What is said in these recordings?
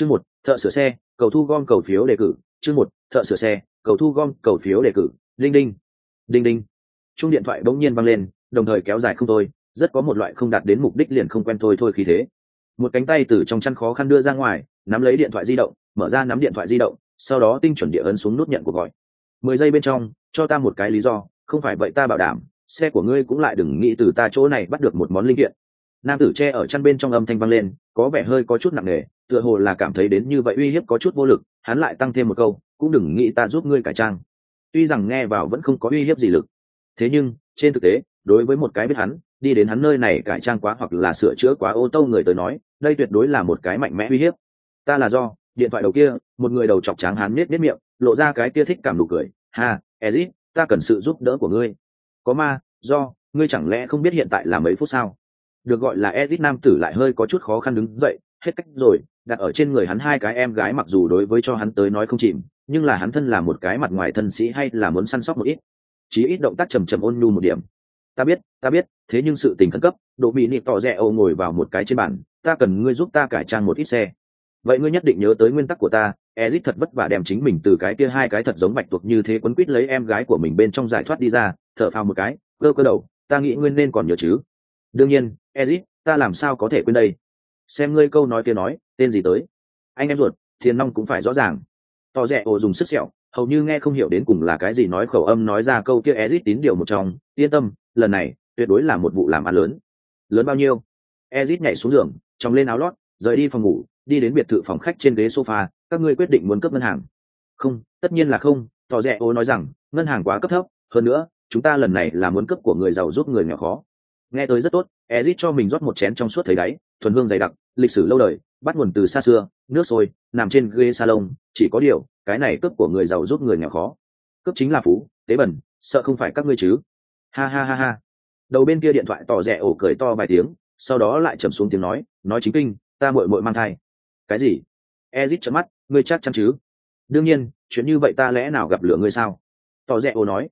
chương một, thợ sửa xe, cầu thu gom cầu phiếu đề cử. Chương một, thợ sửa xe, cầu thu gom cầu phiếu đề cử. Đinh đinh. Đinh đinh. Chung điện thoại bỗng nhiên văng lên, đồng thời kéo dài không thôi, rất có một loại không đạt đến mục đích liền không quen thôi thôi khí thế. Một cánh tay từ trong chăn khó khăn đưa ra ngoài, nắm lấy điện thoại di động, mở ra nắm điện thoại di động, sau đó tinh chuẩn địa ấn xuống nút nhận cuộc gọi. Mười giây bên trong, cho ta một cái lý do, không phải vậy ta bảo đảm, xe của ngươi cũng lại đừng nghĩ từ ta chỗ này bắt được một món linh kiện. Nam tử che ở chăn bên trong âm thanh vang lên, có vẻ hơi có chút nặng nề tựa hồ là cảm thấy đến như vậy uy hiếp có chút vô lực, hắn lại tăng thêm một câu, cũng đừng nghĩ ta giúp ngươi cải trang. Tuy rằng nghe vào vẫn không có uy hiếp gì lực, thế nhưng, trên thực tế, đối với một cái biết hắn, đi đến hắn nơi này cải trang quá hoặc là sửa chữa quá ô tô người tới nói, đây tuyệt đối là một cái mạnh mẽ uy hiếp. Ta là do, điện thoại đầu kia, một người đầu chọc tráng hắn nết nết miệng, lộ ra cái kia thích cảm nụ cười. Ha, ezit, ta cần sự giúp đỡ của ngươi. Có ma, do, ngươi chẳng lẽ không biết hiện tại là mấy phút sao? Được gọi là ezit nam tử lại hơi có chút khó khăn đứng dậy, hết cách rồi đặt ở trên người hắn hai cái em gái mặc dù đối với cho hắn tới nói không chìm, nhưng là hắn thân là một cái mặt ngoài thân sĩ hay là muốn săn sóc một ít. Chí ít động tác trầm trầm ôn nhu một điểm. Ta biết ta biết, thế nhưng sự tình khẩn cấp độ bị nịp tỏ rẽ âu ngồi vào một cái trên bàn, ta cần ngươi giúp ta cải trang một ít xe. Vậy ngươi nhất định nhớ tới nguyên tắc của ta, ezit thật vất vả đem chính mình từ cái kia hai cái thật giống bạch tuộc như thế quấn quýt lấy em gái của mình bên trong giải thoát đi ra, thở phào một cái, cơ cơ đầu, ta nghĩ nguyên nên còn nhớ chứ. Đương nhiên, ezit, ta làm sao có thể quên đây? Xem ngươi câu nói kia nói, tên gì tới? Anh em ruột thiền long cũng phải rõ ràng. Tỏ rẻ ồ dùng sức sẹo, hầu như nghe không hiểu đến cùng là cái gì nói khẩu âm nói ra câu kia ezit tín điều một trong. Yên tâm, lần này, tuyệt đối là một vụ làm ăn lớn. Lớn bao nhiêu? Ezit nhảy xuống giường chóng lên áo lót, rời đi phòng ngủ, đi đến biệt thự phòng khách trên ghế sofa, các ngươi quyết định muốn cấp ngân hàng. Không, tất nhiên là không tỏ rẻ ô nói rằng, ngân hàng quá cấp thấp, hơn nữa, chúng ta lần này là muốn cấp của người giàu giúp người nghèo khó. Nghe tới rất tốt, ezit cho mình rót một chén trong suốt thấy đáy thuần hương dày đặc, lịch sử lâu đời, bắt nguồn từ xa xưa, nước sôi, nằm trên ghế salon, chỉ có điều, cái này cướp của người giàu giúp người nghèo khó. Cướp chính là phú, tế bẩn, sợ không phải các ngươi chứ. Ha ha ha ha. Đầu bên kia điện thoại tỏ rẻ ổ cười to vài tiếng, sau đó lại trầm xuống tiếng nói nói chính kinh, ta mội mội mang thai. Cái gì? Ezit chớp mắt, ngươi chắc chắn chứ? Đương nhiên, chuyện như vậy ta lẽ nào gặp lửa ngươi sao? Tỏ rẽ ổ nói,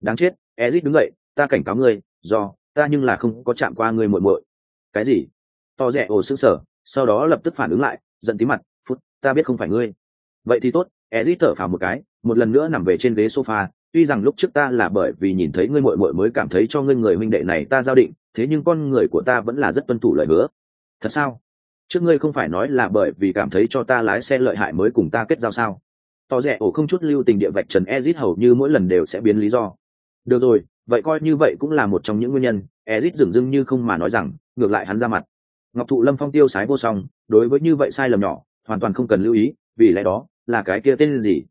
đáng chết, ezit đứng dậy, ta cảnh cáo ngươi, do, ta nhưng là không có chạm qua ngươi muội muội. Cái gì? To rẻ ồ sững sờ, sau đó lập tức phản ứng lại, giận tí mặt, phút, ta biết không phải ngươi. Vậy thì tốt. Ezit thở phào một cái, một lần nữa nằm về trên ghế sofa, tuy rằng lúc trước ta là bởi vì nhìn thấy ngươi muội muội mới cảm thấy cho ngươi người huynh đệ này ta giao định, thế nhưng con người của ta vẫn là rất tuân thủ lời hứa. Thật sao? Trước ngươi không phải nói là bởi vì cảm thấy cho ta lái xe lợi hại mới cùng ta kết giao sao? Tỏ rẻ ổ không chút lưu tình địa vạch trần ezit hầu như mỗi lần đều sẽ biến lý do. Được rồi, vậy coi như vậy cũng là một trong những nguyên nhân. Ezit dừng dưng như không mà nói rằng, ngược lại hắn ra mặt ngọc thụ lâm phong tiêu sái vô song, đối với như vậy sai lầm nhỏ, hoàn toàn không cần lưu ý, vì lẽ đó, là cái kia tên gì?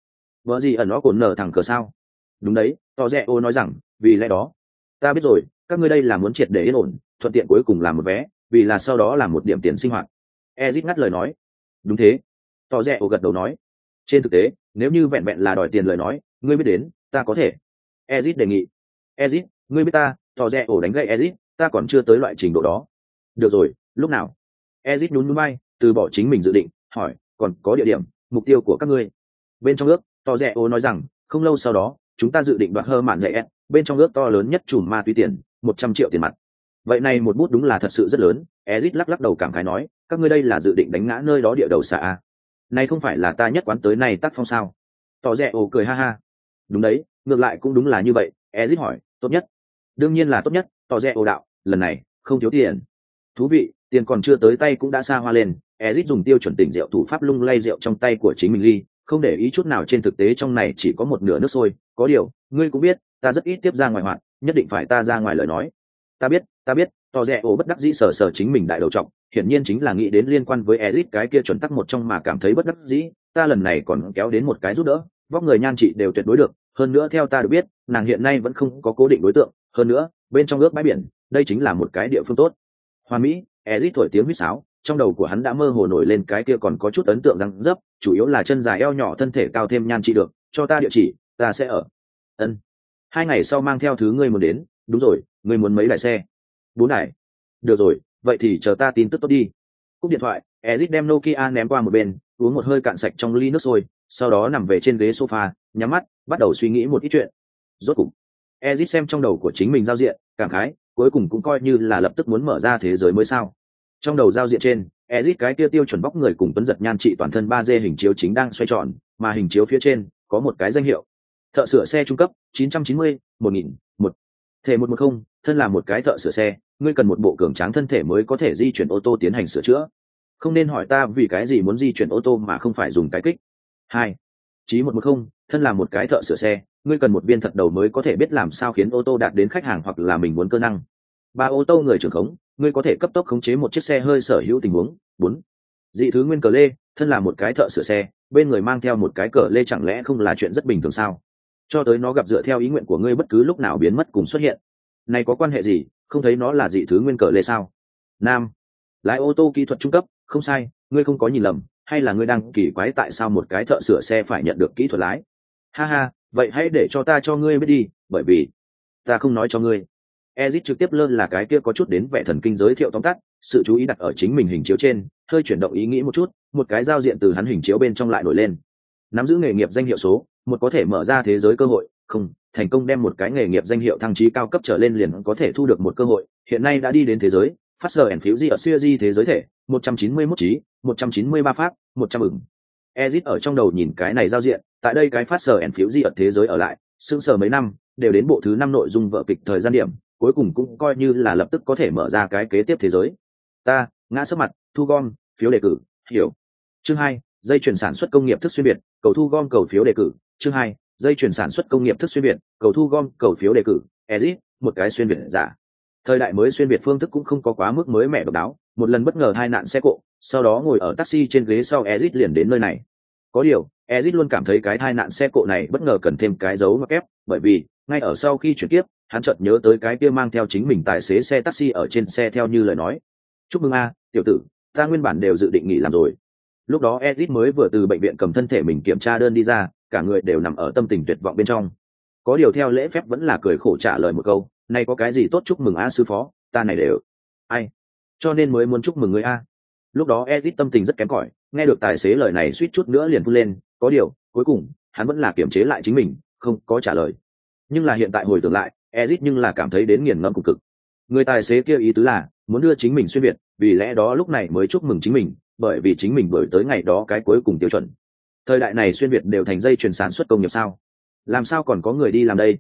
Vợ gì ẩn nó cồn nở thẳng cờ sao? Đúng đấy Tỏ rẽ ô nói rằng, vì lẽ đó. Ta biết rồi, các ngươi đây là muốn triệt để yên ổn, thuận tiện cuối cùng làm một vé, vì là sau đó làm một điểm tiền sinh hoạt. Ezit ngắt lời nói. Đúng thế. Tỏ rẽ ô gật đầu nói. Trên thực tế, nếu như vẹn vẹn là đòi tiền lời nói, ngươi biết đến, ta có thể. Ezit đề nghị. Ezit, ngươi biết ta tỏ rẽ ổ đánh gậy ezit, ta còn chưa tới loại trình độ đó. Được rồi lúc nào? Ezit nhún núi bay, từ bỏ chính mình dự định, hỏi, còn có địa điểm, mục tiêu của các ngươi? Bên trong ước, To rẽ ô nói rằng, không lâu sau đó, chúng ta dự định đoạt hơ mạn rẻ bên trong ước to lớn nhất chùm ma túy tiền, một trăm triệu tiền mặt. Vậy này một bút đúng là thật sự rất lớn, ezit lắc lắc đầu cảm khái nói, các ngươi đây là dự định đánh ngã nơi đó địa đầu xạ này không phải là ta nhất quán tới này tác phong sao? Tỏ rẽ ồ cười ha ha. Đúng đấy, ngược lại cũng đúng là như vậy, ezit hỏi, tốt nhất. Đương nhiên là tốt nhất tỏ rẽ ồ đạo, lần này không thiếu tiền thú vị, tiền còn chưa tới tay cũng đã xa hoa lên ezit dùng tiêu chuẩn tỉnh rượu thủ pháp lung lay rượu trong tay của chính mình ly, không để ý chút nào trên thực tế trong này chỉ có một nửa nước sôi. Có điều, ngươi cũng biết, ta rất ít tiếp ra ngoài hoạt, nhất định phải ta ra ngoài lời nói. Ta biết ta biết tỏ rẽ ổ bất đắc dĩ sờ sờ chính mình đại đầu trọng hiển nhiên chính là nghĩ đến liên quan với ezit cái kia chuẩn tắc một trong mà cảm thấy bất đắc dĩ, ta lần này còn kéo đến một cái giúp đỡ, vóc người nhan chị đều tuyệt đối được, hơn nữa theo ta được biết, nàng hiện nay vẫn không có cố định đối tượng, hơn nữa, bên trong ước bãi biển, đây chính là một cái địa phương tốt hoa mỹ ezit thổi tiếng huýt sáo, trong đầu của hắn đã mơ hồ nổi lên cái kia còn có chút ấn tượng răng dấp, chủ yếu là chân dài eo nhỏ thân thể cao thêm nhan trị được, cho ta địa chỉ, ta sẽ ở. Ân. Hai ngày sau mang theo thứ ngươi muốn đến, đúng rồi, ngươi muốn mấy đại xe? Bốn đại được rồi, vậy thì chờ ta tin tức tốt đi. Cúp điện thoại ezit đem nokia ném qua một bên, uống một hơi cạn sạch trong ly nước sôi, sau đó nằm về trên ghế sofa, nhắm mắt, bắt đầu suy nghĩ một ít chuyện. Rốt cục ezit xem trong đầu của chính mình giao diện, cảm khái cuối cùng cũng coi như là lập tức muốn mở ra thế giới mới sao? Trong đầu giao diện trên ezit cái kia tiêu chuẩn bóc người cùng tuấn giật nhan trị toàn thân ba d hình chiếu chính đang xoay tròn mà hình chiếu phía trên có một cái danh hiệu. Thợ sửa xe trung cấp 990, 1000, 1 thể một một không thân là một cái thợ sửa xe ngươi cần một bộ cường tráng thân thể mới có thể di chuyển ô tô tiến hành sửa chữa. Không nên hỏi ta vì cái gì muốn di chuyển ô tô mà không phải dùng cái kích. Hai. Chí một một không thân là một cái thợ sửa xe ngươi cần một viên thật đầu mới có thể biết làm sao khiến ô tô đạt đến khách hàng hoặc là mình muốn cơ năng. Ba ô tô người trưởng khống, ngươi có thể cấp tốc khống chế một chiếc xe hơi sở hữu tình huống. Bốn, dị thứ nguyên cờ lê, thân là một cái thợ sửa xe, bên người mang theo một cái cờ lê chẳng lẽ không là chuyện rất bình thường sao? Cho tới nó gặp dựa theo ý nguyện của ngươi bất cứ lúc nào biến mất cùng xuất hiện. Này có quan hệ gì? Không thấy nó là dị thứ nguyên cờ lê sao? Nam, lái ô tô kỹ thuật trung cấp, không sai, ngươi không có nhìn lầm, hay là ngươi đang kỳ quái tại sao một cái thợ sửa xe phải nhận được kỹ thuật lái? Ha ha vậy hãy để cho ta cho ngươi biết đi bởi vì ta không nói cho ngươi. Ezit trực tiếp lơn là cái kia có chút đến vẻ thần kinh giới thiệu tóm tắt sự chú ý đặt ở chính mình hình chiếu trên hơi chuyển động ý nghĩ một chút một cái giao diện từ hắn hình chiếu bên trong lại nổi lên. Nắm giữ nghề nghiệp danh hiệu số một có thể mở ra thế giới cơ hội không thành công đem một cái nghề nghiệp danh hiệu thăng trí cao cấp trở lên liền có thể thu được một cơ hội hiện nay đã đi đến thế giới phát sờ ẩn phiếu di ở siêu di thế giới thể một trăm chín mươi 191 trí một trăm chín mươi ba phát, một trăm ửng. Ezit ở trong đầu nhìn cái này giao diện tại đây cái phát sở ẩn phiếu di ở thế giới ở lại, sững sờ mấy năm, đều đến bộ thứ năm nội dung vợ kịch thời gian điểm, cuối cùng cũng coi như là lập tức có thể mở ra cái kế tiếp thế giới. Ta, ngã sấp mặt, thu gom, phiếu đề cử, hiểu. Chương hai, dây chuyển sản xuất công nghiệp thức xuyên biệt cầu thu gom, cầu phiếu đề cử. Chương hai, dây chuyển sản xuất công nghiệp thức xuyên biệt cầu thu gom, cầu phiếu đề cử. Exit một cái xuyên biệt giả. Thời đại mới xuyên biệt phương thức cũng không có quá mức mới mẻ độc đáo, một lần bất ngờ hai nạn xe cộ, sau đó ngồi ở taxi trên ghế sau exit liền đến nơi này có điều, ezit luôn cảm thấy cái tai nạn xe cộ này bất ngờ cần thêm cái dấu mặc ép, bởi vì, ngay ở sau khi chuyển tiếp hắn chợt nhớ tới cái kia mang theo chính mình tài xế xe taxi ở trên xe theo như lời nói. Chúc mừng a, tiểu tử, ta nguyên bản đều dự định nghỉ làm rồi. Lúc đó ezit mới vừa từ bệnh viện cầm thân thể mình kiểm tra đơn đi ra, cả người đều nằm ở tâm tình tuyệt vọng bên trong. Có điều theo lễ phép vẫn là cười khổ trả lời một câu, này có cái gì tốt chúc mừng a, sư phó, ta này đều. Ai? Cho nên mới muốn chúc mừng người a. Lúc đó ezit tâm tình rất kém cỏi nghe được tài xế lời này suýt chút nữa liền phun lên, có điều, cuối cùng, hắn vẫn là kiềm chế lại chính mình, không có trả lời. Nhưng là hiện tại hồi tưởng lại ezit nhưng là cảm thấy đến nghiền ngẫm cực cực. Người tài xế kia ý tứ là, muốn đưa chính mình xuyên việt, vì lẽ đó lúc này mới chúc mừng chính mình, bởi vì chính mình bởi tới ngày đó cái cuối cùng tiêu chuẩn. Thời đại này xuyên việt đều thành dây chuyển sản xuất công nghiệp sao? Làm sao còn có người đi làm đây?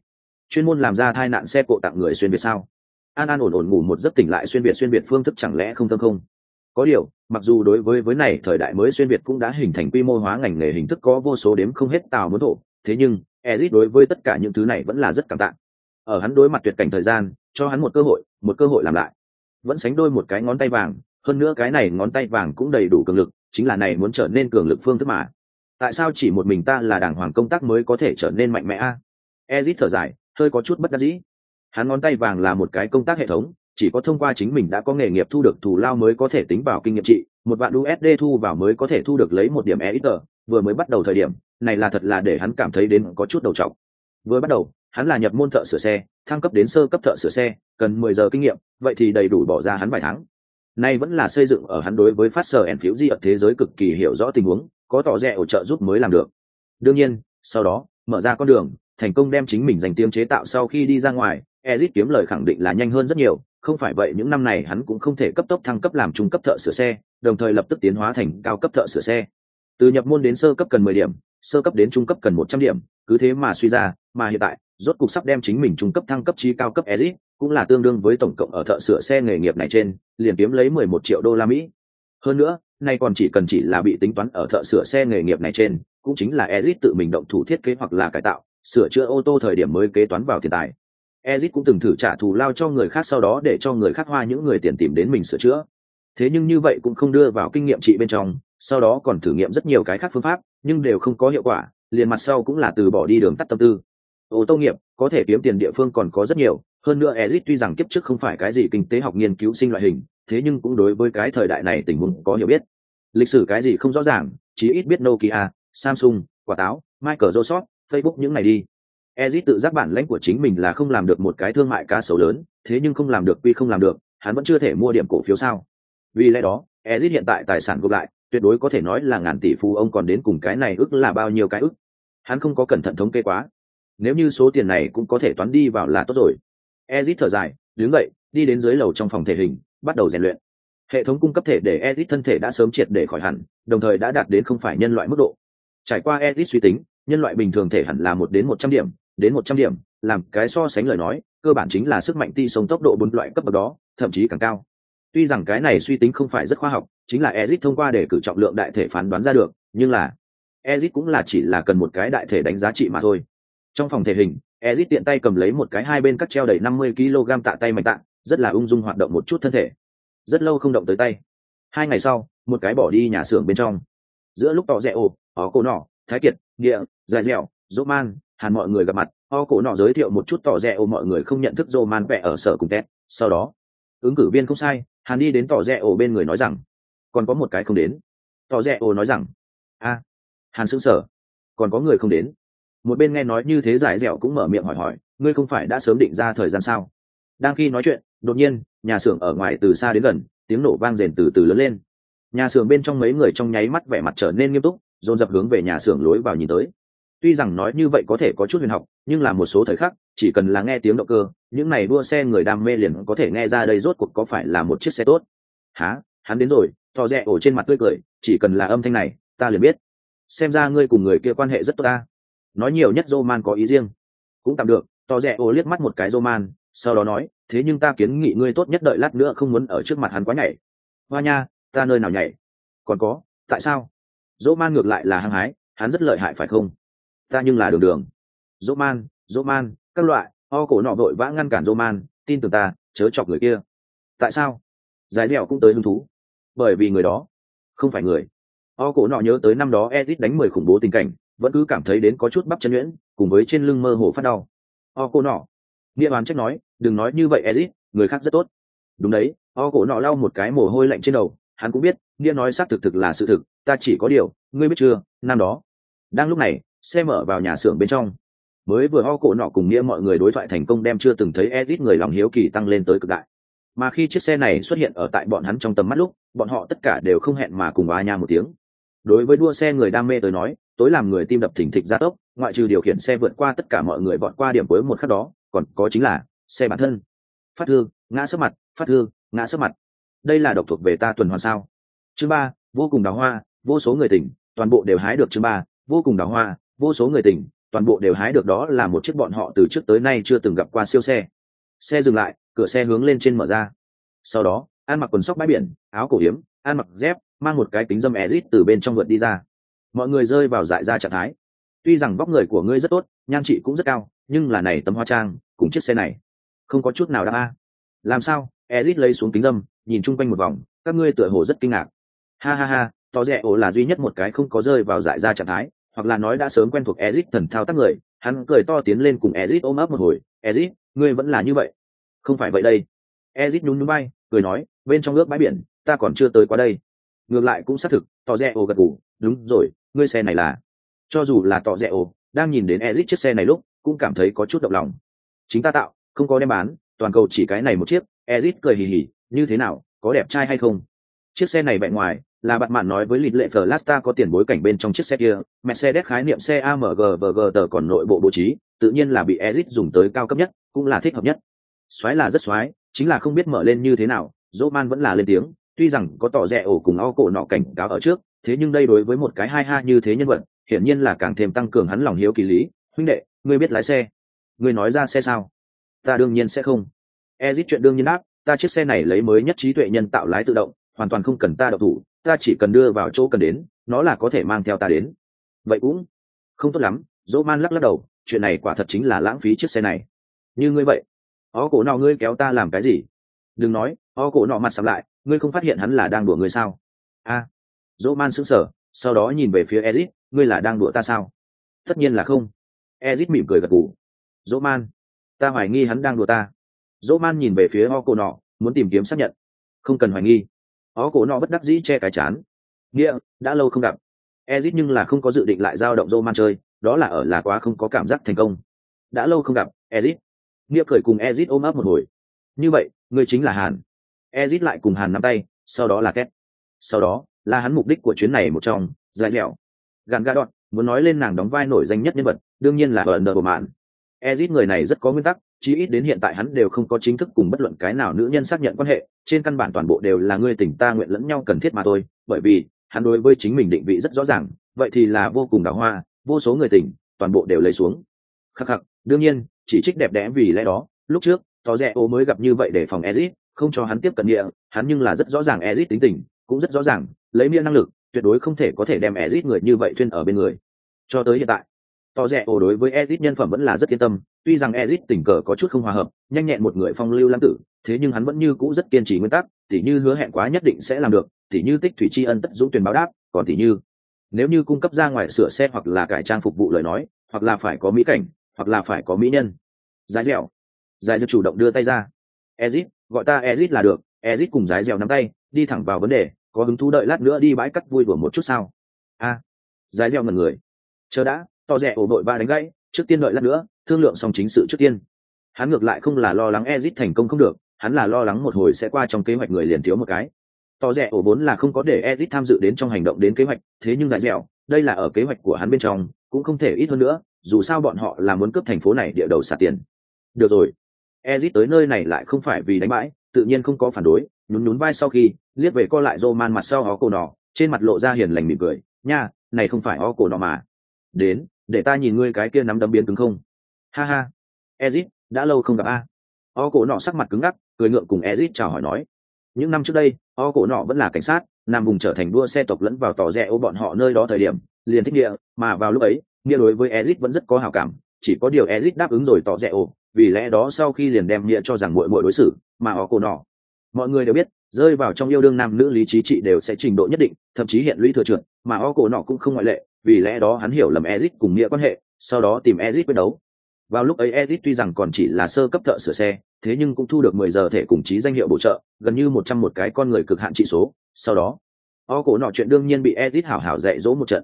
Chuyên môn làm ra tai nạn xe cộ tặng người xuyên việt sao? An an ổn ổn ngủ một giấc tỉnh lại xuyên việt xuyên việt phương thức chẳng lẽ không tâm không? Có điều, mặc dù đối với với này thời đại mới xuyên việt cũng đã hình thành quy mô hóa ngành nghề hình thức có vô số đếm không hết tàu muốn thổ, thế nhưng, ezit đối với tất cả những thứ này vẫn là rất cảm tạ. Ở hắn đối mặt tuyệt cảnh thời gian, cho hắn một cơ hội, một cơ hội làm lại. Vẫn sánh đôi một cái ngón tay vàng, hơn nữa cái này ngón tay vàng cũng đầy đủ cường lực, chính là này muốn trở nên cường lực phương thức mà. Tại sao chỉ một mình ta là đảng hoàng công tác mới có thể trở nên mạnh mẽ a? Ezit thở dài, hơi có chút bất đắc dĩ. Hắn ngón tay vàng là một cái công tác hệ thống chỉ có thông qua chính mình đã có nghề nghiệp thu được thù lao mới có thể tính vào kinh nghiệm trị, một vạn usd thu vào mới có thể thu được lấy một điểm e ít tờ vừa mới bắt đầu thời điểm, này là thật là để hắn cảm thấy đến có chút đầu trọng vừa bắt đầu, hắn là nhập môn thợ sửa xe, thăng cấp đến sơ cấp thợ sửa xe, cần mười giờ kinh nghiệm, vậy thì đầy đủ bỏ ra hắn vài tháng. Nay vẫn là xây dựng ở hắn đối với phát sở ẩn phiếu di ở thế giới cực kỳ hiểu rõ tình huống, có tỏ rẻ hỗ trợ giúp mới làm được. Đương nhiên, sau đó, mở ra con đường, thành công đem chính mình dành tiếng chế tạo sau khi đi ra ngoài, ezit kiếm lời khẳng định là nhanh hơn rất nhiều không phải vậy, những năm này hắn cũng không thể cấp tốc thăng cấp làm trung cấp thợ sửa xe, đồng thời lập tức tiến hóa thành cao cấp thợ sửa xe. Từ nhập môn đến sơ cấp cần mười điểm, sơ cấp đến trung cấp cần một trăm điểm, cứ thế mà suy ra, mà hiện tại, rốt cục sắp đem chính mình trung cấp thăng cấp trí cao cấp exit cũng là tương đương với tổng cộng ở thợ sửa xe nghề nghiệp này trên, liền kiếm lấy mười một triệu đô la mỹ. Hơn nữa, nay còn chỉ cần chỉ là bị tính toán ở thợ sửa xe nghề nghiệp này trên, cũng chính là exit tự mình động thủ thiết kế hoặc là cải tạo, sửa chữa ô tô thời điểm mới kế toán vào tiền tài ezit cũng từng thử trả thù lao cho người khác sau đó để cho người khác hoa những người tiền tìm đến mình sửa chữa. Thế nhưng như vậy cũng không đưa vào kinh nghiệm trị bên trong, sau đó còn thử nghiệm rất nhiều cái khác phương pháp, nhưng đều không có hiệu quả, liền mặt sau cũng là từ bỏ đi đường tắt tâm tư. Ô tô nghiệp, có thể kiếm tiền địa phương còn có rất nhiều, hơn nữa ezit tuy rằng kiếp trước không phải cái gì kinh tế học nghiên cứu sinh loại hình, thế nhưng cũng đối với cái thời đại này tình huống có hiểu biết. Lịch sử cái gì không rõ ràng chỉ ít biết nokia, samsung, quả táo, microsoft, facebook những này đi ezit tự giác bản lãnh của chính mình là không làm được một cái thương mại cá sấu lớn, thế nhưng không làm được quy không làm được, hắn vẫn chưa thể mua điểm cổ phiếu sao? Vì lẽ đó, ezit hiện tại tài sản gộp lại, tuyệt đối có thể nói là ngàn tỷ phú ông còn đến cùng cái này ước là bao nhiêu cái ước? Hắn không có cẩn thận thống kê quá. Nếu như số tiền này cũng có thể toán đi vào là tốt rồi. Ezit thở dài, đứng dậy, đi đến dưới lầu trong phòng thể hình, bắt đầu rèn luyện. Hệ thống cung cấp thể để Ezit thân thể đã sớm triệt để khỏi hẳn, đồng thời đã đạt đến không phải nhân loại mức độ. Trải qua Ezit suy tính, nhân loại bình thường thể hẳn là một đến một trăm điểm đến một trăm điểm, làm cái so sánh lời nói, cơ bản chính là sức mạnh ti sống tốc độ bốn loại cấp bậc đó, thậm chí càng cao. Tuy rằng cái này suy tính không phải rất khoa học, chính là ezit thông qua để cử trọng lượng đại thể phán đoán ra được, nhưng là ezit cũng là chỉ là cần một cái đại thể đánh giá trị mà thôi. Trong phòng thể hình ezit tiện tay cầm lấy một cái hai bên cắt treo đầy năm mươi kg tạ tay mạnh tạ, rất là ung dung hoạt động một chút thân thể. Rất lâu không động tới tay. Hai ngày sau, một cái bỏ đi nhà xưởng bên trong. Giữa lúc tỏ rẽ ồ, ó cổ nọ thái kiệt, địa, dài dẻo, dỗ man hàn mọi người gặp mặt, o cổ nọ giới thiệu một chút tỏ rẽ ô mọi người không nhận thức dô man vẽ ở sở cùng tét sau đó, ứng cử viên không sai, hàn đi đến tỏ rẽ ô bên người nói rằng, còn có một cái không đến. Tỏ rẽ ô nói rằng, a, hàn xứng sở, còn có người không đến. Một bên nghe nói như thế giải dẻo cũng mở miệng hỏi hỏi, ngươi không phải đã sớm định ra thời gian sao? Đang khi nói chuyện, đột nhiên, nhà xưởng ở ngoài từ xa đến gần, tiếng nổ vang rền từ từ lớn lên. Nhà xưởng bên trong mấy người trong nháy mắt vẻ mặt trở nên nghiêm túc, dồn dập hướng về nhà xưởng lối vào nhìn tới tuy rằng nói như vậy có thể có chút huyền học, nhưng là một số thời khắc, chỉ cần là nghe tiếng động cơ, những này đua xe người đam mê liền có thể nghe ra đây rốt cuộc có phải là một chiếc xe tốt. Há hắn đến rồi thò rẽ ổ trên mặt tươi cười, chỉ cần là âm thanh này, ta liền biết. Xem ra ngươi cùng người kia quan hệ rất tốt ta. Nói nhiều nhất roman có ý riêng. Cũng tạm được tò rẽ ổ liếc mắt một cái roman, sau đó nói, thế nhưng ta kiến nghị ngươi tốt nhất đợi lát nữa không muốn ở trước mặt hắn quá nhảy. Hoa nha, ta nơi nào nhảy? Còn có, tại sao? Dỗ man ngược lại là hăng hái, hắn rất lợi hại phải không? Ta nhưng là đường đường. Dỗ man dỗ man các loại, o cổ nọ vội vã ngăn cản dỗ man tin tưởng ta, chớ chọc người kia. Tại sao? Giải dẻo cũng tới hứng thú. Bởi vì người đó không phải người. O cổ nọ nhớ tới năm đó edit đánh mười khủng bố tình cảnh, vẫn cứ cảm thấy đến có chút bắp chân nhuyễn, cùng với trên lưng mơ hồ phát đau. O cổ nọ. Nghĩa oán trách nói, đừng nói như vậy edit người khác rất tốt. Đúng đấy, o cổ nọ lau một cái mồ hôi lạnh trên đầu, hắn cũng biết, nghĩa nói xác thực thực là sự thực, ta chỉ có điều, ngươi biết chưa, năm đó, đang lúc này xe mở vào nhà xưởng bên trong. Mới vừa ho cổ nọ cùng nghĩa mọi người đối thoại thành công đem chưa từng thấy edit người lòng hiếu kỳ tăng lên tới cực đại. Mà khi chiếc xe này xuất hiện ở tại bọn hắn trong tầm mắt lúc, bọn họ tất cả đều không hẹn mà cùng á nha một tiếng. Đối với đua xe người đam mê tới nói, tối làm người tim đập thỉnh thịch gia tốc, ngoại trừ điều khiển xe vượt qua tất cả mọi người bọn qua điểm cuối một khắc đó, còn có chính là xe bản thân. Phát thương ngã sấp mặt, phát thương ngã sấp mặt. Đây là độc thuộc về ta tuần hoàn sao? Chương ba, vô cùng đào hoa, vô số người tỉnh, toàn bộ đều hái được chương ba, vô cùng đào hoa vô số người tỉnh, toàn bộ đều hái được đó là một chiếc bọn họ từ trước tới nay chưa từng gặp qua siêu xe. Xe dừng lại, cửa xe hướng lên trên mở ra. Sau đó ăn mặc quần sóc bãi biển, áo cổ hiếm ăn mặc dép, mang một cái kính dâm ezit từ bên trong vượt đi ra. Mọi người rơi vào dại ra trạng thái. Tuy rằng vóc người của ngươi rất tốt, nhan trị cũng rất cao, nhưng là này tấm hoa trang, cùng chiếc xe này, không có chút nào đáp a. Làm sao? Ezit lấy xuống kính dâm, nhìn chung quanh một vòng, các ngươi tựa hồ rất kinh ngạc. Ha ha ha tỏ rẽ ổ là duy nhất một cái không có rơi vào dại ra trạng thái hoặc là nói đã sớm quen thuộc ezit thần thao tác người hắn cười to tiến lên cùng ezit ôm ấp một hồi ezit ngươi vẫn là như vậy? Không phải vậy đây. Ezit nhún nhún bay cười nói bên trong nước bãi biển ta còn chưa tới qua đây. Ngược lại cũng xác thực tỏ rẻ ồ gật gù, đúng rồi ngươi xe này là? Cho dù là tỏ rẻ ồ, đang nhìn đến ezit chiếc xe này lúc cũng cảm thấy có chút động lòng. Chính ta tạo không có đem bán toàn cầu chỉ cái này một chiếc. Ezit cười hì hì như thế nào có đẹp trai hay không? Chiếc xe này bề ngoài là bạn mạn nói với lịch lệ Flasta có tiền bối cảnh bên trong chiếc xe kia, Mercedes khái niệm xe AMG và còn nội bộ bố trí, tự nhiên là bị Ezit dùng tới cao cấp nhất, cũng là thích hợp nhất. Soái là rất soái, chính là không biết mở lên như thế nào, Roman vẫn là lên tiếng, tuy rằng có tỏ rẻ ổ cùng o cổ nọ cảnh cáo ở trước, thế nhưng đây đối với một cái hai ha như thế nhân vật, hiển nhiên là càng thêm tăng cường hắn lòng hiếu kỳ lý, huynh đệ, ngươi biết lái xe? Ngươi nói ra xe sao? Ta đương nhiên sẽ không. Ezit chuyện đương nhiên đáp, ta chiếc xe này lấy mới nhất trí tuệ nhân tạo lái tự động, hoàn toàn không cần ta đậu thủ, ta chỉ cần đưa vào chỗ cần đến nó là có thể mang theo ta đến. Vậy cũng không tốt lắm dỗ man lắc lắc đầu chuyện này quả thật chính là lãng phí chiếc xe này. Như ngươi vậy ó cổ nọ ngươi kéo ta làm cái gì? Đừng nói ó cổ nọ mặt sắm lại ngươi không phát hiện hắn là đang đùa ngươi sao? A à, dỗ man sững sờ sau đó nhìn về phía ezit ngươi là đang đùa ta sao? Tất nhiên là không. Ezit mỉm cười gật gù. Dỗ man ta hoài nghi hắn đang đùa ta. Dỗ man nhìn về phía ho cổ nọ muốn tìm kiếm xác nhận. Không cần hoài nghi ó cổ nọ bất đắc dĩ che cái chán. Nghĩa, đã lâu không gặp. Ezit nhưng là không có dự định lại giao động dô man chơi, đó là ở là quá không có cảm giác thành công. Đã lâu không gặp, ezit. Nghĩa cười cùng ezit ôm ấp một hồi. Như vậy người chính là hàn. Ezit lại cùng hàn nắm tay, sau đó là két sau đó, là hắn mục đích của chuyến này một trong dài dẻo gàn ga đọt muốn nói lên nàng đóng vai nổi danh nhất nhân vật, đương nhiên là ở nợ bộ mạn ezit người này rất có nguyên tắc chí ít đến hiện tại hắn đều không có chính thức cùng bất luận cái nào nữ nhân xác nhận quan hệ, trên căn bản toàn bộ đều là ngươi tình ta nguyện lẫn nhau cần thiết mà thôi, bởi vì, hắn đối với chính mình định vị rất rõ ràng, vậy thì là vô cùng đào hoa, vô số người tỉnh toàn bộ đều lấy xuống. Khắc khắc, đương nhiên, chỉ trích đẹp đẽ vì lẽ đó, lúc trước tỏ rẽ ô mới gặp như vậy để phòng ezit, không cho hắn tiếp cận địa, hắn nhưng là rất rõ ràng ezit tính tình, cũng rất rõ ràng, lấy miệng năng lực, tuyệt đối không thể có thể đem ezit người như vậy thuyên ở bên người. Cho tới hiện tại tỏ rẻ ổ đối với ezit nhân phẩm vẫn là rất yên tâm. Tuy rằng ezit tình cờ có chút không hòa hợp nhanh nhẹn một người phong lưu lãng tử thế nhưng hắn vẫn như cũ rất kiên trì nguyên tắc tỉ như hứa hẹn quá nhất định sẽ làm được tỉ như tích thủy tri ân tất dũng tuyển báo đáp còn tỉ như nếu như cung cấp ra ngoài sửa xe hoặc là cải trang phục vụ lời nói hoặc là phải có mỹ cảnh hoặc là phải có mỹ nhân. Giải dẻo. Giải dẻo chủ động đưa tay ra. Ezit gọi ta ezit là được ezit cùng giải dẻo nắm tay đi thẳng vào vấn đề có hứng thú đợi lát nữa đi bãi cắt vui vừa một chút sao? A. À, giải dẻo ngần người. Chờ đã to rẻ ổ đội ba đánh gãy, trước tiên đợi lát nữa, thương lượng xong chính sự trước tiên. Hắn ngược lại không là lo lắng ezit thành công không được, hắn là lo lắng một hồi sẽ qua trong kế hoạch người liền thiếu một cái. To rẻ ổ vốn là không có để ezit tham dự đến trong hành động đến kế hoạch, thế nhưng giải dẻo, đây là ở kế hoạch của hắn bên trong, cũng không thể ít hơn nữa, dù sao bọn họ là muốn cướp thành phố này địa đầu xả tiền. Được rồi. Ezit tới nơi này lại không phải vì đánh bãi, tự nhiên không có phản đối, nhún nhún vai sau khi, liếc về co lại rô man mặt sau ó cổ nọ, trên mặt lộ ra hiền lành mỉm cười. Nha, này không phải ó cổ nọ mà. Đến để ta nhìn ngươi cái kia nắm đấm biến cứng không? Ha ha. Ezit, đã lâu không gặp a. O cổ nọ sắc mặt cứng ngắc, cười ngượng cùng ezit chào hỏi nói. Những năm trước đây, o cổ nọ vẫn là cảnh sát, nam vùng trở thành đua xe tộc lẫn vào tỏ rẽ ô bọn họ nơi đó thời điểm, liền thích địa, mà vào lúc ấy, nghĩa đối với ezit vẫn rất có hào cảm, chỉ có điều ezit đáp ứng rồi tỏ rẽ ô, vì lẽ đó sau khi liền đem nghĩa cho rằng muội muội đối xử, mà o cổ nọ. Mọi người đều biết, rơi vào trong yêu đương nam nữ lý trí trị đều sẽ trình độ nhất định, thậm chí hiện lũy thừa trượt mà o cổ nọ cũng không ngoại lệ vì lẽ đó hắn hiểu lầm Ezic cùng nghĩa quan hệ sau đó tìm Ezic quyết đấu. Vào lúc ấy Ezic tuy rằng còn chỉ là sơ cấp thợ sửa xe thế nhưng cũng thu được mười giờ thể cùng chí danh hiệu bổ trợ gần như một trăm một cái con người cực hạn trị số. Sau đó o cổ nọ chuyện đương nhiên bị Ezic hảo hảo dạy dỗ một trận.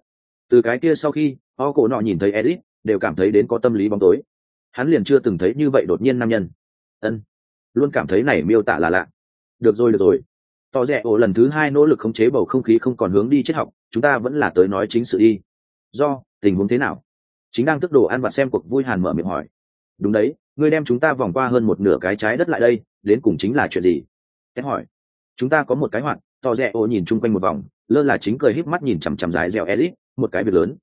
Từ cái kia sau khi o cổ nọ nhìn thấy Ezic, đều cảm thấy đến có tâm lý bóng tối. Hắn liền chưa từng thấy như vậy đột nhiên nam nhân. Ân luôn cảm thấy này miêu tả là lạ. Được rồi được rồi. Tỏ rẻ ổ lần thứ hai nỗ lực khống chế bầu không khí không còn hướng đi triết học chúng ta vẫn là tới nói chính sự đi. Do, tình huống thế nào? Chính đang tức đồ ăn vặt xem cuộc vui hàn mở miệng hỏi. Đúng đấy, ngươi đem chúng ta vòng qua hơn một nửa cái trái đất lại đây, đến cùng chính là chuyện gì? Kết hỏi. Chúng ta có một cái hoạt, to rẽ ô nhìn chung quanh một vòng, lơ là chính cười híp mắt nhìn chằm chằm dài dẻo ezit một cái việc lớn.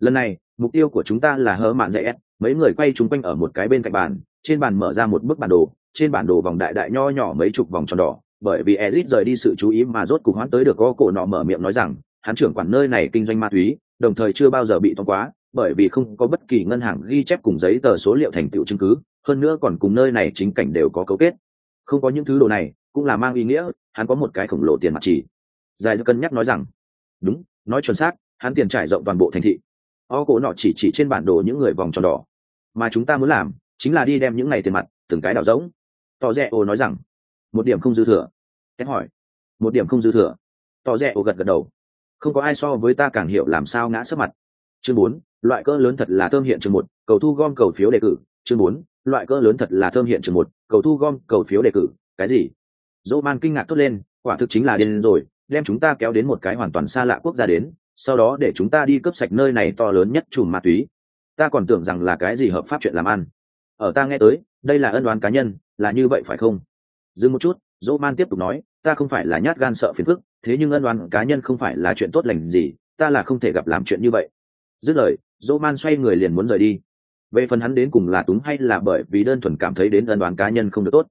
Lần này, mục tiêu của chúng ta là hớ mạn dạy s, mấy người quay chung quanh ở một cái bên cạnh bàn, trên bàn mở ra một bức bản đồ, trên bản đồ vòng đại đại nho nhỏ mấy chục vòng tròn đỏ, bởi vì ezit rời đi sự chú ý mà rốt cục hoãn tới được có cổ nọ mở miệng nói rằng hắn trưởng quản nơi này kinh doanh ma túy, đồng thời chưa bao giờ bị thông quá, bởi vì không có bất kỳ ngân hàng ghi chép cùng giấy tờ số liệu thành tựu chứng cứ, hơn nữa còn cùng nơi này chính cảnh đều có cấu kết. Không có những thứ đồ này, cũng là mang ý nghĩa, hắn có một cái khổng lồ tiền mặt chỉ. Dài cân nhắc nói rằng, đúng, nói chuẩn xác, hắn tiền trải rộng toàn bộ thành thị. O cổ nọ chỉ chỉ trên bản đồ những người vòng tròn đỏ. Mà chúng ta muốn làm, chính là đi đem những này tiền mặt, từng cái đảo rỗng. Tỏ rẽ ô nói rằng, một điểm không dư thừa. Em hỏi, một điểm không dư thừa. Tỏ rẽ ô gật gật đầu không có ai so với ta càng hiểu làm sao ngã sấp mặt. Chương bốn, loại cỡ lớn thật là thơm hiện chương một, cầu thu gom cầu phiếu đề cử. Chương bốn, loại cỡ lớn thật là thơm hiện chương một, cầu thu gom cầu phiếu đề cử. Cái gì? Dỗ man kinh ngạc thốt lên, quả thực chính là điên rồi, đem chúng ta kéo đến một cái hoàn toàn xa lạ quốc gia đến, sau đó để chúng ta đi cướp sạch nơi này to lớn nhất chùm ma túy. Ta còn tưởng rằng là cái gì hợp pháp chuyện làm ăn. Ở ta nghe tới, đây là ân đoán cá nhân, là như vậy phải không? Dừng một chút, dỗ man tiếp tục nói, ta không phải là nhát gan sợ phiền phức thế nhưng ân oán cá nhân không phải là chuyện tốt lành gì, ta là không thể gặp làm chuyện như vậy. Dứt lời dỗ man xoay người liền muốn rời đi. Về phần hắn đến cùng là túng hay là bởi vì đơn thuần cảm thấy đến ân oán cá nhân không được tốt.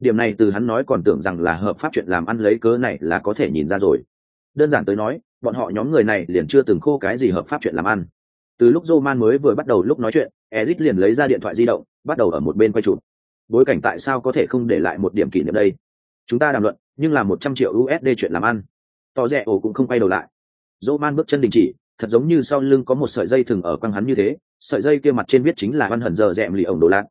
Điểm này từ hắn nói còn tưởng rằng là hợp pháp chuyện làm ăn lấy cớ này là có thể nhìn ra rồi. Đơn giản tới nói, bọn họ nhóm người này liền chưa từng khô cái gì hợp pháp chuyện làm ăn. Từ lúc Roman mới vừa bắt đầu lúc nói chuyện ezit liền lấy ra điện thoại di động, bắt đầu ở một bên quay chụp. Bối cảnh tại sao có thể không để lại một điểm kỷ niệm đây? Chúng ta đàm luận, nhưng là một trăm triệu usd chuyện làm ăn tỏ rẻ ổ cũng không quay đầu lại. Roman bước chân đình chỉ, thật giống như sau lưng có một sợi dây thừng ở quăng hắn như thế, sợi dây kia mặt trên viết chính là văn hận giờ rẽm lì ổng đồ lạc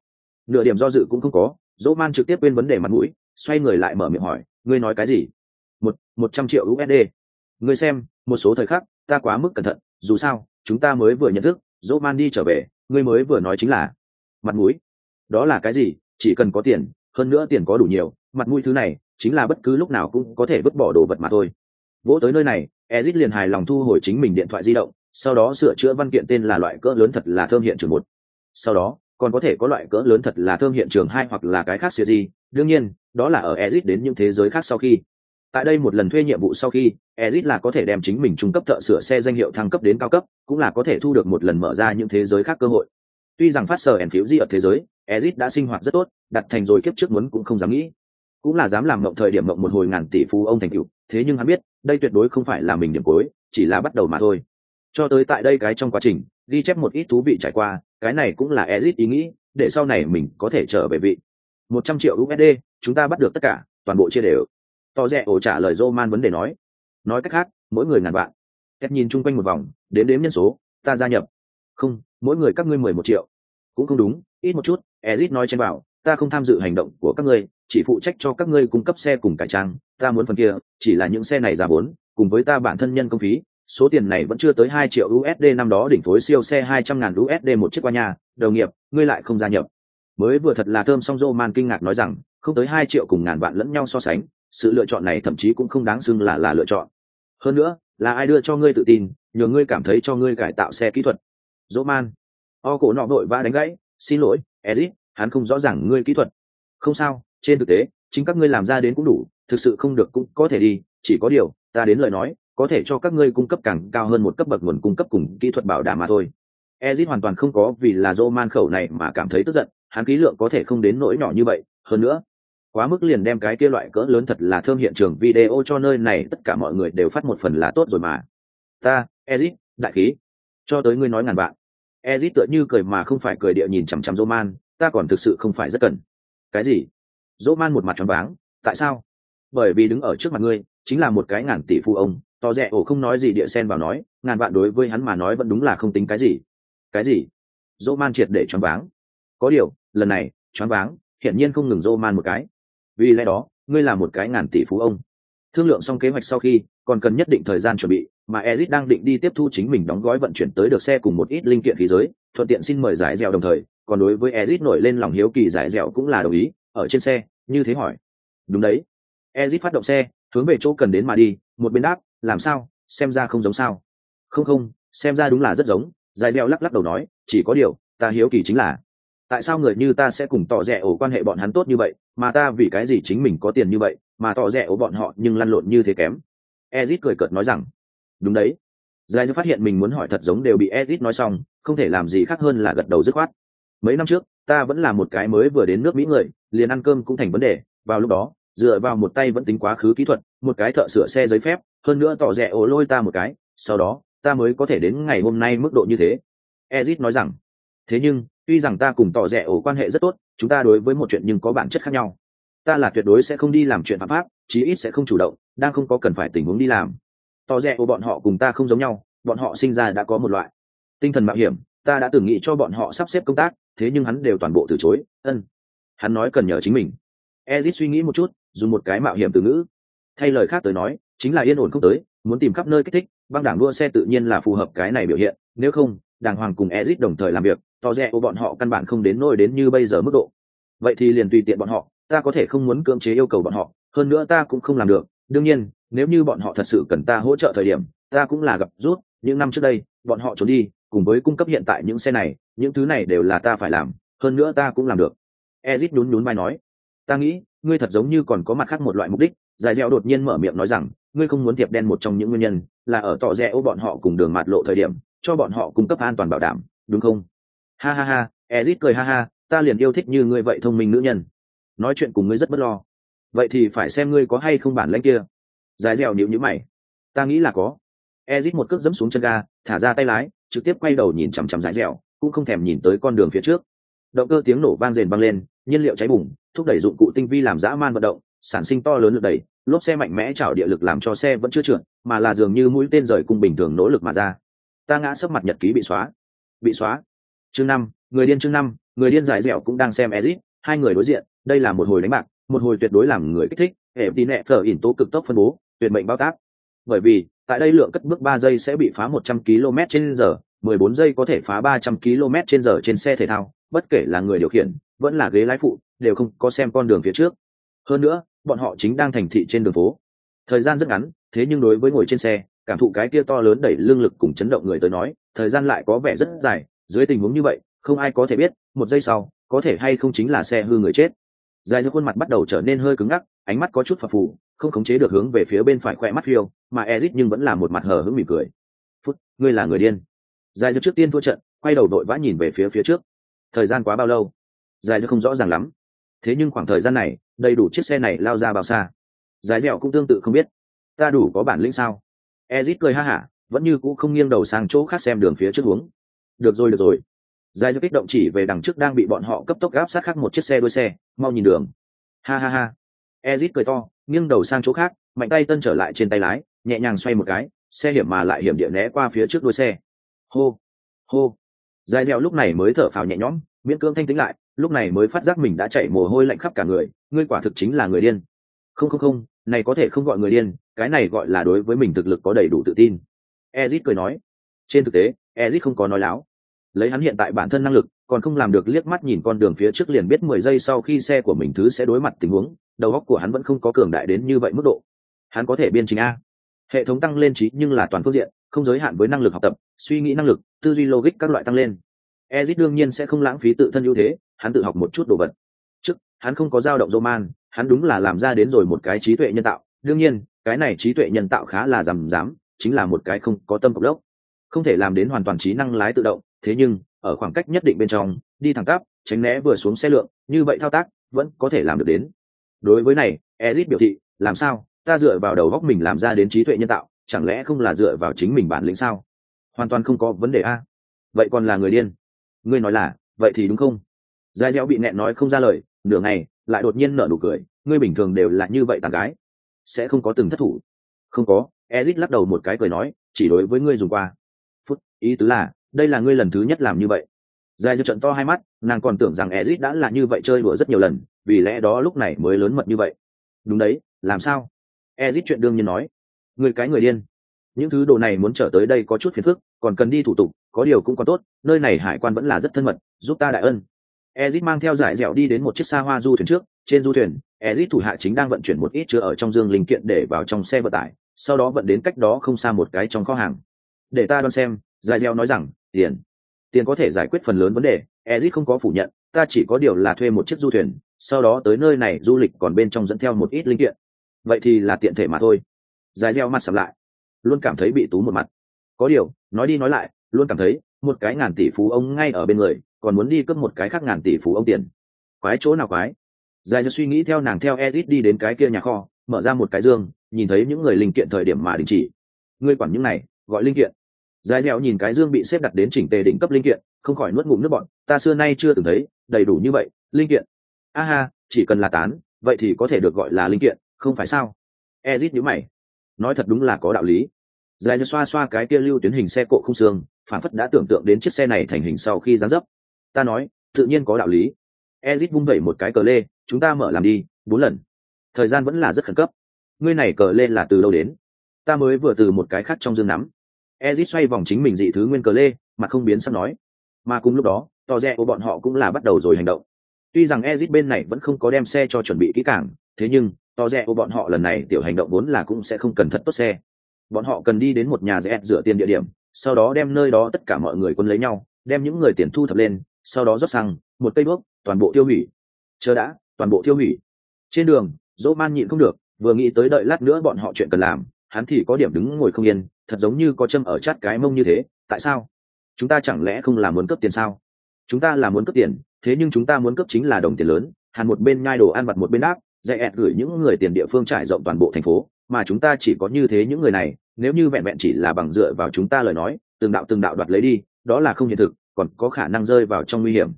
nửa điểm do dự cũng không có dỗ man trực tiếp quên vấn đề mặt mũi, xoay người lại mở miệng hỏi, ngươi nói cái gì? Một một trăm triệu usd ngươi xem, một số thời khắc, ta quá mức cẩn thận, dù sao, chúng ta mới vừa nhận thức dỗ man đi trở về, ngươi mới vừa nói chính là mặt mũi. Đó là cái gì? Chỉ cần có tiền, hơn nữa tiền có đủ nhiều, mặt mũi thứ này, chính là bất cứ lúc nào cũng có thể vứt bỏ đồ vật mà thôi vỗ tới nơi này ezit liền hài lòng thu hồi chính mình điện thoại di động, sau đó sửa chữa văn kiện tên là loại cỡ lớn thật là thơm hiện trường một. Sau đó, còn có thể có loại cỡ lớn thật là thơm hiện trường hai hoặc là cái khác siêu gì đương nhiên, đó là ở ezit đến những thế giới khác sau khi. Tại đây một lần thuê nhiệm vụ sau khi ezit là có thể đem chính mình trung cấp thợ sửa xe danh hiệu thăng cấp đến cao cấp, cũng là có thể thu được một lần mở ra những thế giới khác cơ hội. Tuy rằng phát sở ẩn phiếu di ở thế giới ezit đã sinh hoạt rất tốt, đặt thành rồi kiếp trước muốn cũng không dám nghĩ. Cũng là dám làm mộng thời điểm mộng một hồi ngàn tỷ phú ông thành cựu thế nhưng hắn biết, đây tuyệt đối không phải là mình điểm cuối, chỉ là bắt đầu mà thôi. Cho tới tại đây cái trong quá trình, ghi chép một ít thú vị trải qua, cái này cũng là ezit ý nghĩ, để sau này mình có thể trở về vị. Một trăm triệu usd chúng ta bắt được tất cả, toàn bộ chia đều. To rẻ ổ trả lời roman vấn đề nói. Nói cách khác, mỗi người ngàn vạn. Ed nhìn chung quanh một vòng, đếm đếm nhân số, ta gia nhập. Không, mỗi người các ngươi mười một triệu. Cũng không đúng, ít một chút, ezit nói trên bảo ta không tham dự hành động của các ngươi, chỉ phụ trách cho các ngươi cung cấp xe cùng cải trang, ta muốn phần kia, chỉ là những xe này giá vốn cùng với ta bản thân nhân công phí, số tiền này vẫn chưa tới hai triệu usd năm đó đỉnh phối siêu xe hai trăm ngàn usd một chiếc qua nhà, đồng nghiệp, ngươi lại không gia nhập. Mới vừa thật là thơm song dô man kinh ngạc nói rằng, không tới hai triệu cùng ngàn vạn lẫn nhau so sánh, sự lựa chọn này thậm chí cũng không đáng xưng là là lựa chọn. Hơn nữa, là ai đưa cho ngươi tự tin, nhờ ngươi cảm thấy cho ngươi cải tạo xe kỹ thuật? Dỗ man. O cổ nọ vội vã đánh gãy, xin lỗi ezit hắn không rõ ràng ngươi kỹ thuật. Không sao, trên thực tế, chính các ngươi làm ra đến cũng đủ, thực sự không được cũng có thể đi, chỉ có điều, ta đến lời nói, có thể cho các ngươi cung cấp càng cao hơn một cấp bậc nguồn cung cấp cùng kỹ thuật bảo đảm mà thôi. Ezit hoàn toàn không có vì là dô man khẩu này mà cảm thấy tức giận, hắn ký lượng có thể không đến nỗi nhỏ như vậy, hơn nữa, quá mức liền đem cái kia loại cỡ lớn thật là thơm hiện trường video cho nơi này, tất cả mọi người đều phát một phần là tốt rồi mà. Ta, ezit, đại khí. Cho tới ngươi nói ngàn bạn ezit tựa như cười mà không phải cười địa nhìn chằm chằm roman ta còn thực sự không phải rất cần. Cái gì? Roman một mặt tròn váng, tại sao? Bởi vì đứng ở trước mặt ngươi, chính là một cái ngàn tỷ phu ông, to rẻ ổ không nói gì địa sen vào nói, ngàn vạn đối với hắn mà nói vẫn đúng là không tính cái gì. Cái gì? Dỗ man triệt để choáng váng. Có điều, lần này, choáng váng, hiển nhiên không ngừng dỗ man một cái. Vì lẽ đó, ngươi là một cái ngàn tỷ phú ông. Thương lượng xong kế hoạch sau khi, còn cần nhất định thời gian chuẩn bị, mà ezit đang định đi tiếp thu chính mình đóng gói vận chuyển tới được xe cùng một ít linh kiện khí giới thuận tiện xin mời giải dẻo đồng thời, còn đối với ezit nổi lên lòng hiếu kỳ giải dẻo cũng là đồng ý, ở trên xe, như thế hỏi. Đúng đấy. Ezit phát động xe, hướng về chỗ cần đến mà đi, một bên đáp, làm sao? Xem ra không giống sao. Không không, xem ra đúng là rất giống, giải dẻo lắc lắc đầu nói, chỉ có điều, ta hiếu kỳ chính là, tại sao người như ta sẽ cùng tỏ rẻ ổ quan hệ bọn hắn tốt như vậy, mà ta vì cái gì chính mình có tiền như vậy, mà tỏ rẻ ổ bọn họ nhưng lăn lộn như thế kém? Ezit cười cợt nói rằng, đúng đấy giải phát hiện mình muốn hỏi thật giống đều bị ezit nói xong, không thể làm gì khác hơn là gật đầu dứt khoát. Mấy năm trước, ta vẫn là một cái mới vừa đến nước mỹ người, liền ăn cơm cũng thành vấn đề, vào lúc đó, dựa vào một tay vẫn tính quá khứ kỹ thuật, một cái thợ sửa xe giấy phép, hơn nữa tỏ rẻ ổ lôi ta một cái, sau đó, ta mới có thể đến ngày hôm nay mức độ như thế. Ezit nói rằng, thế nhưng, tuy rằng ta cùng tỏ rẻ ổ quan hệ rất tốt, chúng ta đối với một chuyện nhưng có bản chất khác nhau. Ta là tuyệt đối sẽ không đi làm chuyện phạm pháp, chí ít sẽ không chủ động, đang không có cần phải tình huống đi làm tỏ rẻ của bọn họ cùng ta không giống nhau, bọn họ sinh ra đã có một loại tinh thần mạo hiểm, ta đã từng nghĩ cho bọn họ sắp xếp công tác, thế nhưng hắn đều toàn bộ từ chối, ân. Hắn nói cần nhờ chính mình. Ezit suy nghĩ một chút, dùng một cái mạo hiểm từ ngữ. Thay lời khác tới nói, chính là yên ổn không tới, muốn tìm khắp nơi kích thích, băng đảng đua xe tự nhiên là phù hợp cái này biểu hiện, nếu không, đàng hoàng cùng ezit đồng thời làm việc tỏ rẽ của bọn họ căn bản không đến nôi đến như bây giờ mức độ. Vậy thì liền tùy tiện bọn họ, ta có thể không muốn cưỡng chế yêu cầu bọn họ, hơn nữa ta cũng không làm được đương nhiên, nếu như bọn họ thật sự cần ta hỗ trợ thời điểm, ta cũng là gặp rút, những năm trước đây, bọn họ trốn đi, cùng với cung cấp hiện tại những xe này, những thứ này đều là ta phải làm, hơn nữa ta cũng làm được. Ezit nhún nhún vai nói, ta nghĩ, ngươi thật giống như còn có mặt khác một loại mục đích. Dài dẻo đột nhiên mở miệng nói rằng, ngươi không muốn tiệp đen một trong những nguyên nhân là ở tỏ rẽ ô bọn họ cùng đường mạt lộ thời điểm, cho bọn họ cung cấp an toàn bảo đảm, đúng không? Ha ha ha, ezit cười ha ha, ta liền yêu thích như ngươi vậy thông minh nữ nhân. Nói chuyện cùng ngươi rất bất lo vậy thì phải xem ngươi có hay không bản lãnh kia. Dài dẻo nhịu nhữ mày. Ta nghĩ là có. Ezit một cước dẫm xuống chân ga, thả ra tay lái, trực tiếp quay đầu nhìn chằm chằm dài dẻo, cũng không thèm nhìn tới con đường phía trước. Động cơ tiếng nổ vang rền vang lên, nhiên liệu cháy bùng, thúc đẩy dụng cụ tinh vi làm dã man vận động, sản sinh to lớn lực đẩy, lốp xe mạnh mẽ chảo địa lực làm cho xe vẫn chưa trượt, mà là dường như mũi tên rời cung bình thường nỗ lực mà ra. Ta ngã sấp mặt nhật ký bị xóa. Bị xóa. Chương năm, người điên chương năm, người điên giải dẻo cũng đang xem ezit, hai người đối diện, đây là một hồi đánh bạc một hồi tuyệt đối làm người kích thích, hệ tí nẹ phở ỉn tố cực tốc phân bố, tuyệt mệnh bao tác. Bởi vì, tại đây lượng cất bước ba giây sẽ bị phá một trăm km trên giờ, mười bốn giây có thể phá ba trăm km trên giờ trên xe thể thao, bất kể là người điều khiển, vẫn là ghế lái phụ, đều không có xem con đường phía trước. Hơn nữa, bọn họ chính đang thành thị trên đường phố. Thời gian rất ngắn, thế nhưng đối với ngồi trên xe, cảm thụ cái kia to lớn đẩy lương lực cùng chấn động người tới nói, thời gian lại có vẻ rất dài. Dưới tình huống như vậy, không ai có thể biết, một giây sau, có thể hay không chính là xe hư người chết dài giữa khuôn mặt bắt đầu trở nên hơi cứng ngắc, ánh mắt có chút phập phù, không khống chế được hướng về phía bên phải khoe mắt phiêu, mà ezit nhưng vẫn là một mặt hờ hững mỉm cười. Phút, ngươi là người điên. Dài giữa trước tiên thua trận, quay đầu đội vã nhìn về phía phía trước. Thời gian quá bao lâu? Dài giữa không rõ ràng lắm. Thế nhưng khoảng thời gian này, đầy đủ chiếc xe này lao ra bao xa. Dài dẻo cũng tương tự không biết. Ta đủ có bản lĩnh sao? Ezit cười ha hả, vẫn như cũ không nghiêng đầu sang chỗ khác xem đường phía trước uống. Được rồi được rồi dài dư kích động chỉ về đằng trước đang bị bọn họ cấp tốc gáp sát khác một chiếc xe đuôi xe, mau nhìn đường. Ha ha ha. Ezit cười to, nghiêng đầu sang chỗ khác, mạnh tay tân trở lại trên tay lái, nhẹ nhàng xoay một cái, xe hiểm mà lại hiểm địa né qua phía trước đuôi xe. Hô hô. Dài dẻo lúc này mới thở phào nhẹ nhõm, miễn cưỡng thanh tĩnh lại, lúc này mới phát giác mình đã chảy mồ hôi lạnh khắp cả người, ngươi quả thực chính là người điên. Không không không, này có thể không gọi người điên, cái này gọi là đối với mình thực lực có đầy đủ tự tin. Ezit cười nói. Trên thực tế, ezit không có nói láo lấy hắn hiện tại bản thân năng lực, còn không làm được liếc mắt nhìn con đường phía trước liền biết mười giây sau khi xe của mình thứ sẽ đối mặt tình huống, đầu óc của hắn vẫn không có cường đại đến như vậy mức độ. Hắn có thể biên trình a. Hệ thống tăng lên trí nhưng là toàn phương diện, không giới hạn với năng lực học tập, suy nghĩ năng lực, tư duy logic các loại tăng lên. Ezit đương nhiên sẽ không lãng phí tự thân ưu thế, hắn tự học một chút đồ vật. Trước, hắn không có dao động roman, hắn đúng là làm ra đến rồi một cái trí tuệ nhân tạo. Đương nhiên, cái này trí tuệ nhân tạo khá là rằm rám, chính là một cái không có tâm cộng đốc không thể làm đến hoàn toàn trí năng lái tự động thế nhưng, ở khoảng cách nhất định bên trong, đi thẳng tắp, tránh né vừa xuống xe lượng, như vậy thao tác, vẫn có thể làm được đến. Đối với này, ezit biểu thị, làm sao? Ta dựa vào đầu góc mình làm ra đến trí tuệ nhân tạo, chẳng lẽ không là dựa vào chính mình bản lĩnh sao? Hoàn toàn không có vấn đề a. Vậy còn là người điên. Ngươi nói là, vậy thì đúng không? Dài dẻo bị nẹn nói không ra lời, nửa ngày, lại đột nhiên nở nụ cười, ngươi bình thường đều là như vậy tàn gái, sẽ không có từng thất thủ. Không có. Ezit lắc đầu một cái cười nói, chỉ đối với ngươi dùng qua. Phút, ý tứ là đây là ngươi lần thứ nhất làm như vậy. Dài dẻo trận to hai mắt, nàng còn tưởng rằng ezit đã là như vậy chơi đùa rất nhiều lần, vì lẽ đó lúc này mới lớn mật như vậy. Đúng đấy, làm sao? Ezit chuyện đương nhiên nói. Người cái người điên. Những thứ đồ này muốn trở tới đây có chút phiền phức, còn cần đi thủ tục, có điều cũng còn tốt, nơi này hải quan vẫn là rất thân mật, giúp ta đại ân. Ezit mang theo giải dẻo đi đến một chiếc xa hoa du thuyền trước, trên du thuyền ezit thủ hạ chính đang vận chuyển một ít chứa ở trong dương linh kiện để vào trong xe vận tải, sau đó vận đến cách đó không xa một cái trong kho hàng. Để ta đoán xem, giải dẻo nói rằng tiền. Tiền có thể giải quyết phần lớn vấn đề ezit không có phủ nhận, ta chỉ có điều là thuê một chiếc du thuyền, sau đó tới nơi này du lịch còn bên trong dẫn theo một ít linh kiện. Vậy thì là tiện thể mà thôi. Dài reo mặt sầm lại. Luôn cảm thấy bị tú một mặt. Có điều, nói đi nói lại, luôn cảm thấy, một cái ngàn tỷ phú ông ngay ở bên người, còn muốn đi cướp một cái khác ngàn tỷ phú ông tiền. Quái chỗ nào quái? Dài cho suy nghĩ theo nàng theo ezit đi đến cái kia nhà kho, mở ra một cái dương, nhìn thấy những người linh kiện thời điểm mà đình chỉ. Ngươi quản những này, gọi linh kiện dài dẻo nhìn cái dương bị xếp đặt đến chỉnh tề đỉnh cấp linh kiện, không khỏi nuốt ngụm nước bọn ta xưa nay chưa từng thấy đầy đủ như vậy linh kiện. A ha, chỉ cần là tán, vậy thì có thể được gọi là linh kiện, không phải sao? Ezit nhíu mày. Nói thật đúng là có đạo lý. Dài cho xoa xoa cái kia lưu tuyến hình xe cộ không xương, phản phất đã tưởng tượng đến chiếc xe này thành hình sau khi gián dấp. Ta nói, tự nhiên có đạo lý. Ezit vung vẩy một cái cờ lê, chúng ta mở làm đi, bốn lần. Thời gian vẫn là rất khẩn cấp. Ngươi này cờ lê là từ đâu đến? Ta mới vừa từ một cái khác trong dương nắm ezit xoay vòng chính mình dị thứ nguyên cờ lê mà không biến sắc nói. Mà cùng lúc đó tò rẽ của bọn họ cũng là bắt đầu rồi hành động. Tuy rằng ezit bên này vẫn không có đem xe cho chuẩn bị kỹ càng, thế nhưng tò rẽ của bọn họ lần này tiểu hành động vốn là cũng sẽ không cần thật tốt xe. Bọn họ cần đi đến một nhà rẽ rửa tiền địa điểm, sau đó đem nơi đó tất cả mọi người quân lấy nhau, đem những người tiền thu thập lên, sau đó rót xăng, một cây bước toàn bộ tiêu hủy. Chờ đã, toàn bộ tiêu hủy. Trên đường, dỗ man nhịn không được, vừa nghĩ tới đợi lát nữa bọn họ chuyện cần làm, hắn thì có điểm đứng ngồi không yên thật giống như có châm ở chát cái mông như thế, tại sao? Chúng ta chẳng lẽ không là muốn cấp tiền sao? Chúng ta là muốn cấp tiền, thế nhưng chúng ta muốn cấp chính là đồng tiền lớn, hàn một bên nhai đồ ăn vặt một bên đáp dạy ẹt gửi những người tiền địa phương trải rộng toàn bộ thành phố, mà chúng ta chỉ có như thế những người này, nếu như vẹn vẹn chỉ là bằng dựa vào chúng ta lời nói, từng đạo từng đạo đoạt lấy đi, đó là không hiện thực, còn có khả năng rơi vào trong nguy hiểm.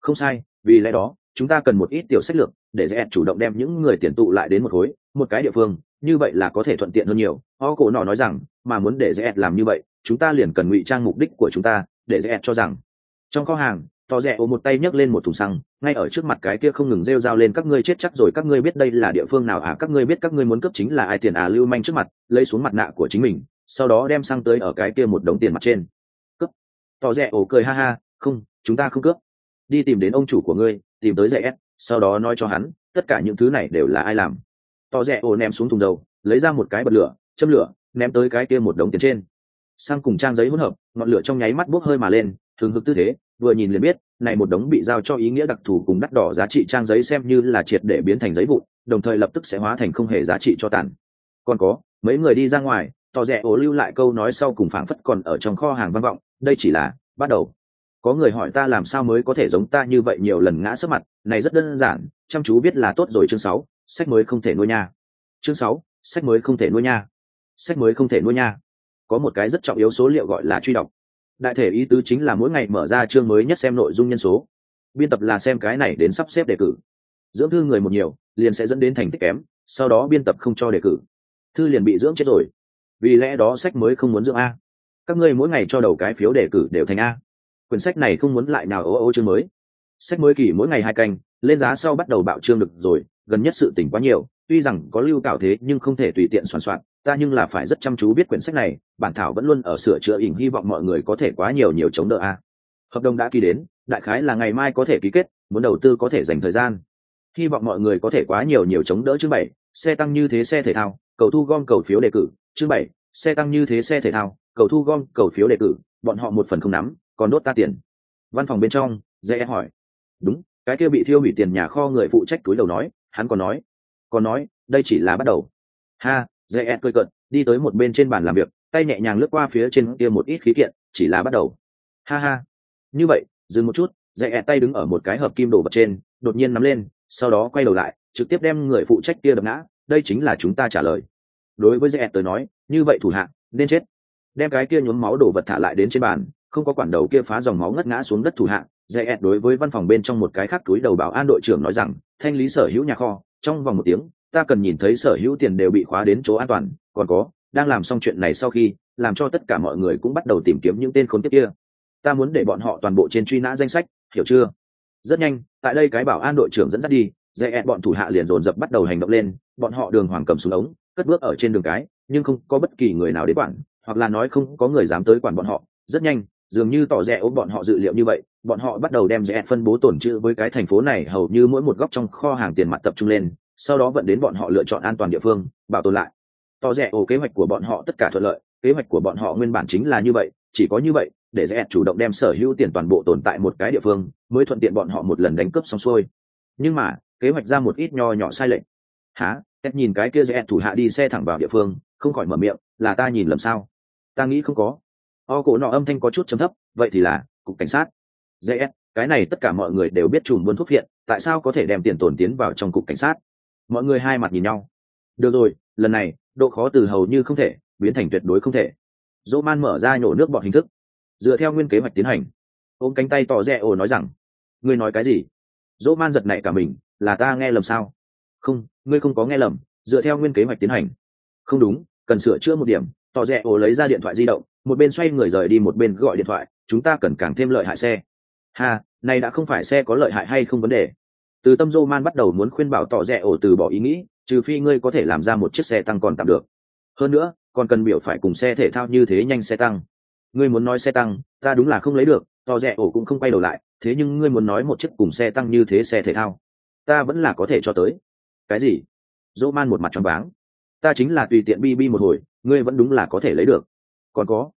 Không sai, vì lẽ đó, chúng ta cần một ít tiểu sách lược, để dễ chủ động đem những người tiền tụ lại đến một khối, một cái địa phương như vậy là có thể thuận tiện hơn nhiều. O cổ nọ nói rằng, mà muốn để dễ làm như vậy, chúng ta liền cần ngụy trang mục đích của chúng ta, để dễ cho rằng. Trong kho hàng, to rẽ ô một tay nhấc lên một thùng xăng, ngay ở trước mặt cái kia không ngừng rêu rao lên, các ngươi chết chắc rồi, các ngươi biết đây là địa phương nào à? Các ngươi biết các ngươi muốn cấp chính là ai tiền à? Lưu manh trước mặt, lấy xuống mặt nạ của chính mình, sau đó đem xăng tới ở cái kia một đống tiền mặt trên. Cướp. To rẽ ô cười ha ha, không, chúng ta không cướp. Đi tìm đến ông chủ của ngươi, tìm tới rẽ sau đó nói cho hắn, tất cả những thứ này đều là ai làm tỏ rẽ ồ ném xuống thùng dầu, lấy ra một cái bật lửa, châm lửa, ném tới cái kia một đống tiền trên. Sang cùng trang giấy hỗn hợp, ngọn lửa trong nháy mắt bốc hơi mà lên, thường hực tư thế, vừa nhìn liền biết, này một đống bị giao cho ý nghĩa đặc thù cùng đắt đỏ giá trị trang giấy xem như là triệt để biến thành giấy vụn, đồng thời lập tức sẽ hóa thành không hề giá trị cho tàn. Còn có, mấy người đi ra ngoài tỏ rẽ ổ lưu lại câu nói sau cùng phảng phất còn ở trong kho hàng văn vọng, đây chỉ là bắt đầu có người hỏi ta làm sao mới có thể giống ta như vậy nhiều lần ngã sấp mặt, này rất đơn giản, chăm chú biết là tốt rồi chương sáu, sách mới không thể nuôi nha. Chương sáu, sách mới không thể nuôi nha. Sách mới không thể nuôi nha. Có một cái rất trọng yếu số liệu gọi là truy đọc. Đại thể ý tứ chính là mỗi ngày mở ra chương mới nhất xem nội dung nhân số. Biên tập là xem cái này đến sắp xếp đề cử. Dưỡng thư người một nhiều, liền sẽ dẫn đến thành tích kém, sau đó biên tập không cho đề cử. Thư liền bị dưỡng chết rồi. Vì lẽ đó sách mới không muốn dưỡng a. Các ngươi mỗi ngày cho đầu cái phiếu đề cử đều thành a quyển sách này không muốn lại nào ô ô chương mới. Sách mới kỳ mỗi ngày hai canh, lên giá sau bắt đầu bạo chương được rồi, gần nhất sự tỉnh quá nhiều, tuy rằng có lưu cảo thế nhưng không thể tùy tiện soạn soạn, ta nhưng là phải rất chăm chú biết quyển sách này, bản thảo vẫn luôn ở sửa chữa ỉn, hy vọng mọi người có thể quá nhiều nhiều chống đỡ a. Hợp đồng đã ký đến, đại khái là ngày mai có thể ký kết, muốn đầu tư có thể dành thời gian. Hy vọng mọi người có thể quá nhiều nhiều chống đỡ chương bảy, xe tăng như thế xe thể thao, cầu thu gom cầu phiếu đề cử, chương bảy, xe tăng như thế xe thể thao, cầu thu gom cầu phiếu đề cử, bọn họ một phần không nắm còn đốt ta tiền. Văn phòng bên trong dễ hỏi. Đúng, cái kia bị thiêu hủy tiền nhà kho người phụ trách túi đầu nói, hắn còn nói. Còn nói, đây chỉ là bắt đầu. Ha dễ ed cười cận đi tới một bên trên bàn làm việc, tay nhẹ nhàng lướt qua phía trên kia một ít khí kiện, chỉ là bắt đầu. Ha ha. Như vậy, dừng một chút dễ ed tay đứng ở một cái hợp kim đồ vật trên, đột nhiên nắm lên, sau đó quay đầu lại, trực tiếp đem người phụ trách kia đập ngã, đây chính là chúng ta trả lời. Đối với dễ ed tới nói, như vậy thủ hạng nên chết. Đem cái kia nhuốm máu đồ vật thả lại đến trên bàn không có quản đầu kia phá dòng máu ngất ngã xuống đất thủ hạng dạy ed đối với văn phòng bên trong một cái khác túi đầu bảo an đội trưởng nói rằng, thanh lý sở hữu nhà kho, trong vòng một tiếng, ta cần nhìn thấy sở hữu tiền đều bị khóa đến chỗ an toàn, còn có, đang làm xong chuyện này sau khi, làm cho tất cả mọi người cũng bắt đầu tìm kiếm những tên khốn kiếp kia. Ta muốn để bọn họ toàn bộ trên truy nã danh sách, hiểu chưa? Rất nhanh, tại đây cái bảo an đội trưởng dẫn dắt đi dạy ẹn bọn thủ hạ liền dồn dập bắt đầu hành động lên, bọn họ đường hoàng cầm xuống ống, cất bước ở trên đường cái, nhưng không có bất kỳ người nào đến quản, hoặc là nói không có người dám tới quản bọn họ. Rất nhanh dường như tỏ rẻ ốm bọn họ dự liệu như vậy, bọn họ bắt đầu đem rẽ phân bố tổn trữ với cái thành phố này hầu như mỗi một góc trong kho hàng tiền mặt tập trung lên, sau đó vận đến bọn họ lựa chọn an toàn địa phương, bảo tồn lại. Tỏ rẻ ổ kế hoạch của bọn họ tất cả thuận lợi, kế hoạch của bọn họ nguyên bản chính là như vậy, chỉ có như vậy, để rẽ chủ động đem sở hữu tiền toàn bộ tồn tại một cái địa phương, mới thuận tiện bọn họ một lần đánh cướp xong xuôi. Nhưng mà, kế hoạch ra một ít nho nhỏ sai lệch. Há ed nhìn cái kia rẽ thủ hạ đi xe thẳng vào địa phương, không khỏi mở miệng, là ta nhìn lầm sao? Ta nghĩ không có o cổ nọ âm thanh có chút chấm thấp vậy thì là cục cảnh sát. Dễ, cái này tất cả mọi người đều biết chùm buôn thuốc phiện, tại sao có thể đem tiền tồn tiến vào trong cục cảnh sát? Mọi người hai mặt nhìn nhau. Được rồi lần này độ khó từ hầu như không thể biến thành tuyệt đối không thể. Dỗ man mở ra nhổ nước bọt hình thức. Dựa theo nguyên kế hoạch tiến hành. Ôm cánh tay tỏ rẽ ồ nói rằng ngươi nói cái gì? Dỗ man giật nảy cả mình là ta nghe lầm sao? Không ngươi không có nghe lầm dựa theo nguyên kế hoạch tiến hành. Không đúng cần sửa chữa một điểm. Tỏ rẽ ồ lấy ra điện thoại di động một bên xoay người rời đi, một bên gọi điện thoại, chúng ta cần càng thêm lợi hại xe. Ha, này đã không phải xe có lợi hại hay không vấn đề? Từ tâm dô man bắt đầu muốn khuyên bảo tỏ rẻ ổ từ bỏ ý nghĩ, trừ phi ngươi có thể làm ra một chiếc xe tăng còn tạm được. Hơn nữa, còn cần biểu phải cùng xe thể thao như thế nhanh xe tăng. Ngươi muốn nói xe tăng, ta đúng là không lấy được, tỏ rẻ ổ cũng không quay đầu lại, thế nhưng ngươi muốn nói một chiếc cùng xe tăng như thế xe thể thao, ta vẫn là có thể cho tới. Cái gì? Dô man một mặt tròn váng. Ta chính là tùy tiện bi bi một hồi, ngươi vẫn đúng là có thể lấy được. Còn có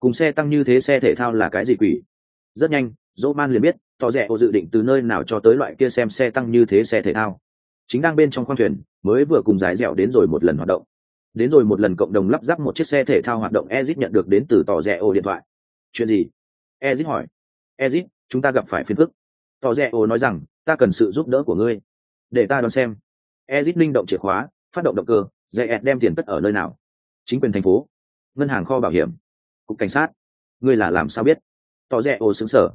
cùng xe tăng như thế xe thể thao là cái gì quỷ? Rất nhanh, dỗ man liền biết, tỏ rẻ ô dự định từ nơi nào cho tới loại kia xem xe tăng như thế xe thể thao. Chính đang bên trong khoang thuyền, mới vừa cùng giải dẻo đến rồi một lần hoạt động. Đến rồi một lần cộng đồng lắp ráp một chiếc xe thể thao hoạt động, ezit nhận được đến từ tỏ rẻ ô điện thoại. Chuyện gì? Ezit hỏi. Ezit, chúng ta gặp phải phiền phức. Tỏ rẻ ô nói rằng, ta cần sự giúp đỡ của ngươi. Để ta đón xem. Ezit linh động chìa khóa, phát động động cơ dạy ed đem tiền cất ở nơi nào? Chính quyền thành phố. Ngân hàng kho bảo hiểm cục cảnh sát. Ngươi là làm sao biết? Tỏ rẽ ô xứng sở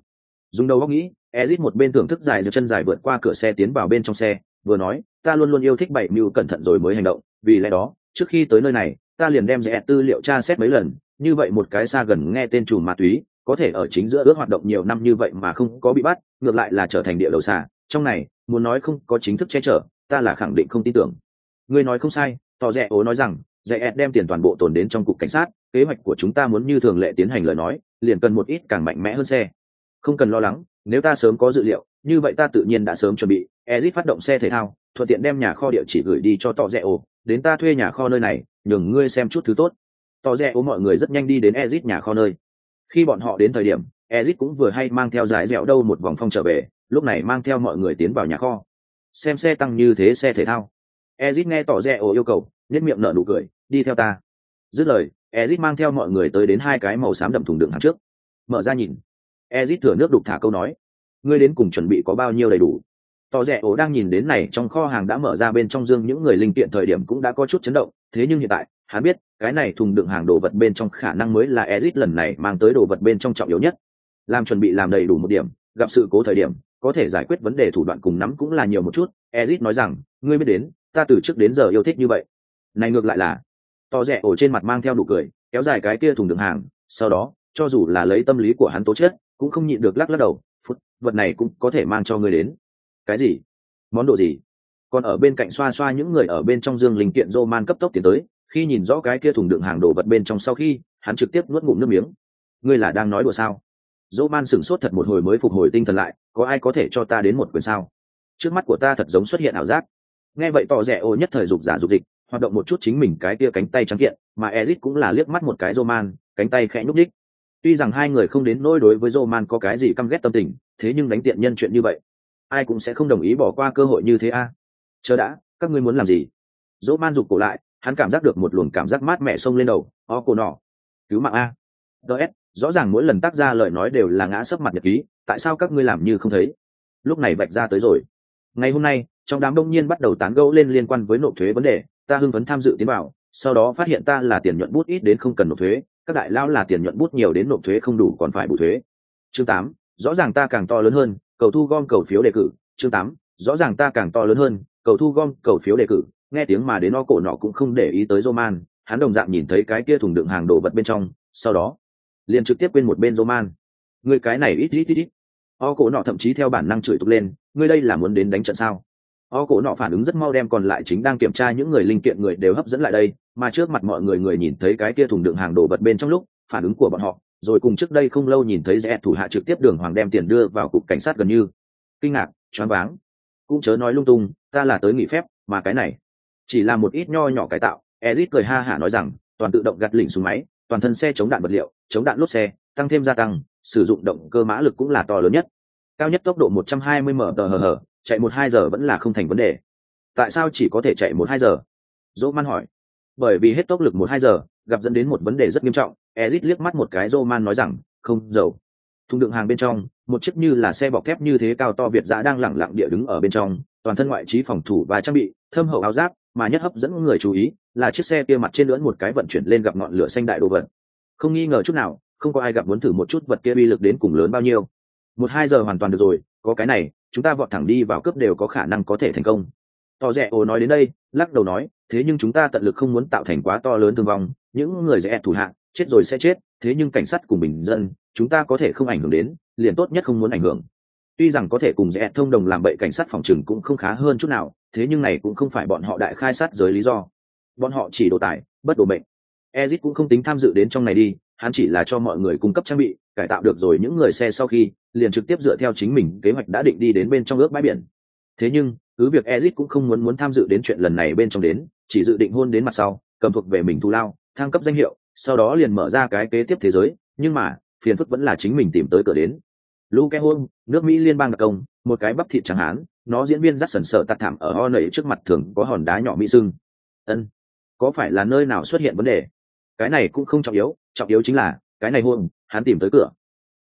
dùng đầu góc nghĩ, ezit một bên thưởng thức dài giơ chân dài vượt qua cửa xe tiến vào bên trong xe, vừa nói, ta luôn luôn yêu thích bảy mưu cẩn thận rồi mới hành động, vì lẽ đó, trước khi tới nơi này, ta liền đem rẽ tư liệu tra xét mấy lần, như vậy một cái xa gần nghe tên chùm ma túy, có thể ở chính giữa ước hoạt động nhiều năm như vậy mà không có bị bắt, ngược lại là trở thành địa đầu xà. Trong này, muốn nói không có chính thức che chở, ta là khẳng định không tin tưởng. Ngươi nói không sai, tỏ rẽ ố nói rằng rẽ ed đem tiền toàn bộ tồn đến trong cục cảnh sát kế hoạch của chúng ta muốn như thường lệ tiến hành lời nói, liền cần một ít càng mạnh mẽ hơn xe. Không cần lo lắng, nếu ta sớm có dự liệu, như vậy ta tự nhiên đã sớm chuẩn bị. Ezit phát động xe thể thao, thuận tiện đem nhà kho địa chỉ gửi đi cho tọ rẽ đến ta thuê nhà kho nơi này, nhường ngươi xem chút thứ tốt. Tọ rẽ mọi người rất nhanh đi đến ezit nhà kho nơi. Khi bọn họ đến thời điểm, ezit cũng vừa hay mang theo giải dẻo đâu một vòng phong trở về, lúc này mang theo mọi người tiến vào nhà kho. Xem xe tăng như thế xe thể thao. Ezit nghe tỏ rẽ ổ yêu cầu nhất miệng nở nụ cười, đi theo ta. Dứt lời ezit mang theo mọi người tới đến hai cái màu xám đậm thùng đựng hàng trước. Mở ra nhìn. Ezit thừa nước đục thả câu nói. Ngươi đến cùng chuẩn bị có bao nhiêu đầy đủ? Tỏ rẻ ổ đang nhìn đến này, trong kho hàng đã mở ra bên trong dương, những người linh kiện thời điểm cũng đã có chút chấn động. Thế nhưng hiện tại, hắn biết, cái này thùng đựng hàng đồ vật bên trong khả năng mới là ezit lần này mang tới đồ vật bên trong trọng yếu nhất. Làm chuẩn bị làm đầy đủ một điểm, gặp sự cố thời điểm, có thể giải quyết vấn đề thủ đoạn cùng nắm cũng là nhiều một chút. Ezit nói rằng, ngươi biết đến, ta từ trước đến giờ yêu thích như vậy. Này ngược lại là to rẻ ổ trên mặt mang theo nụ cười, kéo dài cái kia thùng đường hàng, sau đó, cho dù là lấy tâm lý của hắn tố chết cũng không nhịn được lắc lắc đầu, phút, vật này cũng có thể mang cho ngươi đến. Cái gì? Món đồ gì? Còn ở bên cạnh xoa xoa những người ở bên trong dương linh kiện rô man cấp tốc tiến tới, khi nhìn rõ cái kia thùng đựng hàng đồ vật bên trong sau khi, hắn trực tiếp nuốt ngụm nước miếng. Ngươi là đang nói đùa sao? Dỗ man sửng sốt thật một hồi mới phục hồi tinh thần lại, có ai có thể cho ta đến một quyền sao? Trước mắt của ta thật giống xuất hiện ảo giác. Nghe vậy tỏ rẻ ô nhất thời dục giả dục dịch hoạt động một chút chính mình cái tia cánh tay trắng kiện, mà ezit cũng là liếc mắt một cái roman, cánh tay khẽ nhúc đích tuy rằng hai người không đến nỗi đối với roman có cái gì căm ghét tâm tình, thế nhưng đánh tiện nhân chuyện như vậy, ai cũng sẽ không đồng ý bỏ qua cơ hội như thế a. Chờ đã, các ngươi muốn làm gì? Dỗ man rụt cổ lại, hắn cảm giác được một luồng cảm giác mát mẻ xông lên đầu o cổ nọ, cứu mạng a. Ts rõ ràng mỗi lần tác ra lời nói đều là ngã sấp mặt nhật ký, tại sao các ngươi làm như không thấy? Lúc này vạch ra tới rồi. Ngày hôm nay, trong đám đông nhiên bắt đầu tán gẫu lên liên quan với nộp thuế vấn đề ta hưng phấn tham dự tiến vào sau đó phát hiện ta là tiền nhuận bút ít đến không cần nộp thuế, các đại lao là tiền nhuận bút nhiều đến nộp thuế không đủ còn phải bù thuế. Chương tám, rõ ràng ta càng to lớn hơn, cầu thu gom cầu phiếu đề cử. Chương tám, rõ ràng ta càng to lớn hơn, cầu thu gom cầu phiếu đề cử. Nghe tiếng mà đến o cổ nọ cũng không để ý tới roman, hắn đồng dạng nhìn thấy cái kia thùng đựng hàng đồ vật bên trong, sau đó, liền trực tiếp quên một bên roman. Người cái này ít ít ít ít. O cổ nọ thậm chí theo bản năng chửi tục lên, ngươi đây là muốn đến đánh trận sao? O cổ nọ phản ứng rất mau đem còn lại chính đang kiểm tra những người linh kiện người đều hấp dẫn lại đây, mà trước mặt mọi người người nhìn thấy cái kia thùng đựng hàng đồ vật bên trong lúc, phản ứng của bọn họ, rồi cùng trước đây không lâu nhìn thấy rẽ thủ hạ trực tiếp đường hoàng đem tiền đưa vào cục cảnh sát gần như. Kinh ngạc, choáng váng. Cũng chớ nói lung tung, ta là tới nghỉ phép, mà cái này, chỉ là một ít nho nhỏ cải tạo. Ezit cười ha hả nói rằng, toàn tự động gặt lỉnh xuống máy, toàn thân xe chống đạn vật liệu, chống đạn lốp xe, tăng thêm gia tăng, sử dụng động cơ mã lực cũng là to lớn nhất. Cao nhất tốc độ 120 m tờ hờ hờ chạy một hai giờ vẫn là không thành vấn đề. Tại sao chỉ có thể chạy một hai giờ? Dỗ man hỏi. Bởi vì hết tốc lực một hai giờ, gặp dẫn đến một vấn đề rất nghiêm trọng. Ezit liếc mắt một cái, dỗ man nói rằng, không, dầu. Thùng đựng hàng bên trong, một chiếc như là xe bọc thép như thế cao to việt giã đang lẳng lặng địa đứng ở bên trong, toàn thân ngoại trí phòng thủ và trang bị, thâm hậu áo giáp, mà nhất hấp dẫn người chú ý là chiếc xe kia mặt trên lưỡn một cái vận chuyển lên gặp ngọn lửa xanh đại đồ vật. Không nghi ngờ chút nào, không có ai gặp muốn thử một chút vật kia uy lực đến cùng lớn bao nhiêu. Một hai giờ hoàn toàn được rồi có cái này, chúng ta vọt thẳng đi vào cướp đều có khả năng có thể thành công. Tỏ rẽ ồ nói đến đây, lắc đầu nói, thế nhưng chúng ta tận lực không muốn tạo thành quá to lớn thương vong, những người rẽ thủ hạng chết rồi sẽ chết, thế nhưng cảnh sát cùng bình dân, chúng ta có thể không ảnh hưởng đến, liền tốt nhất không muốn ảnh hưởng. Tuy rằng có thể cùng rẽ thông đồng làm bậy cảnh sát phòng trừng cũng không khá hơn chút nào, thế nhưng này cũng không phải bọn họ đại khai sát giới lý do. Bọn họ chỉ đổ tài, bất đổ bệnh ezit cũng không tính tham dự đến trong này đi hắn chỉ là cho mọi người cung cấp trang bị, cải tạo được rồi những người xe sau khi, liền trực tiếp dựa theo chính mình kế hoạch đã định đi đến bên trong ước bãi biển. Thế nhưng, cứ việc ezit cũng không muốn muốn tham dự đến chuyện lần này bên trong đến, chỉ dự định hôn đến mặt sau, cầm thuộc về mình thù lao, thăng cấp danh hiệu, sau đó liền mở ra cái kế tiếp thế giới, nhưng mà, phiền phức vẫn là chính mình tìm tới cửa đến. Luke hôn, nước mỹ liên bang đặc công, một cái bắp thịt chẳng hán, nó diễn viên rất sần sợ tạt thảm ở ho nẩy trước mặt thường có hòn đá nhỏ mỹ sưng. Ân, có phải là nơi nào xuất hiện vấn đề? Cái này cũng không trọng yếu trọng yếu chính là, cái này hôn hắn tìm tới cửa.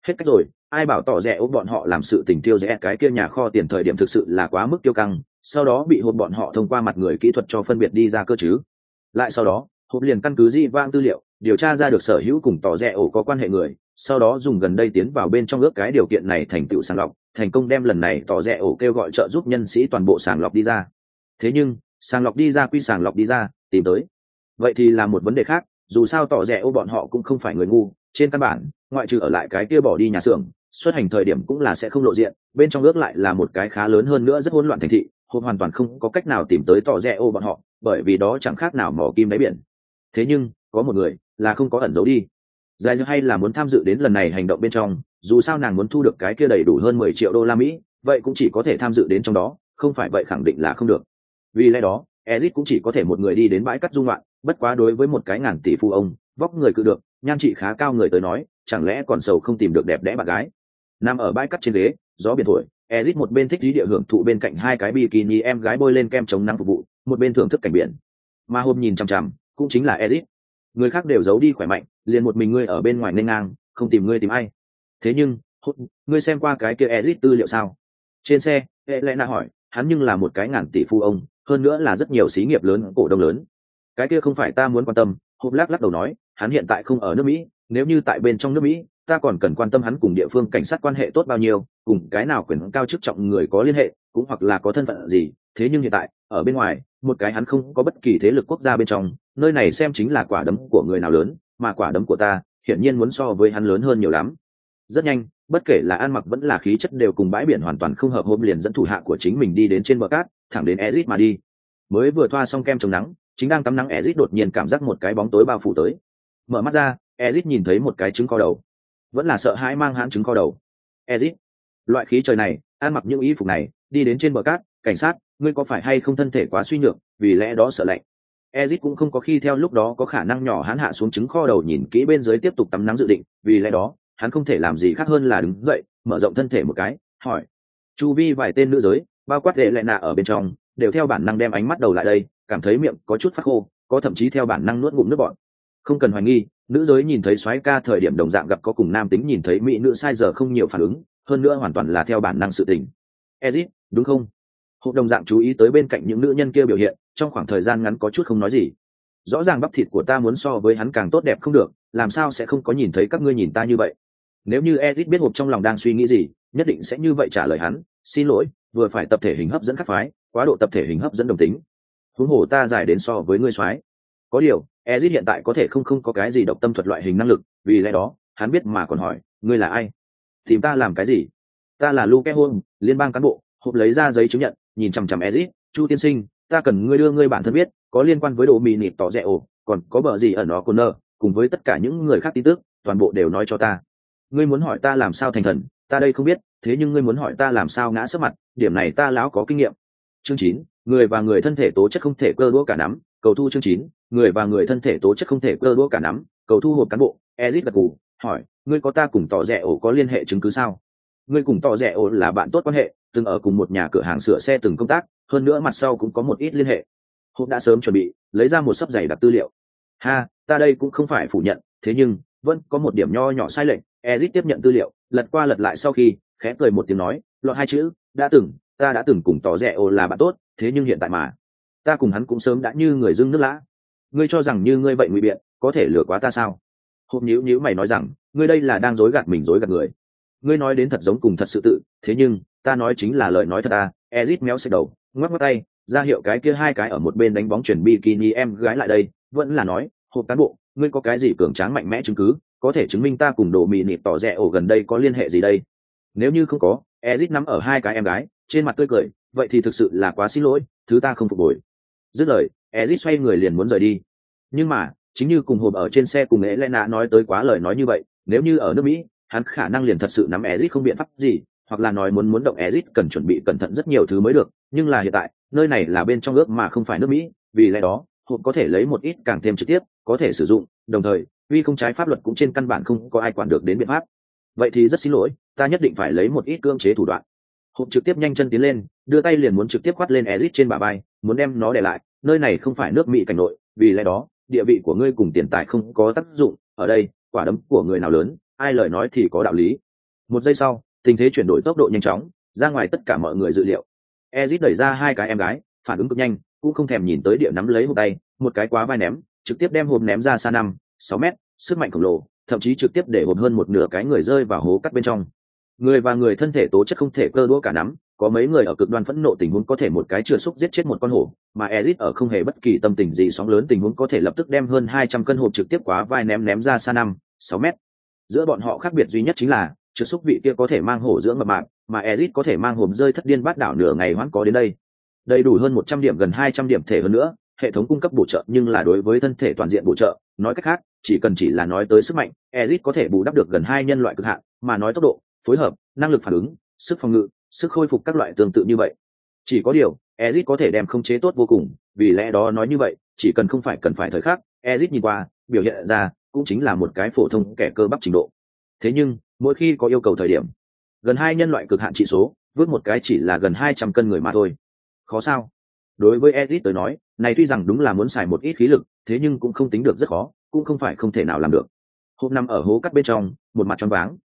Hết cách rồi, ai bảo tỏ rẻ ốp bọn họ làm sự tình tiêu rẽ cái kia nhà kho tiền thời điểm thực sự là quá mức tiêu căng, sau đó bị hộp bọn họ thông qua mặt người kỹ thuật cho phân biệt đi ra cơ chứ. Lại sau đó, hộp liền căn cứ di vang tư liệu, điều tra ra được sở hữu cùng tỏ rẻ ổ có quan hệ người, sau đó dùng gần đây tiến vào bên trong ước cái điều kiện này thành tựu sàng lọc, thành công đem lần này tỏ rẻ ổ kêu gọi trợ giúp nhân sĩ toàn bộ sàng lọc đi ra. Thế nhưng, sàng lọc đi ra quy sàng lọc đi ra, tìm tới. Vậy thì là một vấn đề khác dù sao tỏ rẻ ô bọn họ cũng không phải người ngu, trên căn bản, ngoại trừ ở lại cái kia bỏ đi nhà xưởng, xuất hành thời điểm cũng là sẽ không lộ diện, bên trong ước lại là một cái khá lớn hơn nữa rất hỗn loạn thành thị hộp hoàn toàn không có cách nào tìm tới tỏ rẻ ô bọn họ, bởi vì đó chẳng khác nào mỏ kim đáy biển. Thế nhưng, có một người là không có ẩn giấu đi. Dài hay là muốn tham dự đến lần này hành động bên trong, dù sao nàng muốn thu được cái kia đầy đủ hơn mười triệu đô la mỹ, vậy cũng chỉ có thể tham dự đến trong đó, không phải vậy khẳng định là không được. Vì lẽ đó ezit cũng chỉ có thể một người đi đến bãi cắt dung loạn bất quá đối với một cái ngàn tỷ phu ông, vóc người cự được, nhan trị khá cao người tới nói, chẳng lẽ còn sầu không tìm được đẹp đẽ bạn gái? Nằm ở bãi cắt trên ghế, gió biển thổi ezit một bên thích lý địa hưởng thụ bên cạnh hai cái bikini em gái bôi lên kem chống nắng phục vụ, một bên thưởng thức cảnh biển. Mà hôm nhìn chằm chằm, cũng chính là ezit người khác đều giấu đi khỏe mạnh, liền một mình ngươi ở bên ngoài nên ngang, không tìm ngươi tìm ai. Thế nhưng ngươi xem qua cái kia ezit tư liệu sao? Trên xe e lẽ na hỏi, hắn nhưng là một cái ngàn tỷ phu ông, hơn nữa là rất nhiều xí nghiệp lớn, cổ đông lớn cái kia không phải ta muốn quan tâm hộp lắc lắc đầu nói, hắn hiện tại không ở nước mỹ, nếu như tại bên trong nước mỹ, ta còn cần quan tâm hắn cùng địa phương cảnh sát quan hệ tốt bao nhiêu, cùng cái nào quyền cao chức trọng người có liên hệ, cũng hoặc là có thân phận gì. Thế nhưng hiện tại, ở bên ngoài, một cái hắn không có bất kỳ thế lực quốc gia bên trong, nơi này xem chính là quả đấm của người nào lớn, mà quả đấm của ta, hiển nhiên muốn so với hắn lớn hơn nhiều lắm. Rất nhanh, bất kể là ăn mặc vẫn là khí chất đều cùng bãi biển hoàn toàn không hợp hôm liền dẫn thủ hạ của chính mình đi đến trên bờ cát, thẳng đến ezit mà đi. Mới vừa thoa xong kem chống nắng chính đang tắm nắng ezit đột nhiên cảm giác một cái bóng tối bao phủ tới. Mở mắt ra, ezit nhìn thấy một cái trứng co đầu. Vẫn là sợ hãi mang hãn trứng co đầu. Ezit, loại khí trời này, ăn mặc những y phục này, đi đến trên bờ cát, cảnh sát, ngươi có phải hay không thân thể quá suy nhược, vì lẽ đó sợ lạnh. Ezit cũng không có khi theo lúc đó có khả năng nhỏ hắn hạ xuống trứng kho đầu nhìn kỹ bên dưới tiếp tục tắm nắng dự định, vì lẽ đó, hắn không thể làm gì khác hơn là đứng dậy, mở rộng thân thể một cái, hỏi. Chu vi vài tên nữ giới, bao quát lệ lệ nạ ở bên trong, đều theo bản năng đem ánh mắt đầu lại đây cảm thấy miệng có chút phát khô, có thậm chí theo bản năng nuốt ngụm nước bọn không cần hoài nghi, nữ giới nhìn thấy soái ca thời điểm đồng dạng gặp có cùng nam tính nhìn thấy mỹ nữ sai giờ không nhiều phản ứng, hơn nữa hoàn toàn là theo bản năng sự tình. Ezit, đúng không? Hộ đồng dạng chú ý tới bên cạnh những nữ nhân kia biểu hiện, trong khoảng thời gian ngắn có chút không nói gì. Rõ ràng bắp thịt của ta muốn so với hắn càng tốt đẹp không được, làm sao sẽ không có nhìn thấy các ngươi nhìn ta như vậy? Nếu như ezit biết hộp trong lòng đang suy nghĩ gì, nhất định sẽ như vậy trả lời hắn, xin lỗi, vừa phải tập thể hình hấp dẫn các phái, quá độ tập thể hình hấp dẫn đồng tính huống hồ ta dài đến so với ngươi soái. Có điều, ezit hiện tại có thể không không có cái gì độc tâm thuật loại hình năng lực, vì lẽ đó, hắn biết mà còn hỏi, ngươi là ai? Tìm ta làm cái gì? Ta là luke hôn liên bang cán bộ, hộp lấy ra giấy chứng nhận, nhìn chằm chằm ezit, chu tiên sinh, ta cần ngươi đưa ngươi bản thân biết, có liên quan với đồ mì nịt tỏ rẻ ổ, còn có bờ gì ở nó cô nơ, cùng với tất cả những người khác tin tức, toàn bộ đều nói cho ta. Ngươi muốn hỏi ta làm sao thành thần, ta đây không biết, thế nhưng ngươi muốn hỏi ta làm sao ngã sấp mặt, điểm này ta lão có kinh nghiệm. Chương chín người và người thân thể tố chất không thể cơ đũa cả nắm, cầu thu chương chín, người và người thân thể tố chất không thể cơ đũa cả nắm, cầu thu hộp cán bộ, ezit gật cù hỏi, ngươi có ta cùng tỏ rẻ ổ có liên hệ chứng cứ sao? Ngươi cùng tỏ rẻ ổ là bạn tốt quan hệ, từng ở cùng một nhà cửa hàng sửa xe từng công tác, hơn nữa mặt sau cũng có một ít liên hệ. Hộp đã sớm chuẩn bị, lấy ra một sấp giày đặc tư liệu. Ha, ta đây cũng không phải phủ nhận, thế nhưng, vẫn có một điểm nho nhỏ sai lệch. Ezit tiếp nhận tư liệu, lật qua lật lại sau khi, khẽ cười một tiếng nói, lọt hai chữ, đã từng ta đã từng cùng tỏ rẻ ô là bạn tốt, thế nhưng hiện tại mà, ta cùng hắn cũng sớm đã như người dưng nước lã. Ngươi cho rằng như ngươi vậy ngụy biện, có thể lừa quá ta sao? Hộp nhíu nhíu mày nói rằng, ngươi đây là đang dối gạt mình dối gạt người. Ngươi nói đến thật giống cùng thật sự tự, thế nhưng, ta nói chính là lời nói thật ta. Ezit méo xẹt đầu, ngoắc ngoắc tay, ra hiệu cái kia hai cái ở một bên đánh bóng chuyển bikini em gái lại đây, vẫn là nói, hộp cán bộ, ngươi có cái gì cường tráng mạnh mẽ chứng cứ, có thể chứng minh ta cùng đồ mì nịp tỏ rẻ ổ gần đây có liên hệ gì đây? Nếu như không có, ezit nắm ở hai cái em gái trên mặt tươi cười, vậy thì thực sự là quá xin lỗi, thứ ta không phục hồi. Dứt lời ezit xoay người liền muốn rời đi. Nhưng mà, chính như cùng hộp ở trên xe cùng ế lena nói tới quá lời nói như vậy, nếu như ở nước mỹ, hắn khả năng liền thật sự nắm ezit không biện pháp gì, hoặc là nói muốn muốn động ezit cần chuẩn bị cẩn thận rất nhiều thứ mới được. Nhưng là hiện tại, nơi này là bên trong ước mà không phải nước mỹ, vì lẽ đó, hộp có thể lấy một ít càng thêm trực tiếp, có thể sử dụng. Đồng thời uy không trái pháp luật cũng trên căn bản không có ai quản được đến biện pháp. Vậy thì rất xin lỗi, ta nhất định phải lấy một ít cưỡng chế thủ đoạn hộp trực tiếp nhanh chân tiến lên, đưa tay liền muốn trực tiếp khoắt lên ezit trên bà bay muốn đem nó để lại. Nơi này không phải nước mỹ cảnh nội, vì lẽ đó, địa vị của ngươi cùng tiền tài không có tác dụng. Ở đây, quả đấm của người nào lớn, ai lời nói thì có đạo lý. Một giây sau, tình thế chuyển đổi tốc độ nhanh chóng, ra ngoài tất cả mọi người dự liệu. Ezit đẩy ra hai cái em gái, phản ứng cực nhanh, cũng không thèm nhìn tới địa nắm lấy hộp tay, một cái quá vai ném, trực tiếp đem hộp ném ra xa năm, sáu mét, sức mạnh khổng lồ, thậm chí trực tiếp để hộp hơn một nửa cái người rơi vào hố cắt bên trong người và người thân thể tố chất không thể cơ đũa cả nắm, có mấy người ở cực đoan phẫn nộ tình huống có thể một cái chưa xúc giết chết một con hổ, mà ezit ở không hề bất kỳ tâm tình gì sóng lớn tình huống có thể lập tức đem hơn hai trăm cân hộp trực tiếp quá vai ném ném ra xa năm, sáu mét. Giữa bọn họ khác biệt duy nhất chính là chưa xúc vị kia có thể mang hổ dưỡng mập mạp, mà ezit có thể mang hồm rơi thất điên bát đảo nửa ngày hoãn có đến đây. Đầy đủ hơn một trăm điểm gần hai trăm điểm thể hơn nữa, hệ thống cung cấp bổ trợ nhưng là đối với thân thể toàn diện bổ trợ, nói cách khác, chỉ cần chỉ là nói tới sức mạnh, ezit có thể bù đắp được gần hai nhân loại cực hạn, mà nói tốc độ phối hợp, năng lực phản ứng, sức phòng ngự, sức khôi phục các loại tương tự như vậy. Chỉ có điều ezit có thể đem khống chế tốt vô cùng, vì lẽ đó nói như vậy, chỉ cần không phải cần phải thời khắc ezit nhìn qua, biểu hiện ra, cũng chính là một cái phổ thông kẻ cơ bắp trình độ. Thế nhưng, mỗi khi có yêu cầu thời điểm, gần hai nhân loại cực hạn trị số vớt một cái chỉ là gần hai trăm cân người mà thôi. Khó sao? Đối với edit tới nói, này tuy rằng đúng là muốn xài một ít khí lực, thế nhưng cũng không tính được rất khó, cũng không phải không thể nào làm được. Hôm năm ở hố cắt bên trong, một mặt choáng váng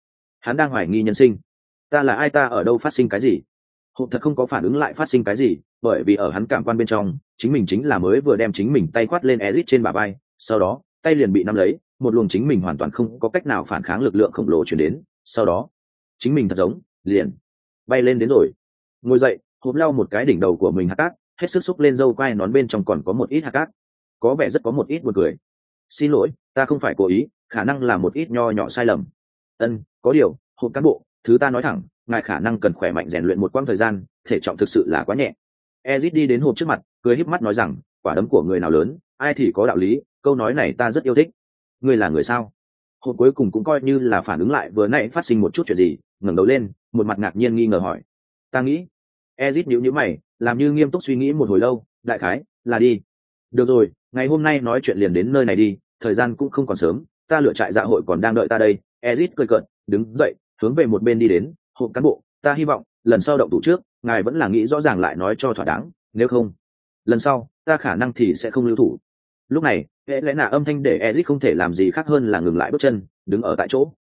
hắn đang hoài nghi nhân sinh. Ta là ai, ta ở đâu phát sinh cái gì? Hộp thật không có phản ứng lại phát sinh cái gì, bởi vì ở hắn cảm quan bên trong, chính mình chính là mới vừa đem chính mình tay khoát lên ezit trên bà bay sau đó, tay liền bị nắm lấy, một luồng chính mình hoàn toàn không có cách nào phản kháng lực lượng khổng lồ chuyển đến, sau đó, chính mình thật giống, liền bay lên đến rồi. Ngồi dậy hộp lau một cái đỉnh đầu của mình hạt cát, hết sức xúc lên dâu quai nón bên trong còn có một ít hạt cát. Có vẻ rất có một ít buồn cười. Xin lỗi, ta không phải cố ý, khả năng là một ít nho nhỏ sai lầm ân, có điều, hộp cán bộ, thứ ta nói thẳng, ngài khả năng cần khỏe mạnh rèn luyện một quãng thời gian, thể trọng thực sự là quá nhẹ. Ezit đi đến hộp trước mặt, cười híp mắt nói rằng, quả đấm của người nào lớn, ai thì có đạo lý, câu nói này ta rất yêu thích. Ngươi là người sao? Hộp cuối cùng cũng coi như là phản ứng lại, vừa nãy phát sinh một chút chuyện gì, ngẩng đầu lên, một mặt ngạc nhiên nghi ngờ hỏi. Ta nghĩ, ezit nhíu nhíu mày, làm như nghiêm túc suy nghĩ một hồi lâu, đại khái, là đi. Được rồi, ngày hôm nay nói chuyện liền đến nơi này đi, thời gian cũng không còn sớm, ta lựa trại dạ hội còn đang đợi ta đây ezit cười cợt, đứng dậy, hướng về một bên đi đến. Hộp cán bộ, ta hy vọng, lần sau động thủ trước, ngài vẫn là nghĩ rõ ràng lại nói cho thỏa đáng, nếu không, lần sau, ta khả năng thì sẽ không lưu thủ. Lúc này, hệ lẽ nạ âm thanh để ezit không thể làm gì khác hơn là ngừng lại bước chân, đứng ở tại chỗ.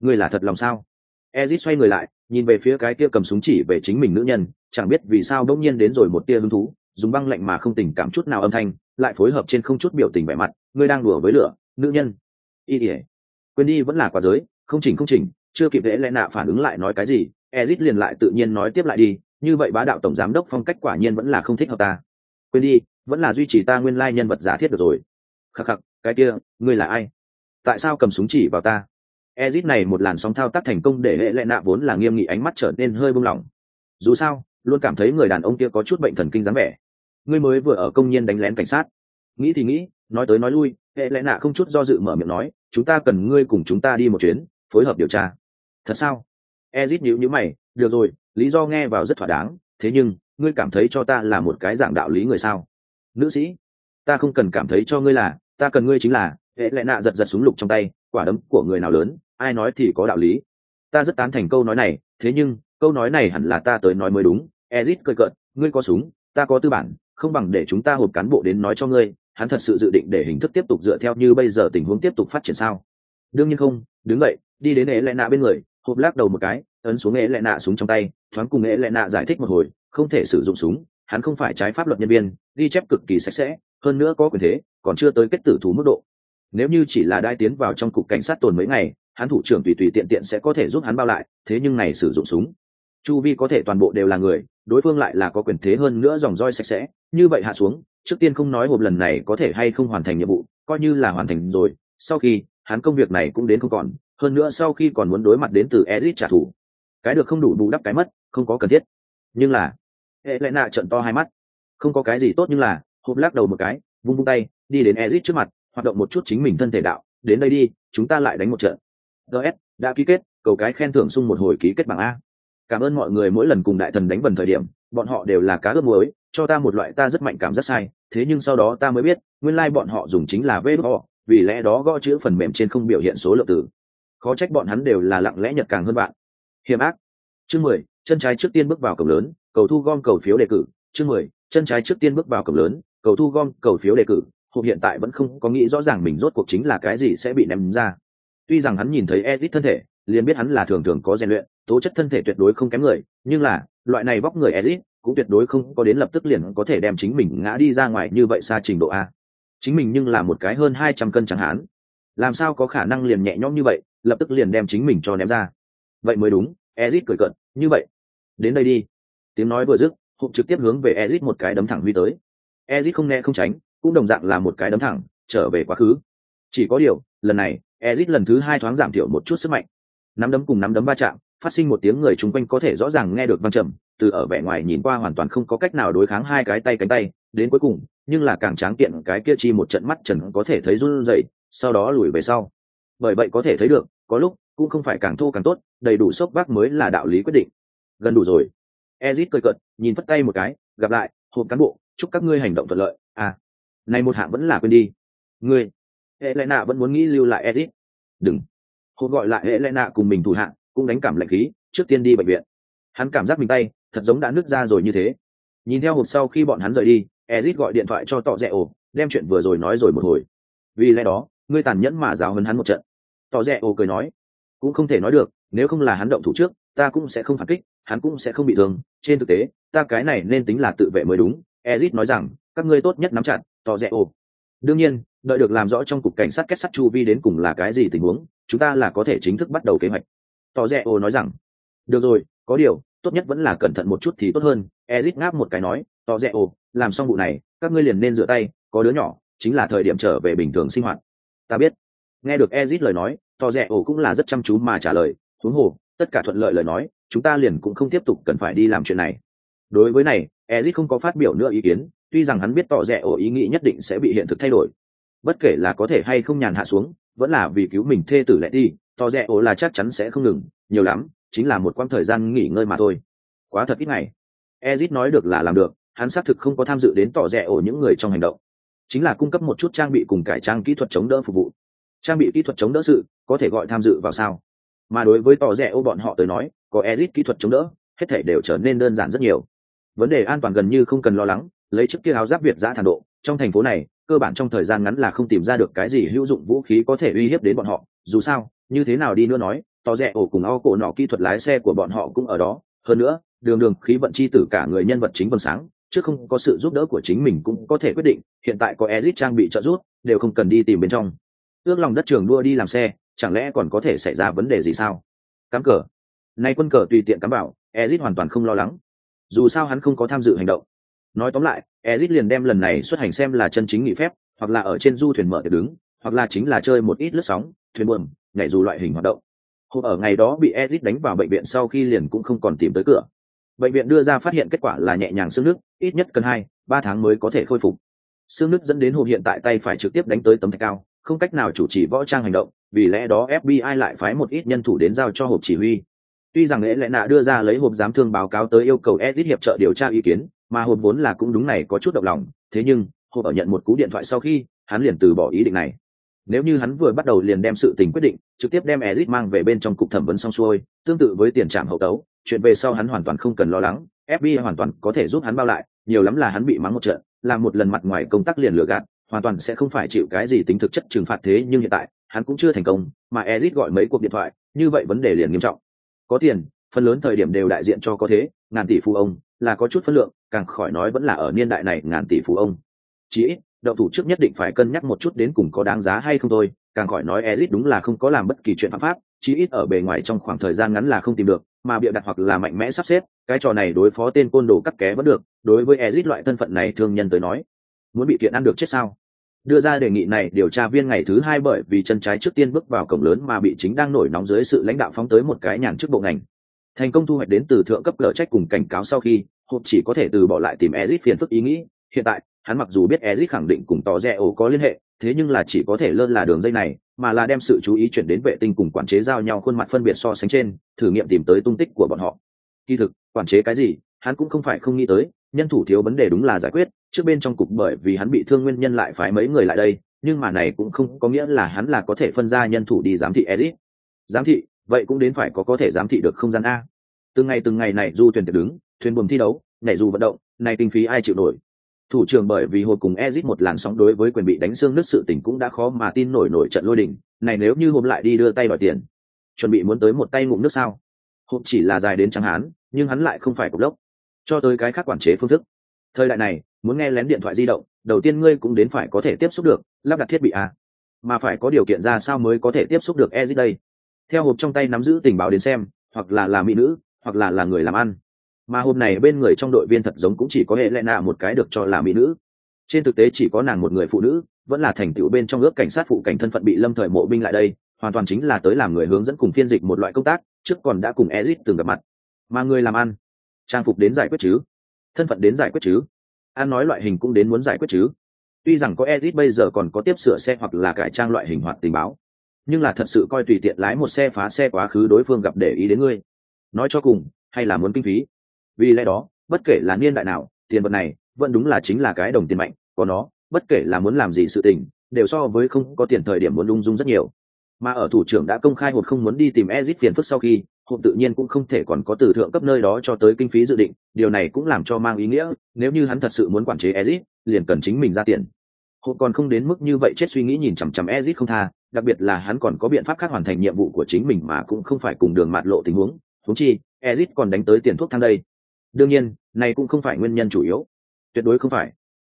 Ngươi là thật lòng sao? Ezit xoay người lại, nhìn về phía cái kia cầm súng chỉ về chính mình nữ nhân, chẳng biết vì sao bỗng nhiên đến rồi một tia hứng thú, dùng băng lạnh mà không tình cảm chút nào âm thanh, lại phối hợp trên không chút biểu tình vẻ mặt, ngươi đang đùa với lửa, nữ nhân. Y ỉa quên đi vẫn là quá giới không chỉnh không chỉnh, chưa kịp lẽ lẽ nạ phản ứng lại nói cái gì, ezit liền lại tự nhiên nói tiếp lại đi, như vậy bá đạo tổng giám đốc phong cách quả nhiên vẫn là không thích hợp ta. Quên đi, vẫn là duy trì ta nguyên lai nhân vật giả thiết được rồi. Khắc khắc, cái kia, ngươi là ai? Tại sao cầm súng chỉ vào ta? Ezit này một làn sóng thao tác thành công để hệ lệ nạ vốn là nghiêm nghị ánh mắt trở nên hơi buông lỏng. Dù sao, luôn cảm thấy người đàn ông kia có chút bệnh thần kinh dáng vẻ. Ngươi mới vừa ở công nhân đánh lén cảnh sát. Nghĩ thì nghĩ, nói tới nói lui hệ lệ nạ không chút do dự mở miệng nói, chúng ta cần ngươi cùng chúng ta đi một chuyến phối hợp điều tra. Thật sao? Ezit nhíu nhíu mày, được rồi, lý do nghe vào rất thỏa đáng, thế nhưng, ngươi cảm thấy cho ta là một cái dạng đạo lý người sao? Nữ sĩ, ta không cần cảm thấy cho ngươi là, ta cần ngươi chính là. Hệ lệ nạ giật giật súng lục trong tay, quả đấm của người nào lớn, ai nói thì có đạo lý. Ta rất tán thành câu nói này, thế nhưng, câu nói này hẳn là ta tới nói mới đúng. Ezit cười cợt, ngươi có súng, ta có tư bản, không bằng để chúng ta hộp cán bộ đến nói cho ngươi, hắn thật sự dự định để hình thức tiếp tục dựa theo như bây giờ tình huống tiếp tục phát triển sao? Đương nhiên không, đứng vậy đi đến ế lệ nạ bên người, hộp lắc đầu một cái, ấn xuống ế lệ nạ súng trong tay, thoáng cùng ế lệ nạ giải thích một hồi, không thể sử dụng súng, hắn không phải trái pháp luật nhân viên, ghi chép cực kỳ sạch sẽ, hơn nữa có quyền thế, còn chưa tới kết tử thú mức độ. Nếu như chỉ là đai tiến vào trong cục cảnh sát tồn mấy ngày, hắn thủ trưởng tùy tùy tiện tiện sẽ có thể giúp hắn bao lại, thế nhưng này sử dụng súng. Chu vi có thể toàn bộ đều là người, đối phương lại là có quyền thế hơn nữa dòng roi sạch sẽ, như vậy hạ xuống, trước tiên không nói hộp lần này có thể hay không hoàn thành nhiệm vụ, coi như là hoàn thành rồi, sau khi, hắn công việc này cũng đến không còn hơn nữa sau khi còn muốn đối mặt đến từ ezit trả thù, cái được không đủ bù đắp cái mất, không có cần thiết. Nhưng là hệ lẽ nạ trận to hai mắt. Không có cái gì tốt nhưng là hộp lắc đầu một cái, vung vung tay, đi đến ezit trước mặt, hoạt động một chút chính mình thân thể đạo, đến đây đi, chúng ta lại đánh một trận. Gs đã ký kết, cầu cái khen thưởng sung một hồi ký kết bảng a. Cảm ơn mọi người mỗi lần cùng đại thần đánh vần thời điểm, bọn họ đều là cá ướp muối, cho ta một loại ta rất mạnh cảm rất sai, thế nhưng sau đó ta mới biết, nguyên lai bọn họ dùng chính là vê đô vì lẽ đó gõ chữ phần mềm trên không biểu hiện số lượng từ khó trách bọn hắn đều là lặng lẽ nhật càng hơn bạn. Hiểm ác. Chương mười, chân trái trước tiên bước vào cổng lớn, cầu thu gom cầu phiếu đề cử. Chương mười, chân trái trước tiên bước vào cổng lớn, cầu thu gom cầu phiếu đề cử. Hộp hiện tại vẫn không có nghĩ rõ ràng mình rốt cuộc chính là cái gì sẽ bị ném ra. Tuy rằng hắn nhìn thấy edit thân thể, liền biết hắn là thường thường có rèn luyện, tố chất thân thể tuyệt đối không kém người, nhưng là, loại này vóc người edit cũng tuyệt đối không có đến lập tức liền có thể đem chính mình ngã đi ra ngoài như vậy xa trình độ a. Chính mình nhưng là một cái hơn hai trăm cân chẳng hạn. Làm sao có khả năng liền nhẹ nhõm như vậy? Lập tức liền đem chính mình cho ném ra. Vậy mới đúng ezit cười cận như vậy, đến đây đi. Tiếng nói vừa dứt, hụt trực tiếp hướng về ezit một cái đấm thẳng huy tới. Ezit không nghe không tránh, cũng đồng dạng là một cái đấm thẳng, trở về quá khứ. Chỉ có điều, lần này ezit lần thứ hai thoáng giảm thiểu một chút sức mạnh. Nắm đấm cùng nắm đấm va chạm, phát sinh một tiếng người chung quanh có thể rõ ràng nghe được văng trầm, từ ở vẻ ngoài nhìn qua hoàn toàn không có cách nào đối kháng hai cái tay cánh tay, đến cuối cùng, nhưng là càng tráng kiện cái kia chi một trận mắt trần có thể thấy run rẩy, sau đó lùi về sau bởi vậy có thể thấy được có lúc cũng không phải càng thô càng tốt đầy đủ sốc vác mới là đạo lý quyết định. Gần đủ rồi. Ezit cười cợt nhìn phất tay một cái gặp lại hộp cán bộ chúc các ngươi hành động thuận lợi. À này một hạng vẫn là quên đi. Ngươi hệ lệ nạ vẫn muốn nghĩ lưu lại ezit. Đừng. Hộp gọi lại hệ lệ nạ cùng mình thủ hạng, cũng đánh cảm lạnh khí trước tiên đi bệnh viện. Hắn cảm giác mình tay thật giống đã nứt ra rồi như thế. Nhìn theo hộp sau khi bọn hắn rời đi ezit gọi điện thoại cho tọ rẽ ổ đem chuyện vừa rồi nói rồi một hồi. Vì lẽ đó ngươi tàn nhẫn mà giáo hấn hắn một trận tỏ rẽ ô cười nói. Cũng không thể nói được, nếu không là hắn động thủ trước, ta cũng sẽ không phản kích, hắn cũng sẽ không bị thương. Trên thực tế, ta cái này nên tính là tự vệ mới đúng. Ezit nói rằng, các ngươi tốt nhất nắm chặt, tỏ rẽ ô đương nhiên, đợi được làm rõ trong cục cảnh sát kết sắt chu vi đến cùng là cái gì tình huống, chúng ta là có thể chính thức bắt đầu kế hoạch. Tỏ rẽ ô nói rằng, được rồi, có điều, tốt nhất vẫn là cẩn thận một chút thì tốt hơn. Ezit ngáp một cái nói, tỏ rẽ ô làm xong vụ này, các ngươi liền nên rửa tay, có đứa nhỏ, chính là thời điểm trở về bình thường sinh hoạt. Ta biết nghe được ezit lời nói tỏ Rẻ ổ cũng là rất chăm chú mà trả lời, huống hồ, tất cả thuận lợi lời nói, chúng ta liền cũng không tiếp tục cần phải đi làm chuyện này. Đối với này, ezit không có phát biểu nữa ý kiến, tuy rằng hắn biết tỏ Rẻ ổ ý nghĩ nhất định sẽ bị hiện thực thay đổi. Bất kể là có thể hay không nhàn hạ xuống, vẫn là vì cứu mình thê tử lẽ đi tỏ Rẻ ổ là chắc chắn sẽ không ngừng, nhiều lắm, chính là một quãng thời gian nghỉ ngơi mà thôi. Quá thật ít ngày. Ezit nói được là làm được, hắn xác thực không có tham dự đến tỏ Rẻ ổ những người trong hành động. Chính là cung cấp một chút trang bị cùng cải trang kỹ thuật chống đỡ phục vụ trang bị kỹ thuật chống đỡ sự, có thể gọi tham dự vào sao? Mà đối với tỏ rẻ ô bọn họ tới nói, có exit kỹ thuật chống đỡ, hết thể đều trở nên đơn giản rất nhiều. Vấn đề an toàn gần như không cần lo lắng, lấy chiếc kia áo giáp việt giã thản độ, trong thành phố này, cơ bản trong thời gian ngắn là không tìm ra được cái gì hữu dụng vũ khí có thể uy hiếp đến bọn họ. Dù sao, như thế nào đi nữa nói, tỏ rẻ ổ cùng o cổ nọ kỹ thuật lái xe của bọn họ cũng ở đó. Hơn nữa, đường đường khí vận chi tử cả người nhân vật chính vầng sáng, chứ không có sự giúp đỡ của chính mình cũng có thể quyết định. Hiện tại có exit trang bị trợ giúp, đều không cần đi tìm bên trong ước lòng đất trường đua đi làm xe, chẳng lẽ còn có thể xảy ra vấn đề gì sao? Cắm cờ. Nay quân cờ tùy tiện cắm bảo ezit hoàn toàn không lo lắng. Dù sao hắn không có tham dự hành động. Nói tóm lại ezit liền đem lần này xuất hành xem là chân chính nghỉ phép, hoặc là ở trên du thuyền mở tiệc đứng, hoặc là chính là chơi một ít lướt sóng, thuyền buồm, nhảy dù loại hình hoạt động. Hôm ở ngày đó bị ezit đánh vào bệnh viện sau khi liền cũng không còn tìm tới cửa. Bệnh viện đưa ra phát hiện kết quả là nhẹ nhàng xương nước, ít nhất cần hai, ba tháng mới có thể khôi phục. Xương nước dẫn đến hộp hiện tại tay phải trực tiếp đánh tới tấm thạch cao không cách nào chủ trì võ trang hành động, vì lẽ đó fbi lại phái một ít nhân thủ đến giao cho hộp chỉ huy. Tuy rằng lễ lẽ nạ đưa ra lấy hộp giám thương báo cáo tới yêu cầu edit hiệp trợ điều tra ý kiến, mà hộp vốn là cũng đúng này có chút động lòng, thế nhưng, hộp ở nhận một cú điện thoại sau khi, hắn liền từ bỏ ý định này. Nếu như hắn vừa bắt đầu liền đem sự tình quyết định, trực tiếp đem ezit mang về bên trong cục thẩm vấn xong xuôi, tương tự với tiền trạm hậu tấu, chuyện về sau hắn hoàn toàn không cần lo lắng fbi hoàn toàn có thể giúp hắn bao lại, nhiều lắm là hắn bị mắng một trận, làm một lần mặt ngoài công tác liền lừa gạt hoàn toàn sẽ không phải chịu cái gì tính thực chất trừng phạt thế nhưng hiện tại, hắn cũng chưa thành công, mà ezit gọi mấy cuộc điện thoại, như vậy vấn đề liền nghiêm trọng. Có tiền, phần lớn thời điểm đều đại diện cho có thế, ngàn tỷ phú ông, là có chút phân lượng, càng khỏi nói vẫn là ở niên đại này ngàn tỷ phú ông. Chí ít đậu thủ trước nhất định phải cân nhắc một chút đến cùng có đáng giá hay không thôi, càng khỏi nói ezit đúng là không có làm bất kỳ chuyện phạm pháp chí ít ở bề ngoài trong khoảng thời gian ngắn là không tìm được, mà bịa đặt hoặc là mạnh mẽ sắp xếp, cái trò này đối phó tên côn đồ cắt ké vẫn được, đối với ezit loại thân phận này thương nhân tới nói, muốn bị kiện ăn được chết sao? Đưa ra đề nghị này điều tra viên ngày thứ hai bởi vì chân trái trước tiên bước vào cổng lớn mà bị chính đang nổi nóng dưới sự lãnh đạo phóng tới một cái nhàn chức bộ ngành. Thành công thu hoạch đến từ thượng cấp lở trách cùng cảnh cáo sau khi, hộp chỉ có thể từ bỏ lại tìm ezit phiền phức ý nghĩ. Hiện tại, hắn mặc dù biết ezit khẳng định cùng tò rẽ ổ có liên hệ, thế nhưng là chỉ có thể lơ là đường dây này, mà là đem sự chú ý chuyển đến vệ tinh cùng quản chế giao nhau khuôn mặt phân biệt so sánh trên, thử nghiệm tìm tới tung tích của bọn họ. Kỳ thực, quản chế cái gì, hắn cũng không phải không nghĩ tới nhân thủ thiếu vấn đề đúng là giải quyết trước bên trong cục bởi vì hắn bị thương nguyên nhân lại phái mấy người lại đây nhưng mà này cũng không có nghĩa là hắn là có thể phân ra nhân thủ đi giám thị ezit giám thị vậy cũng đến phải có có thể giám thị được không gian a từng ngày từng ngày này du thuyền tiệc đứng thuyền buồm thi đấu nhảy dù vận động này kinh phí ai chịu nổi thủ trưởng bởi vì hồi cùng Ezic một làn sóng đối với quyền bị đánh xương nứt sự tình cũng đã khó mà tin nổi nổi trận lôi đình, này nếu như hôm lại đi đưa tay đòi tiền, chuẩn bị muốn tới một tay ngụm nước sao? Hộp chỉ là dài đến trắng hán, nhưng hắn lại không phải cục lốc. Cho tới cái khác quản chế phương thức. Thời đại này, muốn nghe lén điện thoại di động, đầu tiên ngươi cũng đến phải có thể tiếp xúc được, lắp đặt thiết bị à? Mà phải có điều kiện ra sao mới có thể tiếp xúc được Ezic đây? Theo hộp trong tay nắm giữ tình báo đến xem, hoặc là là mỹ nữ, hoặc là là người làm ăn mà hôm này bên người trong đội viên thật giống cũng chỉ có hệ lệ nạ một cái được cho là mỹ nữ trên thực tế chỉ có nàng một người phụ nữ vẫn là thành tựu bên trong ước cảnh sát phụ cảnh thân phận bị lâm thời mộ binh lại đây hoàn toàn chính là tới làm người hướng dẫn cùng phiên dịch một loại công tác trước còn đã cùng ezit từng gặp mặt mà người làm ăn trang phục đến giải quyết chứ? Thân phận đến giải quyết chứ? An nói loại hình cũng đến muốn giải quyết chứ? Tuy rằng có edit bây giờ còn có tiếp sửa xe hoặc là cải trang loại hình hoạt tình báo, nhưng là thật sự coi tùy tiện lái một xe phá xe quá khứ đối phương gặp để ý đến ngươi. Nói cho cùng, hay là muốn kinh phí? Vì lẽ đó, bất kể là niên đại nào, tiền vật này vẫn đúng là chính là cái đồng tiền mạnh, có nó, bất kể là muốn làm gì sự tình, đều so với không có tiền thời điểm muốn lung dung rất nhiều. Mà ở thủ trưởng đã công khai một không muốn đi tìm ezit phiền phức sau khi hộp tự nhiên cũng không thể còn có từ thượng cấp nơi đó cho tới kinh phí dự định, điều này cũng làm cho mang ý nghĩa, nếu như hắn thật sự muốn quản chế ezit liền cần chính mình ra tiền. Hộp còn không đến mức như vậy chết suy nghĩ nhìn chằm chằm ezit không tha, đặc biệt là hắn còn có biện pháp khác hoàn thành nhiệm vụ của chính mình mà cũng không phải cùng đường mạt lộ tình huống. Thúng chi ezit còn đánh tới tiền thuốc thang đây. Đương nhiên, này cũng không phải nguyên nhân chủ yếu. Tuyệt đối không phải.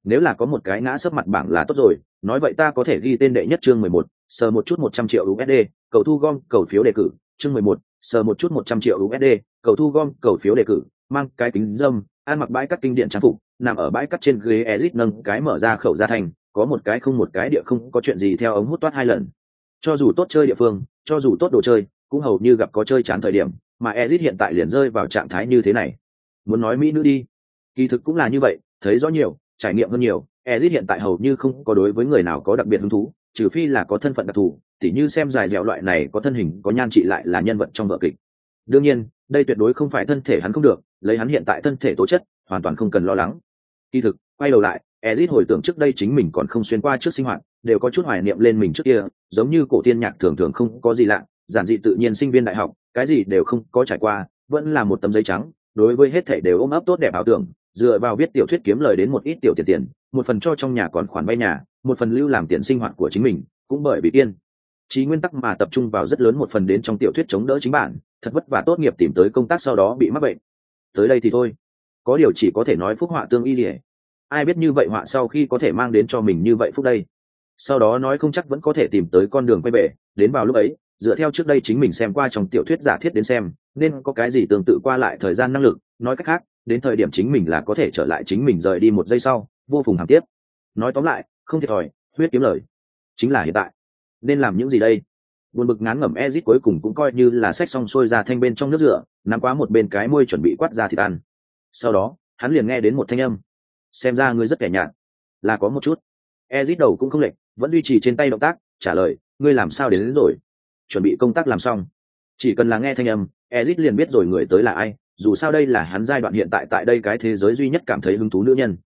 Nếu là có một cái ngã sấp mặt bảng là tốt rồi, nói vậy ta có thể ghi tên đệ nhất chương mười một, sờ một chút một trăm triệu usd cầu thu gom, cầu phiếu đề cử, chương mười một sờ một chút một trăm triệu usd cầu thu gom, cầu phiếu đề cử, mang cái kính dâm, ăn mặc bãi cắt kinh điện trang phục, nằm ở bãi cắt trên ghế ezit nâng cái mở ra khẩu ra thành, có một cái không một cái địa không có chuyện gì theo ống hút toát hai lần. Cho dù tốt chơi địa phương, cho dù tốt đồ chơi, cũng hầu như gặp có chơi chán thời điểm, mà ezit hiện tại liền rơi vào trạng thái như thế này. Muốn nói mỹ nữ đi. Kỳ thực cũng là như vậy, thấy rõ nhiều, trải nghiệm hơn nhiều ezit hiện tại hầu như không có đối với người nào có đặc biệt hứng thú trừ phi là có thân phận đặc thù, tỉ như xem dài dẻo loại này có thân hình, có nhan trị lại là nhân vật trong vở kịch. Đương nhiên, đây tuyệt đối không phải thân thể hắn không được, lấy hắn hiện tại thân thể tố chất, hoàn toàn không cần lo lắng. Kỳ thực, quay đầu lại ezit hồi tưởng trước đây chính mình còn không xuyên qua trước sinh hoạt, đều có chút hoài niệm lên mình trước kia, giống như cổ tiên nhạc thường thường không có gì lạ, giản dị tự nhiên sinh viên đại học, cái gì đều không có trải qua, vẫn là một tấm giấy trắng, đối với hết thảy đều ôm ấp tốt đẹp ảo tưởng, dựa vào viết tiểu thuyết kiếm lời đến một ít tiểu tiền tiền, một phần cho trong nhà còn khoản vay nhà một phần lưu làm tiền sinh hoạt của chính mình, cũng bởi bị yên trí nguyên tắc mà tập trung vào rất lớn một phần đến trong tiểu thuyết chống đỡ chính bản, thật vất vả tốt nghiệp tìm tới công tác sau đó bị mắc bệnh. Tới đây thì thôi. Có điều chỉ có thể nói phúc họa tương y gì ai biết như vậy họa sau khi có thể mang đến cho mình như vậy phúc đây? Sau đó nói không chắc vẫn có thể tìm tới con đường quay về, đến vào lúc ấy, dựa theo trước đây chính mình xem qua trong tiểu thuyết giả thiết đến xem, nên có cái gì tương tự qua lại thời gian năng lực, nói cách khác, đến thời điểm chính mình là có thể trở lại chính mình rời đi một giây sau, vô phùng hàng tiếp. Nói tóm lại không thiệt thòi huyết kiếm lời. Chính là hiện tại. Nên làm những gì đây? Buồn bực ngán ngẩm ezit cuối cùng cũng coi như là sách xong xuôi ra thanh bên trong nước rửa nắm quá một bên cái môi chuẩn bị quát ra thịt ăn sau đó hắn liền nghe đến một thanh âm. Xem ra ngươi rất kẻ nhạt. Là có một chút. Ezit đầu cũng không lệch vẫn duy trì trên tay động tác trả lời ngươi làm sao đến, đến rồi? Chuẩn bị công tác làm xong. Chỉ cần là nghe thanh âm ezit liền biết rồi người tới là ai dù sao đây là hắn giai đoạn hiện tại tại đây cái thế giới duy nhất cảm thấy hứng thú nữ nhân.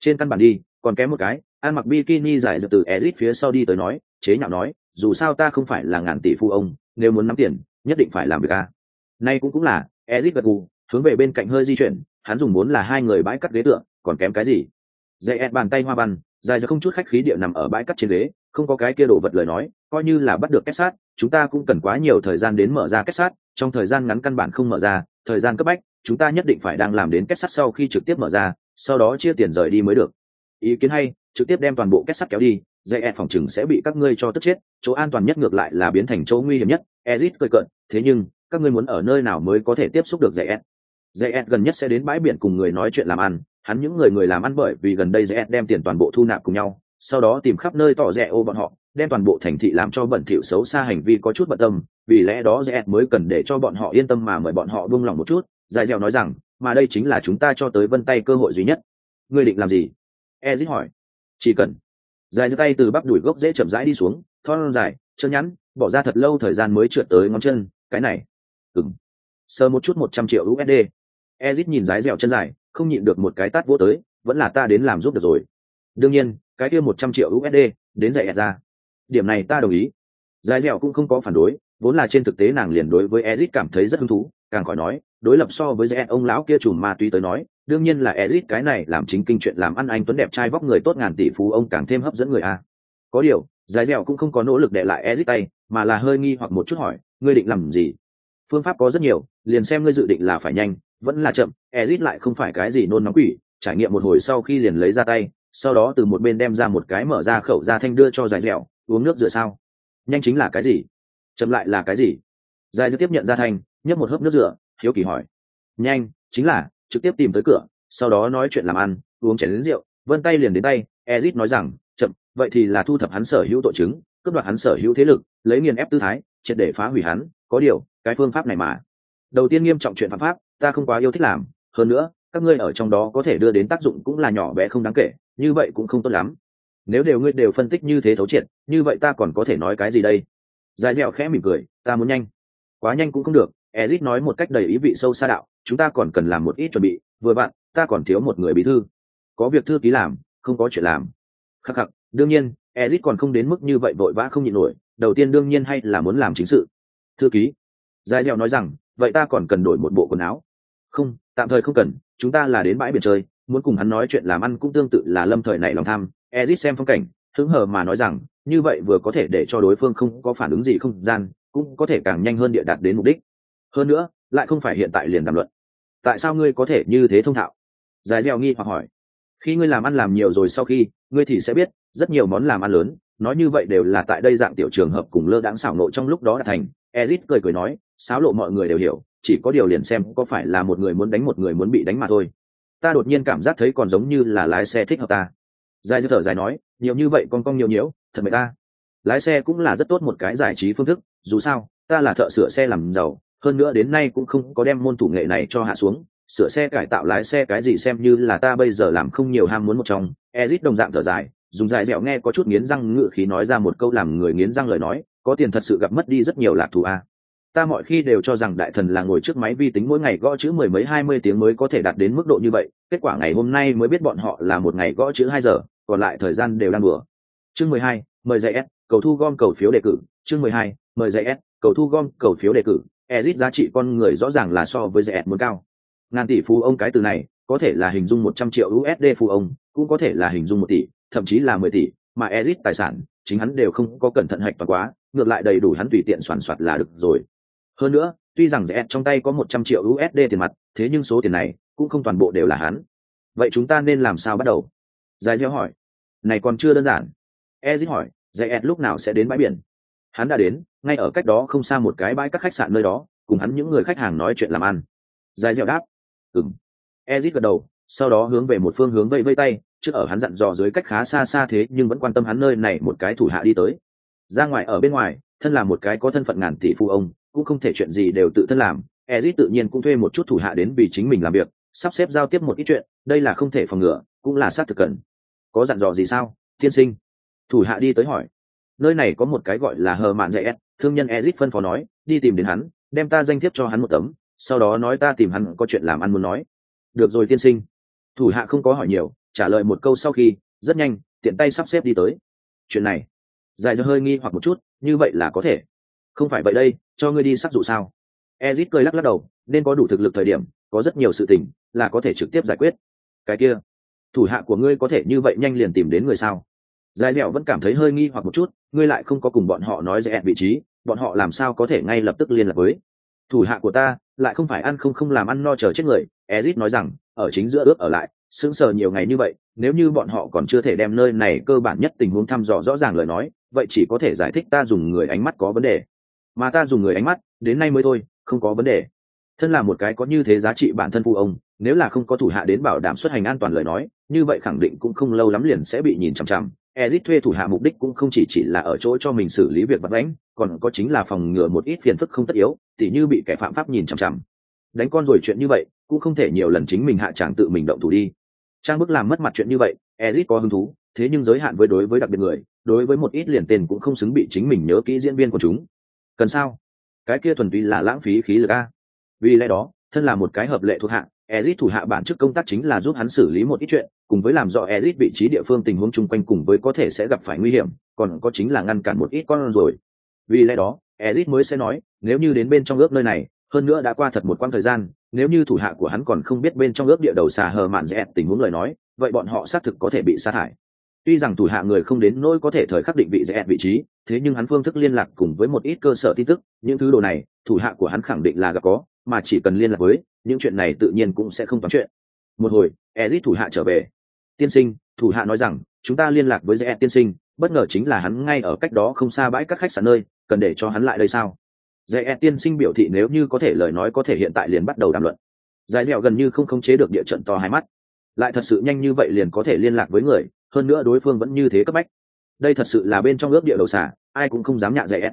Trên căn bản đi còn kém một cái An mặc bikini dài dập từ ezit phía sau đi tới nói, chế nhạo nói, dù sao ta không phải là ngàn tỷ phu ông, nếu muốn nắm tiền, nhất định phải làm việc a. Nay cũng cũng là ezit gật gù, hướng về bên cạnh hơi di chuyển, hắn dùng muốn là hai người bãi cắt ghế tựa, còn kém cái gì? Dây ép bàn tay hoa văn, dài ra không chút khách khí địa nằm ở bãi cắt trên ghế, không có cái kia đổ vật lời nói, coi như là bắt được kết sát, chúng ta cũng cần quá nhiều thời gian đến mở ra kết sát, trong thời gian ngắn căn bản không mở ra, thời gian cấp bách, chúng ta nhất định phải đang làm đến kết sát sau khi trực tiếp mở ra, sau đó chia tiền rời đi mới được. Ý kiến hay trực tiếp đem toàn bộ kết sắt kéo đi, dây e phòng chừng sẽ bị các ngươi cho tức chết, chỗ an toàn nhất ngược lại là biến thành chỗ nguy hiểm nhất, ezit cười cợt, thế nhưng, các ngươi muốn ở nơi nào mới có thể tiếp xúc được dây e? dây e gần nhất sẽ đến bãi biển cùng người nói chuyện làm ăn, hắn những người người làm ăn bởi vì gần đây dây e đem tiền toàn bộ thu nạp cùng nhau, sau đó tìm khắp nơi tỏ rẻ ô bọn họ, đem toàn bộ thành thị làm cho bẩn thỉu xấu xa hành vi có chút bận tâm, vì lẽ đó dễ e mới cần để cho bọn họ yên tâm mà mời bọn họ buông lòng một chút, dài dẻo nói rằng, mà đây chính là chúng ta cho tới vân tay cơ hội duy nhất. Ngươi định làm gì? Ezit hỏi chỉ cần. Dài giữa tay từ bắp đùi gốc dễ chậm rãi đi xuống, thon dài, chân nhắn bỏ ra thật lâu thời gian mới trượt tới ngón chân, cái này. Ừng sờ một chút một trăm triệu usd ezit nhìn dái dẻo chân dài, không nhịn được một cái tát vỗ tới, vẫn là ta đến làm giúp được rồi. Đương nhiên, cái kia một trăm triệu usd đến dạy ra. Điểm này ta đồng ý. Dài dẻo cũng không có phản đối, vốn là trên thực tế nàng liền đối với ezit cảm thấy rất hứng thú, càng khỏi nói, đối lập so với dễ ông lão kia chùm ma túy tới nói đương nhiên là Ezic cái này làm chính kinh chuyện làm ăn anh tuấn đẹp trai vóc người tốt ngàn tỷ phú, ông càng thêm hấp dẫn người a. Có điều dài dẻo cũng không có nỗ lực để lại Ezic tay, mà là hơi nghi hoặc một chút hỏi, ngươi định làm gì? Phương pháp có rất nhiều, liền xem ngươi dự định là phải nhanh, vẫn là chậm. Ezic lại không phải cái gì nôn nóng quỷ, trải nghiệm một hồi sau khi liền lấy ra tay, sau đó từ một bên đem ra một cái mở ra khẩu ra thanh đưa cho dài dẻo, uống nước rửa sao? Nhanh chính là cái gì? Chậm lại là cái gì? Dài dẻo tiếp nhận ra thanh, nhấp một hớp nước rửa, hiếu kỳ hỏi, nhanh, chính là trực tiếp tìm tới cửa, sau đó nói chuyện làm ăn, uống chén đến rượu, vân tay liền đến tay, ezit nói rằng, chậm, vậy thì là thu thập hắn sở hữu tội chứng, cướp đoạt hắn sở hữu thế lực, lấy nghiền ép tư thái, triệt để phá hủy hắn, có điều, cái phương pháp này mà. Đầu tiên nghiêm trọng chuyện phạm pháp, ta không quá yêu thích làm, hơn nữa, các ngươi ở trong đó có thể đưa đến tác dụng cũng là nhỏ bé không đáng kể, như vậy cũng không tốt lắm. Nếu đều ngươi đều phân tích như thế thấu triệt, như vậy ta còn có thể nói cái gì đây? Dài dẻo khẽ mỉm cười, ta muốn nhanh. Quá nhanh cũng không được. Ezit nói một cách đầy ý vị sâu xa đạo chúng ta còn cần làm một ít chuẩn bị, vừa bạn, ta còn thiếu một người bí thư. Có việc thư ký làm, không có chuyện làm. Khắc khắc, đương nhiên, ezit còn không đến mức như vậy vội vã không nhịn nổi, đầu tiên đương nhiên hay là muốn làm chính sự. Thư ký dài dẻo nói rằng, vậy ta còn cần đổi một bộ quần áo. Không, tạm thời không cần, chúng ta là đến bãi biển chơi, muốn cùng hắn nói chuyện làm ăn cũng tương tự là lâm thời này lòng tham. Ezit xem phong cảnh, hứng hờ mà nói rằng, như vậy vừa có thể để cho đối phương không có phản ứng gì không gian, cũng có thể càng nhanh hơn địa đạt đến mục đích. Hơn nữa lại không phải hiện tại liền đàm luận. Tại sao ngươi có thể như thế thông thạo? Giải dẻo nghi hoặc hỏi. Khi ngươi làm ăn làm nhiều rồi sau khi, ngươi thì sẽ biết, rất nhiều món làm ăn lớn, nói như vậy đều là tại đây dạng tiểu trường hợp cùng lơ đãng xảo nộ trong lúc đó đã thành. Ezit cười cười nói, xáo lộ mọi người đều hiểu, chỉ có điều liền xem có phải là một người muốn đánh một người muốn bị đánh mà thôi. Ta đột nhiên cảm giác thấy còn giống như là lái xe thích hợp ta. Dài dư thở dài nói, nhiều như vậy con con nhiều nhiễu, thật mệt ta. Lái xe cũng là rất tốt một cái giải trí phương thức, dù sao, ta là thợ sửa xe làm giàu hơn nữa đến nay cũng không có đem môn thủ nghệ này cho hạ xuống, sửa xe cải tạo lái xe cái gì xem như là ta bây giờ làm không nhiều ham muốn một trong. Ezit đồng dạng thở dài, dùng dài dẻo nghe có chút nghiến răng ngự khí nói ra một câu làm người nghiến răng lời nói, có tiền thật sự gặp mất đi rất nhiều lạc thù a. Ta mọi khi đều cho rằng đại thần là ngồi trước máy vi tính mỗi ngày gõ chữ mười mấy hai mươi tiếng mới có thể đạt đến mức độ như vậy, kết quả ngày hôm nay mới biết bọn họ là một ngày gõ chữ hai giờ, còn lại thời gian đều đang bừa chương mười hai, mời dạy s, cầu thu gom cầu phiếu đề cử. Chương mười hai, mời dạy s, cầu thu gom cầu phiếu đề cử ezit giá trị con người rõ ràng là so với dạy muốn cao. Ngàn tỷ phú ông cái từ này, có thể là hình dung một trăm triệu usd phú ông, cũng có thể là hình dung một tỷ, thậm chí là mười tỷ, mà ezit tài sản, chính hắn đều không có cẩn thận hạch toàn quá, ngược lại đầy đủ hắn tùy tiện soàn soạt là được rồi. Hơn nữa, tuy rằng rẽ trong tay có một trăm triệu usd tiền mặt, thế nhưng số tiền này cũng không toàn bộ đều là hắn. Vậy chúng ta nên làm sao bắt đầu? Dài gieo hỏi. Này còn chưa đơn giản. Ezit hỏi dạy lúc nào sẽ đến bãi biển? Hắn đã đến, ngay ở cách đó không xa một cái bãi các khách sạn nơi đó, cùng hắn những người khách hàng nói chuyện làm ăn. Dài dẻo đáp. Ừng ezit gật đầu, sau đó hướng về một phương hướng vây vây tay trước ở hắn dặn dò dưới cách khá xa xa thế nhưng vẫn quan tâm hắn nơi này một cái thủ hạ đi tới. Ra ngoài ở bên ngoài, thân là một cái có thân phận ngàn tỷ phu ông, cũng không thể chuyện gì đều tự thân làm. Ezit tự nhiên cũng thuê một chút thủ hạ đến vì chính mình làm việc, sắp xếp giao tiếp một ít chuyện, đây là không thể phòng ngừa, cũng là xác thực cần. Có dặn dò gì sao, tiên sinh? Thủ hạ đi tới hỏi nơi này có một cái gọi là hờ mạn dạy s, thương nhân ezit phân phó nói, đi tìm đến hắn, đem ta danh thiếp cho hắn một tấm, sau đó nói ta tìm hắn có chuyện làm ăn muốn nói. Được rồi tiên sinh. Thủ hạ không có hỏi nhiều, trả lời một câu sau khi, rất nhanh, tiện tay sắp xếp đi tới. Chuyện này? Dài ra hơi nghi hoặc một chút, như vậy là có thể. Không phải vậy đây, cho ngươi đi sắc dụ sao? Ezit cười lắc lắc đầu, nên có đủ thực lực thời điểm, có rất nhiều sự tình, là có thể trực tiếp giải quyết. Cái kia, thủ hạ của ngươi có thể như vậy nhanh liền tìm đến người sao? Dài dẻo vẫn cảm thấy hơi nghi hoặc một chút, ngươi lại không có cùng bọn họ nói dễ vị trí, bọn họ làm sao có thể ngay lập tức liên lạc với? Thủ hạ của ta, lại không phải ăn không không làm ăn no chờ chết người, ezit nói rằng, ở chính giữa ước ở lại, sững sờ nhiều ngày như vậy, nếu như bọn họ còn chưa thể đem nơi này cơ bản nhất tình huống thăm dò rõ ràng lời nói, vậy chỉ có thể giải thích ta dùng người ánh mắt có vấn đề. Mà ta dùng người ánh mắt, đến nay mới thôi, không có vấn đề. Thân là một cái có như thế giá trị bản thân phụ ông, nếu là không có thủ hạ đến bảo đảm xuất hành an toàn lời nói, như vậy khẳng định cũng không lâu lắm liền sẽ bị nhìn chằm chằm. Ezit thuê thủ hạ mục đích cũng không chỉ chỉ là ở chỗ cho mình xử lý việc bắt đánh, còn có chính là phòng ngừa một ít phiền phức không tất yếu, tỉ như bị kẻ phạm pháp nhìn chằm chằm. Đánh con rồi chuyện như vậy, cũng không thể nhiều lần chính mình hạ trạng tự mình động thủ đi. Trang bức làm mất mặt chuyện như vậy, Ezit có hứng thú, thế nhưng giới hạn với đối với đặc biệt người, đối với một ít liền tên cũng không xứng bị chính mình nhớ kỹ diễn viên của chúng. Cần sao? Cái kia thuần túy là lãng phí khí lực a. Vì lẽ đó, thân là một cái hợp lệ thuộc hạ, Ezit thủ hạ bản chức công tác chính là giúp hắn xử lý một ít chuyện, cùng với làm rõ Ezit vị trí địa phương tình huống chung quanh cùng với có thể sẽ gặp phải nguy hiểm, còn có chính là ngăn cản một ít con rồi. Vì lẽ đó, Ezit mới sẽ nói, nếu như đến bên trong ước nơi này, hơn nữa đã qua thật một quãng thời gian, nếu như thủ hạ của hắn còn không biết bên trong ước địa đầu xà hờ mạn rẽ tình huống lời nói, vậy bọn họ xác thực có thể bị sa thải. Tuy rằng thủ hạ người không đến nỗi có thể thời khắc định vị rẽ vị trí, thế nhưng hắn phương thức liên lạc cùng với một ít cơ sở tin tức, những thứ đồ này, thủ hạ của hắn khẳng định là gặp có, mà chỉ cần liên lạc với, những chuyện này tự nhiên cũng sẽ không toán chuyện. Một hồi, Ezit thủ hạ trở về, tiên sinh thủ hạ nói rằng chúng ta liên lạc với dễ tiên sinh bất ngờ chính là hắn ngay ở cách đó không xa bãi các khách sạn nơi cần để cho hắn lại đây sao? Dễ tiên sinh biểu thị nếu như có thể lời nói có thể hiện tại liền bắt đầu đàm luận. Dài dẻo gần như không khống chế được địa trận to hai mắt. Lại thật sự nhanh như vậy liền có thể liên lạc với người hơn nữa đối phương vẫn như thế cấp bách. Đây thật sự là bên trong ước địa đầu xả ai cũng không dám nhạ dạy ép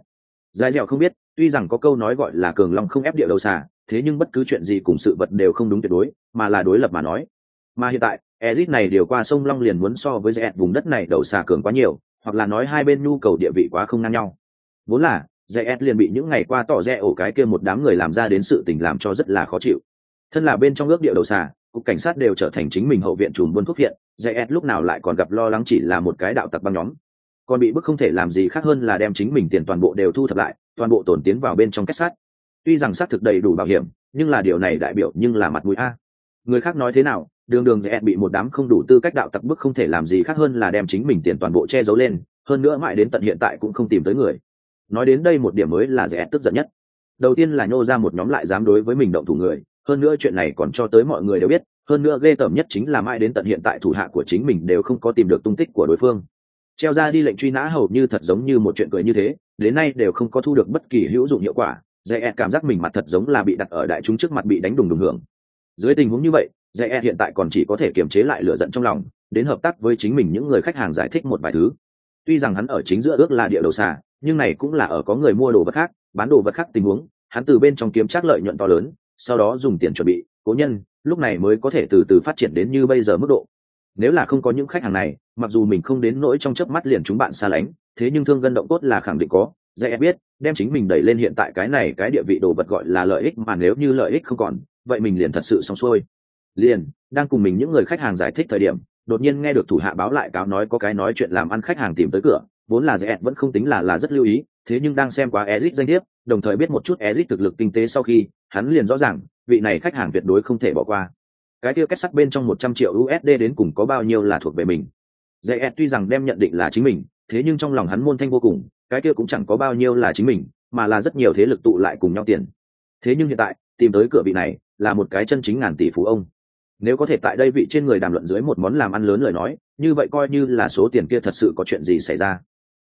dài dẻo không biết tuy rằng có câu nói gọi là cường long không ép địa đầu xà thế nhưng bất cứ chuyện gì cùng sự vật đều không đúng tuyệt đối mà là đối lập mà nói mà hiện tại Ezit này điều qua sông Long liền muốn so với dẹt vùng đất này đầu xà cường quá nhiều, hoặc là nói hai bên nhu cầu địa vị quá không ngang nhau. Vốn là, dẹt liền bị những ngày qua tỏ rẽ ổ cái kia một đám người làm ra đến sự tình làm cho rất là khó chịu. Thân là bên trong ước địa đầu xà, cục cảnh sát đều trở thành chính mình hậu viện trùm buôn thuốc viện, dẹt lúc nào lại còn gặp lo lắng chỉ là một cái đạo tặc băng nhóm còn bị bức không thể làm gì khác hơn là đem chính mình tiền toàn bộ đều thu thập lại toàn bộ tổn tiến vào bên trong kết sắt tuy rằng xác thực đầy đủ bảo hiểm, nhưng là điều này đại biểu nhưng là mặt mũi a. Người khác nói thế nào, đường đường dễ bị một đám không đủ tư cách đạo tặc bức không thể làm gì khác hơn là đem chính mình tiền toàn bộ che giấu lên, hơn nữa mãi đến tận hiện tại cũng không tìm tới người. Nói đến đây một điểm mới là dễ tức giận nhất. Đầu tiên là nhô ra một nhóm lại dám đối với mình động thủ người, hơn nữa chuyện này còn cho tới mọi người đều biết, hơn nữa ghê tởm nhất chính là mãi đến tận hiện tại thủ hạ của chính mình đều không có tìm được tung tích của đối phương treo ra đi lệnh truy nã hầu như thật giống như một chuyện cười như thế, đến nay đều không có thu được bất kỳ hữu dụng hiệu quả dễ e cảm giác mình mặt thật giống là bị đặt ở đại chúng trước mặt bị đánh đùng đùng hưởng. Dưới tình huống như vậy dễ e hiện tại còn chỉ có thể kiềm chế lại lửa giận trong lòng, đến hợp tác với chính mình những người khách hàng giải thích một vài thứ. Tuy rằng hắn ở chính giữa ước là địa đầu xà, nhưng này cũng là ở có người mua đồ vật khác, bán đồ vật khác tình huống, hắn từ bên trong kiếm chắc lợi nhuận to lớn, sau đó dùng tiền chuẩn bị, cố nhân, lúc này mới có thể từ từ phát triển đến như bây giờ mức độ nếu là không có những khách hàng này, mặc dù mình không đến nỗi trong chớp mắt liền chúng bạn xa lánh, thế nhưng thương gân động cốt là khẳng định có. Dạ, dễ biết, đem chính mình đẩy lên hiện tại cái này, cái địa vị đồ vật gọi là lợi ích mà nếu như lợi ích không còn, vậy mình liền thật sự xong xuôi. Liền, đang cùng mình những người khách hàng giải thích thời điểm, đột nhiên nghe được thủ hạ báo lại cáo nói có cái nói chuyện làm ăn khách hàng tìm tới cửa, vốn là dạ, dễ vẫn không tính là là rất lưu ý, thế nhưng đang xem quá Ezic danh thiếp, đồng thời biết một chút Ezic thực lực kinh tế sau khi, hắn liền rõ ràng, vị này khách hàng tuyệt đối không thể bỏ qua cái tiêu kết sắt bên trong một trăm triệu usd đến cùng có bao nhiêu là thuộc về mình? Dễ ed tuy rằng đem nhận định là chính mình, thế nhưng trong lòng hắn môn thanh vô cùng, cái kia cũng chẳng có bao nhiêu là chính mình, mà là rất nhiều thế lực tụ lại cùng nhau tiền. Thế nhưng hiện tại, tìm tới cửa vị này là một cái chân chính ngàn tỷ phú ông. Nếu có thể tại đây vị trên người đàm luận dưới một món làm ăn lớn lời nói, như vậy coi như là số tiền kia thật sự có chuyện gì xảy ra.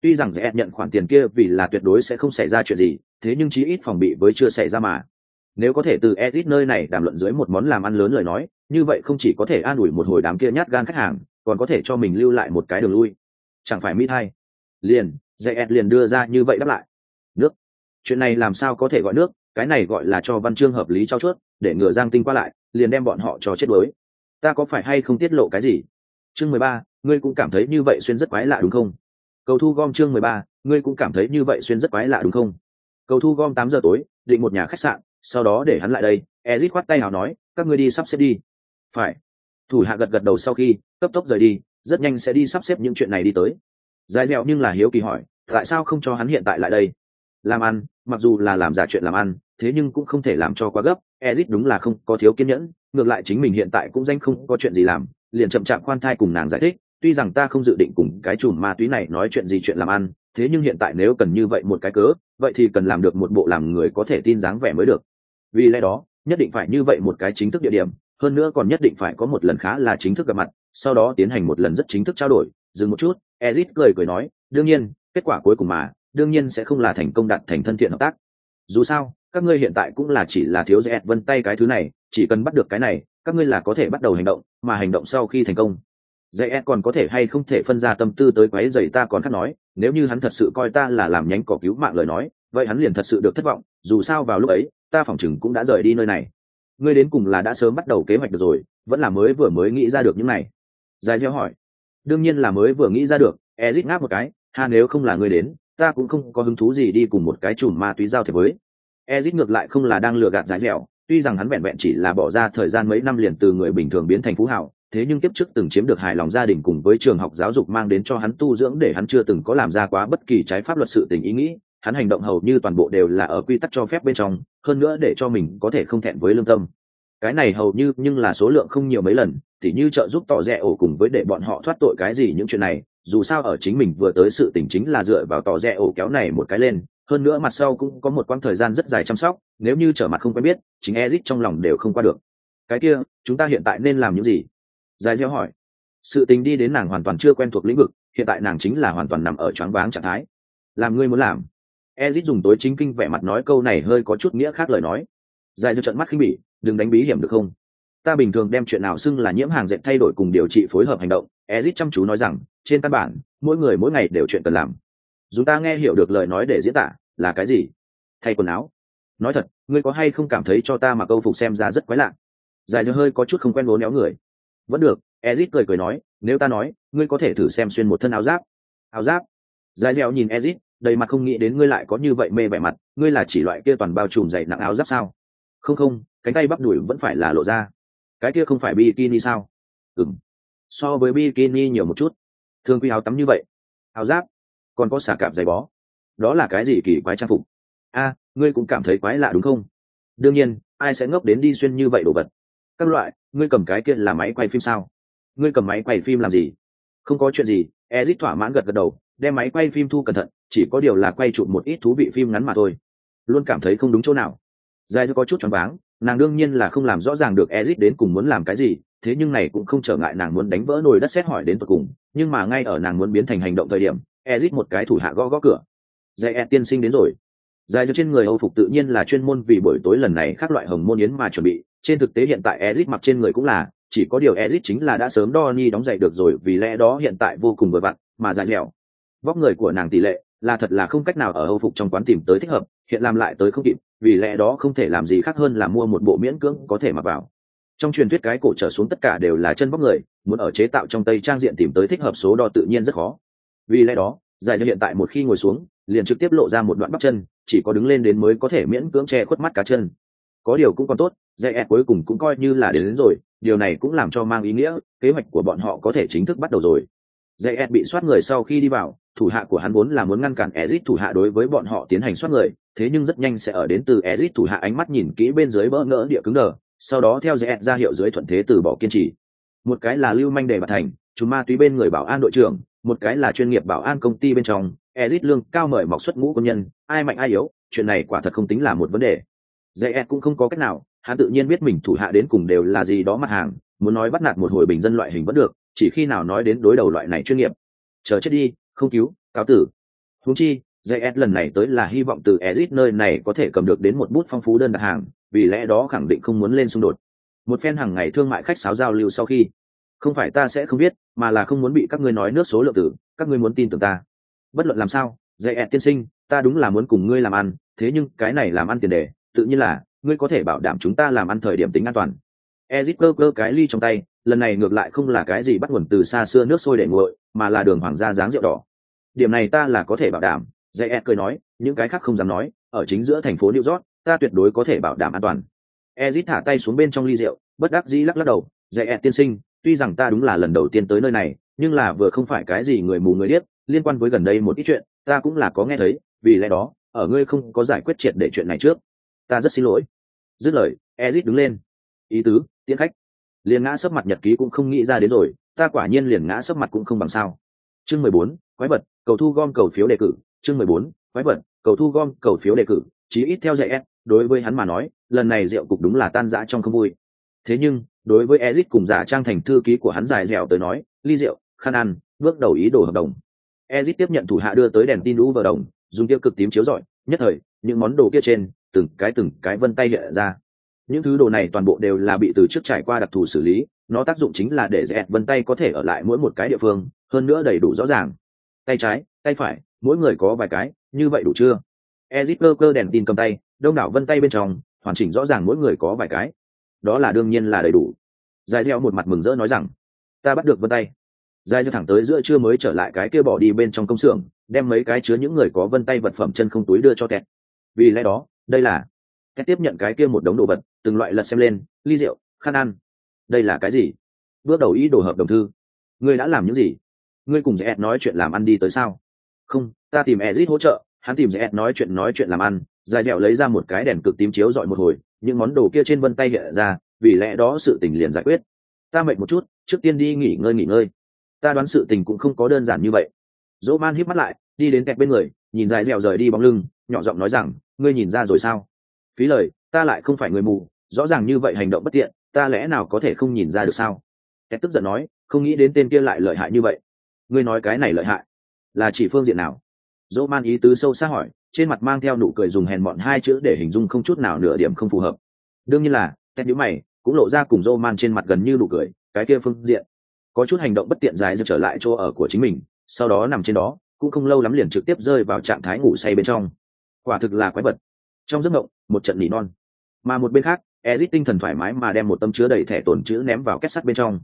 Tuy rằng dễ nhận khoản tiền kia vì là tuyệt đối sẽ không xảy ra chuyện gì, thế nhưng chí ít phòng bị với chưa xảy ra mà. Nếu có thể từ edit nơi này đàm luận dưới một món làm ăn lớn lời nói như vậy không chỉ có thể an ủi một hồi đám kia nhát gan khách hàng, còn có thể cho mình lưu lại một cái đường lui. Chẳng phải mỹ thay liền dạy ed liền đưa ra như vậy đáp lại. Nước. Chuyện này làm sao có thể gọi nước? Cái này gọi là cho văn chương hợp lý trao chuốt, để ngừa giang tinh qua lại, liền đem bọn họ cho chết đuối. Ta có phải hay không tiết lộ cái gì? Chương mười ba, ngươi cũng cảm thấy như vậy xuyên rất quái lạ đúng không? Cầu thu gom chương mười ba, ngươi cũng cảm thấy như vậy xuyên rất quái lạ đúng không? Cầu thu gom tám giờ tối, định một nhà khách sạn, sau đó để hắn lại đây. Ezit khoát tay nào nói, các ngươi đi sắp xếp đi phải. Thủ hạ gật gật đầu sau khi, cấp tốc rời đi, rất nhanh sẽ đi sắp xếp những chuyện này đi tới. Dài dẻo nhưng là hiếu kỳ hỏi, tại sao không cho hắn hiện tại lại đây? Làm ăn, mặc dù là làm giả chuyện làm ăn, thế nhưng cũng không thể làm cho quá gấp. Ezit đúng là không có thiếu kiên nhẫn, ngược lại chính mình hiện tại cũng danh không có chuyện gì làm, liền chậm chạp khoan thai cùng nàng giải thích, tuy rằng ta không dự định cùng cái chùm ma túy này nói chuyện gì chuyện làm ăn, thế nhưng hiện tại nếu cần như vậy một cái cớ, vậy thì cần làm được một bộ làm người có thể tin dáng vẻ mới được. Vì lẽ đó, nhất định phải như vậy một cái chính thức địa điểm hơn nữa còn nhất định phải có một lần khá là chính thức gặp mặt, sau đó tiến hành một lần rất chính thức trao đổi. Dừng một chút ezit cười cười nói, đương nhiên, kết quả cuối cùng mà, đương nhiên sẽ không là thành công đạt thành thân thiện hợp tác. Dù sao, các ngươi hiện tại cũng là chỉ là thiếu dễ vân tay cái thứ này, chỉ cần bắt được cái này, các ngươi là có thể bắt đầu hành động, mà hành động sau khi thành công. Dễ còn có thể hay không thể phân ra tâm tư tới quấy dày ta còn khác nói, nếu như hắn thật sự coi ta là làm nhánh cỏ cứu mạng lời nói, vậy hắn liền thật sự được thất vọng, dù sao vào lúc ấy, ta phỏng chừng cũng đã rời đi nơi này ngươi đến cùng là đã sớm bắt đầu kế hoạch được rồi, vẫn là mới vừa mới nghĩ ra được những này. Dài gieo hỏi. Đương nhiên là mới vừa nghĩ ra được, ezit ngáp một cái, ha, nếu không là ngươi đến, ta cũng không có hứng thú gì đi cùng một cái chùm ma túy giao thiệp với. Ezit ngược lại không là đang lừa gạt dài dẻo tuy rằng hắn vẹn vẹn chỉ là bỏ ra thời gian mấy năm liền từ người bình thường biến thành phú hảo, thế nhưng tiếp trước từng chiếm được hài lòng gia đình cùng với trường học giáo dục mang đến cho hắn tu dưỡng để hắn chưa từng có làm ra quá bất kỳ trái pháp luật sự tình ý nghĩ hắn hành động hầu như toàn bộ đều là ở quy tắc cho phép bên trong, hơn nữa để cho mình có thể không thẹn với lương tâm. Cái này hầu như nhưng là số lượng không nhiều mấy lần thì như trợ giúp tỏ rẽ ổ cùng với để bọn họ thoát tội cái gì những chuyện này, dù sao ở chính mình vừa tới sự tình chính là dựa vào tỏ rẽ ổ kéo này một cái lên, hơn nữa mặt sau cũng có một quãng thời gian rất dài chăm sóc, nếu như trở mặt không quen biết, chính ezit trong lòng đều không qua được. Cái kia, chúng ta hiện tại nên làm những gì? Dài gieo hỏi. Sự tình đi đến nàng hoàn toàn chưa quen thuộc lĩnh vực, hiện tại nàng chính là hoàn toàn nằm ở choáng váng trạng thái. Làm ngươi muốn làm ezit dùng tối chính kinh vẻ mặt nói câu này hơi có chút nghĩa khác lời nói. Dài dư trận mắt khinh bỉ, đừng đánh bí hiểm được không? Ta bình thường đem chuyện nào xưng là nhiễm hàng dệt thay đổi cùng điều trị phối hợp hành động, ezit chăm chú nói rằng, trên căn bản, mỗi người mỗi ngày đều chuyện cần làm. Dù ta nghe hiểu được lời nói để diễn tả, là cái gì? Thay quần áo. Nói thật, ngươi có hay không cảm thấy cho ta mà câu phục xem ra rất quái lạ? Dài dư hơi có chút không quen bố néo người. Vẫn được, ezit cười cười nói, nếu ta nói, ngươi có thể thử xem xuyên một thân áo giáp. Áo giáp? Dài dẻo nhìn ezit đầy mặt không nghĩ đến ngươi lại có như vậy mê vẻ mặt, ngươi là chỉ loại kia toàn bao trùm dày nặng áo giáp sao? Không không, cánh tay bắp đùi vẫn phải là lộ ra. Cái kia không phải bikini sao? Ừng so với bikini nhiều một chút. Thường quy áo tắm như vậy. Áo giáp. Còn có xà cạp giày bó. Đó là cái gì kỳ quái trang phục? A, ngươi cũng cảm thấy quái lạ đúng không? Đương nhiên, ai sẽ ngốc đến đi xuyên như vậy đồ vật? Các loại, ngươi cầm cái kia là máy quay phim sao? Ngươi cầm máy quay phim làm gì? Không có chuyện gì ezit thỏa mãn gật gật đầu, đem máy quay phim thu cẩn thận, chỉ có điều là quay chụp một ít thú vị phim ngắn mà thôi. Luôn cảm thấy không đúng chỗ nào. Dài có chút choáng váng, nàng đương nhiên là không làm rõ ràng được ezit đến cùng muốn làm cái gì, thế nhưng này cũng không trở ngại nàng muốn đánh vỡ nồi đất xét hỏi đến tận cùng, nhưng mà ngay ở nàng muốn biến thành hành động thời điểm ezit một cái thủ hạ gõ gõ cửa. Dạy e tiên sinh đến rồi. Dài dư trên người âu phục tự nhiên là chuyên môn vì buổi tối lần này khác loại hồng môn yến mà chuẩn bị, trên thực tế hiện tại ezit mặc trên người cũng là chỉ có điều Ezic chính là đã sớm đo ni đóng giày được rồi vì lẽ đó hiện tại vô cùng vừa vặn mà dài dẻo. Vóc người của nàng tỷ lệ là thật là không cách nào ở âu phục trong quán tìm tới thích hợp hiện làm lại tới không kịp vì lẽ đó không thể làm gì khác hơn là mua một bộ miễn cưỡng có thể mặc vào. Trong truyền thuyết cái cổ trở xuống tất cả đều là chân vóc người muốn ở chế tạo trong tây trang diện tìm tới thích hợp số đo tự nhiên rất khó. Vì lẽ đó dài dẻo hiện tại một khi ngồi xuống liền trực tiếp lộ ra một đoạn bắp chân chỉ có đứng lên đến mới có thể miễn cưỡng che khuất mắt cá chân. Có điều cũng còn tốt dạy ẹ cuối cùng cũng coi như là đến, đến rồi điều này cũng làm cho mang ý nghĩa, kế hoạch của bọn họ có thể chính thức bắt đầu rồi. Dây ed bị soát người sau khi đi vào, thủ hạ của hắn vốn là muốn ngăn cản ezit thủ hạ đối với bọn họ tiến hành soát người, thế nhưng rất nhanh sẽ ở đến từ ezit thủ hạ ánh mắt nhìn kỹ bên dưới bỡ ngỡ địa cứng đờ, sau đó theo dạy ra hiệu dưới thuận thế từ bỏ kiên trì. Một cái là lưu manh đề bạt thành chúng ma túy bên người bảo an đội trưởng, một cái là chuyên nghiệp bảo an công ty bên trong, ezit lương cao mời mọc xuất ngũ công nhân, ai mạnh ai yếu, chuyện này quả thật không tính là một vấn đề. Dây ed cũng không có cách nào hắn tự nhiên biết mình thủ hạ đến cùng đều là gì đó mặt hàng, muốn nói bắt nạt một hồi bình dân loại hình vẫn được, chỉ khi nào nói đến đối đầu loại này chuyên nghiệp. Chờ chết đi, không cứu, cáo tử. Húng chi JS lần này tới là hy vọng từ ezit nơi này có thể cầm được đến một bút phong phú đơn đặt hàng, vì lẽ đó khẳng định không muốn lên xung đột. Một phen hàng ngày thương mại khách sáo giao lưu sau khi, không phải ta sẽ không biết, mà là không muốn bị các ngươi nói nước số lượng tử, các ngươi muốn tin tưởng ta. Bất luận làm sao JS tiên sinh, ta đúng là muốn cùng ngươi làm ăn, thế nhưng cái này làm ăn tiền đề, tự nhiên là ngươi có thể bảo đảm chúng ta làm ăn thời điểm tính an toàn. Ezit cơ cơ cái ly trong tay, lần này ngược lại không là cái gì bắt nguồn từ xa xưa nước sôi để nguội, mà là đường hoàng gia dáng rượu đỏ. Điểm này ta là có thể bảo đảm dạy ed cười nói, những cái khác không dám nói, ở chính giữa thành phố new york, ta tuyệt đối có thể bảo đảm an toàn. Ezit thả tay xuống bên trong ly rượu, bất đắc dĩ lắc lắc đầu dạy ed tiên sinh, tuy rằng ta đúng là lần đầu tiên tới nơi này, nhưng là vừa không phải cái gì người mù người điếc, liên quan với gần đây một ít chuyện, ta cũng là có nghe thấy, vì lẽ đó, ở ngươi không có giải quyết triệt để chuyện này trước ta rất xin lỗi. Dứt lời ezit đứng lên. Ý tứ, tiễn khách. Liền ngã sấp mặt nhật ký cũng không nghĩ ra đến rồi, ta quả nhiên liền ngã sấp mặt cũng không bằng sao. Chương mười bốn, quái vật, cầu thu gom cầu phiếu đề cử. Chương mười bốn, quái vật, cầu thu gom cầu phiếu đề cử. Chí ít theo dạy ép đối với hắn mà nói, lần này rượu cục đúng là tan rã trong không vui. Thế nhưng, đối với ezit cùng giả trang thành thư ký của hắn dài dẻo tới nói, ly rượu, khăn ăn, bước đầu ý đồ hợp đồng. Ezit tiếp nhận thủ hạ đưa tới đèn tin lũ vào đồng, dùng tiêu cực tím chiếu rọi, nhất thời, những món đồ kia trên từng cái từng cái vân tay hiện ra. Những thứ đồ này toàn bộ đều là bị từ trước trải qua đặc thù xử lý, nó tác dụng chính là để dẹt vân tay có thể ở lại mỗi một cái địa phương, hơn nữa đầy đủ rõ ràng. Tay trái, tay phải, mỗi người có vài cái, như vậy đủ chưa? Ezit cơ cơ đèn tin cầm tay, đông đảo vân tay bên trong, hoàn chỉnh rõ ràng mỗi người có vài cái. Đó là đương nhiên là đầy đủ. Dài gieo một mặt mừng rỡ nói rằng, ta bắt được vân tay. Dài gieo thẳng tới giữa trưa mới trở lại cái kia bỏ đi bên trong công xưởng, đem mấy cái chứa những người có vân tay vật phẩm chân không túi đưa cho kẹt vì lẽ đó đây là cái tiếp nhận cái kia một đống đồ vật, từng loại lật xem lên, ly rượu, khăn ăn. Đây là cái gì? Bước đầu ý đồ hợp đồng thư. Ngươi đã làm những gì? Ngươi cùng dễ nói chuyện làm ăn đi tới sao? Không, ta tìm ezit hỗ trợ, hắn tìm dễ nói chuyện nói chuyện làm ăn, dài dẻo lấy ra một cái đèn cực tím chiếu dọi một hồi, những món đồ kia trên vân tay hiện ra, vì lẽ đó sự tình liền giải quyết. Ta mệt một chút, trước tiên đi nghỉ ngơi nghỉ ngơi. Ta đoán sự tình cũng không có đơn giản như vậy. Dỗ man hít mắt lại, đi đến kẹt bên người, nhìn dài dẻo rời đi bóng lưng, nhỏ giọng nói rằng ngươi nhìn ra rồi sao? Phí lời, ta lại không phải người mù, rõ ràng như vậy hành động bất tiện, ta lẽ nào có thể không nhìn ra được sao? Kẹt tức giận nói, không nghĩ đến tên kia lại lợi hại như vậy. Ngươi nói cái này lợi hại, là chỉ phương diện nào? Dỗ man ý tứ sâu xa hỏi, trên mặt mang theo nụ cười dùng hèn mọn hai chữ để hình dung không chút nào nửa điểm không phù hợp. Đương nhiên là tét nhữ mày, cũng lộ ra cùng dô man trên mặt gần như nụ cười, cái kia phương diện. Có chút hành động bất tiện dài dược trở lại chỗ ở của chính mình, sau đó nằm trên đó, cũng không lâu lắm liền trực tiếp rơi vào trạng thái ngủ say bên trong quả thực là quái vật. Trong giấc mộng, một trận nỉ non. Mà một bên khác ezit tinh thần thoải mái mà đem một tâm chứa đầy thẻ tổn chữ ném vào kết sắt bên trong.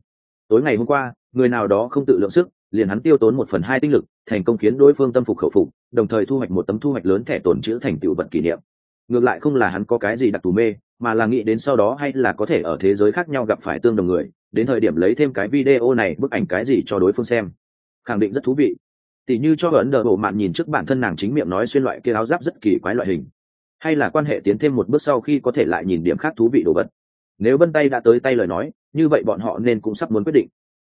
Tối ngày hôm qua, người nào đó không tự lượng sức, liền hắn tiêu tốn một phần hai tinh lực, thành công khiến đối phương tâm phục khẩu phục, đồng thời thu hoạch một tấm thu hoạch lớn thẻ tổn chữ thành tựu vật kỷ niệm. Ngược lại không là hắn có cái gì đặc thù mê, mà là nghĩ đến sau đó hay là có thể ở thế giới khác nhau gặp phải tương đồng người, đến thời điểm lấy thêm cái video này, bức ảnh cái gì cho đối phương xem. Khẳng định rất thú vị tỷ như cho ấn đờ bộ mạn nhìn trước bản thân nàng chính miệng nói xuyên loại kia áo giáp rất kỳ quái loại hình. Hay là quan hệ tiến thêm một bước sau khi có thể lại nhìn điểm khác thú vị đồ vật. Nếu vân tay đã tới tay lời nói, như vậy bọn họ nên cũng sắp muốn quyết định.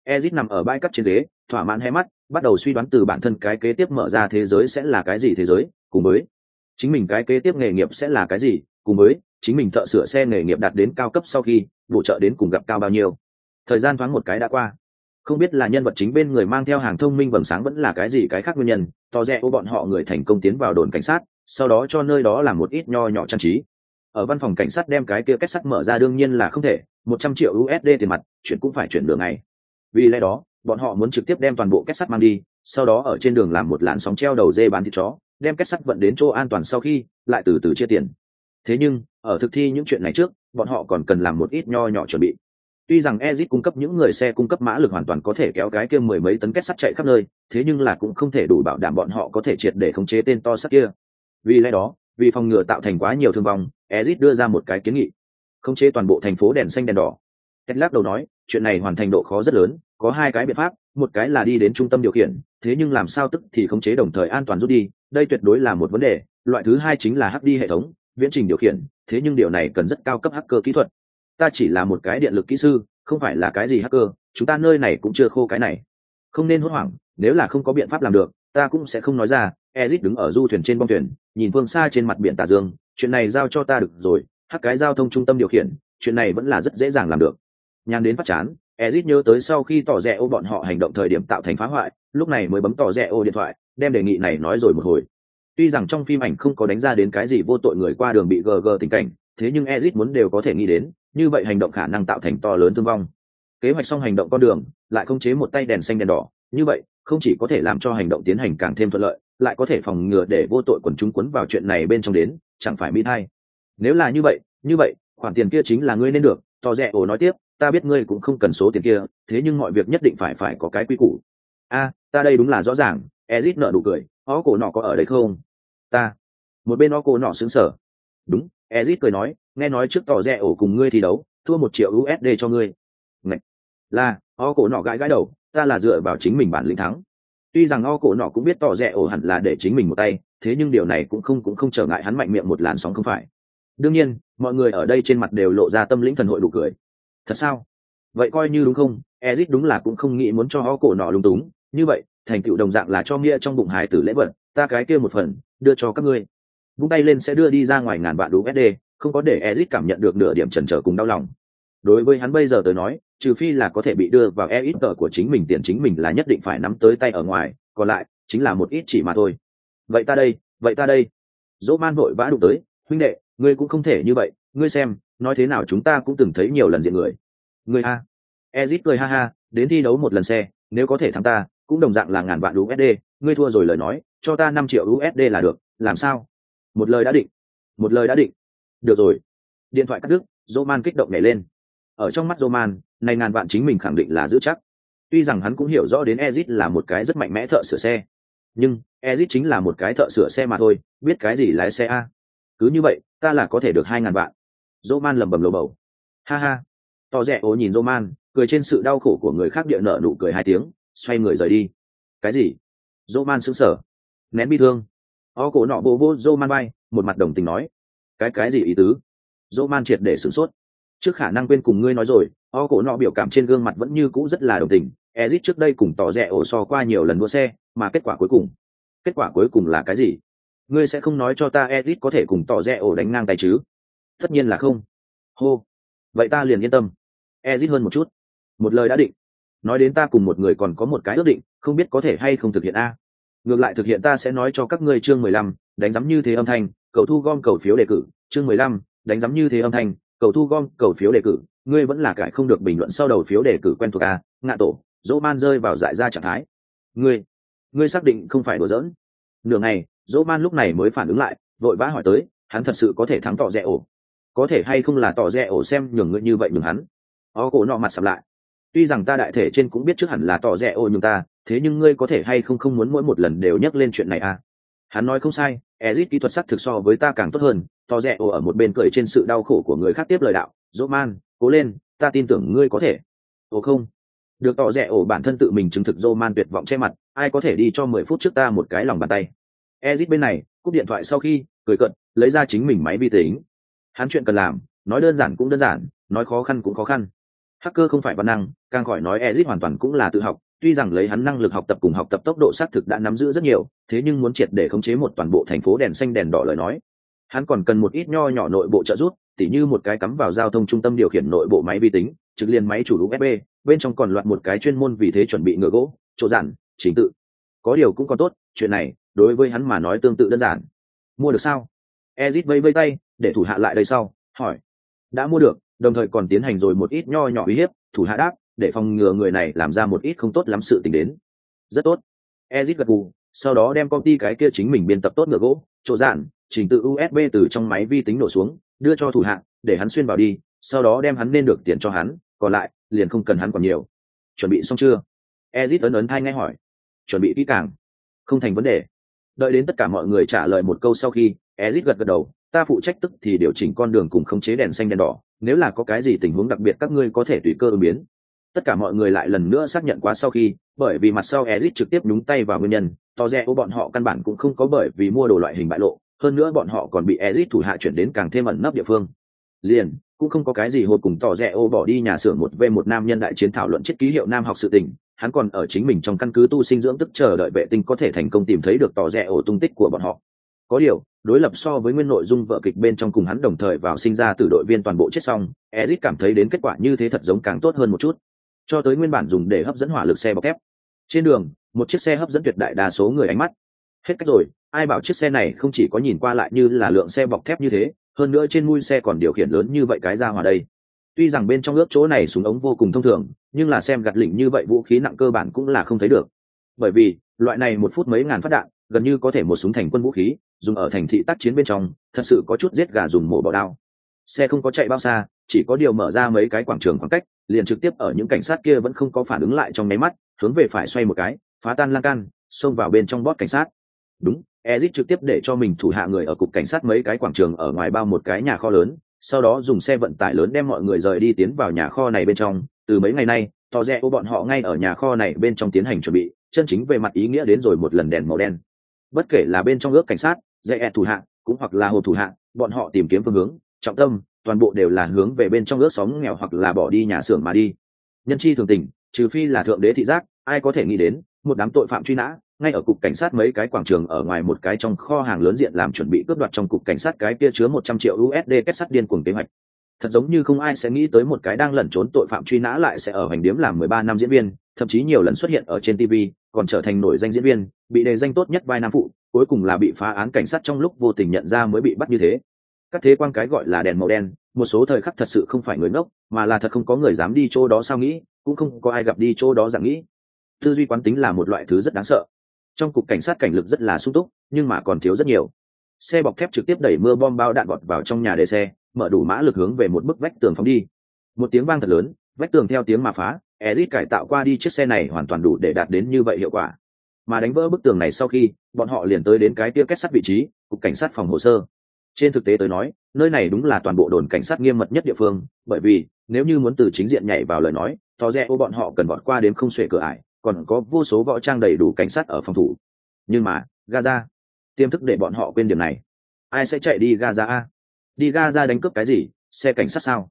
Ezit nằm ở bãi cắt trên ghế, thỏa mãn hai mắt, bắt đầu suy đoán từ bản thân cái kế tiếp mở ra thế giới sẽ là cái gì thế giới, cùng với chính mình cái kế tiếp nghề nghiệp sẽ là cái gì, cùng với chính mình thợ sửa xe nghề nghiệp đạt đến cao cấp sau khi, bổ trợ đến cùng gặp cao bao nhiêu. Thời gian thoáng một cái đã qua không biết là nhân vật chính bên người mang theo hàng thông minh vầng sáng vẫn là cái gì cái khác nguyên nhân, to rẽ ô bọn họ người thành công tiến vào đồn cảnh sát, sau đó cho nơi đó làm một ít nho nhỏ trang trí. Ở văn phòng cảnh sát đem cái kia kết sắt mở ra đương nhiên là không thể, một trăm triệu usd tiền mặt, chuyện cũng phải chuyển đường này vì lẽ đó, bọn họ muốn trực tiếp đem toàn bộ kết sắt mang đi, sau đó ở trên đường làm một làn sóng treo đầu dê bán thịt chó, đem kết sắt vận đến chỗ an toàn sau khi, lại từ từ chia tiền. Thế nhưng, ở thực thi những chuyện này trước, bọn họ còn cần làm một ít nho nhỏ chuẩn bị tuy rằng Ezic cung cấp những người xe cung cấp mã lực hoàn toàn có thể kéo cái kia mười mấy tấn kết sắt chạy khắp nơi thế nhưng là cũng không thể đủ bảo đảm bọn họ có thể triệt để khống chế tên to sắt kia vì lẽ đó vì phòng ngừa tạo thành quá nhiều thương vong Ezic đưa ra một cái kiến nghị khống chế toàn bộ thành phố đèn xanh đèn đỏ Kết lắc đầu nói, chuyện này hoàn thành độ khó rất lớn, có hai cái biện pháp, một cái là đi đến trung tâm điều khiển, thế nhưng làm sao tức thì khống chế đồng thời an toàn rút đi, đây tuyệt đối là một vấn đề. Loại thứ hai chính là hack đi hệ thống, viễn trình điều khiển, thế nhưng điều này cần rất cao cấp hacker kỹ thuật. Ta chỉ là một cái điện lực kỹ sư, không phải là cái gì hacker, chúng ta nơi này cũng chưa khô cái này. Không nên hốt hoảng, nếu là không có biện pháp làm được, ta cũng sẽ không nói ra. Ezit đứng ở du thuyền trên bong thuyền, nhìn phương xa trên mặt biển Tà Dương, chuyện này giao cho ta được rồi, hắc cái giao thông trung tâm điều khiển, chuyện này vẫn là rất dễ dàng làm được nhàn đến phát chán ezit nhớ tới sau khi tỏ rẽ ô bọn họ hành động thời điểm tạo thành phá hoại lúc này mới bấm tỏ rẽ ô điện thoại đem đề nghị này nói rồi một hồi tuy rằng trong phim ảnh không có đánh ra đến cái gì vô tội người qua đường bị gg tình cảnh thế nhưng ezit muốn đều có thể nghĩ đến như vậy hành động khả năng tạo thành to lớn thương vong. Kế hoạch xong hành động con đường, lại không chế một tay đèn xanh đèn đỏ. Như vậy, không chỉ có thể làm cho hành động tiến hành càng thêm thuận lợi, lại có thể phòng ngừa để vô tội quần chúng quấn vào chuyện này bên trong đến, chẳng phải mỹ thay nếu là như vậy như vậy, khoản tiền kia chính là ngươi nên được, to rẻ ổ nói tiếp, ta biết ngươi cũng không cần số tiền kia, thế nhưng mọi việc nhất định phải phải có cái quy củ. A, ta đây đúng là rõ ràng, ezit nợ đủ cười, ó cổ nọ có ở đây không? Ta. Một bên ó cổ nọ xứng sở đúng, ezit cười nói nghe nói trước tỏ rẻ ổ cùng ngươi thi đấu, thua một triệu usd cho ngươi. Ngậy! là, o cổ nọ gãi gãi đầu, ta là dựa vào chính mình bản lĩnh thắng. Tuy rằng o cổ nọ cũng biết tỏ rẻ ổ hẳn là để chính mình một tay, thế nhưng điều này cũng không cũng không trở ngại hắn mạnh miệng một làn sóng không phải. Đương nhiên, mọi người ở đây trên mặt đều lộ ra tâm lĩnh thần hội đủ cười. Thật sao? Vậy coi như đúng không? Ezit đúng là cũng không nghĩ muốn cho o cổ nọ lung túng. Như vậy, thành tựu đồng dạng là cho nghĩa trong bụng hải tử lễ vật. Ta cái kia một phần, đưa cho các ngươi. Vung tay lên sẽ đưa đi ra ngoài ngàn vạn usd không có để Ezic cảm nhận được nửa điểm chần chờ cùng đau lòng. Đối với hắn bây giờ tới nói, trừ phi là có thể bị đưa vào Ezic tờ của chính mình, tiền chính mình là nhất định phải nắm tới tay ở ngoài, còn lại chính là một ít chỉ mà thôi. Vậy ta đây, vậy ta đây. Dỗ man vội vã đụng tới, huynh đệ, ngươi cũng không thể như vậy, ngươi xem, nói thế nào chúng ta cũng từng thấy nhiều lần diện người. Ngươi a? Ezic cười ha ha, đến thi đấu một lần xe, nếu có thể thắng ta, cũng đồng dạng là ngàn vạn usd ngươi thua rồi lời nói, cho ta năm triệu usd là được, làm sao? Một lời đã định, một lời đã định được rồi. Điện thoại cắt đứt, roman kích động nhảy lên. Ở trong mắt roman này ngàn vạn chính mình khẳng định là giữ chắc. Tuy rằng hắn cũng hiểu rõ đến ezit là một cái rất mạnh mẽ thợ sửa xe, nhưng ezit chính là một cái thợ sửa xe mà thôi, biết cái gì lái xe a? Cứ như vậy, ta là có thể được hai ngàn vạn. Dô man lẩm bẩm lầu bầu. Ha ha. To rẽ ố nhìn dô man cười trên sự đau khổ của người khác địa nợ nụ cười hai tiếng, xoay người rời đi. Cái gì? Dô man sững sờ. Nén bi thương. O cổ nọ bố vô dô man bay, một mặt đồng tình nói cái cái gì ý tứ? Dỗ man triệt để sửng sốt. Trước khả năng quên cùng ngươi nói rồi, o cổ nọ biểu cảm trên gương mặt vẫn như cũ rất là đồng tình, ezit trước đây cùng tỏ rẻ ổ so qua nhiều lần đua xe, mà kết quả cuối cùng. Kết quả cuối cùng là cái gì? Ngươi sẽ không nói cho ta ezit có thể cùng tỏ rẻ ổ đánh ngang tay chứ? Tất nhiên là không. Hô. Vậy ta liền yên tâm. Ezit hơn một chút. Một lời đã định. Nói đến ta cùng một người còn có một cái ước định, không biết có thể hay không thực hiện a. Ngược lại thực hiện ta sẽ nói cho các ngươi chương mười lăm, đánh giám như thế âm thanh cầu thu gom cầu phiếu đề cử chương mười lăm đánh giám như thế âm thanh cầu thu gom cầu phiếu đề cử ngươi vẫn là cải không được bình luận sau đầu phiếu đề cử quen thuộc à, ngạ tổ dỗ man rơi vào dại ra trạng thái. Ngươi ngươi xác định không phải đùa giỡn. Nửa ngày dỗ man lúc này mới phản ứng lại vội vã hỏi tới hắn thật sự có thể thắng tỏ rẽ ổ? Có thể hay không là tỏ rẽ ổ xem nhường ngươi như vậy nhường hắn? O cổ nọ mặt sập lại. Tuy rằng ta đại thể trên cũng biết trước hẳn là tỏ rẽ ổ nhường ta thế nhưng ngươi có thể hay không không muốn mỗi một lần đều nhắc lên chuyện này à hắn nói không sai ezit kỹ thuật sắc thực so với ta càng tốt hơn, To rẽ ổ ở một bên cười trên sự đau khổ của người khác tiếp lời đạo, dỗ man, cố lên, ta tin tưởng ngươi có thể. Ồ không. Được tỏ rẽ ổ bản thân tự mình chứng thực dô man tuyệt vọng che mặt, ai có thể đi cho mười phút trước ta một cái lòng bàn tay? Ezit bên này, cúp điện thoại sau khi, cười cận lấy ra chính mình máy vi tính. Hắn chuyện cần làm, nói đơn giản cũng đơn giản, nói khó khăn cũng khó khăn. Hacker không phải văn năng, càng khỏi nói ezit hoàn toàn cũng là tự học tuy rằng lấy hắn năng lực học tập cùng học tập tốc độ xác thực đã nắm giữ rất nhiều, thế nhưng muốn triệt để khống chế một toàn bộ thành phố đèn xanh đèn đỏ lời nói, hắn còn cần một ít nho nhỏ nội bộ trợ giúp, tỉ như một cái cắm vào giao thông trung tâm điều khiển nội bộ máy vi tính, trực liên máy chủ usb, bên trong còn loạt một cái chuyên môn vì thế chuẩn bị ngựa gỗ, chỗ giản, trình tự. Có điều cũng còn tốt, chuyện này, đối với hắn mà nói tương tự đơn giản. Mua được sao? Ezit vây vây tay, để thủ hạ lại đây sau, hỏi. Đã mua được, đồng thời còn tiến hành rồi một ít nho nhỏ uy hiếp, thủ hạ đáp để phòng ngừa người này làm ra một ít không tốt lắm sự tình đến. Rất tốt. Ezit gật gù, sau đó đem công ty cái kia chính mình biên tập tốt ngựa gỗ, chỗ giản trình tự usb từ trong máy vi tính nổ xuống, đưa cho thủ hạ, để hắn xuyên vào đi, sau đó đem hắn nên được tiền cho hắn, còn lại, liền không cần hắn còn nhiều. Chuẩn bị xong chưa? Ezit ấn ấn thay ngay hỏi. Chuẩn bị kỹ càng. Không thành vấn đề. Đợi đến tất cả mọi người trả lời một câu sau khi, ezit gật gật đầu, ta phụ trách tức thì điều chỉnh con đường cùng khống chế đèn xanh đèn đỏ, nếu là có cái gì tình huống đặc biệt các ngươi có thể tùy cơ ứng biến tất cả mọi người lại lần nữa xác nhận quá sau khi, bởi vì mặt sau ezit trực tiếp nhúng tay vào nguyên nhân, to rẽ ô bọn họ căn bản cũng không có bởi vì mua đồ loại hình bại lộ, hơn nữa bọn họ còn bị ezit thủ hạ chuyển đến càng thêm ẩn nấp địa phương. Liền, cũng không có cái gì hột cùng tỏ rẽ ô bỏ đi nhà xưởng một v một nam nhân đại chiến thảo luận chiếc ký hiệu nam học sự tình, hắn còn ở chính mình trong căn cứ tu sinh dưỡng tức chờ đợi vệ tinh có thể thành công tìm thấy được tỏ rẽ ổ tung tích của bọn họ. Có điều, đối lập so với nguyên nội dung vợ kịch bên trong cùng hắn đồng thời vào sinh ra từ đội viên toàn bộ chết xong ezit cảm thấy đến kết quả như thế thật giống càng tốt hơn một chút cho tới nguyên bản dùng để hấp dẫn hỏa lực xe bọc thép. Trên đường, một chiếc xe hấp dẫn tuyệt đại đa số người ánh mắt. Hết cách rồi, ai bảo chiếc xe này không chỉ có nhìn qua lại như là lượng xe bọc thép như thế, hơn nữa trên mui xe còn điều khiển lớn như vậy cái ra hòa đây. Tuy rằng bên trong ước chỗ này súng ống vô cùng thông thường, nhưng là xem gạt lỉnh như vậy vũ khí nặng cơ bản cũng là không thấy được. Bởi vì, loại này một phút mấy ngàn phát đạn, gần như có thể một súng thành quân vũ khí, dùng ở thành thị tác chiến bên trong, thật sự có chút giết gà dùng mổ bỏ đao. Xe không có chạy bao xa, chỉ có điều mở ra mấy cái quảng trường khoảng cách liền trực tiếp ở những cảnh sát kia vẫn không có phản ứng lại trong nháy mắt, hướng về phải xoay một cái, phá tan lan can, xông vào bên trong bót cảnh sát. Đúng ezit trực tiếp để cho mình thủ hạ người ở cục cảnh sát mấy cái quảng trường ở ngoài bao một cái nhà kho lớn, sau đó dùng xe vận tải lớn đem mọi người rời đi tiến vào nhà kho này bên trong. Từ mấy ngày nay tò rẽ ô bọn họ ngay ở nhà kho này bên trong tiến hành chuẩn bị, chân chính về mặt ý nghĩa đến rồi một lần đèn màu đen. Bất kể là bên trong ước cảnh sát dạy ẹt thủ hạ, cũng hoặc là hồ thủ hạ, bọn họ tìm kiếm phương hướng, trọng tâm toàn bộ đều là hướng về bên trong ước xóm nghèo hoặc là bỏ đi nhà xưởng mà đi nhân chi thường tình trừ phi là thượng đế thị giác ai có thể nghĩ đến một đám tội phạm truy nã ngay ở cục cảnh sát mấy cái quảng trường ở ngoài một cái trong kho hàng lớn diện làm chuẩn bị cướp đoạt trong cục cảnh sát cái kia chứa một trăm triệu USD kết sắt điên cuồng kế hoạch. Thật giống như không ai sẽ nghĩ tới một cái đang lẩn trốn tội phạm truy nã lại sẽ ở hành điếm làm mười ba năm diễn viên, thậm chí nhiều lần xuất hiện ở trên TV, còn trở thành nổi danh diễn viên, bị đề danh tốt nhất vai nam phụ, cuối cùng là bị phá án cảnh sát trong lúc vô tình nhận ra mới bị bắt như thế. Các thế quan cái gọi là đèn màu đen, một số thời khắc thật sự không phải người ngốc, mà là thật không có người dám đi chỗ đó sao nghĩ, cũng không có ai gặp đi chỗ đó dạng nghĩ. Tư duy quán tính là một loại thứ rất đáng sợ. Trong cục cảnh sát cảnh lực rất là sung túc nhưng mà còn thiếu rất nhiều. Xe bọc thép trực tiếp đẩy mưa bom bao đạn vọt vào trong nhà để xe mở đủ mã lực hướng về một bức vách tường phóng đi. Một tiếng vang thật lớn vách tường theo tiếng mà phá ezit cải tạo qua đi chiếc xe này hoàn toàn đủ để đạt đến như vậy hiệu quả. Mà đánh vỡ bức tường này sau khi bọn họ liền tới đến cái tia kết sắt vị trí cục cảnh sát phòng hồ sơ trên thực tế tới nói, nơi này đúng là toàn bộ đồn cảnh sát nghiêm mật nhất địa phương, bởi vì, nếu như muốn từ chính diện nhảy vào lời nói tò rẽ ô bọn họ cần vọt qua đến không xuể cửa ải, còn có vô số võ trang đầy đủ cảnh sát ở phòng thủ. Nhưng mà, gaza, tiềm thức để bọn họ quên điểm này. Ai sẽ chạy đi gaza a? Đi gaza đánh cướp cái gì? Xe cảnh sát sao?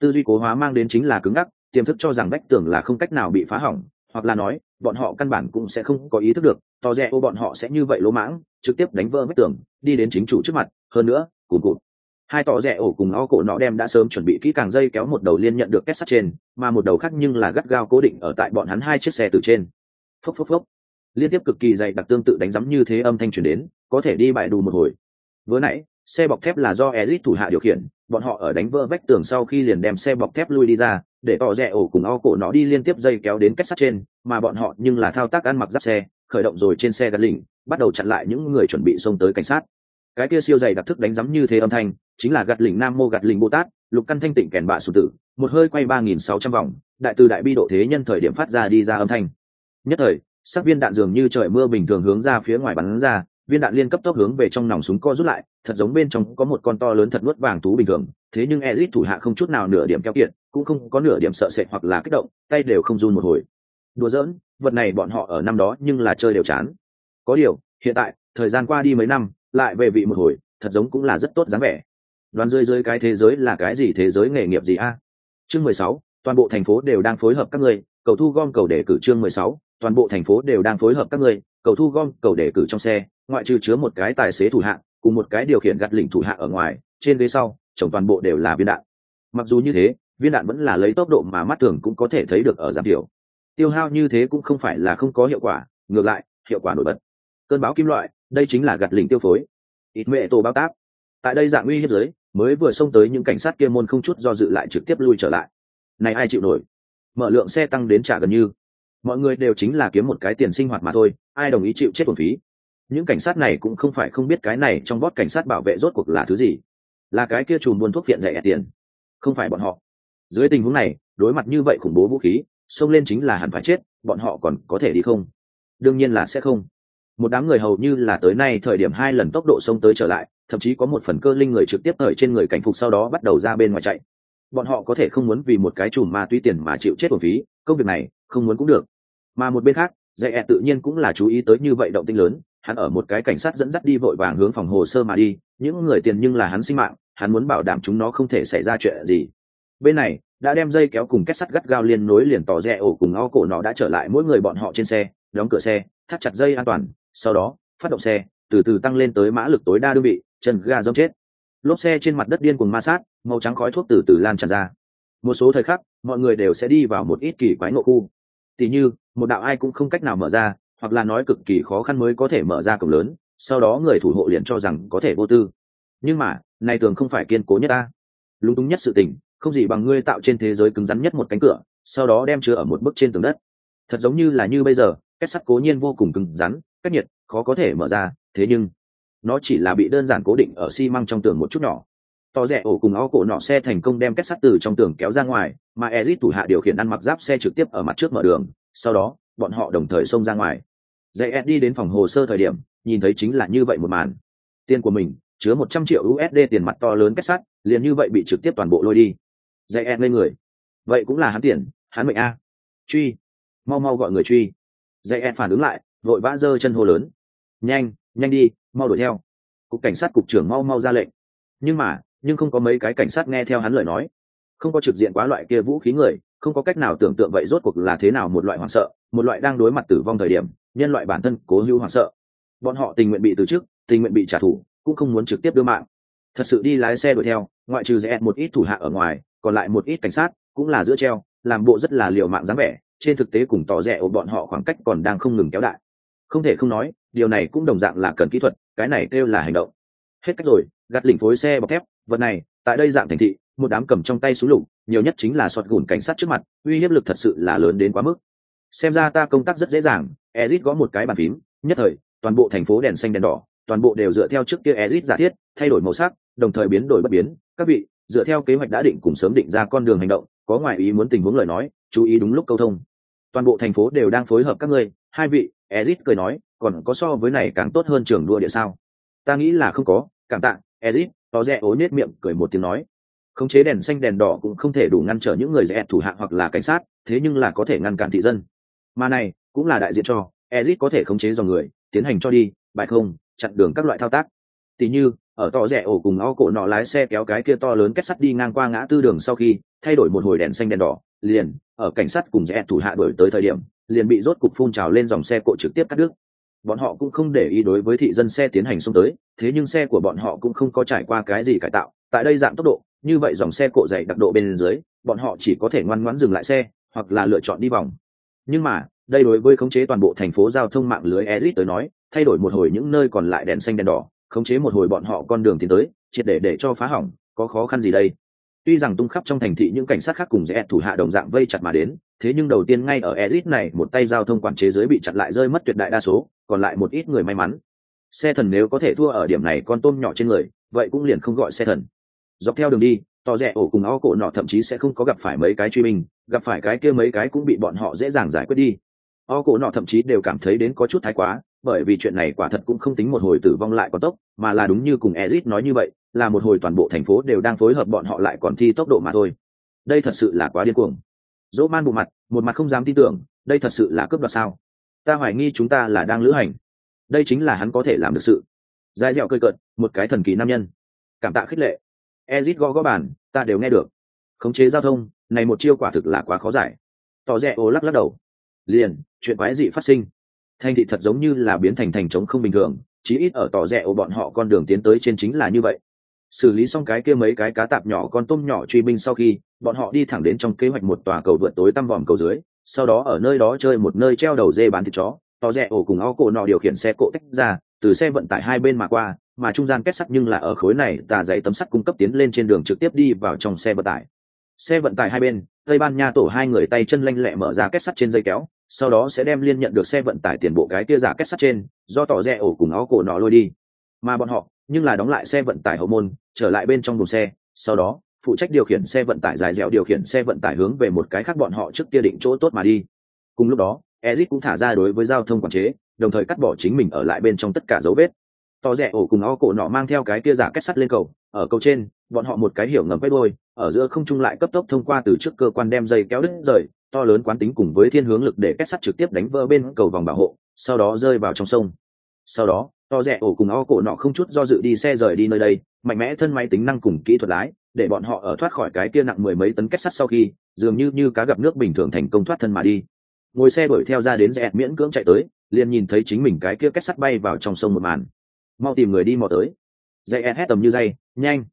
Tư duy cố hóa mang đến chính là cứng ngắc, tiềm thức cho rằng vách tường là không cách nào bị phá hỏng, hoặc là nói, bọn họ căn bản cũng sẽ không có ý thức được tò rẽ ô bọn họ sẽ như vậy lỗ mãng, trực tiếp đánh vỡ vách tường, đi đến chính chủ trước mặt hơn nữa cùng cụt. Hai tỏ rẽ ổ cùng o cổ nọ đem đã sớm chuẩn bị kỹ càng dây kéo một đầu liên nhận được kết sắt trên, mà một đầu khác nhưng là gắt gao cố định ở tại bọn hắn hai chiếc xe từ trên. Phốc phốc phốc. Liên tiếp cực kỳ dày đặc tương tự đánh giấm như thế âm thanh truyền đến, có thể đi bại đủ một hồi. Vừa nãy, xe bọc thép là do ezit thủ hạ điều khiển, bọn họ ở đánh vỡ vách tường sau khi liền đem xe bọc thép lui đi ra, để tỏ rẽ ổ cùng o cổ nó đi liên tiếp dây kéo đến kết sắt trên, mà bọn họ nhưng là thao tác ăn mặc giáp xe, khởi động rồi trên xe gắn lỉnh, bắt đầu chặn lại những người chuẩn bị xông tới cảnh sát cái kia siêu dày đặc thức đánh giấm như thế âm thanh, chính là gạt lỉnh nam mô gạt lỉnh bồ tát lục căn thanh tịnh kèn bạ sụ tử, một hơi quay ba nghìn sáu trăm vòng, đại từ đại bi độ thế nhân thời điểm phát ra đi ra âm thanh. Nhất thời, sắc viên đạn dường như trời mưa bình thường hướng ra phía ngoài bắn ra, viên đạn liên cấp tốc hướng về trong nòng súng co rút lại, thật giống bên trong có một con to lớn thật nuốt vàng tú bình thường, thế nhưng ezit thủ hạ không chút nào nửa điểm keo kiện cũng không có nửa điểm sợ sệt hoặc là kích động, tay đều không run một hồi. Đùa giỡn, vật này bọn họ ở năm đó nhưng là chơi đều chán. Có điều, hiện tại, thời gian qua đi mấy năm lại về vị một hồi, thật giống cũng là rất tốt dáng vẻ. Đoàn rơi rơi cái thế giới là cái gì thế giới nghề nghiệp gì a? Chương mười sáu, toàn bộ thành phố đều đang phối hợp các ngươi, cầu thu gom cầu để cử chương mười sáu, toàn bộ thành phố đều đang phối hợp các ngươi, cầu thu gom cầu để cử trong xe, ngoại trừ chứa một cái tài xế thủ hạ cùng một cái điều khiển gặt lỉnh thủ hạ ở ngoài, trên ghế sau, chồng toàn bộ đều là viên đạn. Mặc dù như thế, viên đạn vẫn là lấy tốc độ mà mắt thường cũng có thể thấy được ở giảm thiểu. Tiêu hao như thế cũng không phải là không có hiệu quả, ngược lại, hiệu quả nổi bật cơn báo kim loại, đây chính là gạt lình tiêu phối. Ít mệ tổ bao táp tại đây dạng uy hiếp giới, mới vừa xông tới những cảnh sát kia môn không chút do dự lại trực tiếp lui trở lại. Này ai chịu nổi? Mở lượng xe tăng đến trả gần như. Mọi người đều chính là kiếm một cái tiền sinh hoạt mà thôi, ai đồng ý chịu chết thuần phí? Những cảnh sát này cũng không phải không biết cái này trong bót cảnh sát bảo vệ rốt cuộc là thứ gì. Là cái kia chùm buôn thuốc viện rẻ tiền. Không phải bọn họ. Dưới tình huống này, đối mặt như vậy khủng bố vũ khí, xông lên chính là hẳn phải chết, bọn họ còn có thể đi không? Đương nhiên là sẽ không một đám người hầu như là tới nay thời điểm hai lần tốc độ xông tới trở lại, thậm chí có một phần cơ linh người trực tiếp ở trên người cảnh phục sau đó bắt đầu ra bên ngoài chạy. Bọn họ có thể không muốn vì một cái chùm ma túy tiền mà chịu chết của phí, công việc này không muốn cũng được. Mà một bên khác, dạy ẹ tự nhiên cũng là chú ý tới như vậy động tinh lớn, hắn ở một cái cảnh sát dẫn dắt đi vội vàng hướng phòng hồ sơ mà đi, những người tiền nhưng là hắn sinh mạng, hắn muốn bảo đảm chúng nó không thể xảy ra chuyện gì. Bên này, đã đem dây kéo cùng kết sắt gắt gao liên nối liền tỏ rẽ ổ e cùng o cổ nó đã trở lại mỗi người bọn họ trên xe, đóng cửa xe, thắt chặt dây an toàn sau đó, phát động xe, từ từ tăng lên tới mã lực tối đa đơn vị, chân ga dâm chết. Lốp xe trên mặt đất điên cùng ma sát, màu trắng khói thuốc từ từ lan tràn ra. Một số thời khắc, mọi người đều sẽ đi vào một ít kỳ quái ngộ khu. Tỉ như, một đạo ai cũng không cách nào mở ra, hoặc là nói cực kỳ khó khăn mới có thể mở ra cổng lớn, sau đó người thủ hộ liền cho rằng có thể vô tư. Nhưng mà, này thường không phải kiên cố nhất ta. Lúng túng nhất sự tình, không gì bằng ngươi tạo trên thế giới cứng rắn nhất một cánh cửa, sau đó đem chứa ở một bức trên tường đất. Thật giống như là như bây giờ, kết sắt cố nhiên vô cùng cứng rắn cách nhiệt, khó có thể mở ra, thế nhưng, nó chỉ là bị đơn giản cố định ở xi măng trong tường một chút nhỏ. To rẻ ổ cùng o cổ nọ xe thành công đem kết sắt từ trong tường kéo ra ngoài, mà ezit thủ hạ điều khiển ăn mặc giáp xe trực tiếp ở mặt trước mở đường, sau đó, bọn họ đồng thời xông ra ngoài. Dạy ed đi đến phòng hồ sơ thời điểm, nhìn thấy chính là như vậy một màn. Tiền của mình, chứa một trăm triệu usd tiền mặt to lớn kết sắt, liền như vậy bị trực tiếp toàn bộ lôi đi. Dạy ed lên người. Vậy cũng là hắn tiền, hắn mệnh a. Truy. Mau mau gọi người truy. Dạy ed phản ứng lại vội vã giơ chân hô lớn. Nhanh nhanh đi, mau đuổi theo. Cục cảnh sát cục trưởng mau mau ra lệnh. Nhưng mà, nhưng không có mấy cái cảnh sát nghe theo hắn lời nói. Không có trực diện quá loại kia vũ khí người, không có cách nào tưởng tượng vậy rốt cuộc là thế nào một loại hoảng sợ, một loại đang đối mặt tử vong thời điểm, nhân loại bản thân cố hữu hoảng sợ. Bọn họ tình nguyện bị từ chức, tình nguyện bị trả thù, cũng không muốn trực tiếp đưa mạng. Thật sự đi lái xe đuổi theo, ngoại trừ rẽ một ít thủ hạ ở ngoài, còn lại một ít cảnh sát cũng là giữa treo, làm bộ rất là liều mạng dáng vẻ, trên thực tế cùng tỏ rẻ của bọn họ khoảng cách còn đang không ngừng kéo đại không thể không nói, điều này cũng đồng dạng là cần kỹ thuật, cái này kêu là hành động. Hết cách rồi, gạt lỉnh phối xe bọc thép, vật này, tại đây dạng thành thị, một đám cầm trong tay súng lục, nhiều nhất chính là sọt gùn cảnh sát trước mặt, uy hiếp lực thật sự là lớn đến quá mức. Xem ra ta công tác rất dễ dàng, ezit gõ một cái bàn phím, nhất thời, toàn bộ thành phố đèn xanh đèn đỏ, toàn bộ đều dựa theo trước kia ezit giả thiết, thay đổi màu sắc, đồng thời biến đổi bất biến. Các vị, dựa theo kế hoạch đã định cùng sớm định ra con đường hành động, có ngoại ý muốn tình huống lời nói, chú ý đúng lúc câu thông. Toàn bộ thành phố đều đang phối hợp các ngươi hai vị, ezit cười nói, còn có so với này càng tốt hơn trường đua địa sao? Ta nghĩ là không có, cảm tạ, ezit, to rẽ ố nết miệng cười một tiếng nói. Khống chế đèn xanh đèn đỏ cũng không thể đủ ngăn trở những người rẽ thủ hạ hoặc là cảnh sát, thế nhưng là có thể ngăn cản thị dân. Mà này, cũng là đại diện cho, ezit có thể khống chế dòng người, tiến hành cho đi bài không, chặn đường các loại thao tác. Tỉ như, ở to rẽ ổ cùng o cổ nọ lái xe kéo cái kia to lớn kết sắt đi ngang qua ngã tư đường sau khi, thay đổi một hồi đèn xanh đèn đỏ, liền, ở cảnh sát cùng rẽ thủ hạ đổi tới thời điểm liền bị rốt cục phun trào lên dòng xe cộ trực tiếp cắt đứt. Bọn họ cũng không để ý đối với thị dân xe tiến hành xông tới, thế nhưng xe của bọn họ cũng không có trải qua cái gì cải tạo. Tại đây giảm tốc độ, như vậy dòng xe cộ dày đặc độ bên dưới, bọn họ chỉ có thể ngoan ngoãn dừng lại xe, hoặc là lựa chọn đi vòng. Nhưng mà, đây đối với khống chế toàn bộ thành phố giao thông mạng lưới Ezit tới nói, thay đổi một hồi những nơi còn lại đèn xanh đèn đỏ, khống chế một hồi bọn họ con đường tiến tới, triệt để để cho phá hỏng, có khó khăn gì đây? Tuy rằng tung khắp trong thành thị những cảnh sát khác cùng rẽ thủ hạ đồng dạng vây chặt mà đến, thế nhưng đầu tiên ngay ở Ezit này, một tay giao thông quản chế giới bị chặn lại rơi mất tuyệt đại đa số, còn lại một ít người may mắn. Xe thần nếu có thể thua ở điểm này con tôm nhỏ trên người, vậy cũng liền không gọi xe thần. Dọc theo đường đi, to rẽ ổ cùng o cổ nọ thậm chí sẽ không có gặp phải mấy cái truy binh, gặp phải cái kia mấy cái cũng bị bọn họ dễ dàng giải quyết đi. O cổ nọ thậm chí đều cảm thấy đến có chút thái quá, bởi vì chuyện này quả thật cũng không tính một hồi tử vong lại có tốc, mà là đúng như cùng ezit nói như vậy là một hồi toàn bộ thành phố đều đang phối hợp bọn họ lại còn thi tốc độ mà thôi. Đây thật sự là quá điên cuồng. Dỗ man bộ mặt, một mặt không dám tin tưởng, đây thật sự là cướp đoạt sao? Ta hoài nghi chúng ta là đang lữ hành. Đây chính là hắn có thể làm được sự. Dài dẻo cơi cợt, một cái thần kỳ nam nhân. Cảm tạ khích lệ. Ezit gõ gõ bàn, ta đều nghe được. Khống chế giao thông, này một chiêu quả thực là quá khó giải. Tỏ rẽ ố lắc lắc đầu. Liền, chuyện quái dị phát sinh. Thành thị thật giống như là biến thành thành trống không bình thường, chí ít ở tỏ rẽ ố bọn họ con đường tiến tới trên chính là như vậy xử lý xong cái kia mấy cái cá tạp nhỏ con tôm nhỏ truy binh sau khi, bọn họ đi thẳng đến trong kế hoạch một tòa cầu vượt tối tăm vòm cầu dưới, sau đó ở nơi đó chơi một nơi treo đầu dê bán thịt chó tò rẽ ổ cùng o cổ nọ điều khiển xe cộ tách ra, từ xe vận tải hai bên mà qua, mà trung gian kết sắt nhưng là ở khối này, tà dày tấm sắt cung cấp tiến lên trên đường trực tiếp đi vào trong xe vận tải. Xe vận tải hai bên, tây ban nha tổ hai người tay chân lanh lẹ mở ra kết sắt trên dây kéo, sau đó sẽ đem liên nhận được xe vận tải tiền bộ cái kia giả kết sắt trên, do tỏ rẽ ổ cùng ó cổ nọ lôi đi. Mà bọn họ nhưng là đóng lại xe vận tải hậu môn, trở lại bên trong đồn xe, sau đó, phụ trách điều khiển xe vận tải dài dẻo điều khiển xe vận tải hướng về một cái khác bọn họ trước kia định chỗ tốt mà đi. Cùng lúc đó, ezit cũng thả ra đối với giao thông quản chế, đồng thời cắt bỏ chính mình ở lại bên trong tất cả dấu vết. To rẻ ổ cùng o cổ nọ mang theo cái kia giả kết sắt lên cầu, ở cầu trên, bọn họ một cái hiểu ngầm vết đôi, ở giữa không trung lại cấp tốc thông qua từ trước cơ quan đem dây kéo đứt rời, to lớn quán tính cùng với thiên hướng lực để kết sắt trực tiếp đánh vỡ bên cầu vòng bảo hộ, sau đó rơi vào trong sông. Sau đó to rẻ ổ cùng o cổ nọ không chút do dự đi xe rời đi nơi đây, mạnh mẽ thân máy tính năng cùng kỹ thuật lái, để bọn họ ở thoát khỏi cái kia nặng mười mấy tấn kết sắt sau khi, dường như như cá gặp nước bình thường thành công thoát thân mà đi. Ngồi xe đuổi theo ra đến rẽ miễn cưỡng chạy tới, liền nhìn thấy chính mình cái kia kết sắt bay vào trong sông một màn. Mau tìm người đi mò tới. Dây ed hét tầm như dây, nhanh.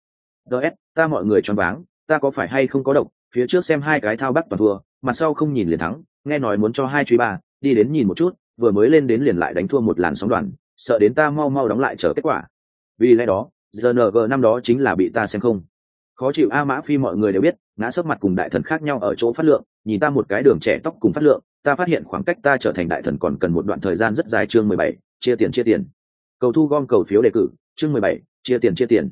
Ds ta mọi người choáng váng, ta có phải hay không có độc? Phía trước xem hai cái thao bắt toàn thua, mặt sau không nhìn liền thắng, nghe nói muốn cho hai truy ba, đi đến nhìn một chút, vừa mới lên đến liền lại đánh thua một làn sóng đoàn sợ đến ta mau mau đóng lại chờ kết quả. Vì lẽ đó rng năm đó chính là bị ta xem không. Khó chịu a mã phi mọi người đều biết, ngã sấp mặt cùng đại thần khác nhau ở chỗ phát lượng, nhìn ta một cái đường trẻ tóc cùng phát lượng, ta phát hiện khoảng cách ta trở thành đại thần còn cần một đoạn thời gian rất dài chương mười bảy, chia tiền chia tiền. Cầu thu gom cầu phiếu đề cử, chương mười bảy, chia tiền chia tiền.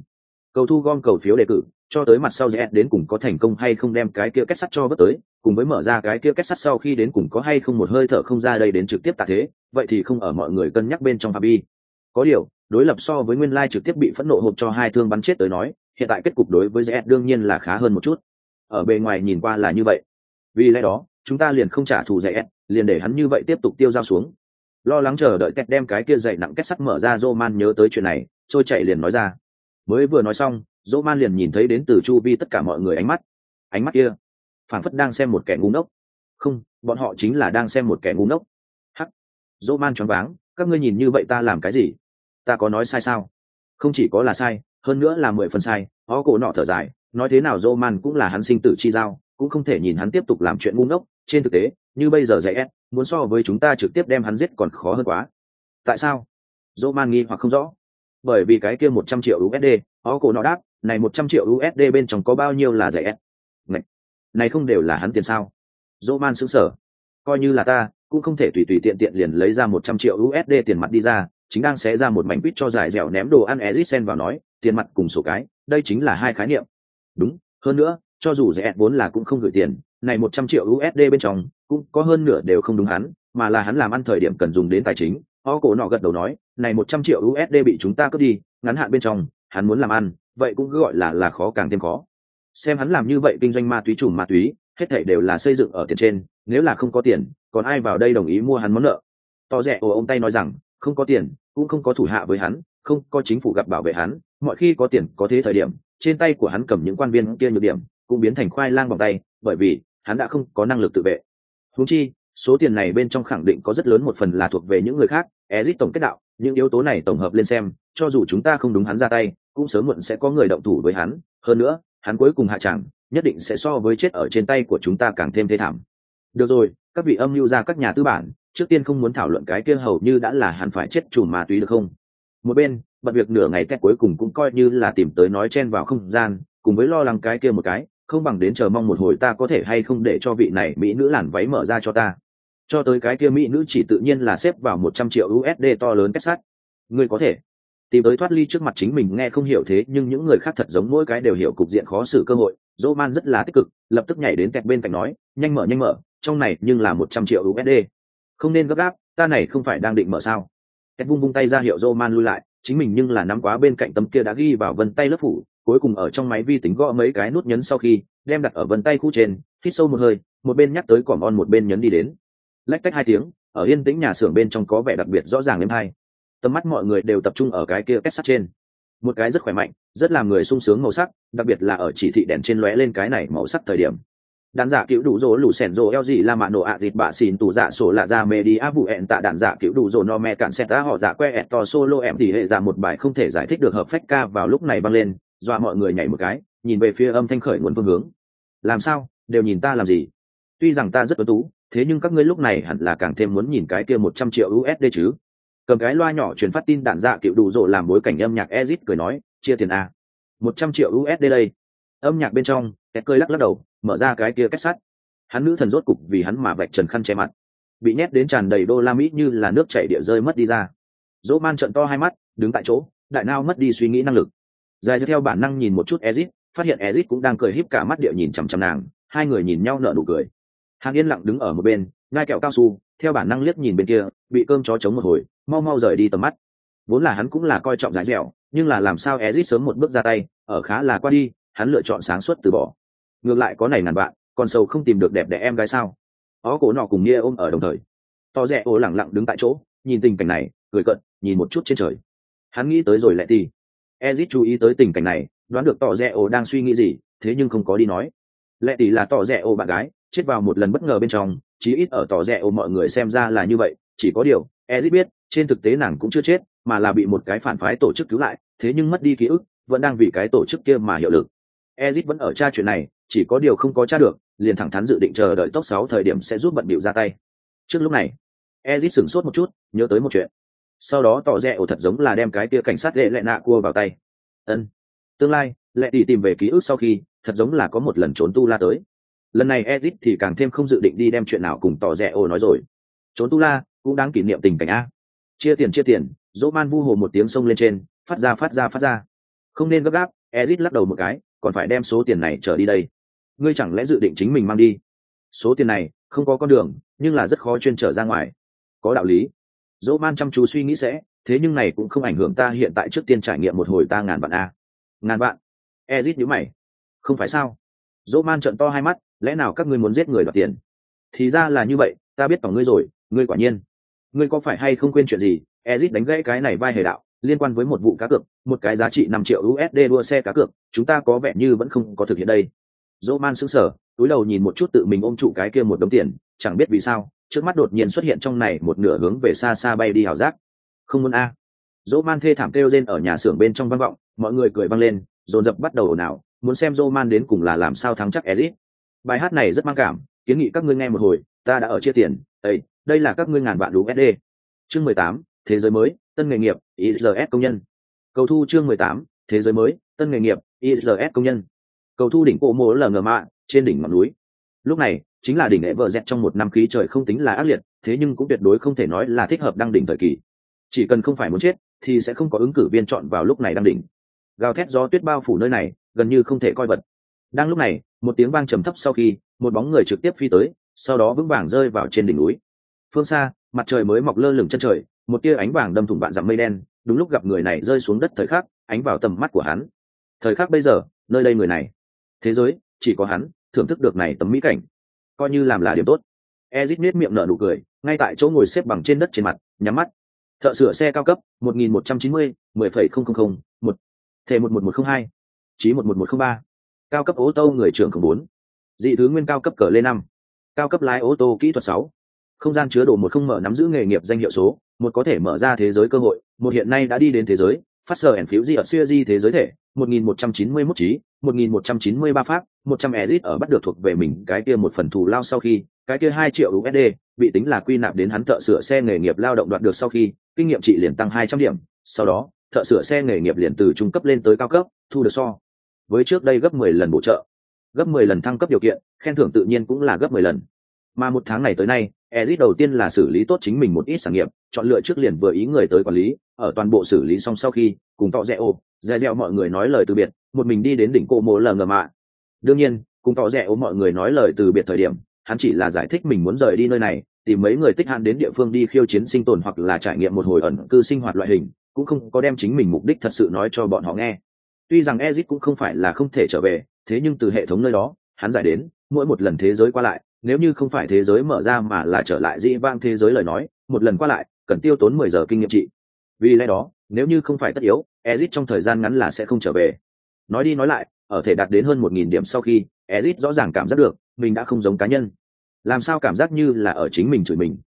Cầu thu gom cầu phiếu đề cử, cho tới mặt sau rẽ đến cùng có thành công hay không đem cái kia kết sắt cho vớt tới cùng với mở ra cái kia kết sắt sau khi đến cùng có hay không một hơi thở không ra đây đến trực tiếp tạ thế, vậy thì không ở mọi người cân nhắc bên trong habi có điều, đối lập so với nguyên lai trực tiếp bị phẫn nộ hộp cho hai thương bắn chết tới nói, hiện tại kết cục đối với rẽ đương nhiên là khá hơn một chút. Ở bề ngoài nhìn qua là như vậy. Vì lẽ đó, chúng ta liền không trả thù rẽ liền để hắn như vậy tiếp tục tiêu dao xuống. Lo lắng chờ đợi tẹt đem cái kia dậy nặng kết sắt mở ra dô man nhớ tới chuyện này, trôi chạy liền nói ra. Mới vừa nói xong dô man liền nhìn thấy đến từ chu vi tất cả mọi người ánh mắt. Ánh mắt kia phản phất đang xem một kẻ ngu ngốc. Không, bọn họ chính là đang xem một kẻ ngu ngốc. Hắc. Dỗ man choáng váng, các ngươi nhìn như vậy ta làm cái gì? Ta có nói sai sao? Không chỉ có là sai, hơn nữa là mười phần sai, ó cổ nọ thở dài, nói thế nào dỗ man cũng là hắn sinh tử chi giao, cũng không thể nhìn hắn tiếp tục làm chuyện ngu ngốc. Trên thực tế, như bây giờ dạy ép, muốn so với chúng ta trực tiếp đem hắn giết còn khó hơn quá. Tại sao? Dỗ man nghi hoặc không rõ. Bởi vì cái kia một trăm triệu usd ó cổ nọ đáp, này một trăm triệu usd bên trong có bao nhiêu là dạy ép? Này, không đều là hắn tiền sao? Dỗ man xứng sở coi như là ta cũng không thể tùy tùy tiện tiện liền lấy ra một trăm triệu usd tiền mặt đi ra chính đang xé ra một mảnh quýt cho giải dẻo ném đồ ăn ezit sen vào nói tiền mặt cùng sổ cái đây chính là hai khái niệm. Đúng hơn nữa cho dù rẻ vốn là cũng không gửi tiền này một trăm triệu usd bên trong cũng có hơn nửa đều không đúng hắn mà là hắn làm ăn thời điểm cần dùng đến tài chính. O cổ nọ gật đầu nói này một trăm triệu usd bị chúng ta cướp đi ngắn hạn bên trong hắn muốn làm ăn vậy cũng gọi là là khó càng thêm khó xem hắn làm như vậy kinh doanh ma túy chủng ma túy, hết thảy đều là xây dựng ở tiền trên, nếu là không có tiền, còn ai vào đây đồng ý mua hắn món nợ? To rẻ ồ, ông tay nói rằng, không có tiền, cũng không có thủ hạ với hắn, không có chính phủ gặp bảo vệ hắn, mọi khi có tiền, có thế thời điểm, trên tay của hắn cầm những quan viên kia nhược điểm, cũng biến thành khoai lang bằng tay, bởi vì, hắn đã không có năng lực tự vệ. Húng chi, số tiền này bên trong khẳng định có rất lớn một phần là thuộc về những người khác, ezit tổng kết đạo, những yếu tố này tổng hợp lên xem, cho dù chúng ta không đúng hắn ra tay, cũng sớm muộn sẽ có người động thủ với hắn. Hơn nữa hắn cuối cùng hạ chẳng, nhất định sẽ so với chết ở trên tay của chúng ta càng thêm thê thảm. Được rồi, các vị âm mưu ra các nhà tư bản, trước tiên không muốn thảo luận cái kia hầu như đã là hắn phải chết chùm ma túy được không? Một bên, bận việc nửa ngày cách cuối cùng cũng coi như là tìm tới nói chen vào không gian, cùng với lo lắng cái kia một cái, không bằng đến chờ mong một hồi ta có thể hay không để cho vị này mỹ nữ làn váy mở ra cho ta. Cho tới cái kia mỹ nữ chỉ tự nhiên là xếp vào một trăm triệu usd to lớn kết sắt ngươi có thể tìm tới thoát ly trước mặt chính mình nghe không hiểu thế, nhưng những người khác thật giống mỗi cái đều hiểu cục diện khó xử cơ hội. Dỗ man rất là tích cực, lập tức nhảy đến kẹt bên cạnh nói, nhanh mở nhanh mở, trong này nhưng là một trăm triệu usd không nên gấp gáp, ta này không phải đang định mở sao? Kẹt vung vung tay ra hiệu roman lui lại, chính mình nhưng là nắm quá bên cạnh tấm kia đã ghi vào vân tay lớp phủ, cuối cùng ở trong máy vi tính gõ mấy cái nút nhấn sau khi, đem đặt ở vân tay khu trên, hít sâu một hơi, một bên nhắc tới cỏm on, một bên nhấn đi đến. Lách tách hai tiếng, ở yên tĩnh nhà xưởng bên trong có vẻ đặc biệt rõ ràng êm hai tầm mắt mọi người đều tập trung ở cái kia kết sắt trên. Một cái rất khỏe mạnh, rất làm người sung sướng màu sắc, đặc biệt là ở chỉ thị đèn trên lóe lên cái này màu sắc thời điểm. Đàn giả cứu đủ rỗ lù sẻn rỗ eo gì la mạ nổ ạ dịt bạ xin tù dạ sổ là ra mê đi áp vụ ẹn tạ đàn giả cứu đủ rỗ no me cạn xét đã họ giả que ẹn to solo em thì hệ ra một bài không thể giải thích được hợp phách ca vào lúc này băng lên, dọa mọi người nhảy một cái, nhìn về phía âm thanh khởi nguồn phương hướng. Làm sao? Đều nhìn ta làm gì? Tuy rằng ta rất tuấn tú, thế nhưng các ngươi lúc này hẳn là càng thêm muốn nhìn cái kia một trăm triệu usd chứ cầm cái loa nhỏ truyền phát tin đạn dạ cựu đủ rộ làm bối cảnh âm nhạc ezit cười nói, chia tiền a một trăm triệu usd đây. Âm nhạc bên trong kẹt cơi lắc lắc đầu, mở ra cái kia kết sắt. Hắn nữ thần rốt cục vì hắn mà vạch trần khăn che mặt. Bị nhét đến tràn đầy đô la mỹ như là nước chảy địa rơi mất đi ra. Dỗ man trận to hai mắt, đứng tại chỗ, đại nao mất đi suy nghĩ năng lực. Dài theo bản năng nhìn một chút ezit, phát hiện ezit cũng đang cười híp cả mắt địa nhìn chằm chằm nàng, hai người nhìn nhau nở nụ cười. Hàng yên lặng đứng ở một bên ngai kẹo cao su theo bản năng liếc nhìn bên kia, bị cơm chó chống một hồi, mau mau rời đi tầm mắt. Vốn là hắn cũng là coi trọng giải dẻo, nhưng là làm sao ezit sớm một bước ra tay, ở khá là qua đi, hắn lựa chọn sáng suốt từ bỏ. Ngược lại có này ngàn bạn còn sâu không tìm được đẹp đẽ em gái sao? Ó cổ nọ cùng nia ôm ở đồng thời. To rẽ ô lẳng lặng đứng tại chỗ, nhìn tình cảnh này, cười cận nhìn một chút trên trời. Hắn nghĩ tới rồi lại thì. Ezit chú ý tới tình cảnh này, đoán được tỏ rẽ ô đang suy nghĩ gì, thế nhưng không có đi nói. Lệ tỷ là tỏ rẽ ô bạn gái, chết vào một lần bất ngờ bên trong chí ít ở tỏ rẻ ô mọi người xem ra là như vậy, chỉ có điều ezit biết, trên thực tế nàng cũng chưa chết, mà là bị một cái phản phái tổ chức cứu lại, thế nhưng mất đi ký ức, vẫn đang vì cái tổ chức kia mà hiệu lực. Ezit vẫn ở tra chuyện này, chỉ có điều không có tra được, liền thẳng thắn dự định chờ đợi tốc sáu thời điểm sẽ giúp bận bịu ra tay. Trước lúc này ezit sửng sốt một chút, nhớ tới một chuyện. Sau đó tỏ rẽ ổ thật giống là đem cái kia cảnh sát lệ lệ nạ cua vào tay. Ân. Tương lai, lệ tỷ tìm về ký ức sau khi, thật giống là có một lần trốn tu la tới lần này Edith thì càng thêm không dự định đi đem chuyện nào cùng tỏ rẻ ô nói rồi. Trốn tu la cũng đáng kỷ niệm tình cảnh a. Chia tiền chia tiền, dỗ man vu hồ một tiếng sông lên trên, phát ra phát ra phát ra. Không nên gấp gáp, Edith lắc đầu một cái, còn phải đem số tiền này trở đi đây. Ngươi chẳng lẽ dự định chính mình mang đi? Số tiền này không có con đường, nhưng là rất khó chuyên trở ra ngoài. Có đạo lý. Dỗ man chăm chú suy nghĩ sẽ, thế nhưng này cũng không ảnh hưởng ta hiện tại trước tiên trải nghiệm một hồi ta ngàn vạn a. Ngàn vạn? Ezit nhíu mày. Không phải sao? Dỗ man trận to hai mắt, lẽ nào các ngươi muốn giết người đoạt tiền? Thì ra là như vậy, ta biết tổng ngươi rồi, ngươi quả nhiên. Ngươi có phải hay không quên chuyện gì? Ezit đánh gãy cái này vai hề đạo, liên quan với một vụ cá cược, một cái giá trị năm triệu usd đua xe cá cược, chúng ta có vẻ như vẫn không có thực hiện đây. Dỗ man sững sờ, túi đầu nhìn một chút tự mình ôm trụ cái kia một đống tiền, chẳng biết vì sao, trước mắt đột nhiên xuất hiện trong này một nửa hướng về xa xa bay đi hào giác. Không muốn a. Dỗ man thê thảm kêu rên ở nhà xưởng bên trong văn vọng, mọi người cười vang lên, dồn dập bắt đầu ồn ào muốn xem Roman đến cùng là làm sao thắng chắc Ezic. bài hát này rất mang cảm kiến nghị các ngươi nghe một hồi ta đã ở chia tiền. Đây, đây là các ngươi ngàn vạn usd chương mười tám thế giới mới tân nghề nghiệp isls công nhân. Cầu thu chương mười tám thế giới mới tân nghề nghiệp isls công nhân. Cầu thu đỉnh cổ mộ lờ ngờ mạ trên đỉnh ngọn núi. Lúc này chính là đỉnh vợ dẹt trong một năm khí trời không tính là ác liệt thế nhưng cũng tuyệt đối không thể nói là thích hợp đăng đỉnh thời kỳ. Chỉ cần không phải muốn chết thì sẽ không có ứng cử viên chọn vào lúc này đăng đỉnh. Gào thét gió tuyết bao phủ nơi này gần như không thể coi vật. Đang lúc này một tiếng vang trầm thấp sau khi một bóng người trực tiếp phi tới sau đó vững vàng rơi vào trên đỉnh núi. Phương xa mặt trời mới mọc lơ lửng chân trời một tia ánh vàng đâm thủng vạn dặm mây đen đúng lúc gặp người này rơi xuống đất thời khắc ánh vào tầm mắt của hắn. Thời khắc bây giờ nơi đây người này. Thế giới chỉ có hắn thưởng thức được này tấm mỹ cảnh. Coi như làm là điểm tốt. Ezit nết miệng nở nụ cười ngay tại chỗ ngồi xếp bằng trên đất trên mặt nhắm mắt. Thợ sửa xe cao cấp 1190, 10,000, một thể 11102, chí 11103, cao cấp ô tô người trưởng không bốn. Dị thứ nguyên cao cấp cờ lên năm. Cao cấp lái ô tô kỹ thuật sáu. Không gian chứa đồ một không mở nắm giữ nghề nghiệp danh hiệu số một có thể mở ra thế giới cơ hội một hiện nay đã đi đến thế giới phát sở ẩn phiếu di ở siêu di thế giới thể 1191 trí 1193 pháp 100 ezit ở bắt được thuộc về mình cái kia một phần thù lao sau khi cái kia hai triệu usd bị tính là quy nạp đến hắn thợ sửa xe nghề nghiệp lao động đoạt được sau khi kinh nghiệm trị liền tăng 200 điểm sau đó thợ sửa xe nghề nghiệp liền từ trung cấp lên tới cao cấp thu được so với trước đây gấp 10 lần bổ trợ, gấp 10 lần thăng cấp điều kiện, khen thưởng tự nhiên cũng là gấp 10 lần. Mà một tháng này tới nay, ezit đầu tiên là xử lý tốt chính mình một ít sản nghiệp, chọn lựa trước liền vừa ý người tới quản lý, ở toàn bộ xử lý xong sau khi, cùng tọ rẽ ô dè dẹo mọi người nói lời từ biệt, một mình đi đến đỉnh cô mô lờ ngờ mạ. Đương nhiên, cùng tỏ rẻ ô mọi người nói lời từ biệt thời điểm, hắn chỉ là giải thích mình muốn rời đi nơi này, tìm mấy người tích hạn đến địa phương đi khiêu chiến sinh tồn hoặc là trải nghiệm một hồi ẩn cư sinh hoạt loại hình, cũng không có đem chính mình mục đích thật sự nói cho bọn họ nghe tuy rằng ezit cũng không phải là không thể trở về, thế nhưng từ hệ thống nơi đó, hắn giải đến, mỗi một lần thế giới qua lại, nếu như không phải thế giới mở ra mà là trở lại dĩ vang thế giới lời nói, một lần qua lại, cần tiêu tốn mười giờ kinh nghiệm trị. Vì lẽ đó, nếu như không phải tất yếu ezit trong thời gian ngắn là sẽ không trở về. Nói đi nói lại, ở thể đạt đến hơn một nghìn điểm sau khi ezit rõ ràng cảm giác được, mình đã không giống cá nhân. Làm sao cảm giác như là ở chính mình chửi mình?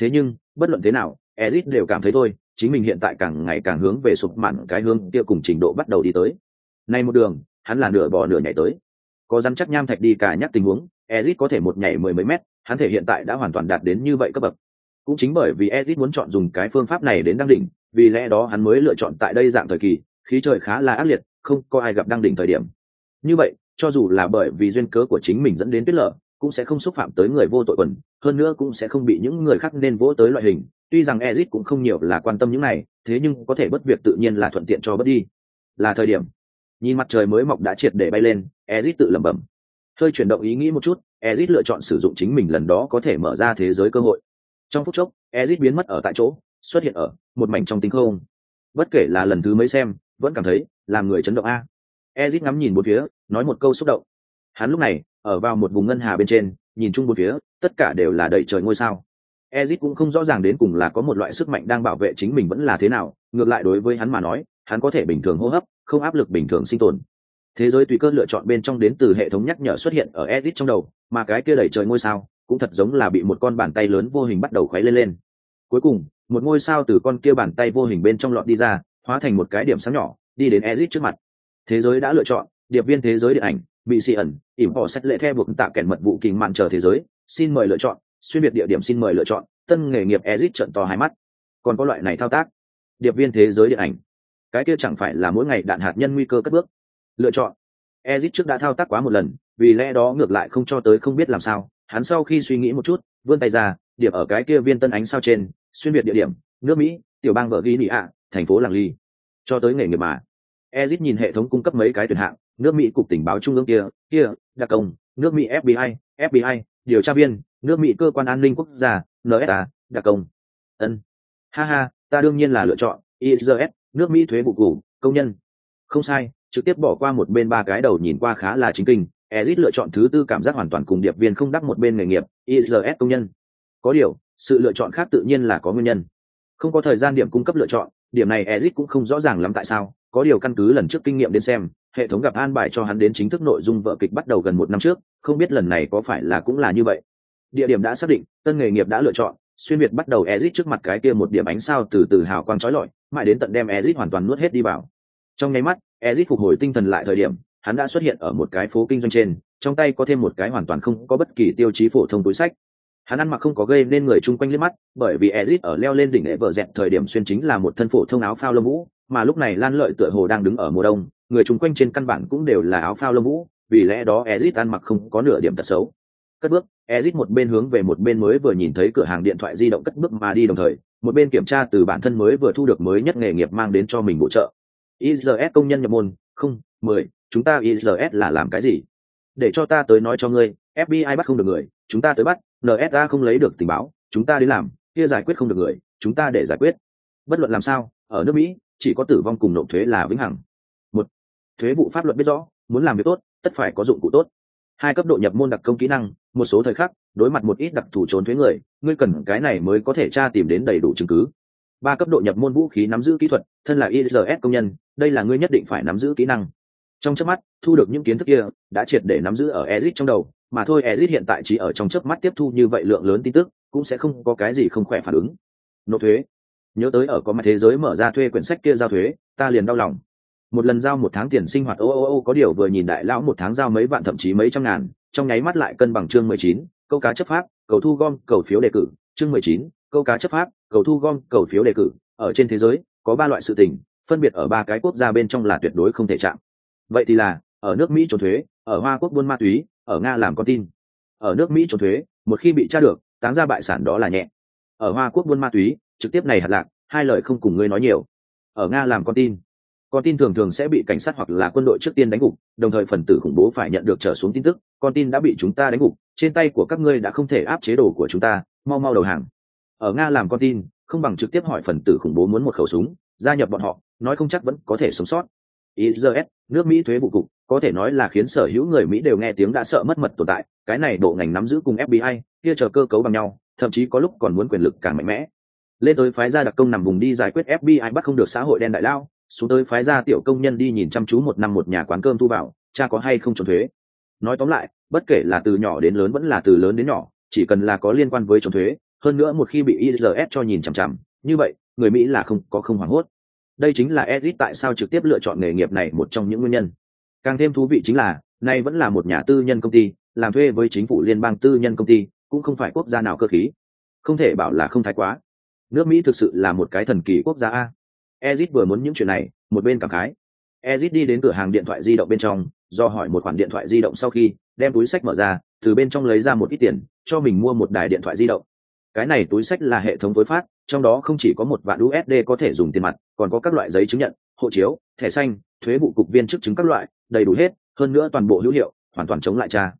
Thế nhưng, bất luận thế nào ezit đều cảm thấy thôi, chính mình hiện tại càng ngày càng hướng về sụp mặn cái hướng kia cùng trình độ bắt đầu đi tới nay một đường, hắn là nửa bò nửa nhảy tới. Có rắn chắc nham thạch đi cả nhắc tình huống ezit có thể một nhảy mười mấy mét, hắn thể hiện tại đã hoàn toàn đạt đến như vậy cấp bậc. Cũng chính bởi vì ezit muốn chọn dùng cái phương pháp này đến đăng đỉnh, vì lẽ đó hắn mới lựa chọn tại đây dạng thời kỳ, khí trời khá là ác liệt, không có ai gặp đăng đỉnh thời điểm. Như vậy, cho dù là bởi vì duyên cớ của chính mình dẫn đến tuyết lở, cũng sẽ không xúc phạm tới người vô tội quần, hơn nữa cũng sẽ không bị những người khác nên vỗ tới loại hình. Tuy rằng ezit cũng không nhiều là quan tâm những này, thế nhưng có thể bất việc tự nhiên là thuận tiện cho bất đi. Là thời điểm nhìn mặt trời mới mọc đã triệt để bay lên, ezit tự lẩm bẩm. Hơi chuyển động ý nghĩ một chút, ezit lựa chọn sử dụng chính mình lần đó có thể mở ra thế giới cơ hội. Trong phút chốc, ezit biến mất ở tại chỗ, xuất hiện ở một mảnh trong tinh không. Bất kể là lần thứ mấy xem, vẫn cảm thấy làm người chấn động a. Ezit ngắm nhìn bốn phía, nói một câu xúc động. Hắn lúc này, ở vào một vùng ngân hà bên trên, nhìn chung bốn phía, tất cả đều là đầy trời ngôi sao. Ezit cũng không rõ ràng đến cùng là có một loại sức mạnh đang bảo vệ chính mình vẫn là thế nào, ngược lại đối với hắn mà nói hắn có thể bình thường hô hấp, không áp lực bình thường sinh tồn. Thế giới tùy cơ lựa chọn bên trong đến từ hệ thống nhắc nhở xuất hiện ở edit trong đầu, mà cái kia đẩy trời ngôi sao cũng thật giống là bị một con bàn tay lớn vô hình bắt đầu khuấy lên lên. Cuối cùng, một ngôi sao từ con kia bàn tay vô hình bên trong lọt đi ra, hóa thành một cái điểm sáng nhỏ, đi đến edit trước mặt. Thế giới đã lựa chọn, điệp viên thế giới điện ảnh, bị xì ẩn, ỉm họ sách lệ theo buộc tạ kèn mật vụ kình mạn chờ thế giới, xin mời lựa chọn, xuyên biệt địa điểm xin mời lựa chọn, tân nghề nghiệp ezit trận to hai mắt. Còn có loại này thao tác, điệp viên thế giới điện ảnh cái kia chẳng phải là mỗi ngày đạn hạt nhân nguy cơ cất bước. Lựa chọn. Ezit trước đã thao tác quá một lần, vì lẽ đó ngược lại không cho tới không biết làm sao, hắn sau khi suy nghĩ một chút, vươn tay ra, điểm ở cái kia viên tân ánh sao trên, xuyên biệt địa điểm, nước mỹ, tiểu bang vợ ghi nị ạ thành phố làng ly cho tới nghề nghiệp mà. Ezit nhìn hệ thống cung cấp mấy cái tuyển hạng, nước mỹ cục tình báo trung ương kia kia, đặc công, nước mỹ fbi fbi điều tra viên, nước mỹ cơ quan an ninh quốc gia nsa đặc công. Ân. Ha ha, ta đương nhiên là lựa chọn isrs nước mỹ thuế vụ cũ, công nhân. Không sai, trực tiếp bỏ qua một bên ba cái đầu nhìn qua khá là chính kinh. Ezit lựa chọn thứ tư cảm giác hoàn toàn cùng điệp viên không đắc một bên nghề nghiệp isrs công nhân. Có điều, sự lựa chọn khác tự nhiên là có nguyên nhân. Không có thời gian điểm cung cấp lựa chọn, điểm này ezit cũng không rõ ràng lắm tại sao. Có điều căn cứ lần trước kinh nghiệm đến xem, hệ thống gặp an bài cho hắn đến chính thức nội dung vợ kịch bắt đầu gần một năm trước, không biết lần này có phải là cũng là như vậy. Địa điểm đã xác định, tân nghề nghiệp đã lựa chọn, xuyên việt bắt đầu ezit trước mặt cái kia một điểm ánh sao từ từ hào quang trói lọi mãi đến tận đem Ezic hoàn toàn nuốt hết đi vào. Trong nháy mắt Ezic phục hồi tinh thần lại thời điểm, hắn đã xuất hiện ở một cái phố kinh doanh trên, trong tay có thêm một cái hoàn toàn không có bất kỳ tiêu chí phổ thông túi sách. Hắn ăn mặc không có gây nên người chung quanh liếc mắt, bởi vì Ezic ở leo lên đỉnh lễ vợ dẹp thời điểm xuyên chính là một thân phổ thông áo phao lông vũ, mà lúc này lan lợi tựa hồ đang đứng ở mùa đông, người chung quanh trên căn bản cũng đều là áo phao lông vũ, vì lẽ đó Ezic ăn mặc không có nửa điểm tật xấu. Cất bước Ezic một bên hướng về một bên mới vừa nhìn thấy cửa hàng điện thoại di động cất bước mà đi đồng thời một bên kiểm tra từ bản thân mới vừa thu được mới nhất nghề nghiệp mang đến cho mình bổ trợ. ISS công nhân nhập môn, không, mười, chúng ta ISS là làm cái gì? Để cho ta tới nói cho ngươi fbi bắt không được người, chúng ta tới bắt nsa không lấy được tình báo, chúng ta đến làm, kia giải quyết không được người, chúng ta để giải quyết. Bất luận làm sao, ở nước mỹ, chỉ có tử vong cùng nộp thuế là vĩnh hằng. Một, thuế vụ pháp luật biết rõ, muốn làm việc tốt, tất phải có dụng cụ tốt. Hai cấp độ nhập môn đặc công kỹ năng, một số thời khắc đối mặt một ít đặc thù trốn thuế người, ngươi cần cái này mới có thể tra tìm đến đầy đủ chứng cứ. Ba cấp độ nhập môn vũ khí nắm giữ kỹ thuật, thân là isrs công nhân, đây là ngươi nhất định phải nắm giữ kỹ năng. Trong chớp mắt, thu được những kiến thức kia, đã triệt để nắm giữ ở ezit trong đầu, mà thôi ezit hiện tại chỉ ở trong chớp mắt tiếp thu như vậy lượng lớn tin tức, cũng sẽ không có cái gì không khỏe phản ứng. Nộp thuế. Nhớ tới ở có mặt thế giới mở ra thuê quyển sách kia giao thuế, ta liền đau lòng. Một lần giao một tháng tiền sinh hoạt, ô ô ô, có điều vừa nhìn đại lão một tháng giao mấy vạn thậm chí mấy trăm ngàn, trong nháy mắt lại cân bằng chương mười chín câu cá chấp pháp, cầu thu gom, cầu phiếu đề cử. Chương mười chín, câu cá chấp pháp, cầu thu gom, cầu phiếu đề cử. Ở trên thế giới, có ba loại sự tình, phân biệt ở ba cái quốc gia bên trong là tuyệt đối không thể chạm. Vậy thì là, ở nước mỹ trốn thuế, ở hoa quốc buôn ma túy, ở nga làm con tin. Ở nước mỹ trốn thuế, một khi bị tra được táng ra bại sản đó là nhẹ. Ở hoa quốc buôn ma túy, trực tiếp này hạt lạc, hai lời không cùng ngươi nói nhiều. Ở nga làm con tin con tin thường thường sẽ bị cảnh sát hoặc là quân đội trước tiên đánh gục, đồng thời phần tử khủng bố phải nhận được trở xuống tin tức, con tin đã bị chúng ta đánh gục trên tay của các ngươi đã không thể áp chế đồ của chúng ta mau mau đầu hàng ở nga làm con tin không bằng trực tiếp hỏi phần tử khủng bố muốn một khẩu súng gia nhập bọn họ nói không chắc vẫn có thể sống sót IRS, nước Mỹ thuế vụ cục, có thể nói là khiến sở hữu người Mỹ đều nghe tiếng đã sợ mất mật tồn tại, cái này bộ ngành nắm giữ cùng FBI, kia chờ cơ cấu bằng nhau, thậm chí có lúc còn muốn quyền lực càng mạnh mẽ. Lên tới phái gia đặc công nằm vùng đi giải quyết FBI bắt không được xã hội đen đại lao, xuống tới phái gia tiểu công nhân đi nhìn chăm chú một năm một nhà quán cơm thu vào, cha có hay không trốn thuế. Nói tóm lại, bất kể là từ nhỏ đến lớn vẫn là từ lớn đến nhỏ, chỉ cần là có liên quan với trốn thuế, hơn nữa một khi bị IRS cho nhìn chằm chằm, như vậy, người Mỹ là không có không hoảng hốt đây chính là Edit tại sao trực tiếp lựa chọn nghề nghiệp này một trong những nguyên nhân. Càng thêm thú vị chính là, nay vẫn là một nhà tư nhân công ty, làm thuê với chính phủ liên bang tư nhân công ty, cũng không phải quốc gia nào cơ khí. Không thể bảo là không thái quá. Nước Mỹ thực sự là một cái thần kỳ quốc gia a. ezit vừa muốn những chuyện này, một bên cảm khái. ezit đi đến cửa hàng điện thoại di động bên trong, do hỏi một khoản điện thoại di động sau khi, đem túi sách mở ra, từ bên trong lấy ra một ít tiền, cho mình mua một đài điện thoại di động. Cái này túi sách là hệ thống tối phát, trong đó không chỉ có một vạn USD có thể dùng tiền mặt, còn có các loại giấy chứng nhận, hộ chiếu, thẻ xanh, thuế vụ cục viên chức chứng các loại, đầy đủ hết, hơn nữa toàn bộ hữu hiệu, hoàn toàn chống lại tra.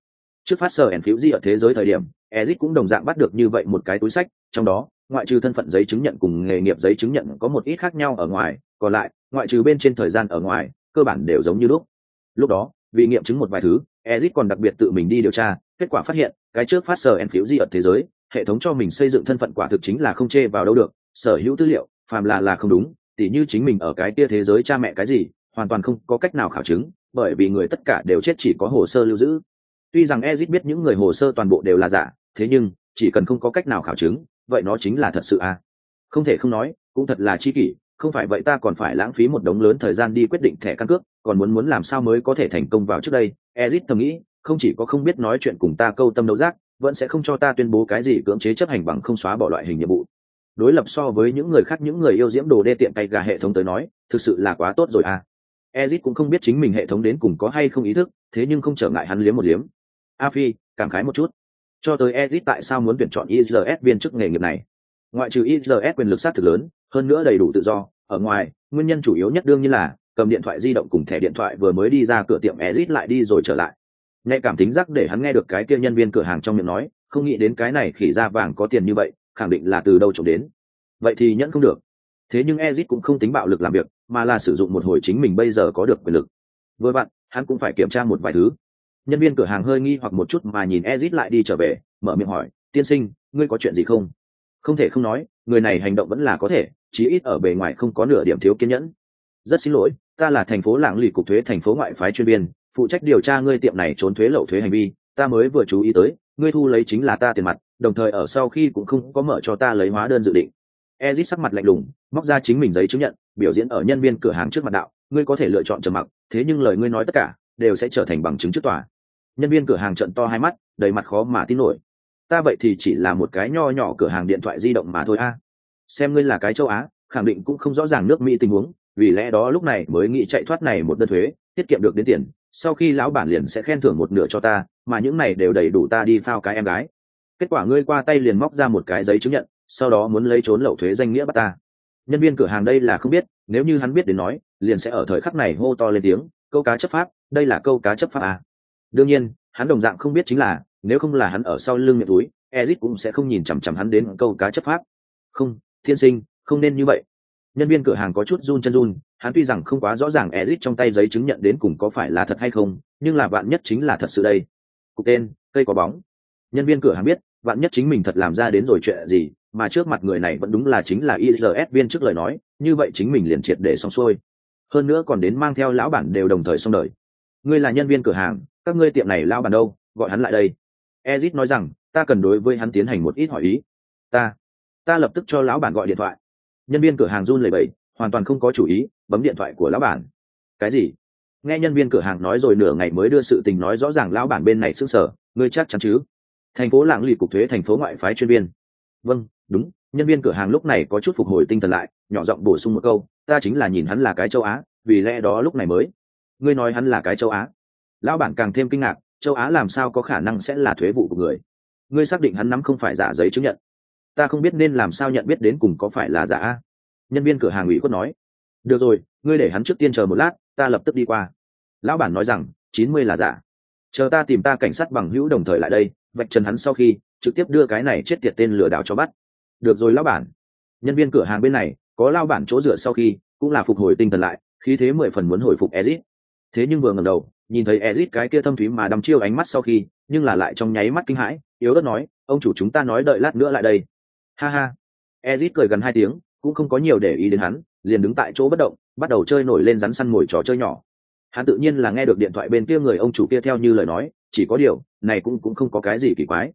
Trước phát sở ẩn phiếu di ở thế giới thời điểm, Ezic cũng đồng dạng bắt được như vậy một cái túi sách, trong đó, ngoại trừ thân phận giấy chứng nhận cùng nghề nghiệp giấy chứng nhận có một ít khác nhau ở ngoài, còn lại, ngoại trừ bên trên thời gian ở ngoài, cơ bản đều giống như lúc. Lúc đó, vì nghiệm chứng một vài thứ, Ezic còn đặc biệt tự mình đi điều tra, kết quả phát hiện, cái trước phát sở ẩn phiếu di ở thế giới, hệ thống cho mình xây dựng thân phận quả thực chính là không chê vào đâu được sở hữu tư liệu phàm là là không đúng tỉ như chính mình ở cái kia thế giới cha mẹ cái gì hoàn toàn không có cách nào khảo chứng bởi vì người tất cả đều chết chỉ có hồ sơ lưu giữ. Tuy rằng Ezic biết những người hồ sơ toàn bộ đều là giả thế nhưng chỉ cần không có cách nào khảo chứng vậy nó chính là thật sự à? Không thể không nói cũng thật là chi kỷ không phải vậy ta còn phải lãng phí một đống lớn thời gian đi quyết định thẻ căn cước còn muốn muốn làm sao mới có thể thành công vào trước đây? Ezit thầm nghĩ, không chỉ có không biết nói chuyện cùng ta câu tâm đấu giác, vẫn sẽ không cho ta tuyên bố cái gì cưỡng chế chấp hành bằng không xóa bỏ loại hình nhiệm vụ. Đối lập so với những người khác, những người yêu diễm đồ đê tiện tay gà hệ thống tới nói, thực sự là quá tốt rồi à. Ezit cũng không biết chính mình hệ thống đến cùng có hay không ý thức, thế nhưng không trở ngại hắn liếm một liếm. A phi, cảm khái một chút. Cho tới ezit tại sao muốn tuyển chọn isls viên chức nghề nghiệp này? Ngoại trừ isls quyền lực sát thực lớn, hơn nữa đầy đủ tự do, ở ngoài, nguyên nhân chủ yếu nhất đương nhiên là cầm điện thoại di động cùng thẻ điện thoại vừa mới đi ra cửa tiệm ezit lại đi rồi trở lại. Nhạy cảm tính giác để hắn nghe được cái kia nhân viên cửa hàng trong miệng nói, không nghĩ đến cái này khỉ da vàng có tiền như vậy, khẳng định là từ đâu trộm đến. Vậy thì nhẫn không được. Thế nhưng ezit cũng không tính bạo lực làm việc, mà là sử dụng một hồi chính mình bây giờ có được quyền lực. Với bạn hắn cũng phải kiểm tra một vài thứ. Nhân viên cửa hàng hơi nghi hoặc một chút mà nhìn ezit lại đi trở về, mở miệng hỏi, tiên sinh, ngươi có chuyện gì không? Không thể không nói, người này hành động vẫn là có thể, chí ít ở bề ngoài không có nửa điểm thiếu kiên nhẫn. Rất xin lỗi ta là thành phố lạng lì cục thuế thành phố ngoại phái chuyên biên phụ trách điều tra ngươi tiệm này trốn thuế lậu thuế hành vi, ta mới vừa chú ý tới, ngươi thu lấy chính là ta tiền mặt, đồng thời ở sau khi cũng không có mở cho ta lấy hóa đơn dự định. Ezit sắc mặt lạnh lùng, móc ra chính mình giấy chứng nhận, biểu diễn ở nhân viên cửa hàng trước mặt đạo, ngươi có thể lựa chọn trầm mặc, thế nhưng lời ngươi nói tất cả, đều sẽ trở thành bằng chứng trước tòa. Nhân viên cửa hàng trận to hai mắt, đầy mặt khó mà tin nổi. Ta vậy thì chỉ là một cái nho nhỏ cửa hàng điện thoại di động mà thôi a. Xem ngươi là cái châu á, khẳng định cũng không rõ ràng nước mỹ tình huống vì lẽ đó lúc này mới nghĩ chạy thoát này một đơn thuế, tiết kiệm được đến tiền, sau khi lão bản liền sẽ khen thưởng một nửa cho ta, mà những này đều đầy đủ ta đi phao cái em gái. Kết quả ngươi qua tay liền móc ra một cái giấy chứng nhận, sau đó muốn lấy trốn lậu thuế danh nghĩa bắt ta. Nhân viên cửa hàng đây là không biết, nếu như hắn biết đến nói, liền sẽ ở thời khắc này hô to lên tiếng, câu cá chấp pháp, đây là câu cá chấp pháp à. đương nhiên, hắn đồng dạng không biết chính là, nếu không là hắn ở sau lưng miệng túi ezit cũng sẽ không nhìn chằm chằm hắn đến câu cá chấp pháp. Không, thiên sinh, không nên như vậy nhân viên cửa hàng có chút run chân run hắn tuy rằng không quá rõ ràng ezit trong tay giấy chứng nhận đến cùng có phải là thật hay không nhưng là bạn nhất chính là thật sự đây cục tên cây có bóng nhân viên cửa hàng biết bạn nhất chính mình thật làm ra đến rồi chuyện gì mà trước mặt người này vẫn đúng là chính là IRS viên trước lời nói, như vậy chính mình liền triệt để xong xuôi. Hơn nữa còn đến mang theo lão bản đều đồng thời xong đời. Ngươi là nhân viên cửa hàng, các ngươi tiệm này lão bản đâu, gọi hắn lại đây. Ezit nói rằng, ta cần đối với hắn tiến hành một ít hỏi ý. Ta, ta lập tức cho lão bản gọi điện thoại. Nhân viên cửa hàng run lẩy bẩy, hoàn toàn không có chủ ý, bấm điện thoại của lão bản. Cái gì? Nghe nhân viên cửa hàng nói rồi nửa ngày mới đưa sự tình nói rõ ràng lão bản bên này sững sờ, ngươi chắc chắn chứ? Thành phố Lạng Lì cục thuế thành phố ngoại phái chuyên viên. Vâng, đúng nhân viên cửa hàng lúc này có chút phục hồi tinh thần lại nhỏ giọng bổ sung một câu ta chính là nhìn hắn là cái châu á vì lẽ đó lúc này mới ngươi nói hắn là cái châu á lão bản càng thêm kinh ngạc châu á làm sao có khả năng sẽ là thuế vụ của người ngươi xác định hắn nắm không phải giả giấy chứng nhận ta không biết nên làm sao nhận biết đến cùng có phải là giả. Nhân viên cửa hàng ủy khuất nói. Được rồi, ngươi để hắn trước tiên chờ một lát, ta lập tức đi qua. Lão bản nói rằng, chín mươi là giả. Chờ ta tìm ta cảnh sát bằng hữu đồng thời lại đây, vạch trần hắn sau khi, trực tiếp đưa cái này chết tiệt tên lừa đảo cho bắt. Được rồi lão bản. Nhân viên cửa hàng bên này, có lao bản chỗ dựa sau khi, cũng là phục hồi tinh thần lại, khí thế mười phần muốn hồi phục ezit. Thế nhưng vừa ngẩng đầu, nhìn thấy ezit cái kia thâm thúy mà đắm chiêu ánh mắt sau khi, nhưng là lại trong nháy mắt kinh hãi, yếu đất nói, ông chủ chúng ta nói đợi lát nữa lại đây ha ha. Ezit cười gần hai tiếng, cũng không có nhiều để ý đến hắn, liền đứng tại chỗ bất động, bắt đầu chơi nổi lên rắn săn mồi trò chơi nhỏ. Hắn tự nhiên là nghe được điện thoại bên kia người ông chủ kia theo như lời nói, chỉ có điều, này cũng cũng không có cái gì kỳ quái.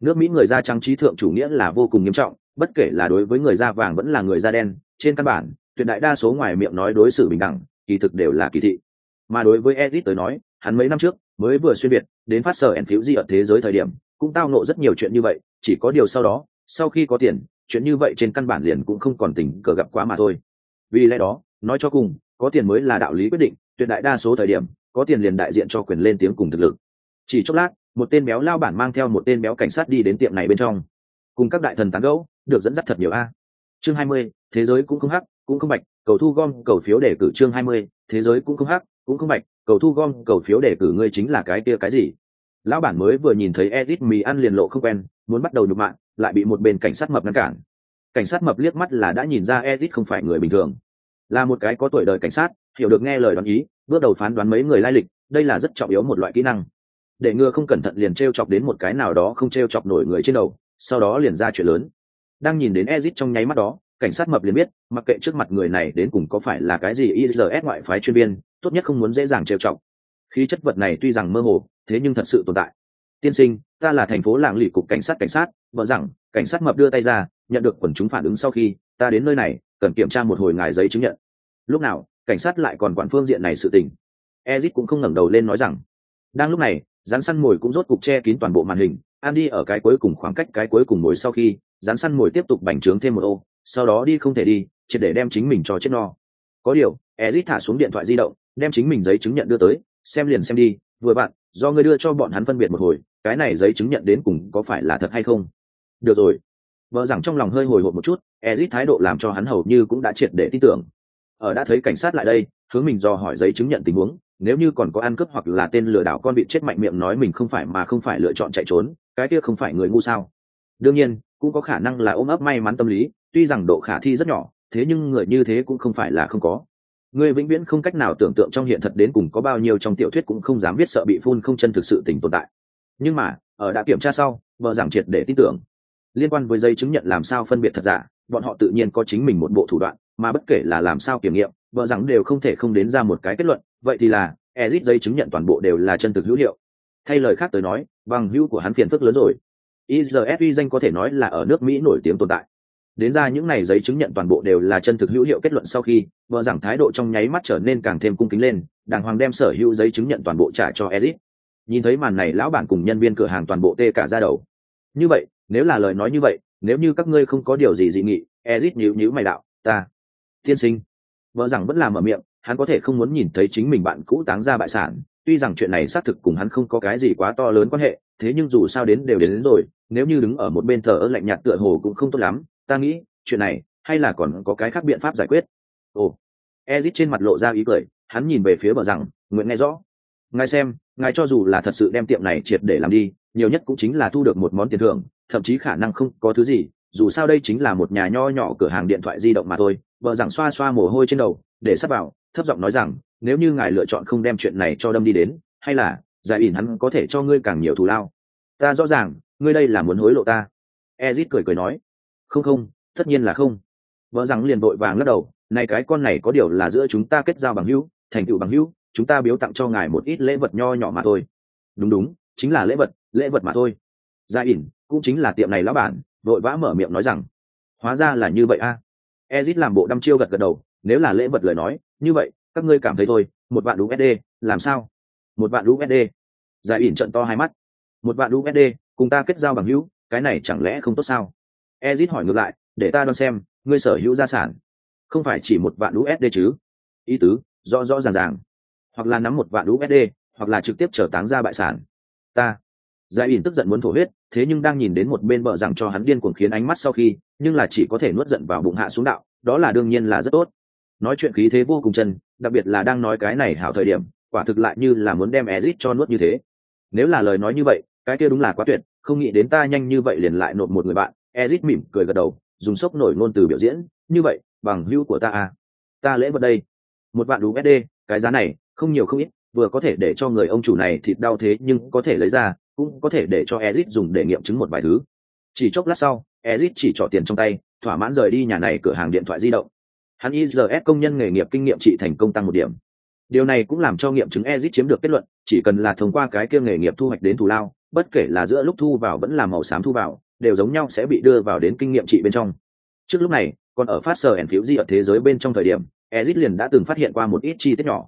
Nước mỹ người da trắng trí thượng chủ nghĩa là vô cùng nghiêm trọng, bất kể là đối với người da vàng vẫn là người da đen, trên căn bản, tuyệt đại đa số ngoài miệng nói đối xử bình đẳng, kỳ thực đều là kỳ thị. Mà đối với edit tới nói, hắn mấy năm trước, mới vừa xuyên việt, đến phát sở ẩn phiếu di ở thế giới thời điểm, cũng tao nộ rất nhiều chuyện như vậy, chỉ có điều sau đó sau khi có tiền, chuyện như vậy trên căn bản liền cũng không còn tình cờ gặp quá mà thôi. Vì lẽ đó, nói cho cùng, có tiền mới là đạo lý quyết định, tuyệt đại đa số thời điểm, có tiền liền đại diện cho quyền lên tiếng cùng thực lực. Chỉ chốc lát, một tên béo lao bản mang theo một tên béo cảnh sát đi đến tiệm này bên trong. Cùng các đại thần tán gẫu, được dẫn dắt thật nhiều a. Chương hai mươi, thế giới cũng không hắc, cũng không bạch, cầu thu gom, cầu phiếu để cử chương hai mươi, thế giới cũng không hắc, cũng không bạch, cầu thu gom, cầu phiếu để cử ngươi chính là cái kia cái gì? Lão bản mới vừa nhìn thấy edit mì ăn liền lộ không quen, muốn bắt đầu nhục mạng lại bị một bên cảnh sát mập ngăn cản. Cảnh sát mập liếc mắt là đã nhìn ra edit không phải người bình thường. Là một cái có tuổi đời cảnh sát, hiểu được nghe lời đoán ý, bước đầu phán đoán mấy người lai lịch, đây là rất trọng yếu một loại kỹ năng. Để ngừa không cẩn thận liền t r e o chọc đến một cái nào đó không t r e o chọc nổi người trên đầu, sau đó liền ra chuyện lớn. Đang nhìn đến ezit trong nháy mắt đó, cảnh sát mập liền biết, mặc kệ trước mặt người này đến cùng có phải là cái gì is ngoại phái chuyên viên, tốt nhất không muốn dễ dàng trêu chọc khí chất vật này tuy rằng mơ hồ, thế nhưng thật sự tồn tại. Tiên sinh, ta là thành phố làng lì cục cảnh sát cảnh sát vợ rằng cảnh sát mập đưa tay ra, nhận được quần chúng phản ứng sau khi, ta đến nơi này, cần kiểm tra một hồi ngài giấy chứng nhận. Lúc nào, cảnh sát lại còn quản phương diện này sự tình? Ezit cũng không ngẩng đầu lên nói rằng. Đang lúc này, rắn săn mồi cũng rốt cục che kín toàn bộ màn hình an đi ở cái cuối cùng khoảng cách cái cuối cùng mồi sau khi, rắn săn mồi tiếp tục bành trướng thêm một ô, sau đó đi không thể đi chỉ để đem chính mình cho chết no. Có điều, ezit thả xuống điện thoại di động, đem chính mình giấy chứng nhận đưa tới xem liền xem đi, vừa bạn, do ngươi đưa cho bọn hắn phân biệt một hồi, cái này giấy chứng nhận đến cùng có phải là thật hay không? Được rồi. Vợ rằng trong lòng hơi hồi hộp một chút ezit thái độ làm cho hắn hầu như cũng đã triệt để tin tưởng. Ở đã thấy cảnh sát lại đây, hướng mình do hỏi giấy chứng nhận tình huống, nếu như còn có ăn cướp hoặc là tên lừa đảo con bị chết mạnh miệng nói mình không phải mà không phải lựa chọn chạy trốn, cái kia không phải người ngu sao? Đương nhiên, cũng có khả năng là ôm ấp may mắn tâm lý, tuy rằng độ khả thi rất nhỏ, thế nhưng người như thế cũng không phải là không có người vĩnh viễn không cách nào tưởng tượng trong hiện thật đến cùng có bao nhiêu trong tiểu thuyết cũng không dám biết sợ bị phun không chân thực sự tình tồn tại. Nhưng mà, ở đã kiểm tra sau, vợ giảng triệt để tin tưởng. Liên quan với giấy chứng nhận làm sao phân biệt thật giả, bọn họ tự nhiên có chính mình một bộ thủ đoạn, mà bất kể là làm sao kiểm nghiệm, vợ rằng đều không thể không đến ra một cái kết luận. Vậy thì là ezit giấy chứng nhận toàn bộ đều là chân thực hữu hiệu. Thay lời khác tới nói, bằng hữu của hắn phiền phức lớn rồi. Isf danh có thể nói là ở nước mỹ nổi tiếng tồn tại đến ra những này giấy chứng nhận toàn bộ đều là chân thực hữu hiệu kết luận sau khi vợ rằng thái độ trong nháy mắt trở nên càng thêm cung kính lên đàng hoàng đem sở hữu giấy chứng nhận toàn bộ trả cho ezit nhìn thấy màn này lão bản cùng nhân viên cửa hàng toàn bộ tê cả ra đầu. Như vậy nếu là lời nói như vậy nếu như các ngươi không có điều gì dị nghị ezit nhíu nhíu mày đạo ta tiên sinh. Vợ rằng vẫn làm ở miệng hắn có thể không muốn nhìn thấy chính mình bạn cũ táng ra bại sản. Tuy rằng chuyện này xác thực cùng hắn không có cái gì quá to lớn quan hệ thế nhưng dù sao đến đều đến, đến rồi nếu như đứng ở một bên thờ ơ lạnh nhạt tựa hồ cũng không tốt lắm ta nghĩ, chuyện này, hay là còn có cái khác biện pháp giải quyết. Ồ. Ezit trên mặt lộ ra ý cười, hắn nhìn về phía bờ rằng, nguyện nghe rõ. Ngài xem, ngài cho dù là thật sự đem tiệm này triệt để làm đi, nhiều nhất cũng chính là thu được một món tiền thưởng, thậm chí khả năng không có thứ gì, dù sao đây chính là một nhà nho nhỏ cửa hàng điện thoại di động mà thôi. Vợ rằng xoa xoa mồ hôi trên đầu, để sắp vào, thấp giọng nói rằng, nếu như ngài lựa chọn không đem chuyện này cho đâm đi đến, hay là, giải ỉn hắn có thể cho ngươi càng nhiều thù lao. Ta rõ ràng, ngươi đây là muốn hối lộ ta. Ezit cười cười nói không không, tất nhiên là không. Vợ rằng liền vội vàng lắc đầu, này cái con này có điều là giữa chúng ta kết giao bằng hữu, thành tựu bằng hữu, chúng ta biếu tặng cho ngài một ít lễ vật nho nhỏ mà thôi. Đúng đúng, chính là lễ vật lễ vật mà thôi. Gia ỉn, cũng chính là tiệm này lão bản, vội vã mở miệng nói rằng, hóa ra là như vậy a. À. ezit làm bộ đăm chiêu gật gật đầu, nếu là lễ vật lời nói, như vậy, các ngươi cảm thấy thôi, một vạn usd làm sao? Một vạn usd gia ỉn trận to hai mắt, một vạn usd cùng ta kết giao bằng hữu, cái này chẳng lẽ không tốt sao? Ezit hỏi ngược lại, để ta đoán xem, ngươi sở hữu gia sản không phải chỉ một vạn usd chứ? Ý tứ, rõ rõ ràng ràng. Hoặc là nắm một vạn usd hoặc là trực tiếp trở táng ra bại sản. Ta. Giải ỉn tức giận muốn thổ huyết, thế nhưng đang nhìn đến một bên bờ rằng cho hắn điên cuồng khiến ánh mắt sau khi, nhưng là chỉ có thể nuốt giận vào bụng hạ xuống đạo, đó là đương nhiên là rất tốt. Nói chuyện khí thế vô cùng chân, đặc biệt là đang nói cái này hảo thời điểm, quả thực lại như là muốn đem ezit cho nuốt như thế. Nếu là lời nói như vậy, cái kia đúng là quá tuyệt, không nghĩ đến ta nhanh như vậy liền lại nộp một người bạn ezit mỉm cười gật đầu, dùng sốc nổi ngôn từ biểu diễn, như vậy, bằng hữu của ta à? Ta lễ vật đây. Một vạn usd, cái giá này, không nhiều không ít, vừa có thể để cho người ông chủ này thịt đau thế nhưng có thể lấy ra, cũng có thể để cho ezit dùng để nghiệm chứng một vài thứ. Chỉ chốc lát sau, ezit chỉ trỏ tiền trong tay, thỏa mãn rời đi nhà này cửa hàng điện thoại di động. Hắn is công nhân nghề nghiệp kinh nghiệm trị thành công tăng một điểm. Điều này cũng làm cho nghiệm chứng ezit chiếm được kết luận, chỉ cần là thông qua cái kia nghề nghiệp thu hoạch đến thù lao, bất kể là giữa lúc thu vào vẫn là màu xám thu vào đều giống nhau sẽ bị đưa vào đến kinh nghiệm trị bên trong. Trước lúc này, còn ở phát sở ẩn phiếu di ở thế giới bên trong thời điểm ezit liền đã từng phát hiện qua một ít chi tiết nhỏ.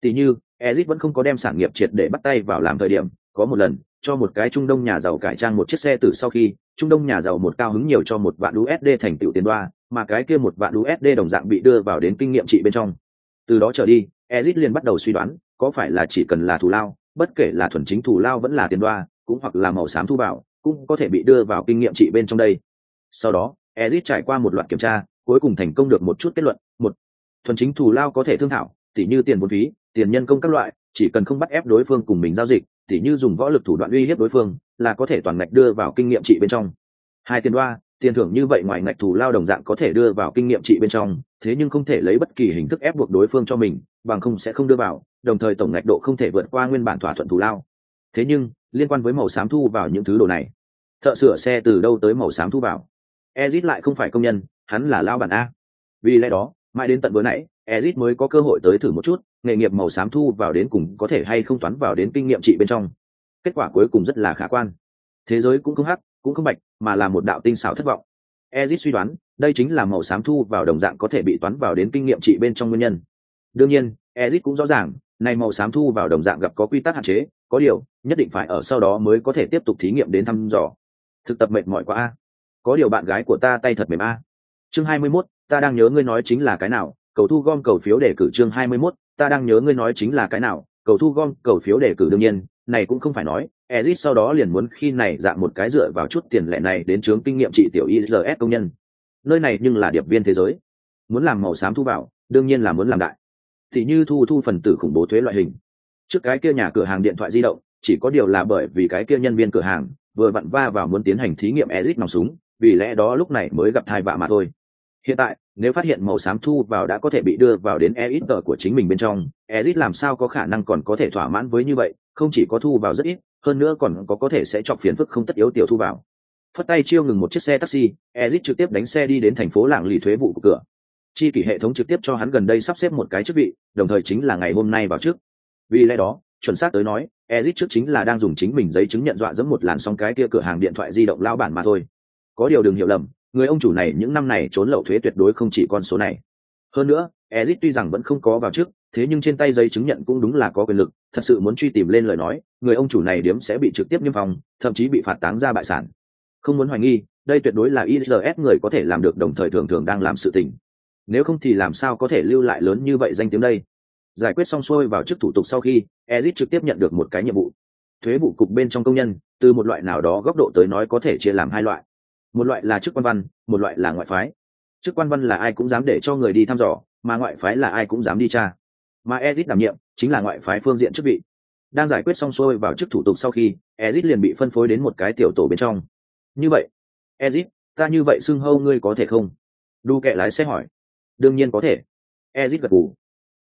Tỷ như ezit vẫn không có đem sản nghiệp triệt để bắt tay vào làm thời điểm, có một lần, cho một cái trung đông nhà giàu cải trang một chiếc xe từ sau khi, trung đông nhà giàu một cao hứng nhiều cho một vạn usd thành tựu tiền đoa, mà cái kia một vạn usd đồng dạng bị đưa vào đến kinh nghiệm trị bên trong. Từ đó trở đi ezit liền bắt đầu suy đoán, có phải là chỉ cần là thù lao, bất kể là thuần chính thù lao vẫn là tiền đoa, cũng hoặc là màu xám thu vào cũng có thể bị đưa vào kinh nghiệm trị bên trong đây. Sau đó ezit trải qua một loạt kiểm tra, cuối cùng thành công được một chút kết luận. Một, thuần chính thù lao có thể thương thảo, tỉ như tiền vốn phí, tiền nhân công các loại, chỉ cần không bắt ép đối phương cùng mình giao dịch, tỉ như dùng võ lực thủ đoạn uy hiếp đối phương, là có thể toàn ngạch đưa vào kinh nghiệm trị bên trong. Hai tiền đoa, tiền thưởng như vậy ngoài ngạch thủ lao đồng dạng có thể đưa vào kinh nghiệm trị bên trong, thế nhưng không thể lấy bất kỳ hình thức ép buộc đối phương cho mình, bằng không sẽ không đưa vào, đồng thời tổng ngạch độ không thể vượt qua nguyên bản thỏa thuận thủ lao. Thế nhưng, liên quan với màu xám thu vào những thứ đồ này thợ sửa xe từ đâu tới màu xám thu vào? Ezit lại không phải công nhân, hắn là lao bản a. Vì lẽ đó, mãi đến tận bữa nãy, ezit mới có cơ hội tới thử một chút, nghề nghiệp màu xám thu vào đến cùng có thể hay không toán vào đến kinh nghiệm trị bên trong. Kết quả cuối cùng rất là khả quan. Thế giới cũng không hắc, cũng không bạch, mà là một đạo tinh xảo thất vọng. Ezit suy đoán, đây chính là màu xám thu vào đồng dạng có thể bị toán vào đến kinh nghiệm trị bên trong nguyên nhân. Đương nhiên, ezit cũng rõ ràng, này màu xám thu vào đồng dạng gặp có quy tắc hạn chế, có điều, nhất định phải ở sau đó mới có thể tiếp tục thí nghiệm đến thăm dò thực tập mệt mỏi quá a có điều bạn gái của ta tay thật mềm a chương hai mươi 21, ta đang nhớ ngươi nói chính là cái nào cầu thu gom cầu phiếu để cử chương hai mươi 21, ta đang nhớ ngươi nói chính là cái nào cầu thu gom cầu phiếu để cử đương nhiên này cũng không phải nói Ezit sau đó liền muốn khi này dạng một cái dựa vào chút tiền lệ này đến chướng kinh nghiệm trị tiểu IRS công nhân. Nơi này nhưng là điệp viên thế giới. Muốn làm màu xám thu vào, đương nhiên là muốn làm đại. Thì như thu thu phần tử khủng bố thuế loại hình. Trước cái kia nhà cửa hàng điện thoại di động, chỉ có điều là bởi vì cái kia nhân viên cửa hàng vừa vặn va vào muốn tiến hành thí nghiệm Ezic nòng súng, vì lẽ đó lúc này mới gặp thai vạ mà thôi. Hiện tại, nếu phát hiện màu xám thu vào đã có thể bị đưa vào đến EXG của chính mình bên trong, Ezic làm sao có khả năng còn có thể thỏa mãn với như vậy, không chỉ có thu vào rất ít, hơn nữa còn có có thể sẽ chọc phiền phức không tất yếu tiểu thu vào. Phất tay chiêu ngừng một chiếc xe taxi, Ezic trực tiếp đánh xe đi đến thành phố làng lì thuế vụ của cửa. Chi kỷ hệ thống trực tiếp cho hắn gần đây sắp xếp một cái chức vị, đồng thời chính là ngày hôm nay vào trước. Vì lẽ đó, chuẩn xác tới nói, Ezit trước chính là đang dùng chính mình giấy chứng nhận dọa dẫm một làn sóng cái kia cửa hàng điện thoại di động lao bản mà thôi. Có điều đừng hiểu lầm, người ông chủ này những năm này trốn lậu thuế tuyệt đối không chỉ con số này. Hơn nữa, Ezit tuy rằng vẫn không có vào trước, thế nhưng trên tay giấy chứng nhận cũng đúng là có quyền lực, thật sự muốn truy tìm lên lời nói, người ông chủ này điếm sẽ bị trực tiếp niêm phòng, thậm chí bị phạt táng ra bại sản. Không muốn hoài nghi, đây tuyệt đối là ISS người có thể làm được đồng thời thường thường đang làm sự tình. Nếu không thì làm sao có thể lưu lại lớn như vậy danh tiếng đây? Giải quyết xong xuôi vào chức thủ tục sau khi, Ezit trực tiếp nhận được một cái nhiệm vụ. Thuế vụ cục bên trong công nhân, từ một loại nào đó góc độ tới nói có thể chia làm hai loại. Một loại là chức quan văn, một loại là ngoại phái. Chức quan văn là ai cũng dám để cho người đi thăm dò, mà ngoại phái là ai cũng dám đi tra mà Ezit đảm nhiệm chính là ngoại phái phương diện chức vị. Đang giải quyết xong xuôi vào chức thủ tục sau khi, Ezit liền bị phân phối đến một cái tiểu tổ bên trong. Như vậy, Ezit, ta như vậy xưng hâu ngươi có thể không? Đu kệ lái xe hỏi. Đương nhiên có thể. Ezit gật gù.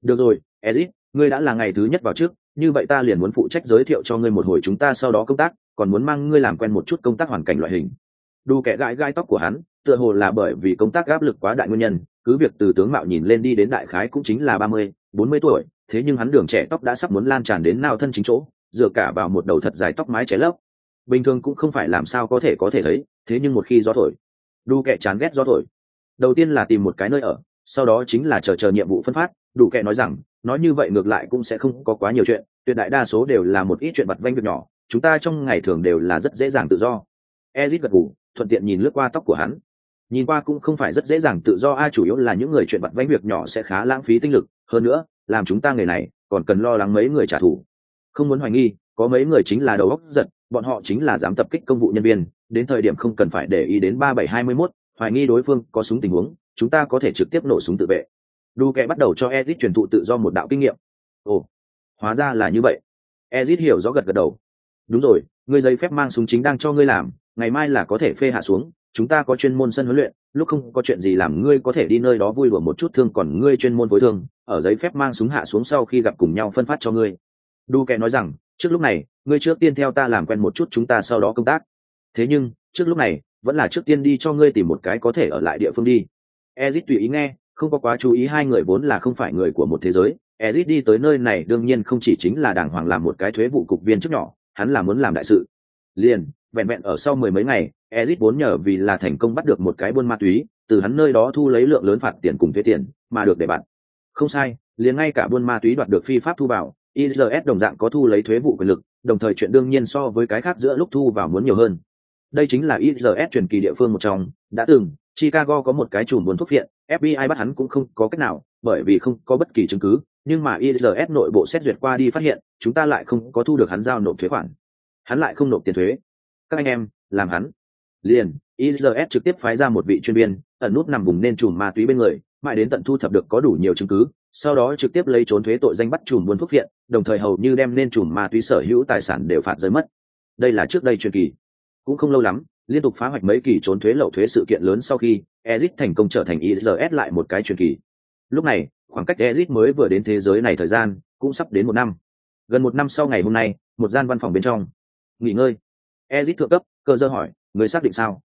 Được rồi, Ezit, ngươi đã là ngày thứ nhất vào trước, như vậy ta liền muốn phụ trách giới thiệu cho ngươi một hồi chúng ta sau đó công tác, còn muốn mang ngươi làm quen một chút công tác hoàn cảnh loại hình. Đu kẻ gãi gai tóc của hắn, tựa hồ là bởi vì công tác áp lực quá đại nguyên nhân, cứ việc từ tướng mạo nhìn lên đi đến đại khái cũng chính là ba mươi, bốn mươi tuổi thế nhưng hắn đường trẻ tóc đã sắp muốn lan tràn đến nao thân chính chỗ dựa cả vào một đầu thật dài tóc mái cháy lấp bình thường cũng không phải làm sao có thể có thể thấy thế nhưng một khi gió thổi Đu kệ chán ghét gió thổi đầu tiên là tìm một cái nơi ở sau đó chính là chờ chờ nhiệm vụ phân phát đủ kệ nói rằng, nói như vậy ngược lại cũng sẽ không có quá nhiều chuyện, tuyệt đại đa số đều là một ít chuyện vặt vanh việc nhỏ, chúng ta trong ngày thường đều là rất dễ dàng tự do. Ezit gật gù, thuận tiện nhìn lướt qua tóc của hắn. Nhìn qua cũng không phải rất dễ dàng tự do ai chủ yếu là những người chuyện vặt vanh việc nhỏ sẽ khá lãng phí tinh lực, hơn nữa, làm chúng ta người này còn cần lo lắng mấy người trả thù. Không muốn hoài nghi, có mấy người chính là đầu óc giật, bọn họ chính là dám tập kích công vụ nhân viên, đến thời điểm không cần phải để ý đến ba bảy hai mươi mốt, hoài nghi đối phương có súng tình huống, chúng ta có thể trực tiếp nổ súng tự vệ đu Kẻ bắt đầu cho ezit truyền thụ tự do một đạo kinh nghiệm. Ồ, hóa ra là như vậy. Ezit hiểu rõ gật gật đầu. Đúng rồi, ngươi giấy phép mang súng chính đang cho ngươi làm, ngày mai là có thể phê hạ xuống, chúng ta có chuyên môn sân huấn luyện, lúc không có chuyện gì làm ngươi có thể đi nơi đó vui đùa một chút thương, còn ngươi chuyên môn phối thương, ở giấy phép mang súng hạ xuống sau khi gặp cùng nhau phân phát cho ngươi. Đu kẻ nói rằng, trước lúc này, ngươi trước tiên theo ta làm quen một chút chúng ta sau đó công tác. Thế nhưng, trước lúc này, vẫn là trước tiên đi cho ngươi tìm một cái có thể ở lại địa phương đi. Ezit tùy ý nghe không có quá chú ý hai người vốn là không phải người của một thế giới. Ezit đi tới nơi này đương nhiên không chỉ chính là đàng hoàng làm một cái thuế vụ cục viên trước nhỏ hắn là muốn làm đại sự. Liền vẹn vẹn ở sau mười mấy ngày ezit vốn nhờ vì là thành công bắt được một cái buôn ma túy từ hắn nơi đó thu lấy lượng lớn phạt tiền cùng thuế tiền mà được để bạn. Không sai liền ngay cả buôn ma túy đoạt được phi pháp thu vào IRS đồng dạng có thu lấy thuế vụ quyền lực, đồng thời chuyện đương nhiên so với cái khác giữa lúc thu vào muốn nhiều hơn. Đây chính là IRS truyền kỳ địa phương một trong, đã từng, Chicago có một cái chùm buôn thuốc viện, FBI bắt hắn cũng không có cách nào, bởi vì không có bất kỳ chứng cứ, nhưng mà IRS nội bộ xét duyệt qua đi phát hiện, chúng ta lại không có thu được hắn giao nộp thuế khoản. Hắn lại không nộp tiền thuế. Các anh em, làm hắn. Liền, IRS trực tiếp phái ra một vị chuyên viên, ẩn nút nằm vùng nên chùm ma túy bên người, mãi đến tận thu thập được có đủ nhiều chứng cứ, sau đó trực tiếp lấy trốn thuế tội danh bắt chùm buôn thuốc viện đồng thời hầu như đem nên chùm ma túy sở hữu tài sản đều phạt rơi mất đây là trước đây truyền kỳ cũng không lâu lắm liên tục phá hoạch mấy kỳ trốn thuế lậu thuế sự kiện lớn sau khi ezit thành công trở thành isls lại một cái truyền kỳ. Lúc này, khoảng cách ezit mới vừa đến thế giới này thời gian cũng sắp đến một năm. Gần một năm sau ngày hôm nay, một gian văn phòng bên trong. Nghỉ ngơi. Ezit thượng cấp, cơ dơ hỏi, người xác định sao?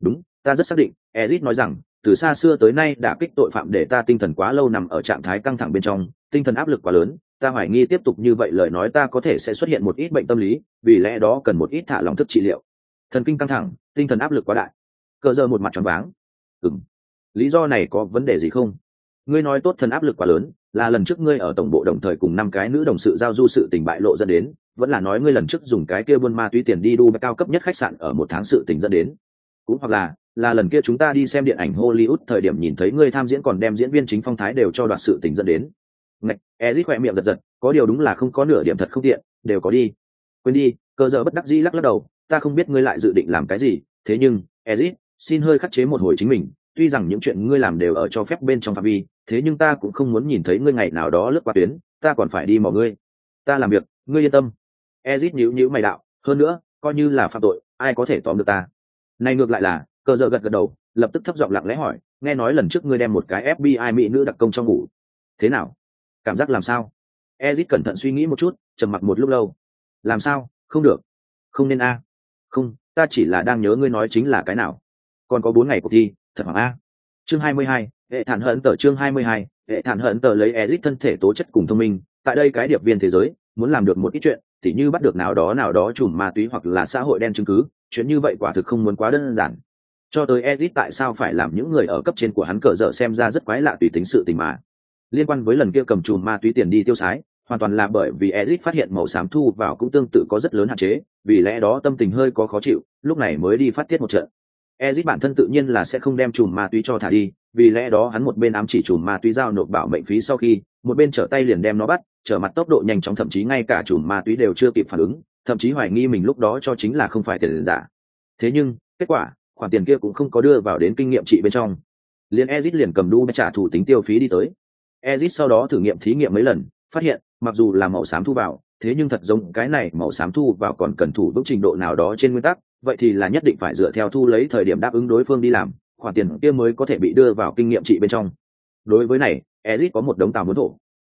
Đúng, ta rất xác định. Ezit nói rằng, từ xa xưa tới nay đã kích tội phạm để ta tinh thần quá lâu nằm ở trạng thái căng thẳng bên trong, tinh thần áp lực quá lớn, ta hoài nghi tiếp tục như vậy lời nói ta có thể sẽ xuất hiện một ít bệnh tâm lý, vì lẽ đó cần một ít thả lòng thức trị liệu. Thần kinh căng thẳng tinh thần áp lực quá đại. Cờ giờ một mặt tròn váng. Ừng lý do này có vấn đề gì không? Ngươi nói tốt thần áp lực quá lớn, là lần trước ngươi ở tổng bộ đồng thời cùng năm cái nữ đồng sự giao du sự tình bại lộ dẫn đến, vẫn là nói ngươi lần trước dùng cái kia buôn ma túy tiền đi đu cao cấp nhất khách sạn ở một tháng sự tình dẫn đến. Cũng hoặc là là lần kia chúng ta đi xem điện ảnh hollywood thời điểm nhìn thấy ngươi tham diễn còn đem diễn viên chính phong thái đều cho đoạt sự tình dẫn đến. Ngạch e dít khoe miệng giật giật, có điều đúng là không có nửa điểm thật không tiện, đều có đi. Quên đi cơ giờ bất đắc dĩ lắc lắc đầu ta không biết ngươi lại dự định làm cái gì, thế nhưng, ezit, xin hơi khắc chế một hồi chính mình, tuy rằng những chuyện ngươi làm đều ở cho phép bên trong phạm vi, thế nhưng ta cũng không muốn nhìn thấy ngươi ngày nào đó lướt qua tuyến, ta còn phải đi mò ngươi. Ta làm việc, ngươi yên tâm. Ezit nhíu nhíu mày đạo, hơn nữa, coi như là phạm tội, ai có thể tóm được ta? Này ngược lại là, cờ giờ gật gật đầu, lập tức thấp giọng lặng lẽ hỏi, nghe nói lần trước ngươi đem một cái fbi mỹ nữ đặc công trong ngủ. Thế nào? Cảm giác làm sao? Ezit cẩn thận suy nghĩ một chút, trầm mặc một lúc lâu. Làm sao? Không được. Không nên a không ta chỉ là đang nhớ ngươi nói chính là cái nào. Còn có bốn ngày cuộc thi thật hoàng a. Chương hai mươi hai hệ thản hận tờ chương hai mươi hai hệ thản hận tờ lấy ezit thân thể tố chất cùng thông minh. Tại đây cái điệp viên thế giới muốn làm được một ít chuyện tỉ như bắt được nào đó nào đó chùm ma túy hoặc là xã hội đen chứng cứ chuyện như vậy quả thực không muốn quá đơn giản. Cho tới Ezit tại sao phải làm những người ở cấp trên của hắn cờ dở xem ra rất quái lạ tùy tính sự tình mà. Liên quan với lần kia cầm chùm ma túy tiền đi tiêu xái, hoàn toàn là bởi vì Ezic phát hiện màu xám thu vào cũng tương tự có rất lớn hạn chế, vì lẽ đó tâm tình hơi có khó chịu, lúc này mới đi phát tiết một trận. Ezic bản thân tự nhiên là sẽ không đem chùm ma túy cho thả đi, vì lẽ đó hắn một bên ám chỉ chùm ma túy giao nộp bảo mệnh phí sau khi, một bên trở tay liền đem nó bắt, trở mặt tốc độ nhanh chóng thậm chí ngay cả chùm ma túy đều chưa kịp phản ứng, thậm chí hoài nghi mình lúc đó cho chính là không phải tiền giả. Thế nhưng, kết quả, khoản tiền kia cũng không có đưa vào đến kinh nghiệm trị bên trong liền Ezic liền cầm đu trả thủ tính tiêu phí đi tới Ezic sau đó thử nghiệm thí nghiệm mấy lần phát hiện mặc dù là màu xám thu vào, thế nhưng thật giống cái này màu xám thu vào còn cần thủ vững trình độ nào đó trên nguyên tắc, vậy thì là nhất định phải dựa theo thu lấy thời điểm đáp ứng đối phương đi làm, khoản tiền kia mới có thể bị đưa vào kinh nghiệm trị bên trong. Đối với này ezit có một đống tàu muốn thổ.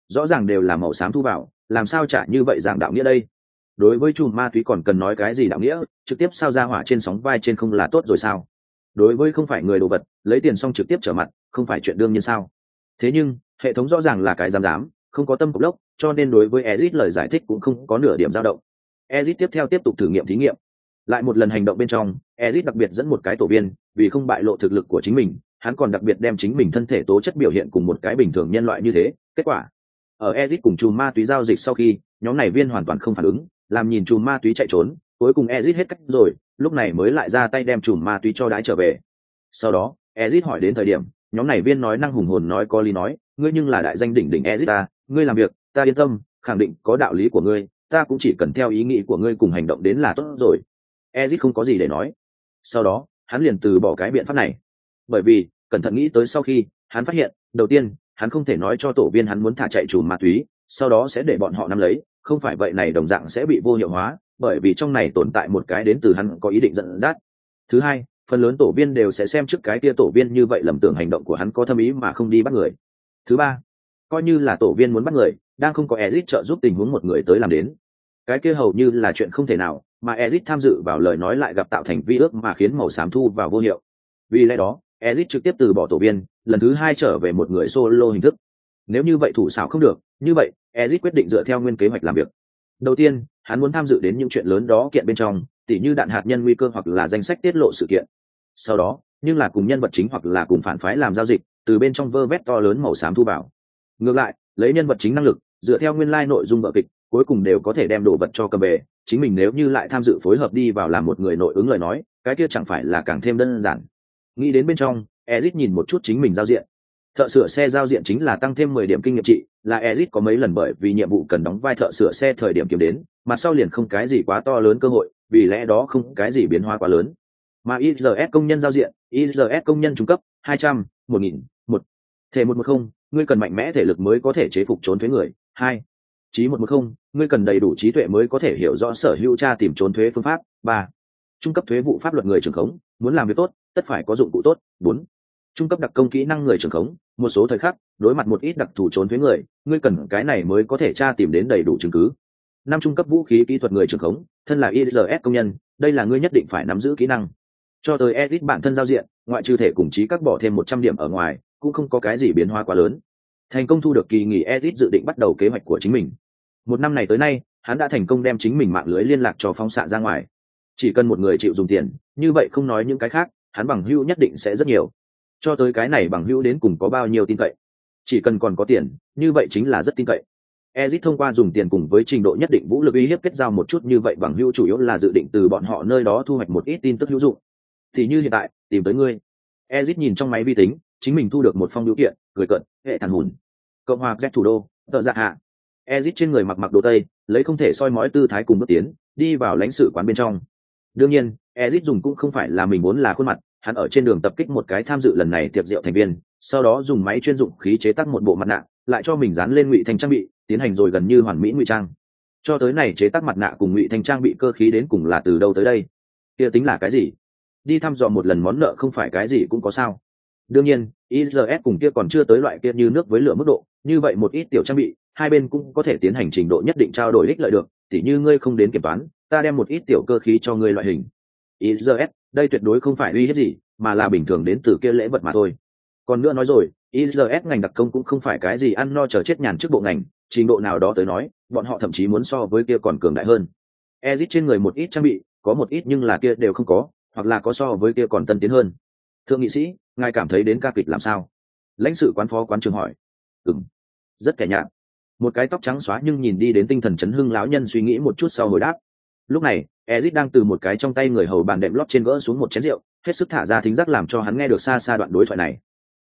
Rõ ràng đều là màu xám thu vào, làm sao trả như vậy dạng đạo nghĩa đây? Đối với chùm ma túy còn cần nói cái gì đạo nghĩa, trực tiếp sao ra hỏa trên sóng vai trên không là tốt rồi sao? Đối với không phải người đồ vật, lấy tiền xong trực tiếp trở mặt, không phải chuyện đương nhiên sao? Thế nhưng, hệ thống rõ ràng là cái dám dám không có tâm cục lốc, cho nên đối với ezit lời giải thích cũng không có nửa điểm dao động. Ezit tiếp theo tiếp tục thử nghiệm thí nghiệm. Lại một lần hành động bên trong ezit đặc biệt dẫn một cái tổ viên, vì không bại lộ thực lực của chính mình, hắn còn đặc biệt đem chính mình thân thể tố chất biểu hiện cùng một cái bình thường nhân loại như thế, kết quả. Ở ezit cùng chùm ma túy giao dịch sau khi, nhóm này viên hoàn toàn không phản ứng, làm nhìn chùm ma túy chạy trốn, cuối cùng ezit hết cách rồi, lúc này mới lại ra tay đem chùm ma túy cho đái trở về. Sau đó ezit hỏi đến thời điểm, nhóm này viên nói năng hùng hồn nói có lý nói, ngươi nhưng là đại danh đỉnh đỉnh ezit ta ngươi làm việc, ta yên tâm, khẳng định có đạo lý của ngươi, ta cũng chỉ cần theo ý nghĩ của ngươi cùng hành động đến là tốt rồi. Ezit không có gì để nói. Sau đó, hắn liền từ bỏ cái biện pháp này. Bởi vì, cẩn thận nghĩ tới sau khi, hắn phát hiện, đầu tiên, hắn không thể nói cho tổ viên hắn muốn thả chạy chùm ma túy, sau đó sẽ để bọn họ nắm lấy, không phải vậy này đồng dạng sẽ bị vô hiệu hóa, bởi vì trong này tồn tại một cái đến từ hắn có ý định dẫn dắt. Thứ hai, phần lớn tổ viên đều sẽ xem trước cái kia tổ viên như vậy lầm tưởng hành động của hắn có thâm ý mà không đi bắt người. Thứ ba coi như là tổ viên muốn bắt người, đang không có ezit trợ giúp tình huống một người tới làm đến. Cái kia hầu như là chuyện không thể nào, mà ezit tham dự vào lời nói lại gặp tạo thành vi ước mà khiến màu xám thu vào vô hiệu. Vì lẽ đó ezit trực tiếp từ bỏ tổ viên, lần thứ hai trở về một người solo hình thức. Nếu như vậy thủ xảo không được, như vậy ezit quyết định dựa theo nguyên kế hoạch làm việc. Đầu tiên, hắn muốn tham dự đến những chuyện lớn đó kiện bên trong, tỉ như đạn hạt nhân nguy cơ hoặc là danh sách tiết lộ sự kiện. Sau đó, nhưng là cùng nhân vật chính hoặc là cùng phản phái làm giao dịch, từ bên trong vơ vét to lớn màu xám thu vào ngược lại lấy nhân vật chính năng lực dựa theo nguyên lai nội dung vở kịch cuối cùng đều có thể đem đồ vật cho cầm về. Chính mình nếu như lại tham dự phối hợp đi vào làm một người nội ứng lời nói cái kia chẳng phải là càng thêm đơn giản. Nghĩ đến bên trong ezit nhìn một chút chính mình giao diện. Thợ sửa xe giao diện chính là tăng thêm mười điểm kinh nghiệm trị là ezit có mấy lần bởi vì nhiệm vụ cần đóng vai thợ sửa xe thời điểm kiếm đến mà sau liền không cái gì quá to lớn cơ hội vì lẽ đó không cái gì biến hóa quá lớn. Mà IRS công nhân giao diện, IRS công nhân trung cấp, 200, 1000, 1. Thể 110, ngươi cần mạnh mẽ thể lực mới có thể chế phục trốn thuế người. 2. Chí 110, ngươi cần đầy đủ trí tuệ mới có thể hiểu rõ sở hữu tra tìm trốn thuế phương pháp. 3. Trung cấp thuế vụ pháp luật người trưởng khống, muốn làm việc tốt, tất phải có dụng cụ tốt. 4. Trung cấp đặc công kỹ năng người trưởng khống, một số thời khắc, đối mặt một ít đặc thù trốn thuế người, ngươi cần cái này mới có thể tra tìm đến đầy đủ chứng cứ. Năm trung cấp vũ khí kỹ thuật người trưởng khống, thân là isls công nhân, đây là ngươi nhất định phải nắm giữ kỹ năng cho tới edit bản thân giao diện ngoại trừ thể cùng trí các bỏ thêm một trăm điểm ở ngoài cũng không có cái gì biến hóa quá lớn. Thành công thu được kỳ nghỉ edit dự định bắt đầu kế hoạch của chính mình. Một năm này tới nay hắn đã thành công đem chính mình mạng lưới liên lạc cho phóng xạ ra ngoài. Chỉ cần một người chịu dùng tiền như vậy không nói những cái khác hắn bằng hữu nhất định sẽ rất nhiều. Cho tới cái này bằng hữu đến cùng có bao nhiêu tin cậy? Chỉ cần còn có tiền như vậy chính là rất tin cậy. Ezit thông qua dùng tiền cùng với trình độ nhất định vũ lực uy hiếp kết giao một chút như vậy bằng hữu chủ yếu là dự định từ bọn họ nơi đó thu hoạch một ít tin tức hữu dụng, thì như hiện tại tìm tới ngươi. Ezit nhìn trong máy vi tính chính mình thu được một phong biểu kiện, cười cận hệ thản hùn. Cộng hòa z thủ đô, tợ dạ hạ. Ezit trên người mặc mặc đồ tây, lấy không thể soi mói tư thái cùng bước tiến, đi vào lãnh sự quán bên trong. Đương nhiên ezit dùng cũng không phải là mình muốn là khuôn mặt, hắn ở trên đường tập kích một cái tham dự lần này tiệc rượu thành viên, sau đó dùng máy chuyên dụng khí chế tác một bộ mặt nạ, lại cho mình dán lên ngụy thành trang bị, tiến hành rồi gần như hoàn mỹ ngụy trang. Cho tới này chế tác mặt nạ cùng ngụy thành trang bị cơ khí đến cùng là từ đâu tới đây? Kia tính là cái gì? Đi thăm dò một lần món nợ không phải cái gì cũng có sao đương nhiên is cùng kia còn chưa tới loại kia như nước với lửa mức độ, như vậy một ít tiểu trang bị, hai bên cũng có thể tiến hành trình độ nhất định trao đổi ích lợi được, tỉ như ngươi không đến kiểm toán, ta đem một ít tiểu cơ khí cho ngươi loại hình. Is đây tuyệt đối không phải uy hiếp gì, mà là bình thường đến từ kia lễ vật mà thôi. Còn nữa nói rồi is ngành đặc công cũng không phải cái gì ăn no chờ chết nhàn trước bộ ngành, trình độ nào đó tới nói, bọn họ thậm chí muốn so với kia còn cường đại hơn. Ezit trên người một ít trang bị, có một ít nhưng là kia đều không có, hoặc là có so với kia còn tân tiến hơn thượng nghị sĩ, ngài cảm thấy đến ca kịch làm sao? Lãnh sự quán phó quán trường hỏi. Ừng rất kẻ nhạt. Một cái tóc trắng xóa nhưng nhìn đi đến tinh thần chấn hưng lão nhân suy nghĩ một chút sau hồi đáp. Lúc này ezit đang từ một cái trong tay người hầu bàn đệm lót trên gỡ xuống một chén rượu, hết sức thả ra thính giác làm cho hắn nghe được xa xa đoạn đối thoại này.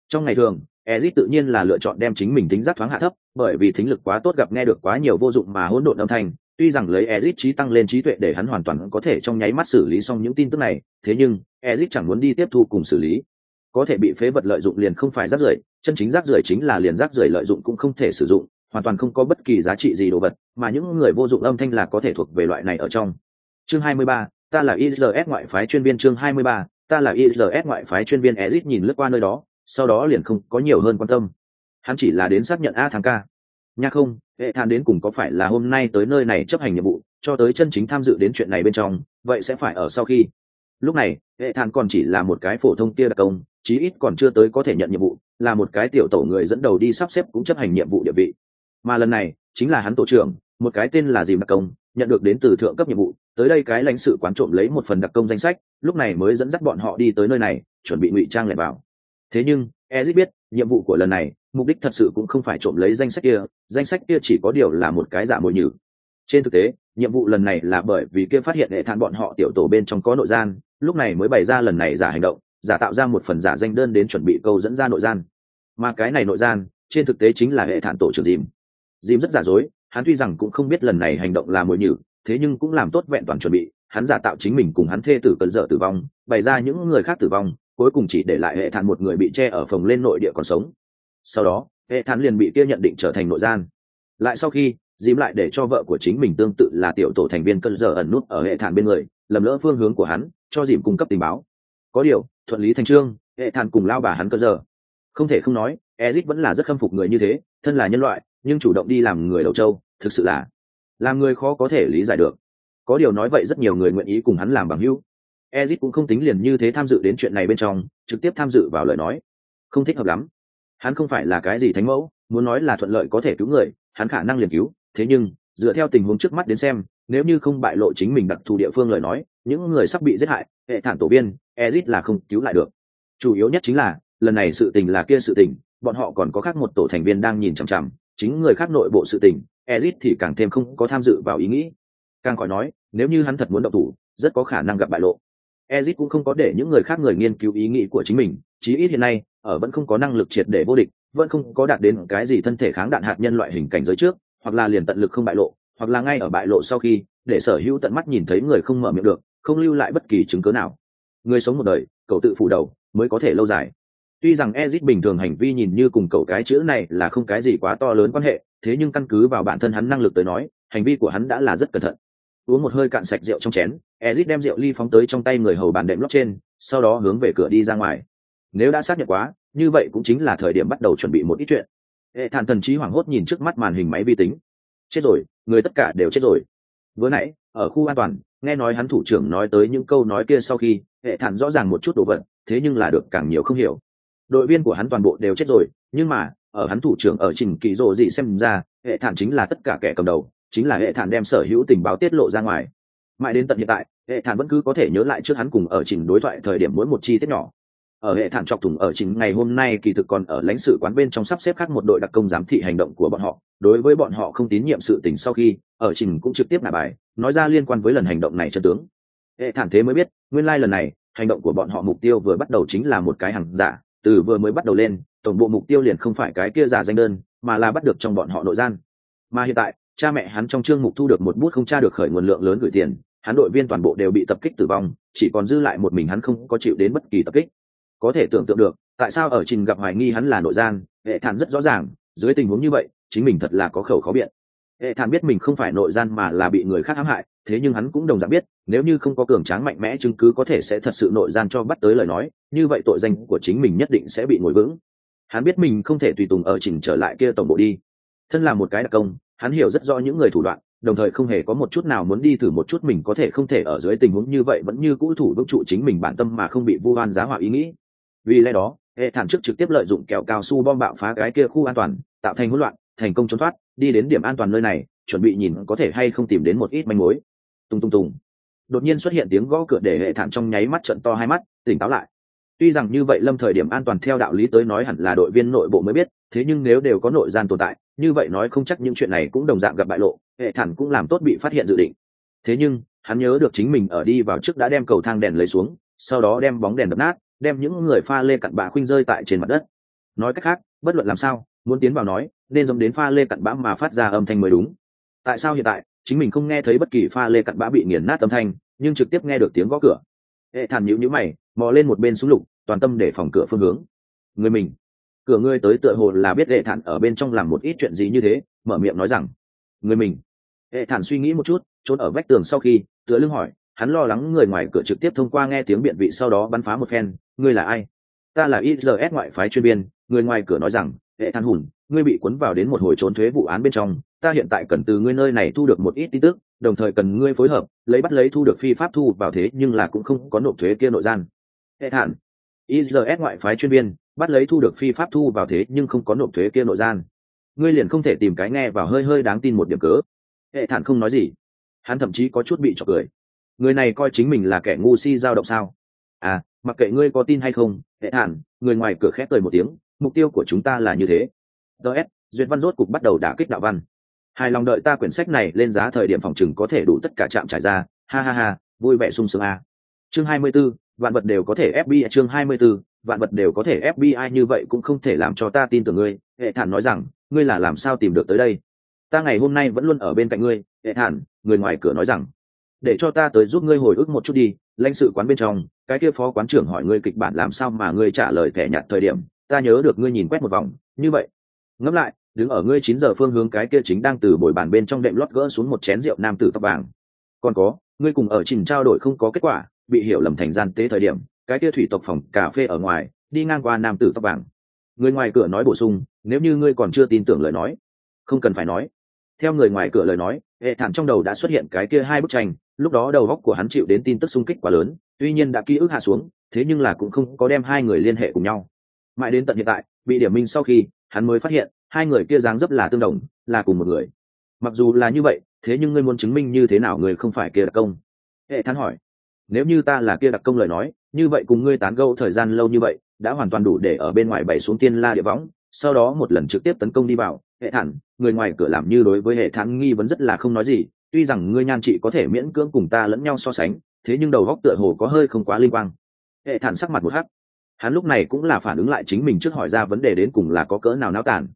Trong ngày thường ezit tự nhiên là lựa chọn đem chính mình thính giác thoáng hạ thấp, bởi vì thính lực quá tốt gặp nghe được quá nhiều vô dụng mà hỗn độn âm thanh tuy rằng lấy Ezic trí tăng lên trí tuệ để hắn hoàn toàn có thể trong nháy mắt xử lý xong những tin tức này, thế nhưng Ezic chẳng muốn đi tiếp thu cùng xử lý. Có thể bị phế vật lợi dụng liền không phải rác rưởi, chân chính rác rưởi chính là liền rác rưởi lợi dụng cũng không thể sử dụng, hoàn toàn không có bất kỳ giá trị gì đồ vật, mà những người vô dụng âm thanh là có thể thuộc về loại này ở trong. Chương 23, ta là IRS ngoại phái chuyên viên chương 23, ta là IRS ngoại phái chuyên viên Ezic nhìn lướt qua nơi đó, sau đó liền không có nhiều hơn quan tâm. Hắn chỉ là đến xác nhận A thằng ca. Nha không, hệ than đến cùng có phải là hôm nay tới nơi này chấp hành nhiệm vụ cho tới chân chính tham dự đến chuyện này bên trong vậy sẽ phải ở sau khi. Lúc này hệ than còn chỉ là một cái phổ thông tia đặc công chí ít còn chưa tới có thể nhận nhiệm vụ là một cái tiểu tổ người dẫn đầu đi sắp xếp cũng chấp hành nhiệm vụ địa vị. Mà lần này chính là hắn tổ trưởng một cái tên là dìm đặc công nhận được đến từ thượng cấp nhiệm vụ tới đây cái lãnh sự quán trộm lấy một phần đặc công danh sách lúc này mới dẫn dắt bọn họ đi tới nơi này chuẩn bị ngụy trang lại vào. Thế nhưng ezit biết nhiệm vụ của lần này mục đích thật sự cũng không phải trộm lấy danh sách kia, danh sách kia chỉ có điều là một cái giả mồi nhử. Trên thực tế, nhiệm vụ lần này là bởi vì kia phát hiện hệ thản bọn họ tiểu tổ bên trong có nội gian, lúc này mới bày ra lần này giả hành động, giả tạo ra một phần giả danh đơn đến chuẩn bị câu dẫn ra nội gian. Mà cái này nội gian, trên thực tế chính là hệ thản tổ trưởng dìm. Dìm rất giả dối, hắn tuy rằng cũng không biết lần này hành động là mồi nhử, thế nhưng cũng làm tốt vẹn toàn chuẩn bị, hắn giả tạo chính mình cùng hắn thê tử cần dở tử vong, bày ra những người khác tử vong, cuối cùng chỉ để lại hệ thản một người bị che ở phòng lên nội địa còn sống sau đó, hệ thản liền bị kia nhận định trở thành nội gian. Lại sau khi, dìm lại để cho vợ của chính mình tương tự là tiểu tổ thành viên cơn giờ ẩn nút ở hệ thản bên người, lầm lỡ phương hướng của hắn, cho dìm cung cấp tình báo. Có điều, thuận lý thành trương, hệ thản cùng lao bà hắn cơn giờ. Không thể không nói ezit vẫn là rất khâm phục người như thế, thân là nhân loại, nhưng chủ động đi làm người đầu châu thực sự là làm người khó có thể lý giải được. Có điều nói vậy rất nhiều người nguyện ý cùng hắn làm bằng hữu. Ezit cũng không tính liền như thế tham dự đến chuyện này bên trong, trực tiếp tham dự vào lời nói. Không thích hợp lắm hắn không phải là cái gì thánh mẫu, muốn nói là thuận lợi có thể cứu người, hắn khả năng liền cứu. Thế nhưng, dựa theo tình huống trước mắt đến xem, nếu như không bại lộ chính mình đặc thù địa phương lời nói, những người sắp bị giết hại, hệ thản tổ viên, ezit là không cứu lại được. Chủ yếu nhất chính là, lần này sự tình là kia sự tình, bọn họ còn có khác một tổ thành viên đang nhìn chằm chằm, chính người khác nội bộ sự tình, ezit thì càng thêm không có tham dự vào ý nghĩ. Càng khỏi nói, nếu như hắn thật muốn động thủ, rất có khả năng gặp bại lộ. Ezit cũng không có để những người khác người nghiên cứu ý nghĩ của chính mình, chí ít hiện nay ở vẫn không có năng lực triệt để vô địch, vẫn không có đạt đến cái gì thân thể kháng đạn hạt nhân loại hình cảnh giới trước, hoặc là liền tận lực không bại lộ, hoặc là ngay ở bại lộ sau khi, để sở hữu tận mắt nhìn thấy người không mở miệng được, không lưu lại bất kỳ chứng cớ nào. Người sống một đời, cậu tự phủ đầu, mới có thể lâu dài. Tuy rằng ezit bình thường hành vi nhìn như cùng cậu cái chữ này là không cái gì quá to lớn quan hệ, thế nhưng căn cứ vào bản thân hắn năng lực tới nói, hành vi của hắn đã là rất cẩn thận. Uống một hơi cạn sạch rượu trong chén ezit đem rượu ly phóng tới trong tay người hầu bàn đệm lót trên, sau đó hướng về cửa đi ra ngoài nếu đã xác nhận quá, như vậy cũng chính là thời điểm bắt đầu chuẩn bị một ít chuyện. Hệ thản thần trí hoảng hốt nhìn trước mắt màn hình máy vi tính. Chết rồi, người tất cả đều chết rồi. Vừa nãy, ở khu an toàn, nghe nói hắn thủ trưởng nói tới những câu nói kia sau khi, hệ thản rõ ràng một chút đồ vật, thế nhưng là được càng nhiều không hiểu. Đội viên của hắn toàn bộ đều chết rồi, nhưng mà, ở hắn thủ trưởng ở trình kỳ rộ gì xem ra, hệ thản chính là tất cả kẻ cầm đầu, chính là hệ thản đem sở hữu tình báo tiết lộ ra ngoài. Mãi đến tận hiện tại, hệ thản vẫn cứ có thể nhớ lại trước hắn cùng ở trình đối thoại thời điểm mỗi một chi tiết nhỏ ở hệ thản chọc thủng ở chính ngày hôm nay kỳ thực còn ở lãnh sự quán bên trong sắp xếp khác một đội đặc công giám thị hành động của bọn họ. Đối với bọn họ không tín nhiệm sự tình sau khi, ở trình cũng trực tiếp nạ bài, nói ra liên quan với lần hành động này chân tướng. Hệ thản thế mới biết, nguyên lai lần này, hành động của bọn họ mục tiêu vừa bắt đầu chính là một cái hàng giả, từ vừa mới bắt đầu lên, tổng bộ mục tiêu liền không phải cái kia giả danh đơn, mà là bắt được trong bọn họ nội gian. Mà hiện tại, cha mẹ hắn trong chương mục thu được một bút không tra được khởi nguồn lượng lớn gửi tiền, hắn đội viên toàn bộ đều bị tập kích tử vong, chỉ còn dư lại một mình hắn không có chịu đến bất kỳ tập kích có thể tưởng tượng được, tại sao ở trình gặp hoài nghi hắn là nội gian, hệ thản rất rõ ràng, dưới tình huống như vậy, chính mình thật là có khẩu khó biện. Hệ thản biết mình không phải nội gian mà là bị người khác hãm hại, thế nhưng hắn cũng đồng dạng biết, nếu như không có cường tráng mạnh mẽ chứng cứ có thể sẽ thật sự nội gian cho bắt tới lời nói, như vậy tội danh của chính mình nhất định sẽ bị ngồi vững. Hắn biết mình không thể tùy tùng ở trình trở lại kia tổng bộ đi. Thân là một cái đặc công, hắn hiểu rất rõ những người thủ đoạn, đồng thời không hề có một chút nào muốn đi thử một chút mình có thể không thể ở dưới tình huống như vậy vẫn như cũ thủ vững trụ chính mình bản tâm mà không bị vu oan giá họa ý nghĩ vì lẽ đó, hệ thản trước trực tiếp lợi dụng kẹo cao su bom bạo phá cái kia khu an toàn, tạo thành hỗn loạn, thành công trốn thoát, đi đến điểm an toàn nơi này, chuẩn bị nhìn có thể hay không tìm đến một ít manh mối. Tung tung tung. Đột nhiên xuất hiện tiếng gõ cửa để hệ thản trong nháy mắt trận to hai mắt, tỉnh táo lại. Tuy rằng như vậy lâm thời điểm an toàn theo đạo lý tới nói hẳn là đội viên nội bộ mới biết, thế nhưng nếu đều có nội gian tồn tại, như vậy nói không chắc những chuyện này cũng đồng dạng gặp bại lộ, hệ thản cũng làm tốt bị phát hiện dự định. Thế nhưng, hắn nhớ được chính mình ở đi vào trước đã đem cầu thang đèn lấy xuống, sau đó đem bóng đèn đập nát đem những người pha lê cặn bã khuynh rơi tại trên mặt đất. Nói cách khác, bất luận làm sao, muốn tiến vào nói, nên giống đến pha lê cặn bã mà phát ra âm thanh mới đúng. Tại sao hiện tại, chính mình không nghe thấy bất kỳ pha lê cặn bã bị nghiền nát âm thanh, nhưng trực tiếp nghe được tiếng gõ cửa. Hệ thản nhữ nhữ mày, mò lên một bên súng lục, toàn tâm để phòng cửa phương hướng. Người mình, cửa ngươi tới tựa hồ là biết hệ thản ở bên trong làm một ít chuyện gì như thế, mở miệng nói rằng, người mình. Hệ thản suy nghĩ một chút, trốn ở vách tường sau khi, tựa lưng hỏi hắn lo lắng người ngoài cửa trực tiếp thông qua nghe tiếng biện vị sau đó bắn phá một phen. Ngươi là ai? Ta là isls ngoại phái chuyên viên người ngoài cửa nói rằng, hệ than hùn ngươi bị cuốn vào đến một hồi trốn thuế vụ án bên trong. Ta hiện tại cần từ ngươi nơi này thu được một ít tin tức, đồng thời cần ngươi phối hợp, lấy bắt lấy thu được phi pháp thu vào thế nhưng là cũng không có nộp thuế kia nội gian. Hệ thản isls ngoại phái chuyên viên bắt lấy thu được phi pháp thu vào thế nhưng không có nộp thuế kia nội gian. Ngươi liền không thể tìm cái nghe vào hơi hơi đáng tin một điểm cớ. Hệ thản không nói gì. Hắn thậm chí có chút bị trọc cười người này coi chính mình là kẻ ngu si dao động sao? À mặc kệ ngươi có tin hay không hệ thản người ngoài cửa khép cười một tiếng mục tiêu của chúng ta là như thế. Ts duyệt văn rốt cục bắt đầu đả kích đạo văn. Hài lòng đợi ta quyển sách này lên giá thời điểm phòng chừng có thể đủ tất cả trạm trải ra. Ha ha ha vui vẻ sung sướng a chương 24, vạn vật đều có thể fbi chương 24, vạn vật đều có thể fbi như vậy cũng không thể làm cho ta tin tưởng ngươi. Hệ thản nói rằng ngươi là làm sao tìm được tới đây? Ta ngày hôm nay vẫn luôn ở bên cạnh ngươi. Hệ thản người ngoài cửa nói rằng để cho ta tới giúp ngươi hồi ức một chút đi, lãnh sự quán bên trong, cái kia phó quán trưởng hỏi ngươi kịch bản làm sao mà ngươi trả lời thẻ nhạt thời điểm, ta nhớ được ngươi nhìn quét một vòng, như vậy. Ngẫm lại, đứng ở ngươi chín giờ phương hướng cái kia chính đang từ bồi bàn bên trong đệm lót gỡ xuống một chén rượu nam tử tóc vàng. Còn có, ngươi cùng ở trình trao đổi không có kết quả, bị hiểu lầm thành gian tế thời điểm, cái kia thủy tộc phòng cà phê ở ngoài, đi ngang qua nam tử tóc vàng. Người ngoài cửa nói bổ sung, nếu như ngươi còn chưa tin tưởng lời nói, không cần phải nói. Theo người ngoài cửa lời nói, hệ thản trong đầu đã xuất hiện cái kia hai bức tranh lúc đó đầu góc của hắn chịu đến tin tức xung kích quá lớn, tuy nhiên đã ký ức hạ xuống, thế nhưng là cũng không có đem hai người liên hệ cùng nhau. Mãi đến tận hiện tại, bị điểm minh sau khi, hắn mới phát hiện, hai người kia dáng dấp là tương đồng, là cùng một người. Mặc dù là như vậy, thế nhưng ngươi muốn chứng minh như thế nào người không phải kia đặc công? Hệ thắng hỏi. Nếu như ta là kia đặc công lời nói, như vậy cùng ngươi tán gẫu thời gian lâu như vậy, đã hoàn toàn đủ để ở bên ngoài bày xuống tiên la địa võng, sau đó một lần trực tiếp tấn công đi vào. Hệ thản, người ngoài cửa làm như đối với hệ thản nghi vấn rất là không nói gì tuy rằng ngươi nhan chị có thể miễn cưỡng cùng ta lẫn nhau so sánh, thế nhưng đầu góc tựa hồ có hơi không quá linh quang. Hệ thản sắc mặt một hắc. Hắn lúc này cũng là phản ứng lại chính mình trước hỏi ra vấn đề đến cùng là có cỡ nào náo tàn.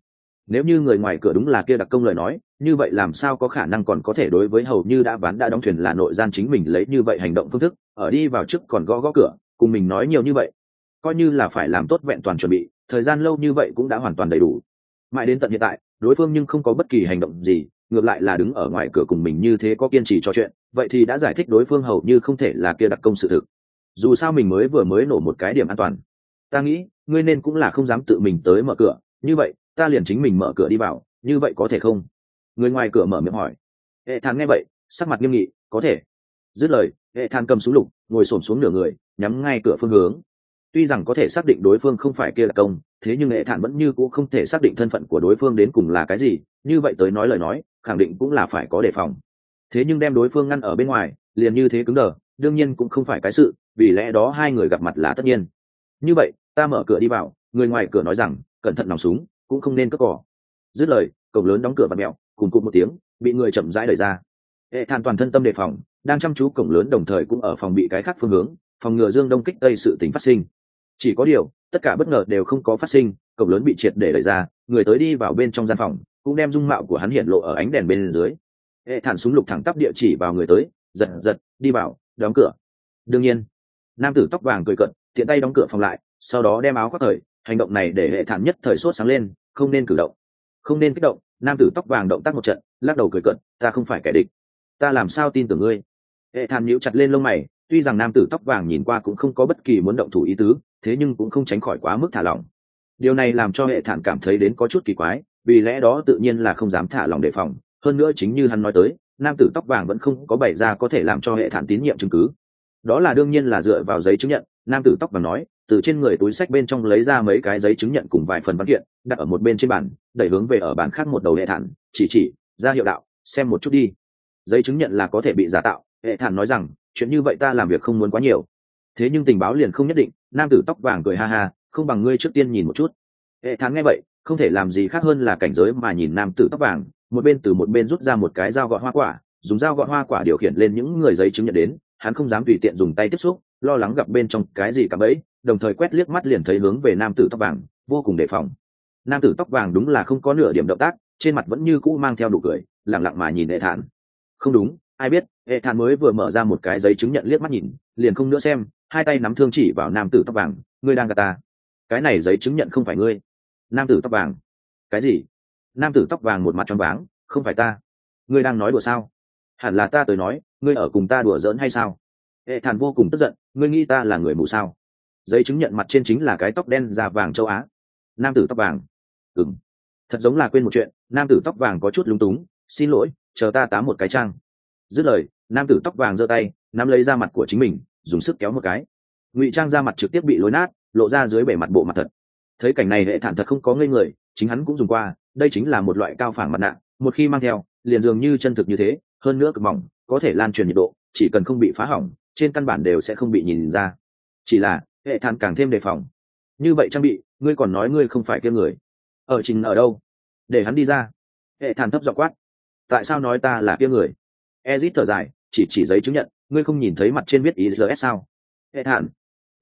Nếu như người ngoài cửa đúng là kia đặc công lời nói, như vậy làm sao có khả năng còn có thể đối với hầu như đã ván đã đóng thuyền là nội gian chính mình lấy như vậy hành động phương thức, ở đi vào trước còn gõ gõ cửa, cùng mình nói nhiều như vậy. Coi như là phải làm tốt vẹn toàn chuẩn bị, thời gian lâu như vậy cũng đã hoàn toàn đầy đủ. Mãi đến tận hiện tại, đối phương nhưng không có bất kỳ hành động gì ngược lại là đứng ở ngoài cửa cùng mình như thế có kiên trì trò chuyện, vậy thì đã giải thích đối phương hầu như không thể là kia đặc công sự thực. Dù sao mình mới vừa mới nổ một cái điểm an toàn. Ta nghĩ, ngươi nên cũng là không dám tự mình tới mở cửa, như vậy, ta liền chính mình mở cửa đi vào, như vậy có thể không? Người ngoài cửa mở miệng hỏi. Hệ thàn nghe vậy, sắc mặt nghiêm nghị, có thể. Dứt lời, hệ thàn cầm súng lục, ngồi s ổ m xuống nửa người, nhắm ngay cửa phương hướng tuy rằng có thể xác định đối phương không phải kia là công, thế nhưng hệ thản vẫn như c ũ không thể xác định thân phận của đối phương đến cùng là cái gì, như vậy tới nói lời nói, khẳng định cũng là phải có đề phòng. Thế nhưng đem đối phương ngăn ở bên ngoài, liền như thế cứng đờ, đương nhiên cũng không phải cái sự, vì lẽ đó hai người gặp mặt là tất nhiên. Như vậy, ta mở cửa đi vào, người ngoài cửa nói rằng, cẩn thận nòng súng, cũng không nên cất cỏ. Dứt lời, cổng lớn đóng cửa và mẹo, cùng cụt một tiếng, bị người chậm rãi đẩy ra. Hệ thản toàn thân tâm đề phòng, đang chăm chú cổng lớn đồng thời cũng ở phòng bị cái khác phương hướng, phòng ngừa dương đông kích tây sự tính phát sinh chỉ có điều, tất cả bất ngờ đều không có phát sinh, cổng lớn bị triệt để đẩy ra, người tới đi vào bên trong gian phòng, cũng đem dung mạo của hắn hiện lộ ở ánh đèn bên dưới. Hệ thản súng lục thẳng tắp địa chỉ vào người tới, giật giật, đi vào, đóng cửa. Đương nhiên, nam tử tóc vàng cười cận tiện tay đóng cửa phòng lại, sau đó đem áo khoác thời, hành động này để hệ thản nhất thời sốt sáng lên, không nên cử động. Không nên kích động, nam tử tóc vàng động tác một trận, lắc đầu cười cận ta không phải kẻ địch, ta làm sao tin tưởng ngươi? Hệ thản nhíu chặt lên lông mày, tuy rằng nam tử tóc vàng nhìn qua cũng không có bất kỳ muốn động thủ ý tứ thế nhưng cũng không tránh khỏi quá mức thả lỏng. Điều này làm cho hệ thản cảm thấy đến có chút kỳ quái, vì lẽ đó tự nhiên là không dám thả lòng đề phòng. Hơn nữa chính như hắn nói tới, nam tử tóc vàng vẫn không có bày ra có thể làm cho hệ thản tín nhiệm chứng cứ. Đó là đương nhiên là dựa vào giấy chứng nhận, nam tử tóc vàng nói, từ trên người túi sách bên trong lấy ra mấy cái giấy chứng nhận cùng vài phần văn kiện, đặt ở một bên trên bàn, đẩy hướng về ở bàn khác một đầu hệ thản, chỉ chỉ, ra hiệu đạo, xem một chút đi. Giấy chứng nhận là có thể bị giả tạo, hệ thản nói rằng, chuyện như vậy ta làm việc không muốn quá nhiều. Thế nhưng tình báo liền không nhất định nam tử tóc vàng cười ha ha, không bằng ngươi trước tiên nhìn một chút. Hệ thán nghe vậy, không thể làm gì khác hơn là cảnh giới mà nhìn nam tử tóc vàng, một bên từ một bên rút ra một cái dao gọt hoa quả, dùng dao gọt hoa quả điều khiển lên những người giấy chứng nhận đến, hắn không dám tùy tiện dùng tay tiếp xúc, lo lắng gặp bên trong cái gì cả bẫy đồng thời quét liếc mắt liền thấy hướng về nam tử tóc vàng, vô cùng đề phòng. Nam tử tóc vàng đúng là không có nửa điểm động tác, trên mặt vẫn như cũ mang theo đủ cười lẳng lặng mà nhìn hệ thản. Không đúng, ai biết, hệ thản mới vừa mở ra một cái giấy chứng nhận liếc mắt nhìn, liền không nữa xem hai tay nắm thương chỉ vào nam tử tóc vàng, ngươi đang gạt ta? Cái này giấy chứng nhận không phải ngươi. Nam tử tóc vàng, cái gì? Nam tử tóc vàng một mặt tròn váng, không phải ta. Ngươi đang nói đùa sao? Hẳn là ta tới nói, ngươi ở cùng ta đùa giỡn hay sao? Hệ thản vô cùng tức giận, ngươi nghĩ ta là người mù sao? Giấy chứng nhận mặt trên chính là cái tóc đen da vàng châu á. Nam tử tóc vàng ừng thật giống là quên một chuyện, nam tử tóc vàng có chút lúng túng, xin lỗi, chờ ta tám một cái trang. Dứt lời, nam tử tóc vàng giơ tay, nắm lấy da mặt của chính mình dùng sức kéo một cái. Ngụy trang ra mặt trực tiếp bị lối nát, lộ ra dưới bề mặt bộ mặt thật. Thấy cảnh này hệ thản thật không có ngây người, chính hắn cũng dùng qua, đây chính là một loại cao phản mặt nạ, một khi mang theo, liền dường như chân thực như thế, hơn nữa cực mỏng, có thể lan truyền nhiệt độ, chỉ cần không bị phá hỏng, trên căn bản đều sẽ không bị nhìn ra. Chỉ là, hệ thản càng thêm đề phòng. Như vậy trang bị, ngươi còn nói ngươi không phải kia người. Ở trình ở đâu? Để hắn đi ra. Hệ thản thấp dọ quát. Tại sao nói ta là kia người? Ezit thở dài, chỉ chỉ giấy chứng nhận ngươi không nhìn thấy mặt trên viết is sao? Hệ thản.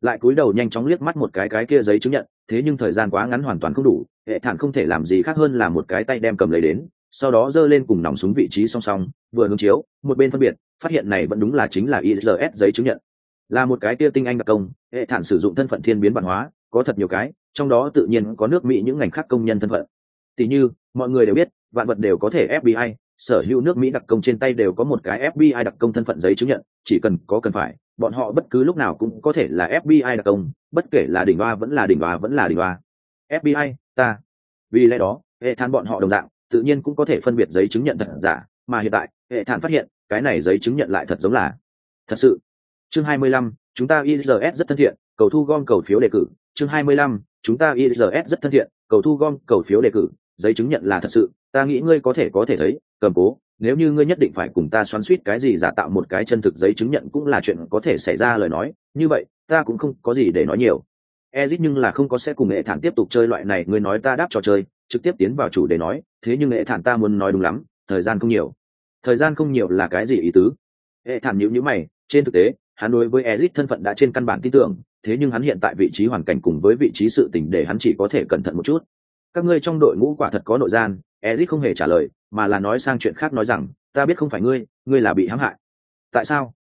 Lại cúi đầu nhanh chóng liếc mắt một cái cái kia giấy chứng nhận, thế nhưng thời gian quá ngắn hoàn toàn không đủ, hệ thản không thể làm gì khác hơn là một cái tay đem cầm lấy đến, sau đó giơ lên cùng nòng súng vị trí song song, vừa hướng chiếu, một bên phân biệt, phát hiện này vẫn đúng là chính là is giấy chứng nhận. Là một cái kia tinh anh đặc công, hệ thản sử dụng thân phận thiên biến bản hóa, có thật nhiều cái, trong đó tự nhiên có nước mỹ những ngành khác công nhân thân phận. Tỷ như, mọi người đều biết, vạn vật đều có thể fbi sở hữu nước mỹ đặc công trên tay đều có một cái fbi đặc công thân phận giấy chứng nhận chỉ cần có cần phải bọn họ bất cứ lúc nào cũng có thể là fbi đặc công bất kể là đỉnh ba vẫn là đỉnh ba vẫn là đỉnh ba fbi ta. Vì lẽ đó hệ than bọn họ đồng dạng tự nhiên cũng có thể phân biệt giấy chứng nhận thật giả mà hiện tại hệ thản phát hiện cái này giấy chứng nhận lại thật giống là. Thật sự. Chương 25, chúng ta IRS rất thân thiện cầu thu gom cầu phiếu đề cử. Chương 25, chúng ta IRS rất thân thiện cầu thu gom cầu phiếu đề cử giấy chứng nhận là thật sự ta nghĩ ngươi có thể có thể thấy cầm cố, nếu như ngươi nhất định phải cùng ta xoắn suýt cái gì giả tạo một cái chân thực giấy chứng nhận cũng là chuyện có thể xảy ra lời nói, như vậy, ta cũng không có gì để nói nhiều. Ezit nhưng là không có sẽ cùng nghệ thản tiếp tục chơi loại này, ngươi nói ta đáp trò chơi, trực tiếp tiến vào chủ đề nói, thế nhưng nghệ thản ta muốn nói đúng lắm, thời gian không nhiều. Thời gian không nhiều là cái gì ý tứ? Hệ thản nhữ nhữ mày, trên thực tế, hắn đối với ezit thân phận đã trên căn bản tin tưởng, thế nhưng hắn hiện tại vị trí hoàn cảnh cùng với vị trí sự tình để hắn chỉ có thể cẩn thận một chút. Các ngươi trong đội ngũ quả thật có nội gian, ezit không hề trả lời mà là nói sang chuyện khác nói rằng, ta biết không phải ngươi ngươi là bị hãm hại. Tại sao?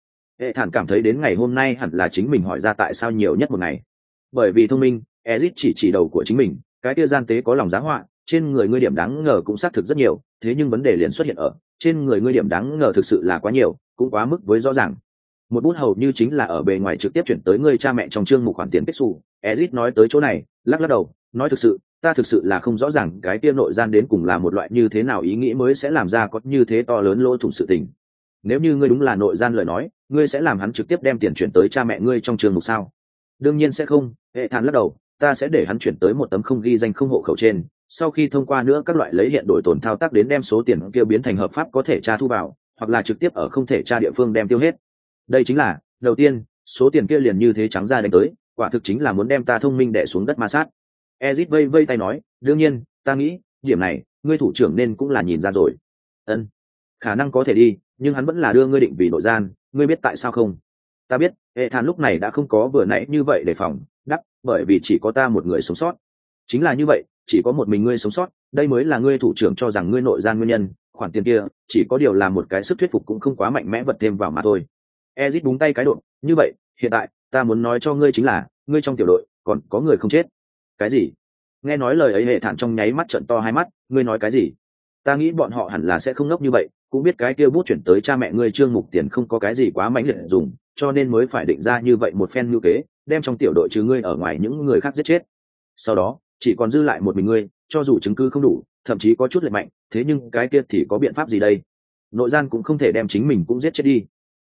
Hệ thản cảm thấy đến ngày hôm nay hẳn là chính mình hỏi ra tại sao nhiều nhất một ngày. Bởi vì thông minh, ezit chỉ chỉ đầu của chính mình, cái kia gian tế có lòng giá họa, trên người ngươi điểm đáng ngờ cũng xác thực rất nhiều, thế nhưng vấn đề liền xuất hiện ở, trên người ngươi điểm đáng ngờ thực sự là quá nhiều, cũng quá mức với rõ ràng. Một bút hầu như chính là ở bề ngoài trực tiếp chuyển tới ngươi cha mẹ trong chương mục khoản tiền kết xù. Ezit nói tới chỗ này, lắc lắc đầu, nói thực sự ta thực sự là không rõ ràng cái kia nội gian đến cùng là một loại như thế nào, ý nghĩ mới sẽ làm ra có như thế to lớn lỗ thủng sự tình. Nếu như ngươi đúng là nội gian lời nói, ngươi sẽ làm hắn trực tiếp đem tiền chuyển tới cha mẹ ngươi trong trường mục sao? Đương nhiên sẽ không, hệ thản lắc đầu, ta sẽ để hắn chuyển tới một tấm không ghi danh không hộ khẩu trên, sau khi thông qua nữa các loại lấy hiện đổi tổn thao tác đến đem số tiền kia biến thành hợp pháp có thể tra thu vào, hoặc là trực tiếp ở không thể tra địa phương đem tiêu hết. Đây chính là, đầu tiên, số tiền kia liền như thế trắng ra đánh tới, quả thực chính là muốn đem ta thông minh đẻ xuống đất ma sát ezit vây vây tay nói, đương nhiên, ta nghĩ, điểm này, ngươi thủ trưởng nên cũng là nhìn ra rồi. Ân, khả năng có thể đi, nhưng hắn vẫn là đưa ngươi định vì nội gian, ngươi biết tại sao không? Ta biết hệ thản lúc này đã không có vừa nãy như vậy để phòng, đắc, bởi vì chỉ có ta một người sống sót. Chính là như vậy, chỉ có một mình ngươi sống sót, đây mới là ngươi thủ trưởng cho rằng ngươi nội gian nguyên nhân, khoản tiền kia, chỉ có điều là một cái sức thuyết phục cũng không quá mạnh mẽ vật thêm vào mà thôi. Ezit búng tay cái độ như vậy, hiện tại, ta muốn nói cho ngươi chính là, ngươi trong tiểu đội, còn có người không chết cái gì? Nghe nói lời ấy hệ thản trong nháy mắt trận to hai mắt, ngươi nói cái gì? Ta nghĩ bọn họ hẳn là sẽ không ngốc như vậy, cũng biết cái kia bút chuyển tới cha mẹ ngươi trương mục tiền không có cái gì quá mãnh liệt dùng, cho nên mới phải định ra như vậy một phen ngữ kế, đem trong tiểu đội trừ ngươi ở ngoài những người khác giết chết. Sau đó, chỉ còn dư lại một mình ngươi, cho dù chứng cứ không đủ, thậm chí có chút lệ mạnh, thế nhưng cái kia thì có biện pháp gì đây? Nội gian cũng không thể đem chính mình cũng giết chết đi.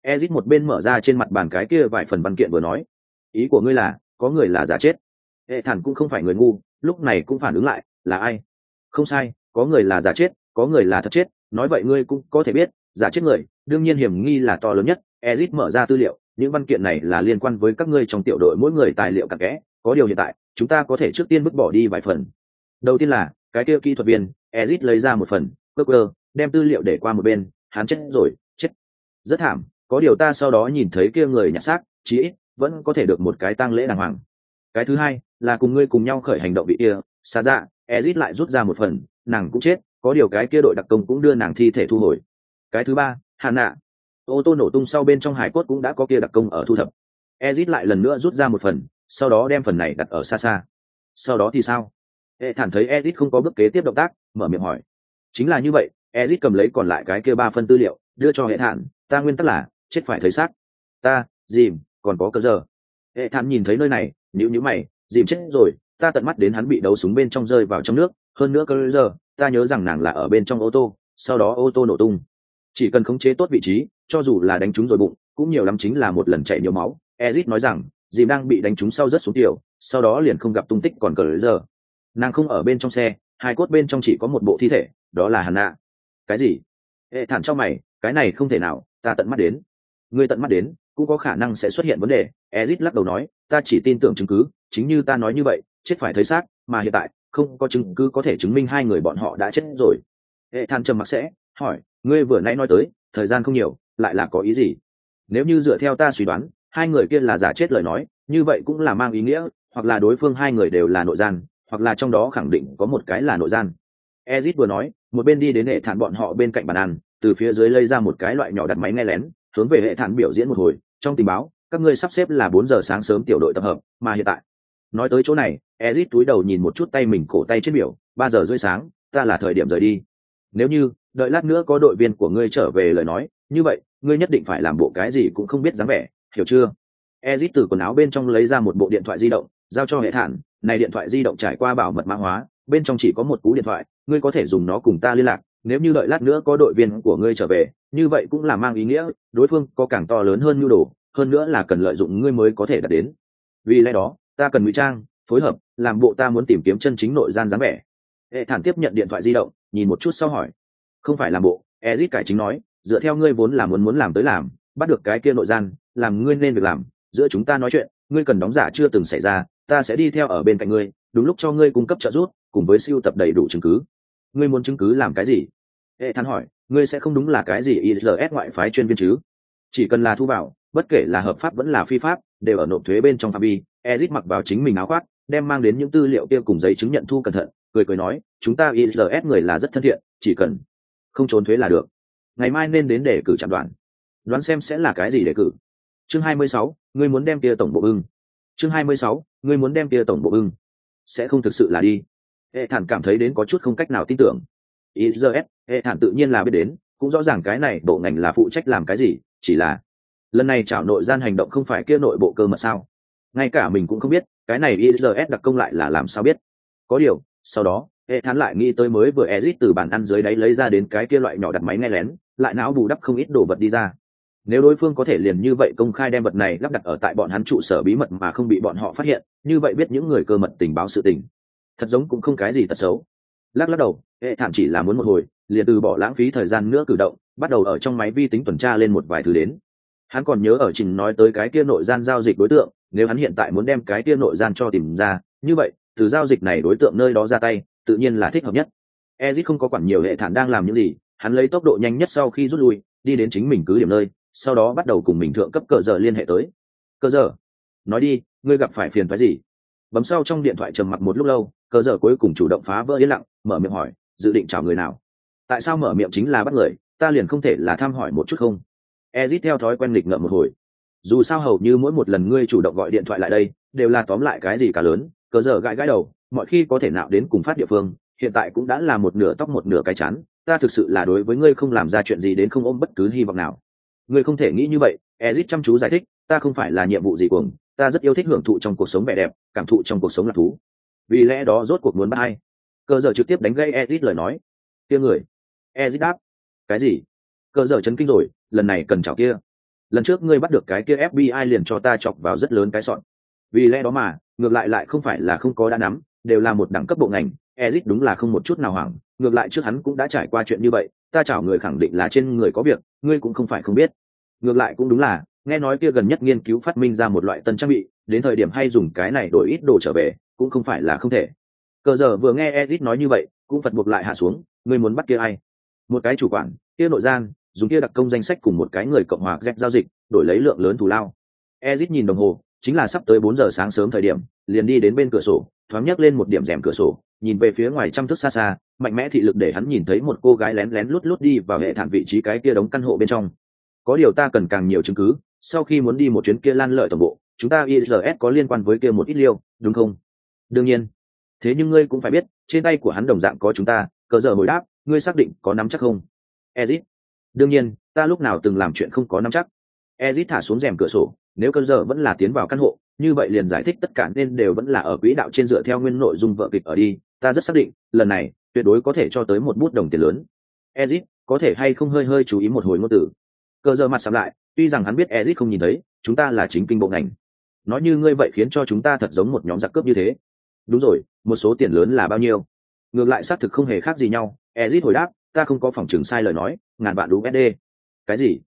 Ezit một bên mở ra trên mặt bàn cái kia vài phần văn kiện vừa nói. Ý của ngươi là, có người là giả chết hệ thản cũng không phải người ngu, lúc này cũng phản ứng lại, là ai? Không sai, có người là giả chết, có người là thật chết, nói vậy ngươi cũng có thể biết, giả chết người, đương nhiên hiểm nghi là to lớn nhất, ezit mở ra tư liệu, những văn kiện này là liên quan với các ngươi trong tiểu đội, mỗi người tài liệu cặn kẽ, có điều hiện tại, chúng ta có thể trước tiên vứt bỏ đi vài phần. Đầu tiên là, cái kia kỹ thuật viên, ezit lấy ra một phần, cơ cơ, đem tư liệu để qua một bên, hắn chết rồi, chết. Rất thảm, có điều ta sau đó nhìn thấy kia người nhặt xác, chí ít, vẫn có thể được một cái tang lễ đàng hoàng cái thứ hai, là cùng ngươi cùng nhau khởi hành động bị kia xa dạ ezit lại rút ra một phần, nàng cũng chết, có điều cái kia đội đặc công cũng đưa nàng thi thể thu hồi. Cái thứ ba, hà nạ. Ô tô nổ tung sau bên trong hải cốt cũng đã có kia đặc công ở thu thập. Ezit lại lần nữa rút ra một phần, sau đó đem phần này đặt ở xa xa. Sau đó thì sao? Hệ thản thấy ezit không có bước kế tiếp động tác, mở miệng hỏi. Chính là như vậy, ezit cầm lấy còn lại cái kia ba phân tư liệu, đưa cho hệ thản, ta nguyên tắc là, chết phải thấy xác. Ta, dìm, còn có cơ giờ. Hệ thản nhìn thấy nơi này nhữ nhữ mày, dìm chết rồi, ta tận mắt đến hắn bị đấu súng bên trong rơi vào trong nước, hơn nữa cơ giờ, ta nhớ rằng nàng là ở bên trong ô tô, sau đó ô tô nổ tung. Chỉ cần khống chế tốt vị trí, cho dù là đánh trúng rồi bụng, cũng nhiều lắm chính là một lần chảy nhiều máu. Ezit nói rằng, dìm đang bị đánh trúng sau rất xuống tiểu, sau đó liền không gặp tung tích còn cờ giờ. Nàng không ở bên trong xe, hai cốt bên trong chỉ có một bộ thi thể, đó là hàn nạ cái gì? Hệ thản cho mày, cái này không thể nào, ta tận mắt đến. Người tận mắt đến cũng có khả năng sẽ xuất hiện vấn đề. Ezit lắc đầu nói, ta chỉ tin tưởng chứng cứ, chính như ta nói như vậy, chết phải thấy xác, mà hiện tại, không có chứng cứ có thể chứng minh hai người bọn họ đã chết rồi. Hệ than trầm mặc sẽ, hỏi, ngươi vừa nãy nói tới, thời gian không nhiều, lại là có ý gì? Nếu như dựa theo ta suy đoán, hai người kia là giả chết lời nói, như vậy cũng là mang ý nghĩa, hoặc là đối phương hai người đều là nội gian, hoặc là trong đó khẳng định có một cái là nội gian. Ezit vừa nói, một bên đi đến hệ thản bọn họ bên cạnh bàn ăn, từ phía dưới lấy ra một cái loại nhỏ đặt máy nghe lén hướng về hệ thản biểu diễn một hồi, trong tình báo, các ngươi sắp xếp là bốn giờ sáng sớm tiểu đội tập hợp, mà hiện tại, nói tới chỗ này, ezit túi đầu nhìn một chút tay mình cổ tay trên biểu, ba giờ rưỡi sáng, ta là thời điểm rời đi. Nếu như, đợi lát nữa có đội viên của ngươi trở về lời nói, như vậy, ngươi nhất định phải làm bộ cái gì cũng không biết dáng vẻ, hiểu chưa? Ezit từ quần áo bên trong lấy ra một bộ điện thoại di động, giao cho hệ thản, này điện thoại di động trải qua bảo mật mã hóa, bên trong chỉ có một cú điện thoại, ngươi có thể dùng nó cùng ta liên lạc nếu như đợi lát nữa có đội viên của ngươi trở về, như vậy cũng là mang ý nghĩa, đối phương có càng to lớn hơn nhu đồ, hơn nữa là cần lợi dụng ngươi mới có thể đạt đến. Vì lẽ đó, ta cần ngụy trang, phối hợp, làm bộ ta muốn tìm kiếm chân chính nội gian dáng vẻ. Hệ thản tiếp nhận điện thoại di động, nhìn một chút sau hỏi. Không phải làm bộ, ezit cải chính nói, dựa theo ngươi vốn là muốn muốn làm tới làm, bắt được cái kia nội gian, làm ngươi nên việc làm, giữa chúng ta nói chuyện, ngươi cần đóng giả chưa từng xảy ra, ta sẽ đi theo ở bên cạnh ngươi, đúng lúc cho ngươi cung cấp trợ giúp, cùng với siêu tập đầy đủ chứng cứ ngươi muốn chứng cứ làm cái gì? Hệ thản hỏi ngươi sẽ không đúng là cái gì isls ngoại phái chuyên viên chứ? Chỉ cần là thu vào bất kể là hợp pháp vẫn là phi pháp đều ở nộp thuế bên trong phạm vi. Ezit mặc vào chính mình áo khoác đem mang đến những tư liệu kia cùng giấy chứng nhận thu cẩn thận cười cười nói chúng ta isls người là rất thân thiện chỉ cần không trốn thuế là được. Ngày mai nên đến để cử chạm đoàn. Đoán xem sẽ là cái gì để cử. Chương 26, ngươi muốn đem kia tổng bộ ưng chương 26, ngươi muốn đem kia tổng bộ ưng sẽ không thực sự là đi hệ thản cảm thấy đến có chút không cách nào tin tưởng. Isls hệ thản tự nhiên là biết đến, cũng rõ ràng cái này bộ ngành là phụ trách làm cái gì, chỉ là lần này chảo nội gian hành động không phải kia nội bộ cơ mật sao? Ngay cả mình cũng không biết, cái này isls đặc công lại là làm sao biết? Có điều, sau đó, hệ thán lại nghĩ tới mới vừa exit từ bàn ăn dưới đáy lấy ra đến cái kia loại nhỏ đặt máy nghe lén, lại não bù đắp không ít đồ vật đi ra. Nếu đối phương có thể liền như vậy công khai đem vật này lắp đặt ở tại bọn hắn trụ sở bí mật mà không bị bọn họ phát hiện, như vậy biết những người cơ mật tình báo sự tình thật giống cũng không cái gì tật xấu. Lắc lắc đầu, hệ thản chỉ là muốn một hồi, liền từ bỏ lãng phí thời gian nữa cử động, bắt đầu ở trong máy vi tính tuần tra lên một vài thứ đến. Hắn còn nhớ ở trình nói tới cái kia nội gian giao dịch đối tượng, nếu hắn hiện tại muốn đem cái kia nội gian cho tìm ra, như vậy, từ giao dịch này đối tượng nơi đó ra tay, tự nhiên là thích hợp nhất. Ezit không có quản nhiều hệ thản đang làm những gì, hắn lấy tốc độ nhanh nhất sau khi rút lui, đi đến chính mình cứ điểm nơi, sau đó bắt đầu cùng mình thượng cấp cờ giờ liên hệ tới. Cờ giờ, nói đi, ngươi gặp phải phiền phái gì? Bấm sau trong điện thoại trầm mặc một lúc lâu, cờ giờ cuối cùng chủ động phá vỡ yên lặng, mở miệng hỏi, dự định chào người nào? Tại sao mở miệng chính là bắt người, ta liền không thể là thăm hỏi một chút không? Ezit theo thói quen lịch ngợm một hồi. Dù sao hầu như mỗi một lần ngươi chủ động gọi điện thoại lại đây, đều là tóm lại cái gì cả lớn, cờ giờ gãi gãi đầu, mọi khi có thể nào đến cùng phát địa phương, hiện tại cũng đã là một nửa tóc một nửa cái chán, ta thực sự là đối với ngươi không làm ra chuyện gì đến không ôm bất cứ hy vọng nào. Ngươi không thể nghĩ như vậy, ezit chăm chú giải thích, ta không phải là nhiệm vụ gì cuồng ta rất yêu thích hưởng thụ trong cuộc sống vẻ đẹp, cảm thụ trong cuộc sống là thú. Vì lẽ đó rốt cuộc muốn bắt hay cơ giờ trực tiếp đánh gây ezit lời nói. Kia người. Ezit đáp. Cái gì? Cơ giờ chấn kinh rồi, lần này cần chào kia. Lần trước ngươi bắt được cái kia fbi liền cho ta chọc vào rất lớn cái sọn. Vì lẽ đó mà, ngược lại lại không phải là không có đã nắm, đều là một đẳng cấp bộ ngành ezit đúng là không một chút nào hoảng, ngược lại trước hắn cũng đã trải qua chuyện như vậy, ta chảo người khẳng định là trên người có việc, ngươi cũng không phải không biết. Ngược lại cũng đúng là nghe nói kia gần nhất nghiên cứu phát minh ra một loại tân trang bị, đến thời điểm hay dùng cái này đổi ít đồ trở về, cũng không phải là không thể. Cờ giờ vừa nghe edit nói như vậy, cũng phật buộc lại hạ xuống, ngươi muốn bắt kia ai? Một cái chủ quản, kia nội gian, dùng kia đặc công danh sách cùng một cái người cộng hòa z giao dịch, đổi lấy lượng lớn thù lao. Edit nhìn đồng hồ, chính là sắp tới bốn giờ sáng sớm thời điểm, liền đi đến bên cửa sổ, thoáng nhấc lên một điểm rèm cửa sổ, nhìn về phía ngoài trăm thước xa xa, mạnh mẽ thị lực để hắn nhìn thấy một cô gái lén lén lút lút đi vào hệ thản vị trí cái kia đóng căn hộ bên trong. Có điều ta cần càng nhiều chứng cứ sau khi muốn đi một chuyến kia lan lợi tổng bộ, chúng ta isls có liên quan với kia một ít liêu, đúng không? Đương nhiên. Thế nhưng ngươi cũng phải biết, trên tay của hắn đồng dạng có chúng ta, cờ giờ hồi đáp, ngươi xác định có nắm chắc không? Ezit. Đương nhiên, ta lúc nào từng làm chuyện không có nắm chắc. Ezit thả xuống rèm cửa sổ, nếu cơn giờ vẫn là tiến vào căn hộ, như vậy liền giải thích tất cả nên đều vẫn là ở quỹ đạo trên dựa theo nguyên nội dung vợ kịch ở đi, ta rất xác định, lần này, tuyệt đối có thể cho tới một bút đồng tiền lớn. Ezit, có thể hay không hơi hơi chú ý một hồi ngôn tử cờ giờ mặt sắm lại tuy rằng hắn biết ezit không nhìn thấy chúng ta là chính kinh bộ ngành. Nói như ngươi vậy khiến cho chúng ta thật giống một nhóm giặc cướp như thế. Đúng rồi một số tiền lớn là bao nhiêu? Ngược lại xác thực không hề khác gì nhau. Ezit hồi đáp ta không có phòng trường sai lời nói ngàn vạn usd. Cái gì?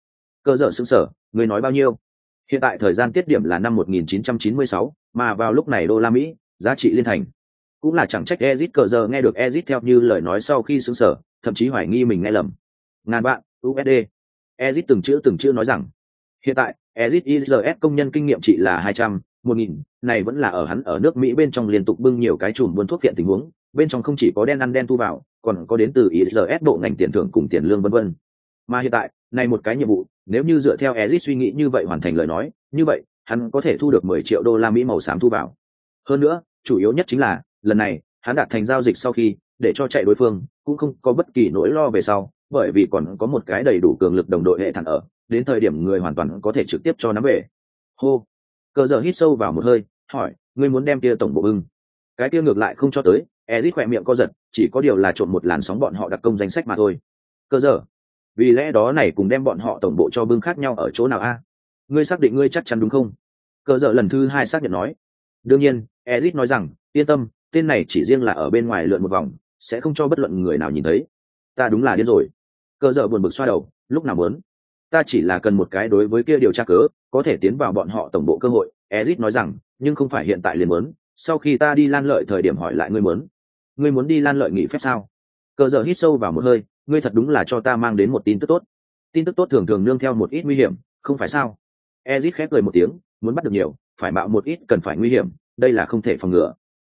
Cơ dở xứng sở Ngươi nói bao nhiêu? Hiện tại thời gian tiết điểm là năm 1996, mà vào lúc này đô la mỹ giá trị liên thành. Cũng là chẳng trách ezit cờ giờ nghe được ezit theo như lời nói sau khi xứng sở thậm chí hoài nghi mình nghe lầm. Ngàn vạn usd ezit từng chữ từng chữ nói rằng, hiện tại, ezit isls công nhân kinh nghiệm trị là hai trăm, một nghìn, này vẫn là ở hắn ở nước mỹ bên trong liên tục bưng nhiều cái chùm buôn thuốc viện tình huống, bên trong không chỉ có đen ăn đen thu vào, còn có đến từ isls bộ ngành tiền thưởng cùng tiền lương vân vân. Mà hiện tại, này một cái nhiệm vụ, nếu như dựa theo ezit suy nghĩ như vậy hoàn thành lời nói, như vậy, hắn có thể thu được mười triệu đô la mỹ màu xám thu vào. Hơn nữa, chủ yếu nhất chính là, lần này, hắn đạt thành giao dịch sau khi, để cho chạy đối phương, cũng không có bất kỳ nỗi lo về sau bởi vì còn có một cái đầy đủ cường lực đồng đội hệ thẳng ở, đến thời điểm người hoàn toàn có thể trực tiếp cho nắm về. Hô. Cờ giờ hít sâu vào một hơi, hỏi, ngươi muốn đem kia tổng bộ bưng? Cái kia ngược lại không cho tới ezit khỏe miệng co giật, chỉ có điều là trộn một làn sóng bọn họ đặc công danh sách mà thôi. Cơ giờ, vì lẽ đó này cùng đem bọn họ tổng bộ cho bưng khác nhau ở chỗ nào a? Ngươi xác định ngươi chắc chắn đúng không? Cơ giờ lần thứ hai xác nhận nói. Đương nhiên ezit nói rằng, yên tâm, tên này chỉ riêng là ở bên ngoài lượn một vòng, sẽ không cho bất luận người nào nhìn thấy. Ta đúng là điên rồi cơ giờ buồn bực xoa đầu, lúc nào muốn. Ta chỉ là cần một cái đối với kia điều tra cớ, có thể tiến vào bọn họ tổng bộ cơ hội, ezit nói rằng, nhưng không phải hiện tại liền muốn, sau khi ta đi lan lợi thời điểm hỏi lại ngươi muốn. Ngươi muốn đi lan lợi nghỉ phép sao? Cờ giờ hít sâu vào một hơi, ngươi thật đúng là cho ta mang đến một tin tức tốt. Tin tức tốt thường thường nương theo một ít nguy hiểm, không phải sao? Ezit khép cười một tiếng, muốn bắt được nhiều, phải mạo một ít cần phải nguy hiểm, đây là không thể phòng ngừa.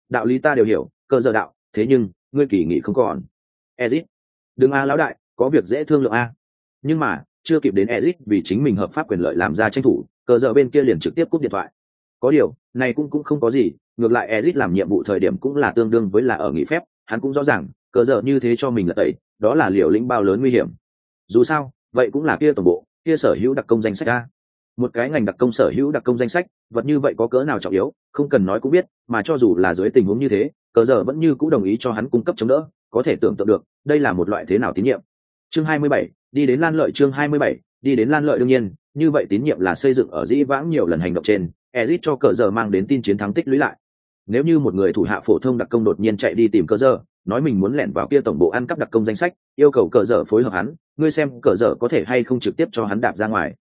Đạo lý ta đều hiểu cơ giờ đạo, thế nhưng, ngươi kỳ nghị không còn. Ezit, đừng a lão đại có việc dễ thương lượng a. Nhưng mà, chưa kịp đến ezit vì chính mình hợp pháp quyền lợi làm ra tranh thủ, cờ giờ bên kia liền trực tiếp cúp điện thoại. Có điều, này cũng cũng không có gì, ngược lại ezit làm nhiệm vụ thời điểm cũng là tương đương với là ở nghỉ phép, hắn cũng rõ ràng, cờ giờ như thế cho mình là tẩy, đó là liều lĩnh bao lớn nguy hiểm. Dù sao, vậy cũng là kia tổng bộ, kia sở hữu đặc công danh sách a. Một cái ngành đặc công sở hữu đặc công danh sách, vật như vậy có cỡ nào trọng yếu, không cần nói cũng biết, mà cho dù là dưới tình huống như thế, cờ giờ vẫn như cũng đồng ý cho hắn cung cấp chống đỡ, có thể tưởng tượng được, đây là một loại thế nào tín nhiệm chương 27, đi đến lan lợi chương 27, đi đến lan lợi đương nhiên như vậy tín nhiệm là xây dựng ở dĩ vãng nhiều lần hành động trên ezit cho cờ giờ mang đến tin chiến thắng tích lũy lại. Nếu như một người thủ hạ phổ thông đặc công đột nhiên chạy đi tìm cờ giờ nói mình muốn lẻn vào kia tổng bộ ăn cắp đặc công danh sách yêu cầu cờ giờ phối hợp hắn ngươi xem cờ giờ có thể hay không trực tiếp cho hắn đạp ra ngoài.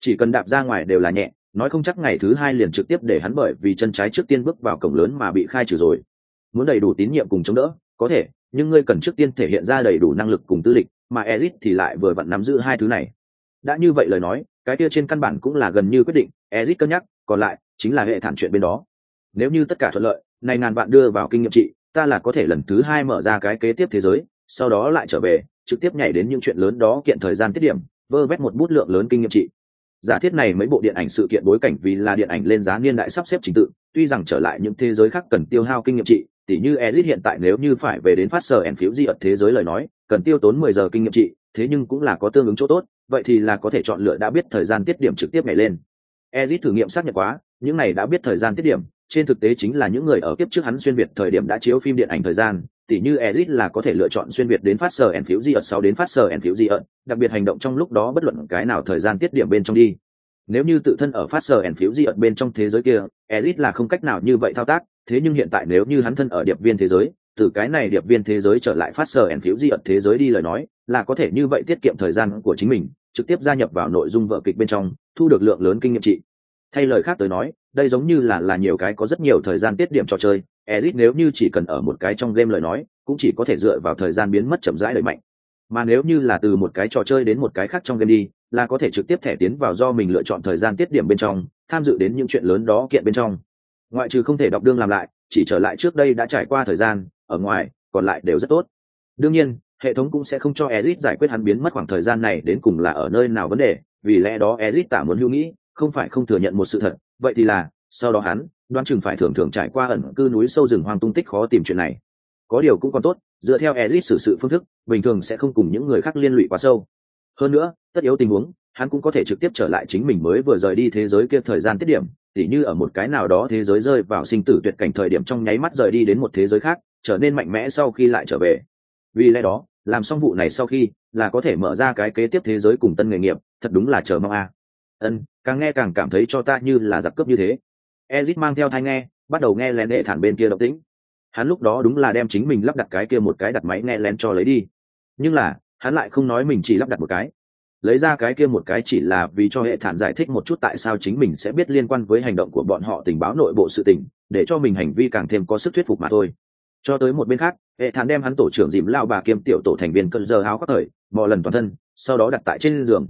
Chỉ cần đạp ra ngoài đều là nhẹ nói không chắc ngày thứ hai liền trực tiếp để hắn bởi vì chân trái trước tiên bước vào cổng lớn mà bị khai trừ rồi. Muốn đầy đủ tín nhiệm cùng chống đỡ có thể nhưng ngươi cần trước tiên thể hiện ra đầy đủ năng lực cùng tư lịch mà Ezic thì lại vừa vặn nắm giữ hai thứ này. Đã như vậy lời nói, cái kia trên căn bản cũng là gần như quyết định Ezic cân nhắc, còn lại chính là hệ thản chuyện bên đó. Nếu như tất cả thuận lợi này ngàn bạn đưa vào kinh nghiệm trị, ta là có thể lần thứ hai mở ra cái kế tiếp thế giới, sau đó lại trở về, trực tiếp nhảy đến những chuyện lớn đó kiện thời gian tiết điểm, vơ vét một bút lượng lớn kinh nghiệm trị. Giả thiết này mấy bộ điện ảnh sự kiện bối cảnh vì là điện ảnh lên giá niên đại sắp xếp trình tự, tuy rằng trở lại những thế giới khác cần tiêu hao kinh nghiệm trị tỉ như Ezit hiện tại nếu như phải về đến phát sở ẩn phiếu di ật thế giới lời nói, cần tiêu tốn mười giờ kinh nghiệm trị, thế nhưng cũng là có tương ứng chỗ tốt, vậy thì là có thể chọn lựa đã biết thời gian tiết điểm trực tiếp ngày lên. Ezit thử nghiệm xác nhận quá, những này đã biết thời gian tiết điểm, trên thực tế chính là những người ở kiếp trước hắn xuyên việt thời điểm đã chiếu phim điện ảnh thời gian, tỉ như Ezit là có thể lựa chọn xuyên việt đến phát sở ẩn phiếu di ật sau đến phát sở ẩn phiếu di ật đặc biệt hành động trong lúc đó bất luận cái nào thời gian tiết điểm bên trong đi. Nếu như tự thân ở phát sở ẩn phiếu di ật bên trong thế giới kia, Ezit là không cách nào như vậy thao tác thế nhưng hiện tại nếu như hắn thân ở điệp viên thế giới, từ cái này điệp viên thế giới trở lại phát sở ẻn phiếu di ẩn thế giới đi lời nói, là có thể như vậy tiết kiệm thời gian của chính mình, trực tiếp gia nhập vào nội dung vở kịch bên trong, thu được lượng lớn kinh nghiệm trị. Thay lời khác tới nói, đây giống như là là nhiều cái có rất nhiều thời gian tiết điểm trò chơi, ezit nếu như chỉ cần ở một cái trong game lời nói, cũng chỉ có thể dựa vào thời gian biến mất chậm rãi đẩy mạnh. Mà nếu như là từ một cái trò chơi đến một cái khác trong game đi, là có thể trực tiếp thẻ tiến vào do mình lựa chọn thời gian tiết điểm bên trong, tham dự đến những chuyện lớn đó kiện bên trong ngoại trừ không thể đọc đương làm lại, chỉ trở lại trước đây đã trải qua thời gian, ở ngoài, còn lại đều rất tốt. Đương nhiên, hệ thống cũng sẽ không cho ezit giải quyết hắn biến mất khoảng thời gian này đến cùng là ở nơi nào vấn đề, vì lẽ đó ezit tả muốn hữu nghĩ, không phải không thừa nhận một sự thật. Vậy thì là, sau đó hắn đoán chừng phải thường thường trải qua ẩn cư núi sâu rừng hoang tung tích khó tìm chuyện này. Có điều cũng còn tốt, dựa theo ezit xử sự phương thức, bình thường sẽ không cùng những người khác liên lụy quá sâu. Hơn nữa, tất yếu tình huống, hắn cũng có thể trực tiếp trở lại chính mình mới vừa rời đi thế giới kia thời gian tiết điểm tỉ như ở một cái nào đó thế giới rơi vào sinh tử tuyệt cảnh thời điểm trong nháy mắt rời đi đến một thế giới khác, trở nên mạnh mẽ sau khi lại trở về. Vì lẽ đó, làm xong vụ này sau khi, là có thể mở ra cái kế tiếp thế giới cùng tân nghề nghiệp, thật đúng là chờ mong a. Ân, càng nghe càng cảm thấy cho ta như là giặc cướp như thế. Ezit mang theo thai nghe, bắt đầu nghe lén đệ thản bên kia động tĩnh. Hắn lúc đó đúng là đem chính mình lắp đặt cái kia một cái đặt máy nghe lén cho lấy đi. Nhưng là, hắn lại không nói mình chỉ lắp đặt một cái lấy ra cái kia một cái chỉ là vì cho hệ thản giải thích một chút tại sao chính mình sẽ biết liên quan với hành động của bọn họ tình báo nội bộ sự tình, để cho mình hành vi càng thêm có sức thuyết phục mà thôi. Cho tới một bên khác, hệ thản đem hắn tổ trưởng dìm lao bà kiêm tiểu tổ thành viên cơn giờ áo các thời mò lần toàn thân, sau đó đặt tại trên giường.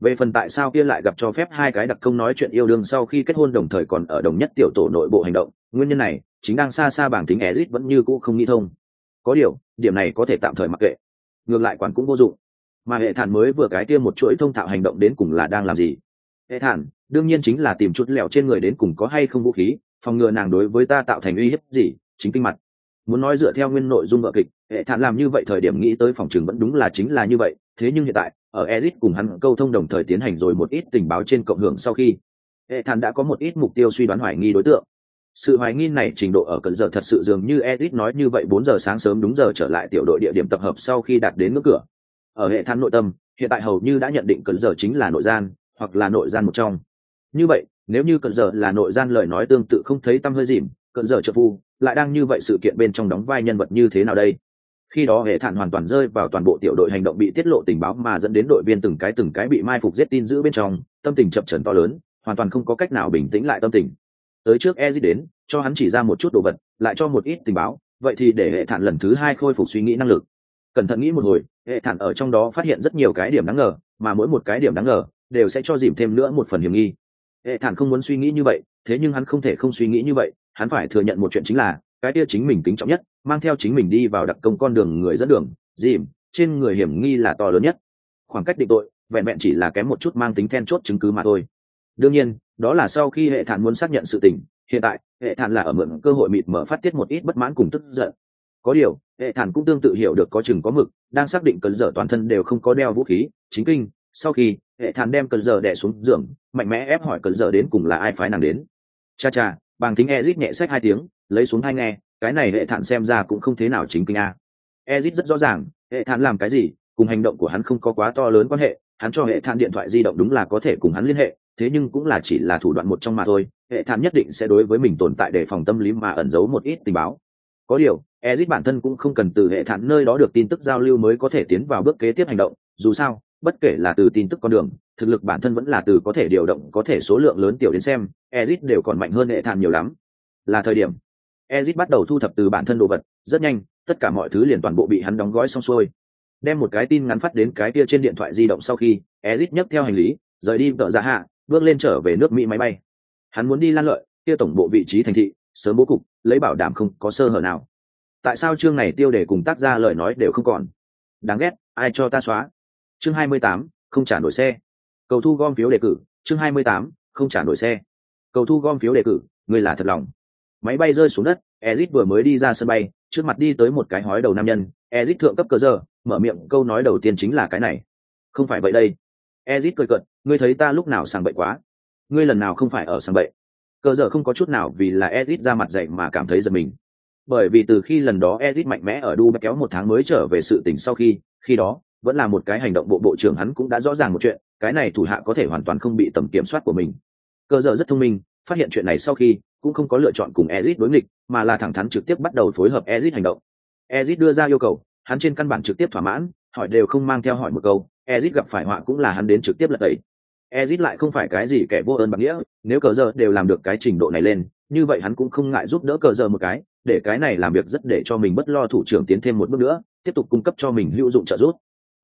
Về phần tại sao kia lại gặp cho phép hai cái đặc công nói chuyện yêu đương sau khi kết hôn đồng thời còn ở đồng nhất tiểu tổ nội bộ hành động, nguyên nhân này, chính đang xa xa bảng tính ezit vẫn như cũ không nghĩ thông. Có điều, điểm này có thể tạm thời mặc kệ. Ngược lại quản cũng vô dụng mà hệ thản mới vừa cái kia một chuỗi thông thạo hành động đến cùng là đang làm gì? Hệ thản, đương nhiên chính là tìm chút lẹo trên người đến cùng có hay không vũ khí, phòng ngừa nàng đối với ta tạo thành uy hiếp gì, chính kinh mặt. Muốn nói dựa theo nguyên nội dung vợ kịch, hệ thản làm như vậy thời điểm nghĩ tới phòng trường vẫn đúng là chính là như vậy, thế nhưng hiện tại, ở ezit cùng hắn câu thông đồng thời tiến hành rồi một ít tình báo trên cộng hưởng sau khi, hệ thản đã có một ít mục tiêu suy đoán hoài nghi đối tượng. Sự hoài nghi này trình độ ở cận giờ thật sự dường như ezit nói như vậy bốn giờ sáng sớm đúng giờ trở lại tiểu đội địa điểm tập hợp sau khi đạt đến ngưỡng cửa ở hệ thản nội tâm, hiện tại hầu như đã nhận định cận giờ chính là nội gian, hoặc là nội gian một trong. Như vậy, nếu như cận giờ là nội gian lời nói tương tự không thấy tâm hơi dìm, cận giờ trợ phu, lại đang như vậy sự kiện bên trong đóng vai nhân vật như thế nào đây? Khi đó hệ thản hoàn toàn rơi vào toàn bộ tiểu đội hành động bị tiết lộ tình báo mà dẫn đến đội viên từng cái từng cái bị mai phục giết tin giữ bên trong, tâm tình chập trần to lớn, hoàn toàn không có cách nào bình tĩnh lại tâm tình. Tới trước ezit đến, cho hắn chỉ ra một chút đồ vật, lại cho một ít tình báo, vậy thì để hệ thản lần thứ hai khôi phục suy nghĩ năng lực. Cẩn thận nghĩ một hồi hệ thản ở trong đó phát hiện rất nhiều cái điểm đáng ngờ, mà mỗi một cái điểm đáng ngờ đều sẽ cho dìm thêm nữa một phần hiểm nghi. Hệ thản không muốn suy nghĩ như vậy, thế nhưng hắn không thể không suy nghĩ như vậy, hắn phải thừa nhận một chuyện chính là, cái kia chính mình kính trọng nhất, mang theo chính mình đi vào đặc công con đường người dẫn đường, dìm, trên người hiểm nghi là to lớn nhất. Khoảng cách định tội, vẹn vẹn chỉ là kém một chút mang tính then chốt chứng cứ mà thôi. Đương nhiên, đó là sau khi hệ thản muốn xác nhận sự tình, hiện tại, hệ thản là ở mượn cơ hội mịt mở phát tiết một ít bất mãn cùng tức giận. Có điều hệ thản cũng tương tự hiểu được có chừng có mực, đang xác định cần giờ toàn thân đều không có đeo vũ khí, chính kinh, sau khi, hệ thản đem cần giờ đè xuống giường, mạnh mẽ ép hỏi cần giờ đến cùng là ai phái nàng đến. Cha cha, bàng tính ezit nhẹ sách hai tiếng, lấy xuống hai nghe, cái này hệ thản xem ra cũng không thế nào chính kinh a. Ezit rất rõ ràng, hệ thản làm cái gì, cùng hành động của hắn không có quá to lớn quan hệ, hắn cho hệ thản điện thoại di động đúng là có thể cùng hắn liên hệ, thế nhưng cũng là chỉ là thủ đoạn một trong mà thôi, hệ thản nhất định sẽ đối với mình tồn tại để phòng tâm lý mà ẩn giấu một ít tình báo có điều, ezit bản thân cũng không cần từ hệ thản nơi đó được tin tức giao lưu mới có thể tiến vào bước kế tiếp hành động. Dù sao, bất kể là từ tin tức con đường, thực lực bản thân vẫn là từ có thể điều động, có thể số lượng lớn tiểu đến xem, ezit đều còn mạnh hơn hệ thản nhiều lắm. Là thời điểm, ezit bắt đầu thu thập từ bản thân đồ vật, rất nhanh, tất cả mọi thứ liền toàn bộ bị hắn đóng gói xong xuôi. Đem một cái tin ngắn phát đến cái kia trên điện thoại di động sau khi, ezit nhấc theo hành lý, rời đi vợ ra dạ hạ, bước lên trở về nước mỹ máy bay. Hắn muốn đi lan lợi, kia tổng bộ vị trí thành thị, sớm bố cục lấy bảo đảm không có sơ hở nào. Tại sao chương này tiêu đề cùng tác ra lời nói đều không còn? Đáng ghét ai cho ta xóa? Chương 28, không trả nổi xe. Cầu thu gom phiếu đề cử chương 28, không trả nổi xe. Cầu thu gom phiếu đề cử người là thật lòng. Máy bay rơi xuống đất ezit vừa mới đi ra sân bay trước mặt đi tới một cái hói đầu nam nhân ezit thượng cấp cơ giờ mở miệng câu nói đầu tiên chính là cái này. Không phải vậy đây. Ezit cười cợt ngươi thấy ta lúc nào sang bậy quá? Ngươi lần nào không phải ở sang bậy? Cơ giờ không có chút nào vì là Edith ra mặt dậy mà cảm thấy giật mình. Bởi vì từ khi lần đó Edith mạnh mẽ ở du kéo một tháng mới trở về sự tình sau khi khi đó, vẫn là một cái hành động bộ bộ trưởng hắn cũng đã rõ ràng một chuyện, cái này thủ hạ có thể hoàn toàn không bị tầm kiểm soát của mình. Cơ giờ rất thông minh, phát hiện chuyện này sau khi, cũng không có lựa chọn cùng Edith đối nghịch, mà là thẳng thắn trực tiếp bắt đầu phối hợp Edith hành động. Edith đưa ra yêu cầu, hắn trên căn bản trực tiếp thỏa mãn, hỏi đều không mang theo hỏi một câu, Edith gặp phải họa cũng là hắn đến trực tiếp lật tẩy ezit lại không phải cái gì kẻ vô ơn bằng nghĩa, nếu cờ giờ đều làm được cái trình độ này lên, như vậy hắn cũng không ngại giúp đỡ cờ giờ một cái, để cái này làm việc rất để cho mình bất lo thủ trưởng tiến thêm một bước nữa, tiếp tục cung cấp cho mình hữu dụng trợ giúp.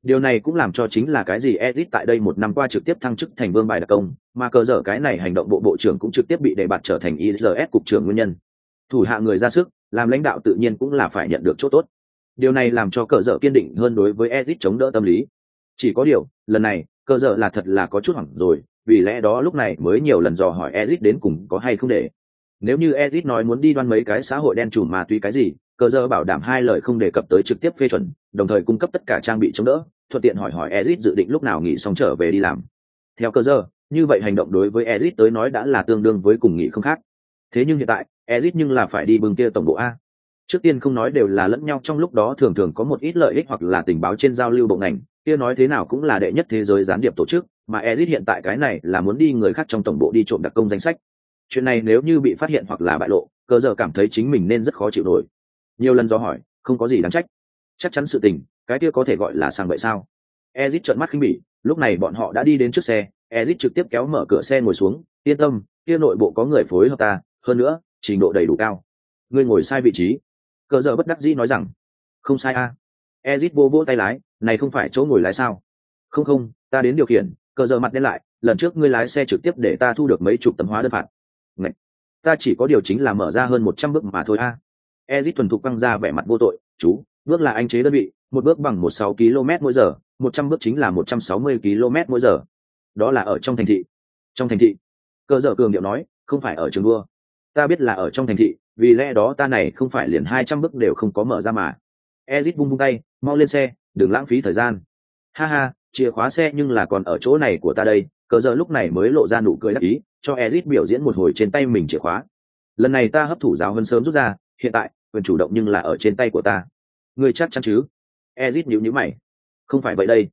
Điều này cũng làm cho chính là cái gì edit tại đây một năm qua trực tiếp thăng chức thành vương bài đặc công, mà cờ dở cái này hành động bộ bộ trưởng cũng trực tiếp bị đề bạt trở thành ISS cục trưởng nguyên nhân. Thủ hạ người ra sức, làm lãnh đạo tự nhiên cũng là phải nhận được chỗ tốt. Điều này làm cho cờ dở kiên định hơn đối với edit chống đỡ tâm lý. Chỉ có điều, lần này cơ giờ là thật là có chút hoảng rồi, vì lẽ đó lúc này mới nhiều lần dò hỏi ezit đến cùng có hay không để. Nếu như ezit nói muốn đi đoan mấy cái xã hội đen chủ mà tuy cái gì, cơ giờ bảo đảm hai lời không đề cập tới trực tiếp phê chuẩn, đồng thời cung cấp tất cả trang bị chống đỡ, thuận tiện hỏi hỏi ezit dự định lúc nào nghỉ xong trở về đi làm. Theo cơ giờ như vậy hành động đối với ezit tới nói đã là tương đương với cùng nghỉ không khác. Thế nhưng hiện tại, ezit nhưng là phải đi bưng kia tổng bộ a trước tiên không nói đều là lẫn nhau, trong lúc đó thường thường có một ít lợi ích hoặc là tình báo trên giao lưu bộ ngành. Kia nói thế nào cũng là đệ nhất thế giới gián điệp tổ chức, mà ezit hiện tại cái này là muốn đi người khác trong tổng bộ đi trộm đặc công danh sách. Chuyện này nếu như bị phát hiện hoặc là bại lộ cơ giờ cảm thấy chính mình nên rất khó chịu nổi. Nhiều lần do hỏi, không có gì đáng trách. Chắc chắn sự tình, cái kia có thể gọi là sang vậy sao? Ezit trợn mắt khinh bỉ, lúc này bọn họ đã đi đến trước xe, ezit trực tiếp kéo mở cửa xe ngồi xuống, yên tâm, kia nội bộ có người phối hợp ta, hơn nữa, trình độ đầy đủ cao. Ngươi ngồi sai vị trí cờ giờ bất đắc dĩ nói rằng, không sai a. À. ezit vô vỗ tay lái, này không phải chỗ ngồi lái sao? Không không, ta đến điều khiển, cờ giờ mặt đen lại, lần trước ngươi lái xe trực tiếp để ta thu được mấy chục tấm hóa đơn phạt. Ngậy! ta chỉ có điều chính là mở ra hơn một trăm bước mà thôi a. Ezit thuần thục văng ra vẻ mặt vô tội, chú, bước là anh chế đơn vị, một bước bằng một sáu km mỗi giờ, một trăm bước chính là một trăm sáu mươi km mỗi giờ. Đó là ở trong thành thị. Trong thành thị? Cơ dở cường điệu nói, không phải ở trường đua. Ta biết là ở trong thành thị vì lẽ đó ta này không phải liền hai trăm bước đều không có mở ra mà. Ezit bung bung tay, mau lên xe, đừng lãng phí thời gian. Ha ha, chìa khóa xe nhưng là còn ở chỗ này của ta đây, cờ giờ lúc này mới lộ ra nụ cười đắc ý, cho ezit biểu diễn một hồi trên tay mình chìa khóa. Lần này ta hấp thụ giáo hơn sớm rút ra, hiện tại, quyền chủ động nhưng là ở trên tay của ta. Ngươi chắc chắn chứ? Ezit nhíu nhíu mày. Không phải vậy đây.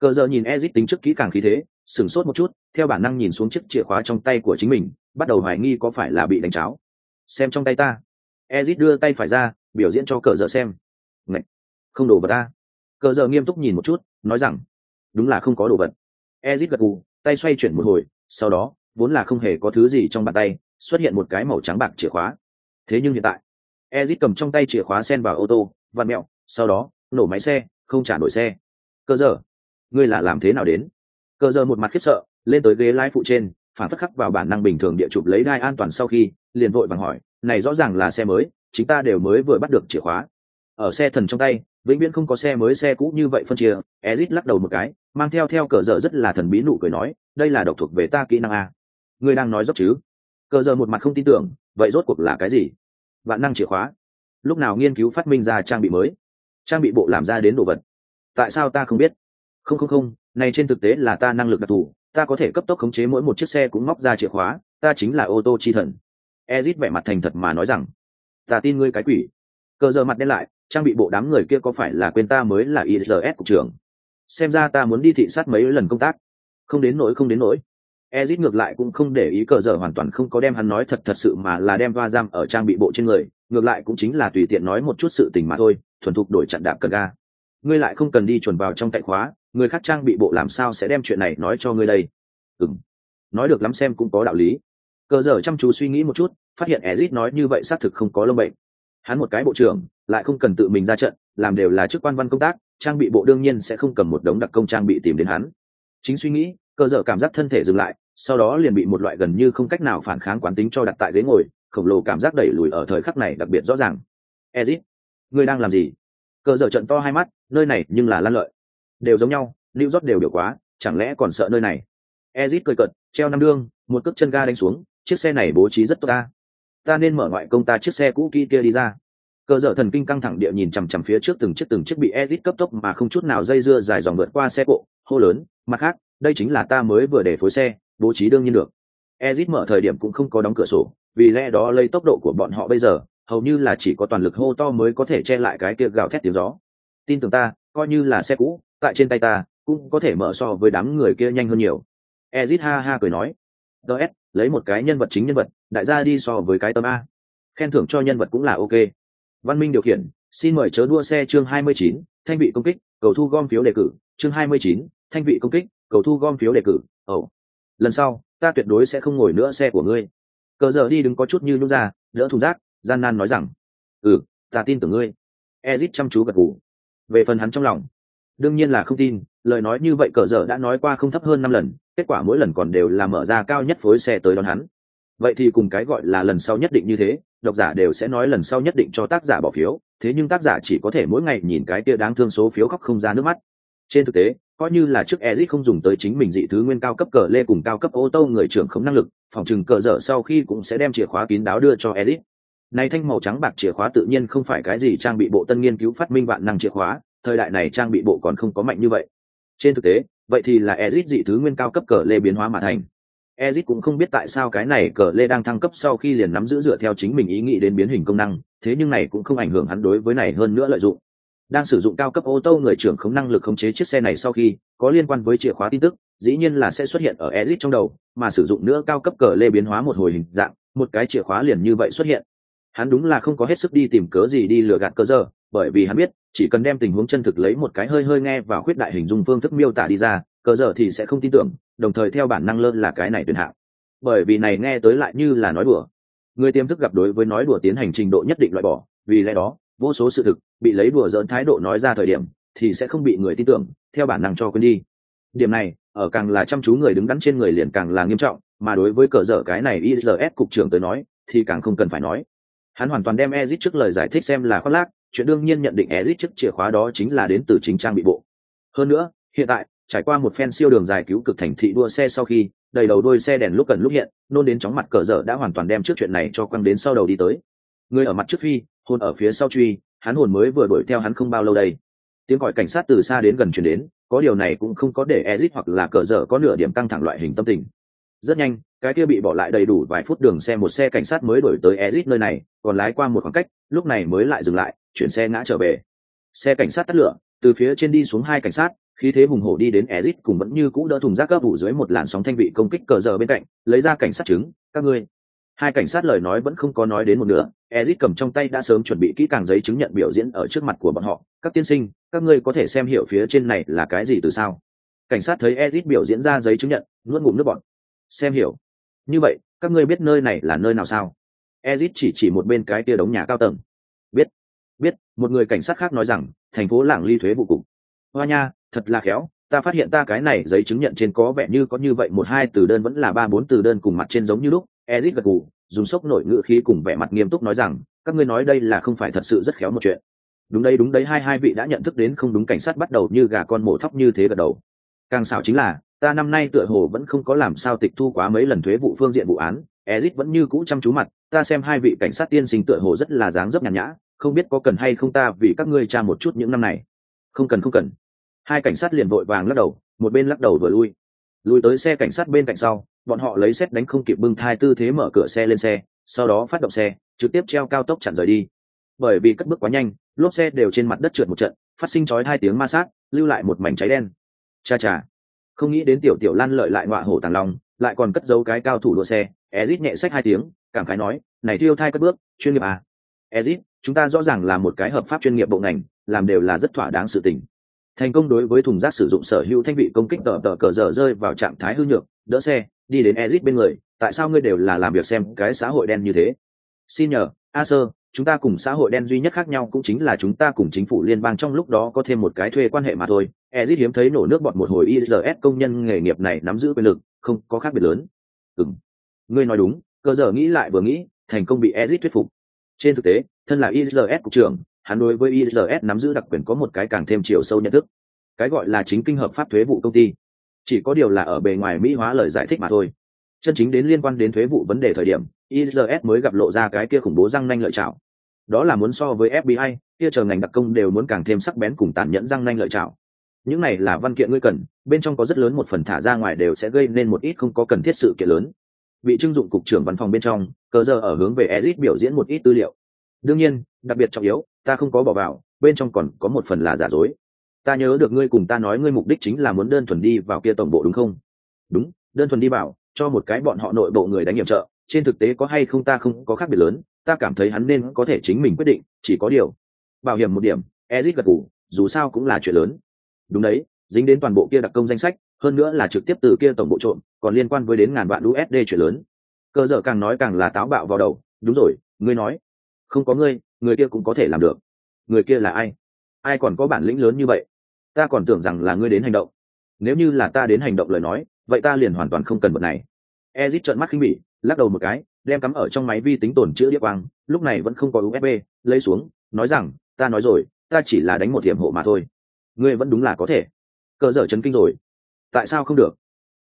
Cờ giờ nhìn ezit tính trước kỹ càng khí thế, sửng sốt một chút, theo bản năng nhìn xuống chiếc chìa khóa trong tay của chính mình, bắt đầu hoài nghi có phải là bị đánh cháo xem trong tay ta. Ezit đưa tay phải ra, biểu diễn cho cờ dở xem. Ngậy! không đồ vật ta. Cờ dở nghiêm túc nhìn một chút, nói rằng, đúng là không có đồ vật. Ezit gật gù, tay xoay chuyển một hồi, sau đó, vốn là không hề có thứ gì trong bàn tay, xuất hiện một cái màu trắng bạc chìa khóa. Thế nhưng hiện tại, ezit cầm trong tay chìa khóa sen vào ô tô, vặn mẹo, sau đó, nổ máy xe, không trả đổi xe. Cơ giờ, ngươi là làm thế nào đến? Cơ giờ một mặt khiếp sợ, lên tới ghế lái phụ trên, phản phất khắc vào bản năng bình thường địa chụp lấy đai an toàn sau khi liền vội vàng hỏi, này rõ ràng là xe mới, chúng ta đều mới vừa bắt được chìa khóa. Ở xe thần trong tay, vĩnh viễn không có xe mới xe cũ như vậy phân chia, ezit lắc đầu một cái, mang theo theo cờ dở rất là thần bí nụ cười nói, đây là độc thuộc về ta kỹ năng a. Ngươi đang nói dốc chứ? Cờ dở một mặt không tin tưởng, vậy rốt cuộc là cái gì? Vạn năng chìa khóa. Lúc nào nghiên cứu phát minh ra trang bị mới? Trang bị bộ làm ra đến đồ vật. Tại sao ta không biết? Không không không, này trên thực tế là ta năng lực đặc thù, ta có thể cấp tốc khống chế mỗi một chiếc xe cũng móc ra chìa khóa, ta chính là ô tô chi thần ezit vẻ mặt thành thật mà nói rằng ta tin ngươi cái quỷ cờ giờ mặt đen lại trang bị bộ đám người kia có phải là quên ta mới là IRS cục trưởng xem ra ta muốn đi thị sát mấy lần công tác không đến nỗi không đến nỗi Ezit ngược lại cũng không để ý cờ giờ hoàn toàn không có đem hắn nói thật thật sự mà là đem va giam ở trang bị bộ trên người, ngược lại cũng chính là tùy tiện nói một chút sự tình mà thôi, thuần thục đổi chặn đạp cần ga. Ngươi lại không cần đi chuẩn vào trong tại khóa, người khác trang bị bộ làm sao sẽ đem chuyện này nói cho ngươi đây? Ừm. Nói được lắm xem cũng có đạo lý. Cờ giờ chăm chú suy nghĩ một chút, phát hiện Ezit nói như vậy xác thực không có lông bệnh. Hắn một cái bộ trưởng, lại không cần tự mình ra trận, làm đều là chức quan văn công tác, trang bị bộ đương nhiên sẽ không cầm một đống đặc công trang bị tìm đến hắn. Chính suy nghĩ, cờ dở cảm giác thân thể dừng lại sau đó liền bị một loại gần như không cách nào phản kháng quán tính cho đặt tại ghế ngồi khổng lồ cảm giác đẩy lùi ở thời khắc này đặc biệt rõ ràng ezit ngươi đang làm gì cờ dở trận to hai mắt nơi này nhưng là lan lợi đều giống nhau lưu rót đều đều quá chẳng lẽ còn sợ nơi này ezit cười cận treo năm đương một cước chân ga đánh xuống chiếc xe này bố trí rất tốt ta. Ta nên mở ngoại công ta chiếc xe cũ kỹ kia đi ra. Cơ dở thần kinh căng thẳng địa nhìn chằm chằm phía trước từng chiếc từng chiếc bị edit cấp tốc mà không chút nào dây dưa dài dòng vượt qua xe cộ, hô lớn, mặt khác, đây chính là ta mới vừa để phối xe, bố trí đương nhiên được. Edit mở thời điểm cũng không có đóng cửa sổ, vì lẽ đó lấy tốc độ của bọn họ bây giờ, hầu như là chỉ có toàn lực hô to mới có thể che lại cái kia gào thét tiếng gió. Tin tưởng ta, coi như là xe cũ, tại trên tay ta, cũng có thể mở so với đám người kia nhanh hơn nhiều. Ezit ha ha cười nói. Ts lấy một cái nhân vật chính nhân vật đại gia đi so với cái tâm a. Khen thưởng cho nhân vật cũng là ok. Văn minh điều khiển xin mời chớ đua xe chương 29, thanh vị công kích cầu thu gom phiếu đề cử. Chương 29, thanh vị công kích cầu thu gom phiếu đề cử. Ẩu、oh. lần sau ta tuyệt đối sẽ không ngồi nữa xe của ngươi. Cờ giờ đi đứng có chút như lúc ra đỡ thùng rác gian nan nói rằng ừ ta tin tưởng ngươi. Ezit chăm chú gật gù. Về phần hắn trong lòng đương nhiên là không tin lời nói như vậy cờ giờ đã nói qua không thấp hơn năm lần kết quả mỗi lần còn đều là mở ra cao nhất phối xe tới đón hắn vậy thì cùng cái gọi là lần sau nhất định như thế độc giả đều sẽ nói lần sau nhất định cho tác giả bỏ phiếu thế nhưng tác giả chỉ có thể mỗi ngày nhìn cái kia đáng thương số phiếu khóc không ra nước mắt trên thực tế coi như là trước Ezic không dùng tới chính mình dị thứ nguyên cao cấp cờ lê cùng cao cấp ô tô người trưởng không năng lực, phòng trừng cờ dở sau khi cũng sẽ đem chìa khóa kín đáo đưa cho Ezic. Này thanh màu trắng bạc chìa khóa tự nhiên không phải cái gì trang bị bộ tân nghiên cứu phát minh vạn năng chìa khóa, thời đại này trang bị bộ còn không có mạnh như vậy. Trên thực tế, vậy thì là Ezic dị thứ nguyên cao cấp cờ lê biến hóa mà thành. Ezic cũng không biết tại sao cái này cờ lê đang thăng cấp sau khi liền nắm giữ dựa theo chính mình ý nghĩ đến biến hình công năng, thế nhưng này cũng không ảnh hưởng hắn đối với này hơn nữa lợi dụng đang sử dụng cao cấp ô tô người trưởng không năng lực khống chế chiếc xe này sau khi có liên quan với chìa khóa tin tức dĩ nhiên là sẽ xuất hiện ở Ezic trong đầu mà sử dụng nữa cao cấp cờ lê biến hóa một hồi hình dạng một cái chìa khóa liền như vậy xuất hiện hắn đúng là không có hết sức đi tìm cớ gì đi lừa gạt cơ giờ bởi vì hắn biết chỉ cần đem tình huống chân thực lấy một cái hơi hơi nghe và khuyết đại hình dung phương thức miêu tả đi ra, cờ giờ thì sẽ không tin tưởng, đồng thời theo bản năng lơ là cái này tuyệt hạng. Bởi vì này nghe tới lại như là nói đùa. Người tiềm thức gặp đối với nói đùa tiến hành trình độ nhất định loại bỏ, vì lẽ đó, vô số sự thực, bị lấy đùa dỡn thái độ nói ra thời điểm, thì sẽ không bị người tin tưởng, theo bản năng cho quên đi. Điểm này, ở càng là chăm chú người đứng đắn trên người liền càng là nghiêm trọng, mà đối với cờ dở cái này isls cục trưởng tới nói, thì càng không cần phải nói. Hắn hoàn toàn đem ezit trước lời giải thích xem là khoác lác chuyện đương nhiên nhận định Ezic trước chìa khóa đó chính là đến từ chính trang bị bộ. Hơn nữa, hiện tại, trải qua một phen siêu đường dài cứu cực thành thị đua xe sau khi, đầy đầu đôi xe đèn lúc cần lúc hiện, nôn đến chóng mặt cờ dở đã hoàn toàn đem trước chuyện này cho quăng đến sau đầu đi tới. Người ở mặt trước phi hồn ở phía sau truy, hắn hồn mới vừa đuổi theo hắn không bao lâu đây. Tiếng gọi cảnh sát từ xa đến gần truyền đến, có điều này cũng không có để Ezic hoặc là cờ dở có nửa điểm căng thẳng loại hình tâm tình. Rất nhanh, cái kia bị bỏ lại đầy đủ vài phút đường xe một xe cảnh sát mới đổi tới Ezic nơi này, còn lái qua một khoảng cách, lúc này mới lại dừng lại chuyển xe ngã trở về. Xe cảnh sát tắt lửa, từ phía trên đi xuống hai cảnh sát khi thế hùng hổ đi đến ezit cùng vẫn như cũ đỡ thùng rác cấp vũ dưới một làn sóng thanh vị công kích cờ giờ bên cạnh, lấy ra cảnh sát chứng, các ngươi. Hai cảnh sát lời nói vẫn không có nói đến một nửa, ezit cầm trong tay đã sớm chuẩn bị kỹ càng giấy chứng nhận biểu diễn ở trước mặt của bọn họ, các tiên sinh, các ngươi có thể xem hiểu phía trên này là cái gì từ sao? Cảnh sát thấy ezit biểu diễn ra giấy chứng nhận, nuốt ngụm nước bọn xem hiểu. Như vậy, các ngươi biết nơi này là nơi nào sao? Ezit chỉ chỉ một bên cái tia đống nhà cao tầng một người cảnh sát khác nói rằng, thành phố làng ly thuế vụ cục hoa nha, thật là khéo, ta phát hiện ta cái này giấy chứng nhận trên có vẻ như có như vậy một hai từ đơn vẫn là ba bốn từ đơn cùng mặt trên giống như lúc ezit gật gù, dùng sốc nổi ngựa khí cùng vẻ mặt nghiêm túc nói rằng, các ngươi nói đây là không phải thật sự rất khéo một chuyện. Đúng đây đúng đấy, hai hai vị đã nhận thức đến không đúng cảnh sát bắt đầu như gà con mổ thóc như thế gật đầu. Càng xảo chính là, ta năm nay tựa hồ vẫn không có làm sao tịch thu quá mấy lần thuế vụ phương diện vụ án ezit vẫn như cũ chăm chú mặt, ta xem hai vị cảnh sát tiên sinh tựa hồ rất là dáng dấp nhàn nhã không biết có cần hay không ta vì các ngươi tra một chút những năm này. Không cần không cần. Hai cảnh sát liền vội vàng lắc đầu, một bên lắc đầu vừa lui. Lùi tới xe cảnh sát bên cạnh sau, bọn họ lấy xét đánh không kịp bưng thai tư thế mở cửa xe lên xe, sau đó phát động xe, trực tiếp treo cao tốc chặn rời đi. Bởi vì cất bước quá nhanh, lốp xe đều trên mặt đất trượt một trận, phát sinh chói hai tiếng ma sát, lưu lại một mảnh cháy đen. Cha cha. Không nghĩ đến tiểu tiểu lan lợi lại ngọa hổ tàng lòng, lại còn cất giấu cái cao thủ đua xe, ezit nhẹ sách hai tiếng, cảm khái nói, này thiêu thai cất bước, chuyên nghiệp à? Ezit chúng ta rõ ràng là một cái hợp pháp chuyên nghiệp bộ ngành, làm đều là rất thỏa đáng sự tình. Thành công đối với thùng rác sử dụng sở hữu thanh vị công kích tờ tờ cờ dở rơi vào trạng thái hư nhược, đỡ xe, đi đến ezit bên người, tại sao ngươi đều là làm việc xem cái xã hội đen như thế? Xin nhờ, a sơ, chúng ta cùng xã hội đen duy nhất khác nhau cũng chính là chúng ta cùng chính phủ liên bang trong lúc đó có thêm một cái thuê quan hệ mà thôi. Ezit hiếm thấy nổ nước bọn một hồi irs công nhân nghề nghiệp này nắm giữ quyền lực, không có khác biệt lớn. Ừng ngươi nói đúng cơ giờ nghĩ lại vừa nghĩ, thành công bị ezit thuyết phục. Trên thực tế thân là ISS cục trưởng, hắn đối với ISS nắm giữ đặc quyền có một cái càng thêm chiều sâu nhận thức. Cái gọi là chính kinh hợp pháp thuế vụ công ty. Chỉ có điều là ở bề ngoài mỹ hóa lời giải thích mà thôi. Chân chính đến liên quan đến thuế vụ vấn đề thời điểm ISS mới gặp lộ ra cái kia khủng bố răng nanh lợi chảo đó là muốn so với fbi kia chờ ngành đặc công đều muốn càng thêm sắc bén cùng tàn nhẫn răng nanh lợi chảo những này là văn kiện ngươi cần, bên trong có rất lớn một phần thả ra ngoài đều sẽ gây nên một ít không có cần thiết sự kiện lớn. Bị trưng dụng cục trưởng văn phòng bên trong, cờ giờ ở hướng về Ezic biểu diễn một ít tư liệu đương nhiên, đặc biệt trọng yếu, ta không có bỏ vào, bên trong còn có một phần là giả dối. Ta nhớ được ngươi cùng ta nói ngươi mục đích chính là muốn đơn thuần đi vào kia tổng bộ đúng không? Đúng, đơn thuần đi vào, cho một cái bọn họ nội bộ người đánh nhiệm trợ, trên thực tế có hay không ta không có khác biệt lớn, ta cảm thấy hắn nên có thể chính mình quyết định, chỉ có điều, bảo hiểm một điểm ezit gật ngủ dù sao cũng là chuyện lớn. Đúng đấy, dính đến toàn bộ kia đặc công danh sách, hơn nữa là trực tiếp từ kia tổng bộ trộm, còn liên quan với đến ngàn vạn usd chuyện lớn. Cơ dở càng nói càng là táo bạo vào đầu, đúng rồi, ngươi nói không có ngươi, người kia cũng có thể làm được. Người kia là ai? Ai còn có bản lĩnh lớn như vậy? Ta còn tưởng rằng là ngươi đến hành động. Nếu như là ta đến hành động lời nói, vậy ta liền hoàn toàn không cần vật này. Ezit trợn mắt khinh bỉ, lắc đầu một cái, đem cắm ở trong máy vi tính tồn chữ đĩa quang, lúc này vẫn không có usb lấy xuống, nói rằng, ta nói rồi, ta chỉ là đánh một hiểm hộ mà thôi. Ngươi vẫn đúng là có thể. Cờ dở chấn kinh rồi. Tại sao không được?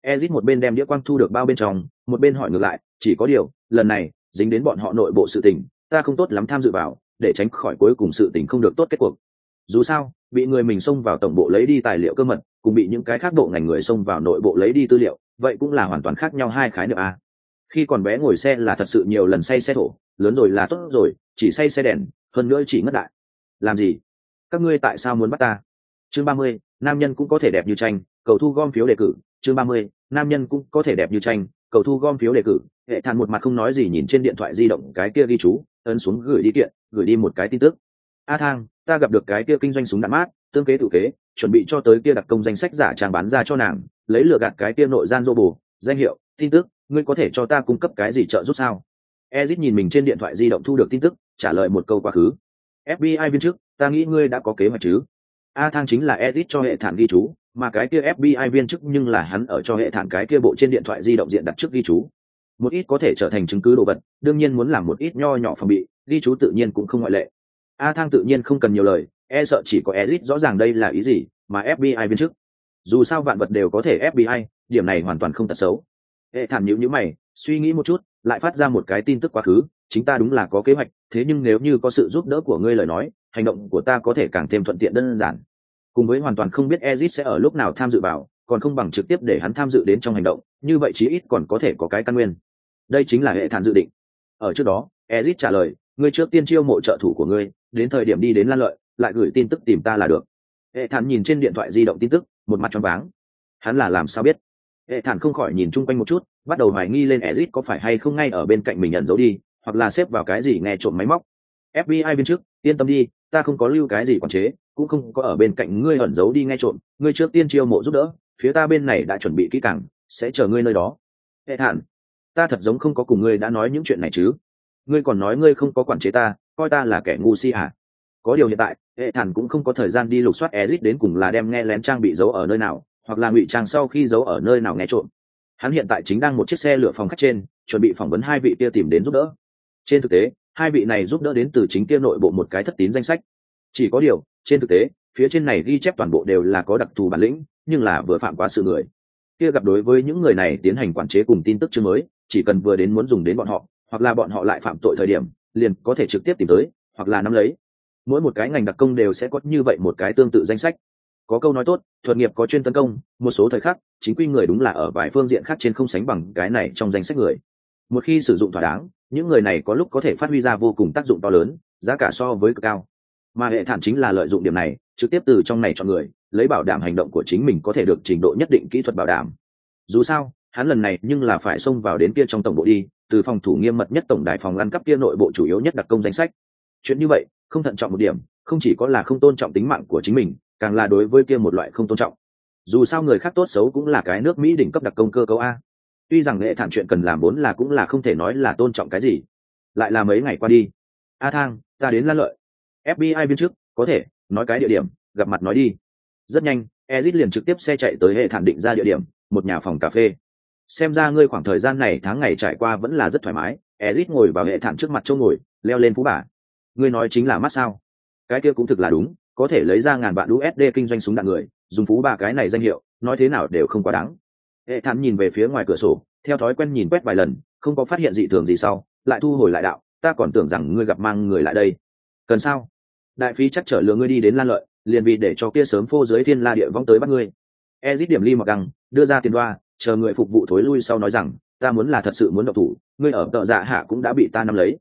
Ezit một bên đem đĩa quang thu được bao bên trong, một bên hỏi ngược lại, chỉ có điều, lần này, dính đến bọn họ nội bộ sự tình ta không tốt lắm tham dự vào, để tránh khỏi cuối cùng sự tình không được tốt kết cuộc. Dù sao, bị người mình xông vào tổng bộ lấy đi tài liệu cơ mật, cùng bị những cái khác bộ ngành người xông vào nội bộ lấy đi tư liệu, vậy cũng là hoàn toàn khác nhau hai khái niệm a. Khi còn bé ngồi xe là thật sự nhiều lần say xe thổ, lớn rồi là tốt rồi, chỉ say xe đèn, hơn nữa chỉ ngất đại. Làm gì? Các ngươi tại sao muốn bắt ta? Chương ba mươi, nam nhân cũng có thể đẹp như tranh, cầu thu gom phiếu đề cử. Chương ba mươi, nam nhân cũng có thể đẹp như tranh cầu thu gom phiếu đề cử, hệ thản một mặt không nói gì nhìn trên điện thoại di động cái kia ghi chú, ấn xuống gửi đi kiện, gửi đi một cái tin tức. A thang, ta gặp được cái kia kinh doanh súng đạn mát, tương kế tự kế, chuẩn bị cho tới kia đặc công danh sách giả trang bán ra cho nàng, lấy lừa gạt cái kia nội gian dô bù danh hiệu, tin tức, ngươi có thể cho ta cung cấp cái gì trợ giúp sao? Ezit nhìn mình trên điện thoại di động thu được tin tức, trả lời một câu quá khứ. Fbi viên chức, ta nghĩ ngươi đã có kế hoạch chứ? A thang chính là edit cho hệ thản ghi chú, mà cái kia fbi viên chức nhưng là hắn ở cho hệ thản cái kia bộ trên điện thoại di động diện đặt trước ghi chú. Một ít có thể trở thành chứng cứ đồ vật, đương nhiên muốn làm một ít nho nhỏ phòng bị, ghi chú tự nhiên cũng không ngoại lệ. A thang tự nhiên không cần nhiều lời e sợ chỉ có edit rõ ràng đây là ý gì, mà fbi viên chức. Dù sao vạn vật đều có thể fbi điểm này hoàn toàn không tật xấu. Hệ thản nhữ nhữ mày, suy nghĩ một chút, lại phát ra một cái tin tức quá khứ, chính ta đúng là có kế hoạch, thế nhưng nếu như có sự giúp đỡ của ngươi lời nói hành động của ta có thể càng thêm thuận tiện đơn giản. Cùng với hoàn toàn không biết ezit sẽ ở lúc nào tham dự vào, còn không bằng trực tiếp để hắn tham dự đến trong hành động, như vậy chí ít còn có thể có cái căn nguyên. Đây chính là hệ thản dự định. Ở trước đó, ezit trả lời, ngươi trước tiên chiêu mộ trợ thủ của ngươi, đến thời điểm đi đến lan lợi, lại gửi tin tức tìm ta là được. Hệ thản nhìn trên điện thoại di động tin tức, một mặt choáng váng. Hắn là làm sao biết? Hệ thản không khỏi nhìn chung quanh một chút, bắt đầu hoài nghi lên ezit có phải hay không ngay ở bên cạnh mình nhận dấu đi, hoặc là xếp vào cái gì nghe trộm máy móc. Fbi viên trước, yên tâm đi ta không có lưu cái gì quản chế, cũng không có ở bên cạnh ngươi ẩn giấu đi nghe trộm, ngươi trước tiên chiêu mộ giúp đỡ, phía ta bên này đã chuẩn bị kỹ càng, sẽ chờ ngươi nơi đó. Hệ thản, ta thật giống không có cùng ngươi đã nói những chuyện này chứ. Ngươi còn nói ngươi không có quản chế ta, coi ta là kẻ ngu si hả? có điều hiện tại, hệ thản cũng không có thời gian đi lục soát ezit đến cùng là đem nghe lén trang bị giấu ở nơi nào, hoặc là ngụy trang sau khi giấu ở nơi nào nghe trộm. Hắn hiện tại chính đang một chiếc xe lửa phòng khách trên, chuẩn bị phỏng vấn hai vị kia tìm đến giúp đỡ. Trên thực tế hai vị này giúp đỡ đến từ chính kia nội bộ một cái thất tín danh sách. Chỉ có điều, trên thực tế, phía trên này ghi chép toàn bộ đều là có đặc thù bản lĩnh, nhưng là vừa phạm quá sự người. Kia gặp đối với những người này tiến hành quản chế cùng tin tức chương mới, chỉ cần vừa đến muốn dùng đến bọn họ, hoặc là bọn họ lại phạm tội thời điểm, liền có thể trực tiếp tìm tới, hoặc là nắm lấy. Mỗi một cái ngành đặc công đều sẽ có như vậy một cái tương tự danh sách. Có câu nói tốt, thuật nghiệp có chuyên tấn công, một số thời khắc, chính quy người đúng là ở vài phương diện khác trên không sánh bằng cái này trong danh sách người một khi sử dụng thỏa đáng, những người này có lúc có thể phát huy ra vô cùng tác dụng to lớn, giá cả so với cực cao. Mà hệ thản chính là lợi dụng điểm này, trực tiếp từ trong này cho người, lấy bảo đảm hành động của chính mình có thể được trình độ nhất định kỹ thuật bảo đảm. Dù sao, hắn lần này nhưng là phải xông vào đến kia trong tổng bộ đi, từ phòng thủ nghiêm mật nhất tổng đài phòng ngăn cắp kia nội bộ chủ yếu nhất đặc công danh sách. Chuyện như vậy, không thận trọng một điểm, không chỉ có là không tôn trọng tính mạng của chính mình, càng là đối với kia một loại không tôn trọng. Dù sao người khác tốt xấu cũng là cái nước mỹ đỉnh cấp đặc công cơ cấu a tuy rằng nghệ thản chuyện cần làm vốn là cũng là không thể nói là tôn trọng cái gì. Lại là mấy ngày qua đi. A thang, ta đến lan lợi. Fbi viên trước có thể, nói cái địa điểm, gặp mặt nói đi. Rất nhanh, ezit liền trực tiếp xe chạy tới hệ thản định ra địa điểm, một nhà phòng cà phê. Xem ra ngươi khoảng thời gian này tháng ngày trải qua vẫn là rất thoải mái. Ezit ngồi vào hệ thản trước mặt châu ngồi, leo lên phú bà. Ngươi nói chính là mắt sao? Cái kia cũng thực là đúng, có thể lấy ra ngàn vạn usd kinh doanh súng đạn người, dùng phú bà cái này danh hiệu, nói thế nào đều không quá đáng hệ thản nhìn về phía ngoài cửa sổ, theo thói quen nhìn quét vài lần, không có phát hiện dị thường gì sau, lại thu hồi lại đạo, ta còn tưởng rằng ngươi gặp mang người lại đây. Cần sao? Đại phí chắc chở lừa ngươi đi đến lan lợi, liền vì để cho kia sớm phô dưới thiên la địa vong tới bắt ngươi. Ezit điểm ly mặc găng, đưa ra tiền đoa, chờ người phục vụ thối lui sau nói rằng, ta muốn là thật sự muốn độc thủ, ngươi ở tợ dạ hạ cũng đã bị ta nắm lấy.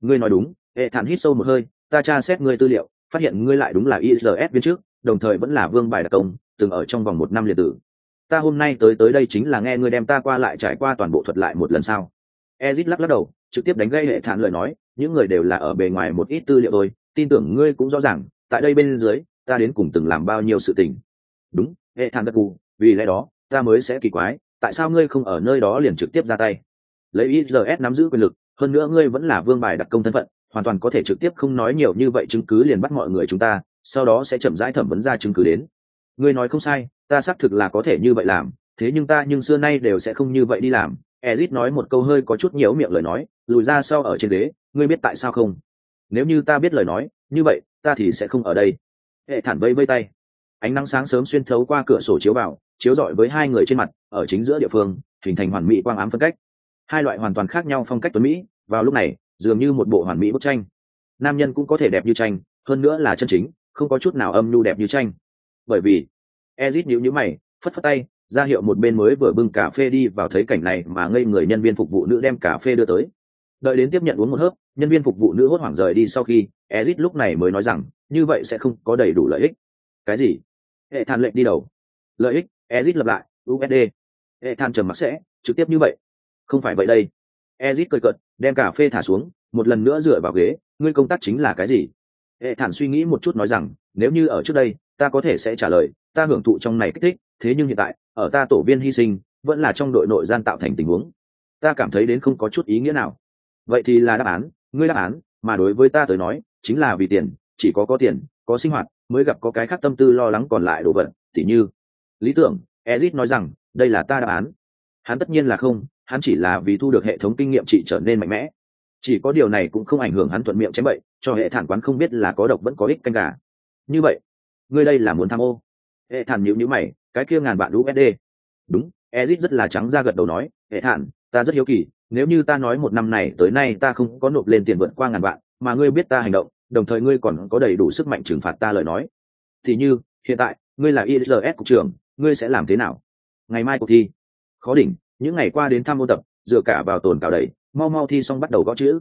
Ngươi nói đúng. Hệ thản hít sâu một hơi, ta tra xét ngươi tư liệu, phát hiện ngươi lại đúng là isls viên trước, đồng thời vẫn là vương bài đặc công, từng ở trong vòng một năm liệt tử ta hôm nay tới tới đây chính là nghe ngươi đem ta qua lại trải qua toàn bộ thuật lại một lần sau ezit lắc lắc đầu, trực tiếp đánh gây hệ thản lời nói, những người đều là ở bề ngoài một ít tư liệu thôi, tin tưởng ngươi cũng rõ ràng, tại đây bên dưới, ta đến cùng từng làm bao nhiêu sự tình. Đúng, hệ thản đất cù vì lẽ đó, ta mới sẽ kỳ quái, tại sao ngươi không ở nơi đó liền trực tiếp ra tay? Lấy IRS nắm giữ quyền lực, hơn nữa ngươi vẫn là vương bài đặc công thân phận, hoàn toàn có thể trực tiếp không nói nhiều như vậy chứng cứ liền bắt mọi người chúng ta, sau đó sẽ chậm rãi thẩm vấn ra chứng cứ đến. Ngươi nói không sai ta xác thực là có thể như vậy làm, thế nhưng ta nhưng xưa nay đều sẽ không như vậy đi làm. Ezit nói một câu hơi có chút nhiễu miệng lời nói, lùi ra sau ở trên ghế, ngươi biết tại sao không? Nếu như ta biết lời nói, như vậy, ta thì sẽ không ở đây. Hệ thản vây vây tay. Ánh nắng sáng sớm xuyên thấu qua cửa sổ chiếu vào, chiếu rọi với hai người trên mặt, ở chính giữa địa phương, hình thành hoàn mỹ quang ám phân cách. Hai loại hoàn toàn khác nhau phong cách tuấn mỹ, vào lúc này, dường như một bộ hoàn mỹ bức tranh. Nam nhân cũng có thể đẹp như tranh, hơn nữa là chân chính, không có chút nào âm nhu đẹp như tranh. Bởi vì ezit nhíu nhíu mày, phất phất tay, ra hiệu một bên mới vừa bưng cà phê đi vào thấy cảnh này mà ngây người nhân viên phục vụ nữ đem cà phê đưa tới. Đợi đến tiếp nhận uống một hớp, nhân viên phục vụ nữ hốt hoảng rời đi sau khi, ezit lúc này mới nói rằng, như vậy sẽ không có đầy đủ lợi ích. Cái gì? Hệ than lệnh đi đầu. Lợi ích? Ezit lập lại usd hệ than trầm mặc sẽ, trực tiếp như vậy? Không phải vậy đây. Ezit cười cợt, đem cà phê thả xuống, một lần nữa dựa vào ghế, ngươi công tác chính là cái gì? Hệ thản suy nghĩ một chút nói rằng, nếu như ở trước đây, ta có thể sẽ trả lời ta hưởng thụ trong này kích thích, thế nhưng hiện tại, ở ta tổ viên hy sinh, vẫn là trong đội nội gian tạo thành tình huống. Ta cảm thấy đến không có chút ý nghĩa nào. Vậy thì là đáp án, ngươi đáp án, mà đối với ta tới nói, chính là vì tiền, chỉ có có tiền, có sinh hoạt, mới gặp có cái khác tâm tư lo lắng còn lại đồ vật, tỉ như. Lý tưởng ezit nói rằng, đây là ta đáp án. Hắn tất nhiên là không, hắn chỉ là vì thu được hệ thống kinh nghiệm trị trở nên mạnh mẽ. Chỉ có điều này cũng không ảnh hưởng hắn thuận miệng chém bậy, cho hệ thản quán không biết là có độc vẫn có ích canh gà. Như vậy, ngươi đây là muốn tham ô hệ thản nhữ nhữ mày, cái kia ngàn bạn usd đúng ezit rất là trắng ra gật đầu nói, hệ thản, ta rất hiếu kỳ, nếu như ta nói một năm này tới nay ta không có nộp lên tiền vượt qua ngàn vạn, mà ngươi biết ta hành động, đồng thời ngươi còn có đầy đủ sức mạnh trừng phạt ta lời nói. Thì như, hiện tại, ngươi là isls cục trưởng, ngươi sẽ làm thế nào? Ngày mai cuộc thi. Khó đỉnh, những ngày qua đến thăm ôn tập, dựa cả vào tồn cào đầy, mau mau thi xong bắt đầu gõ chữ.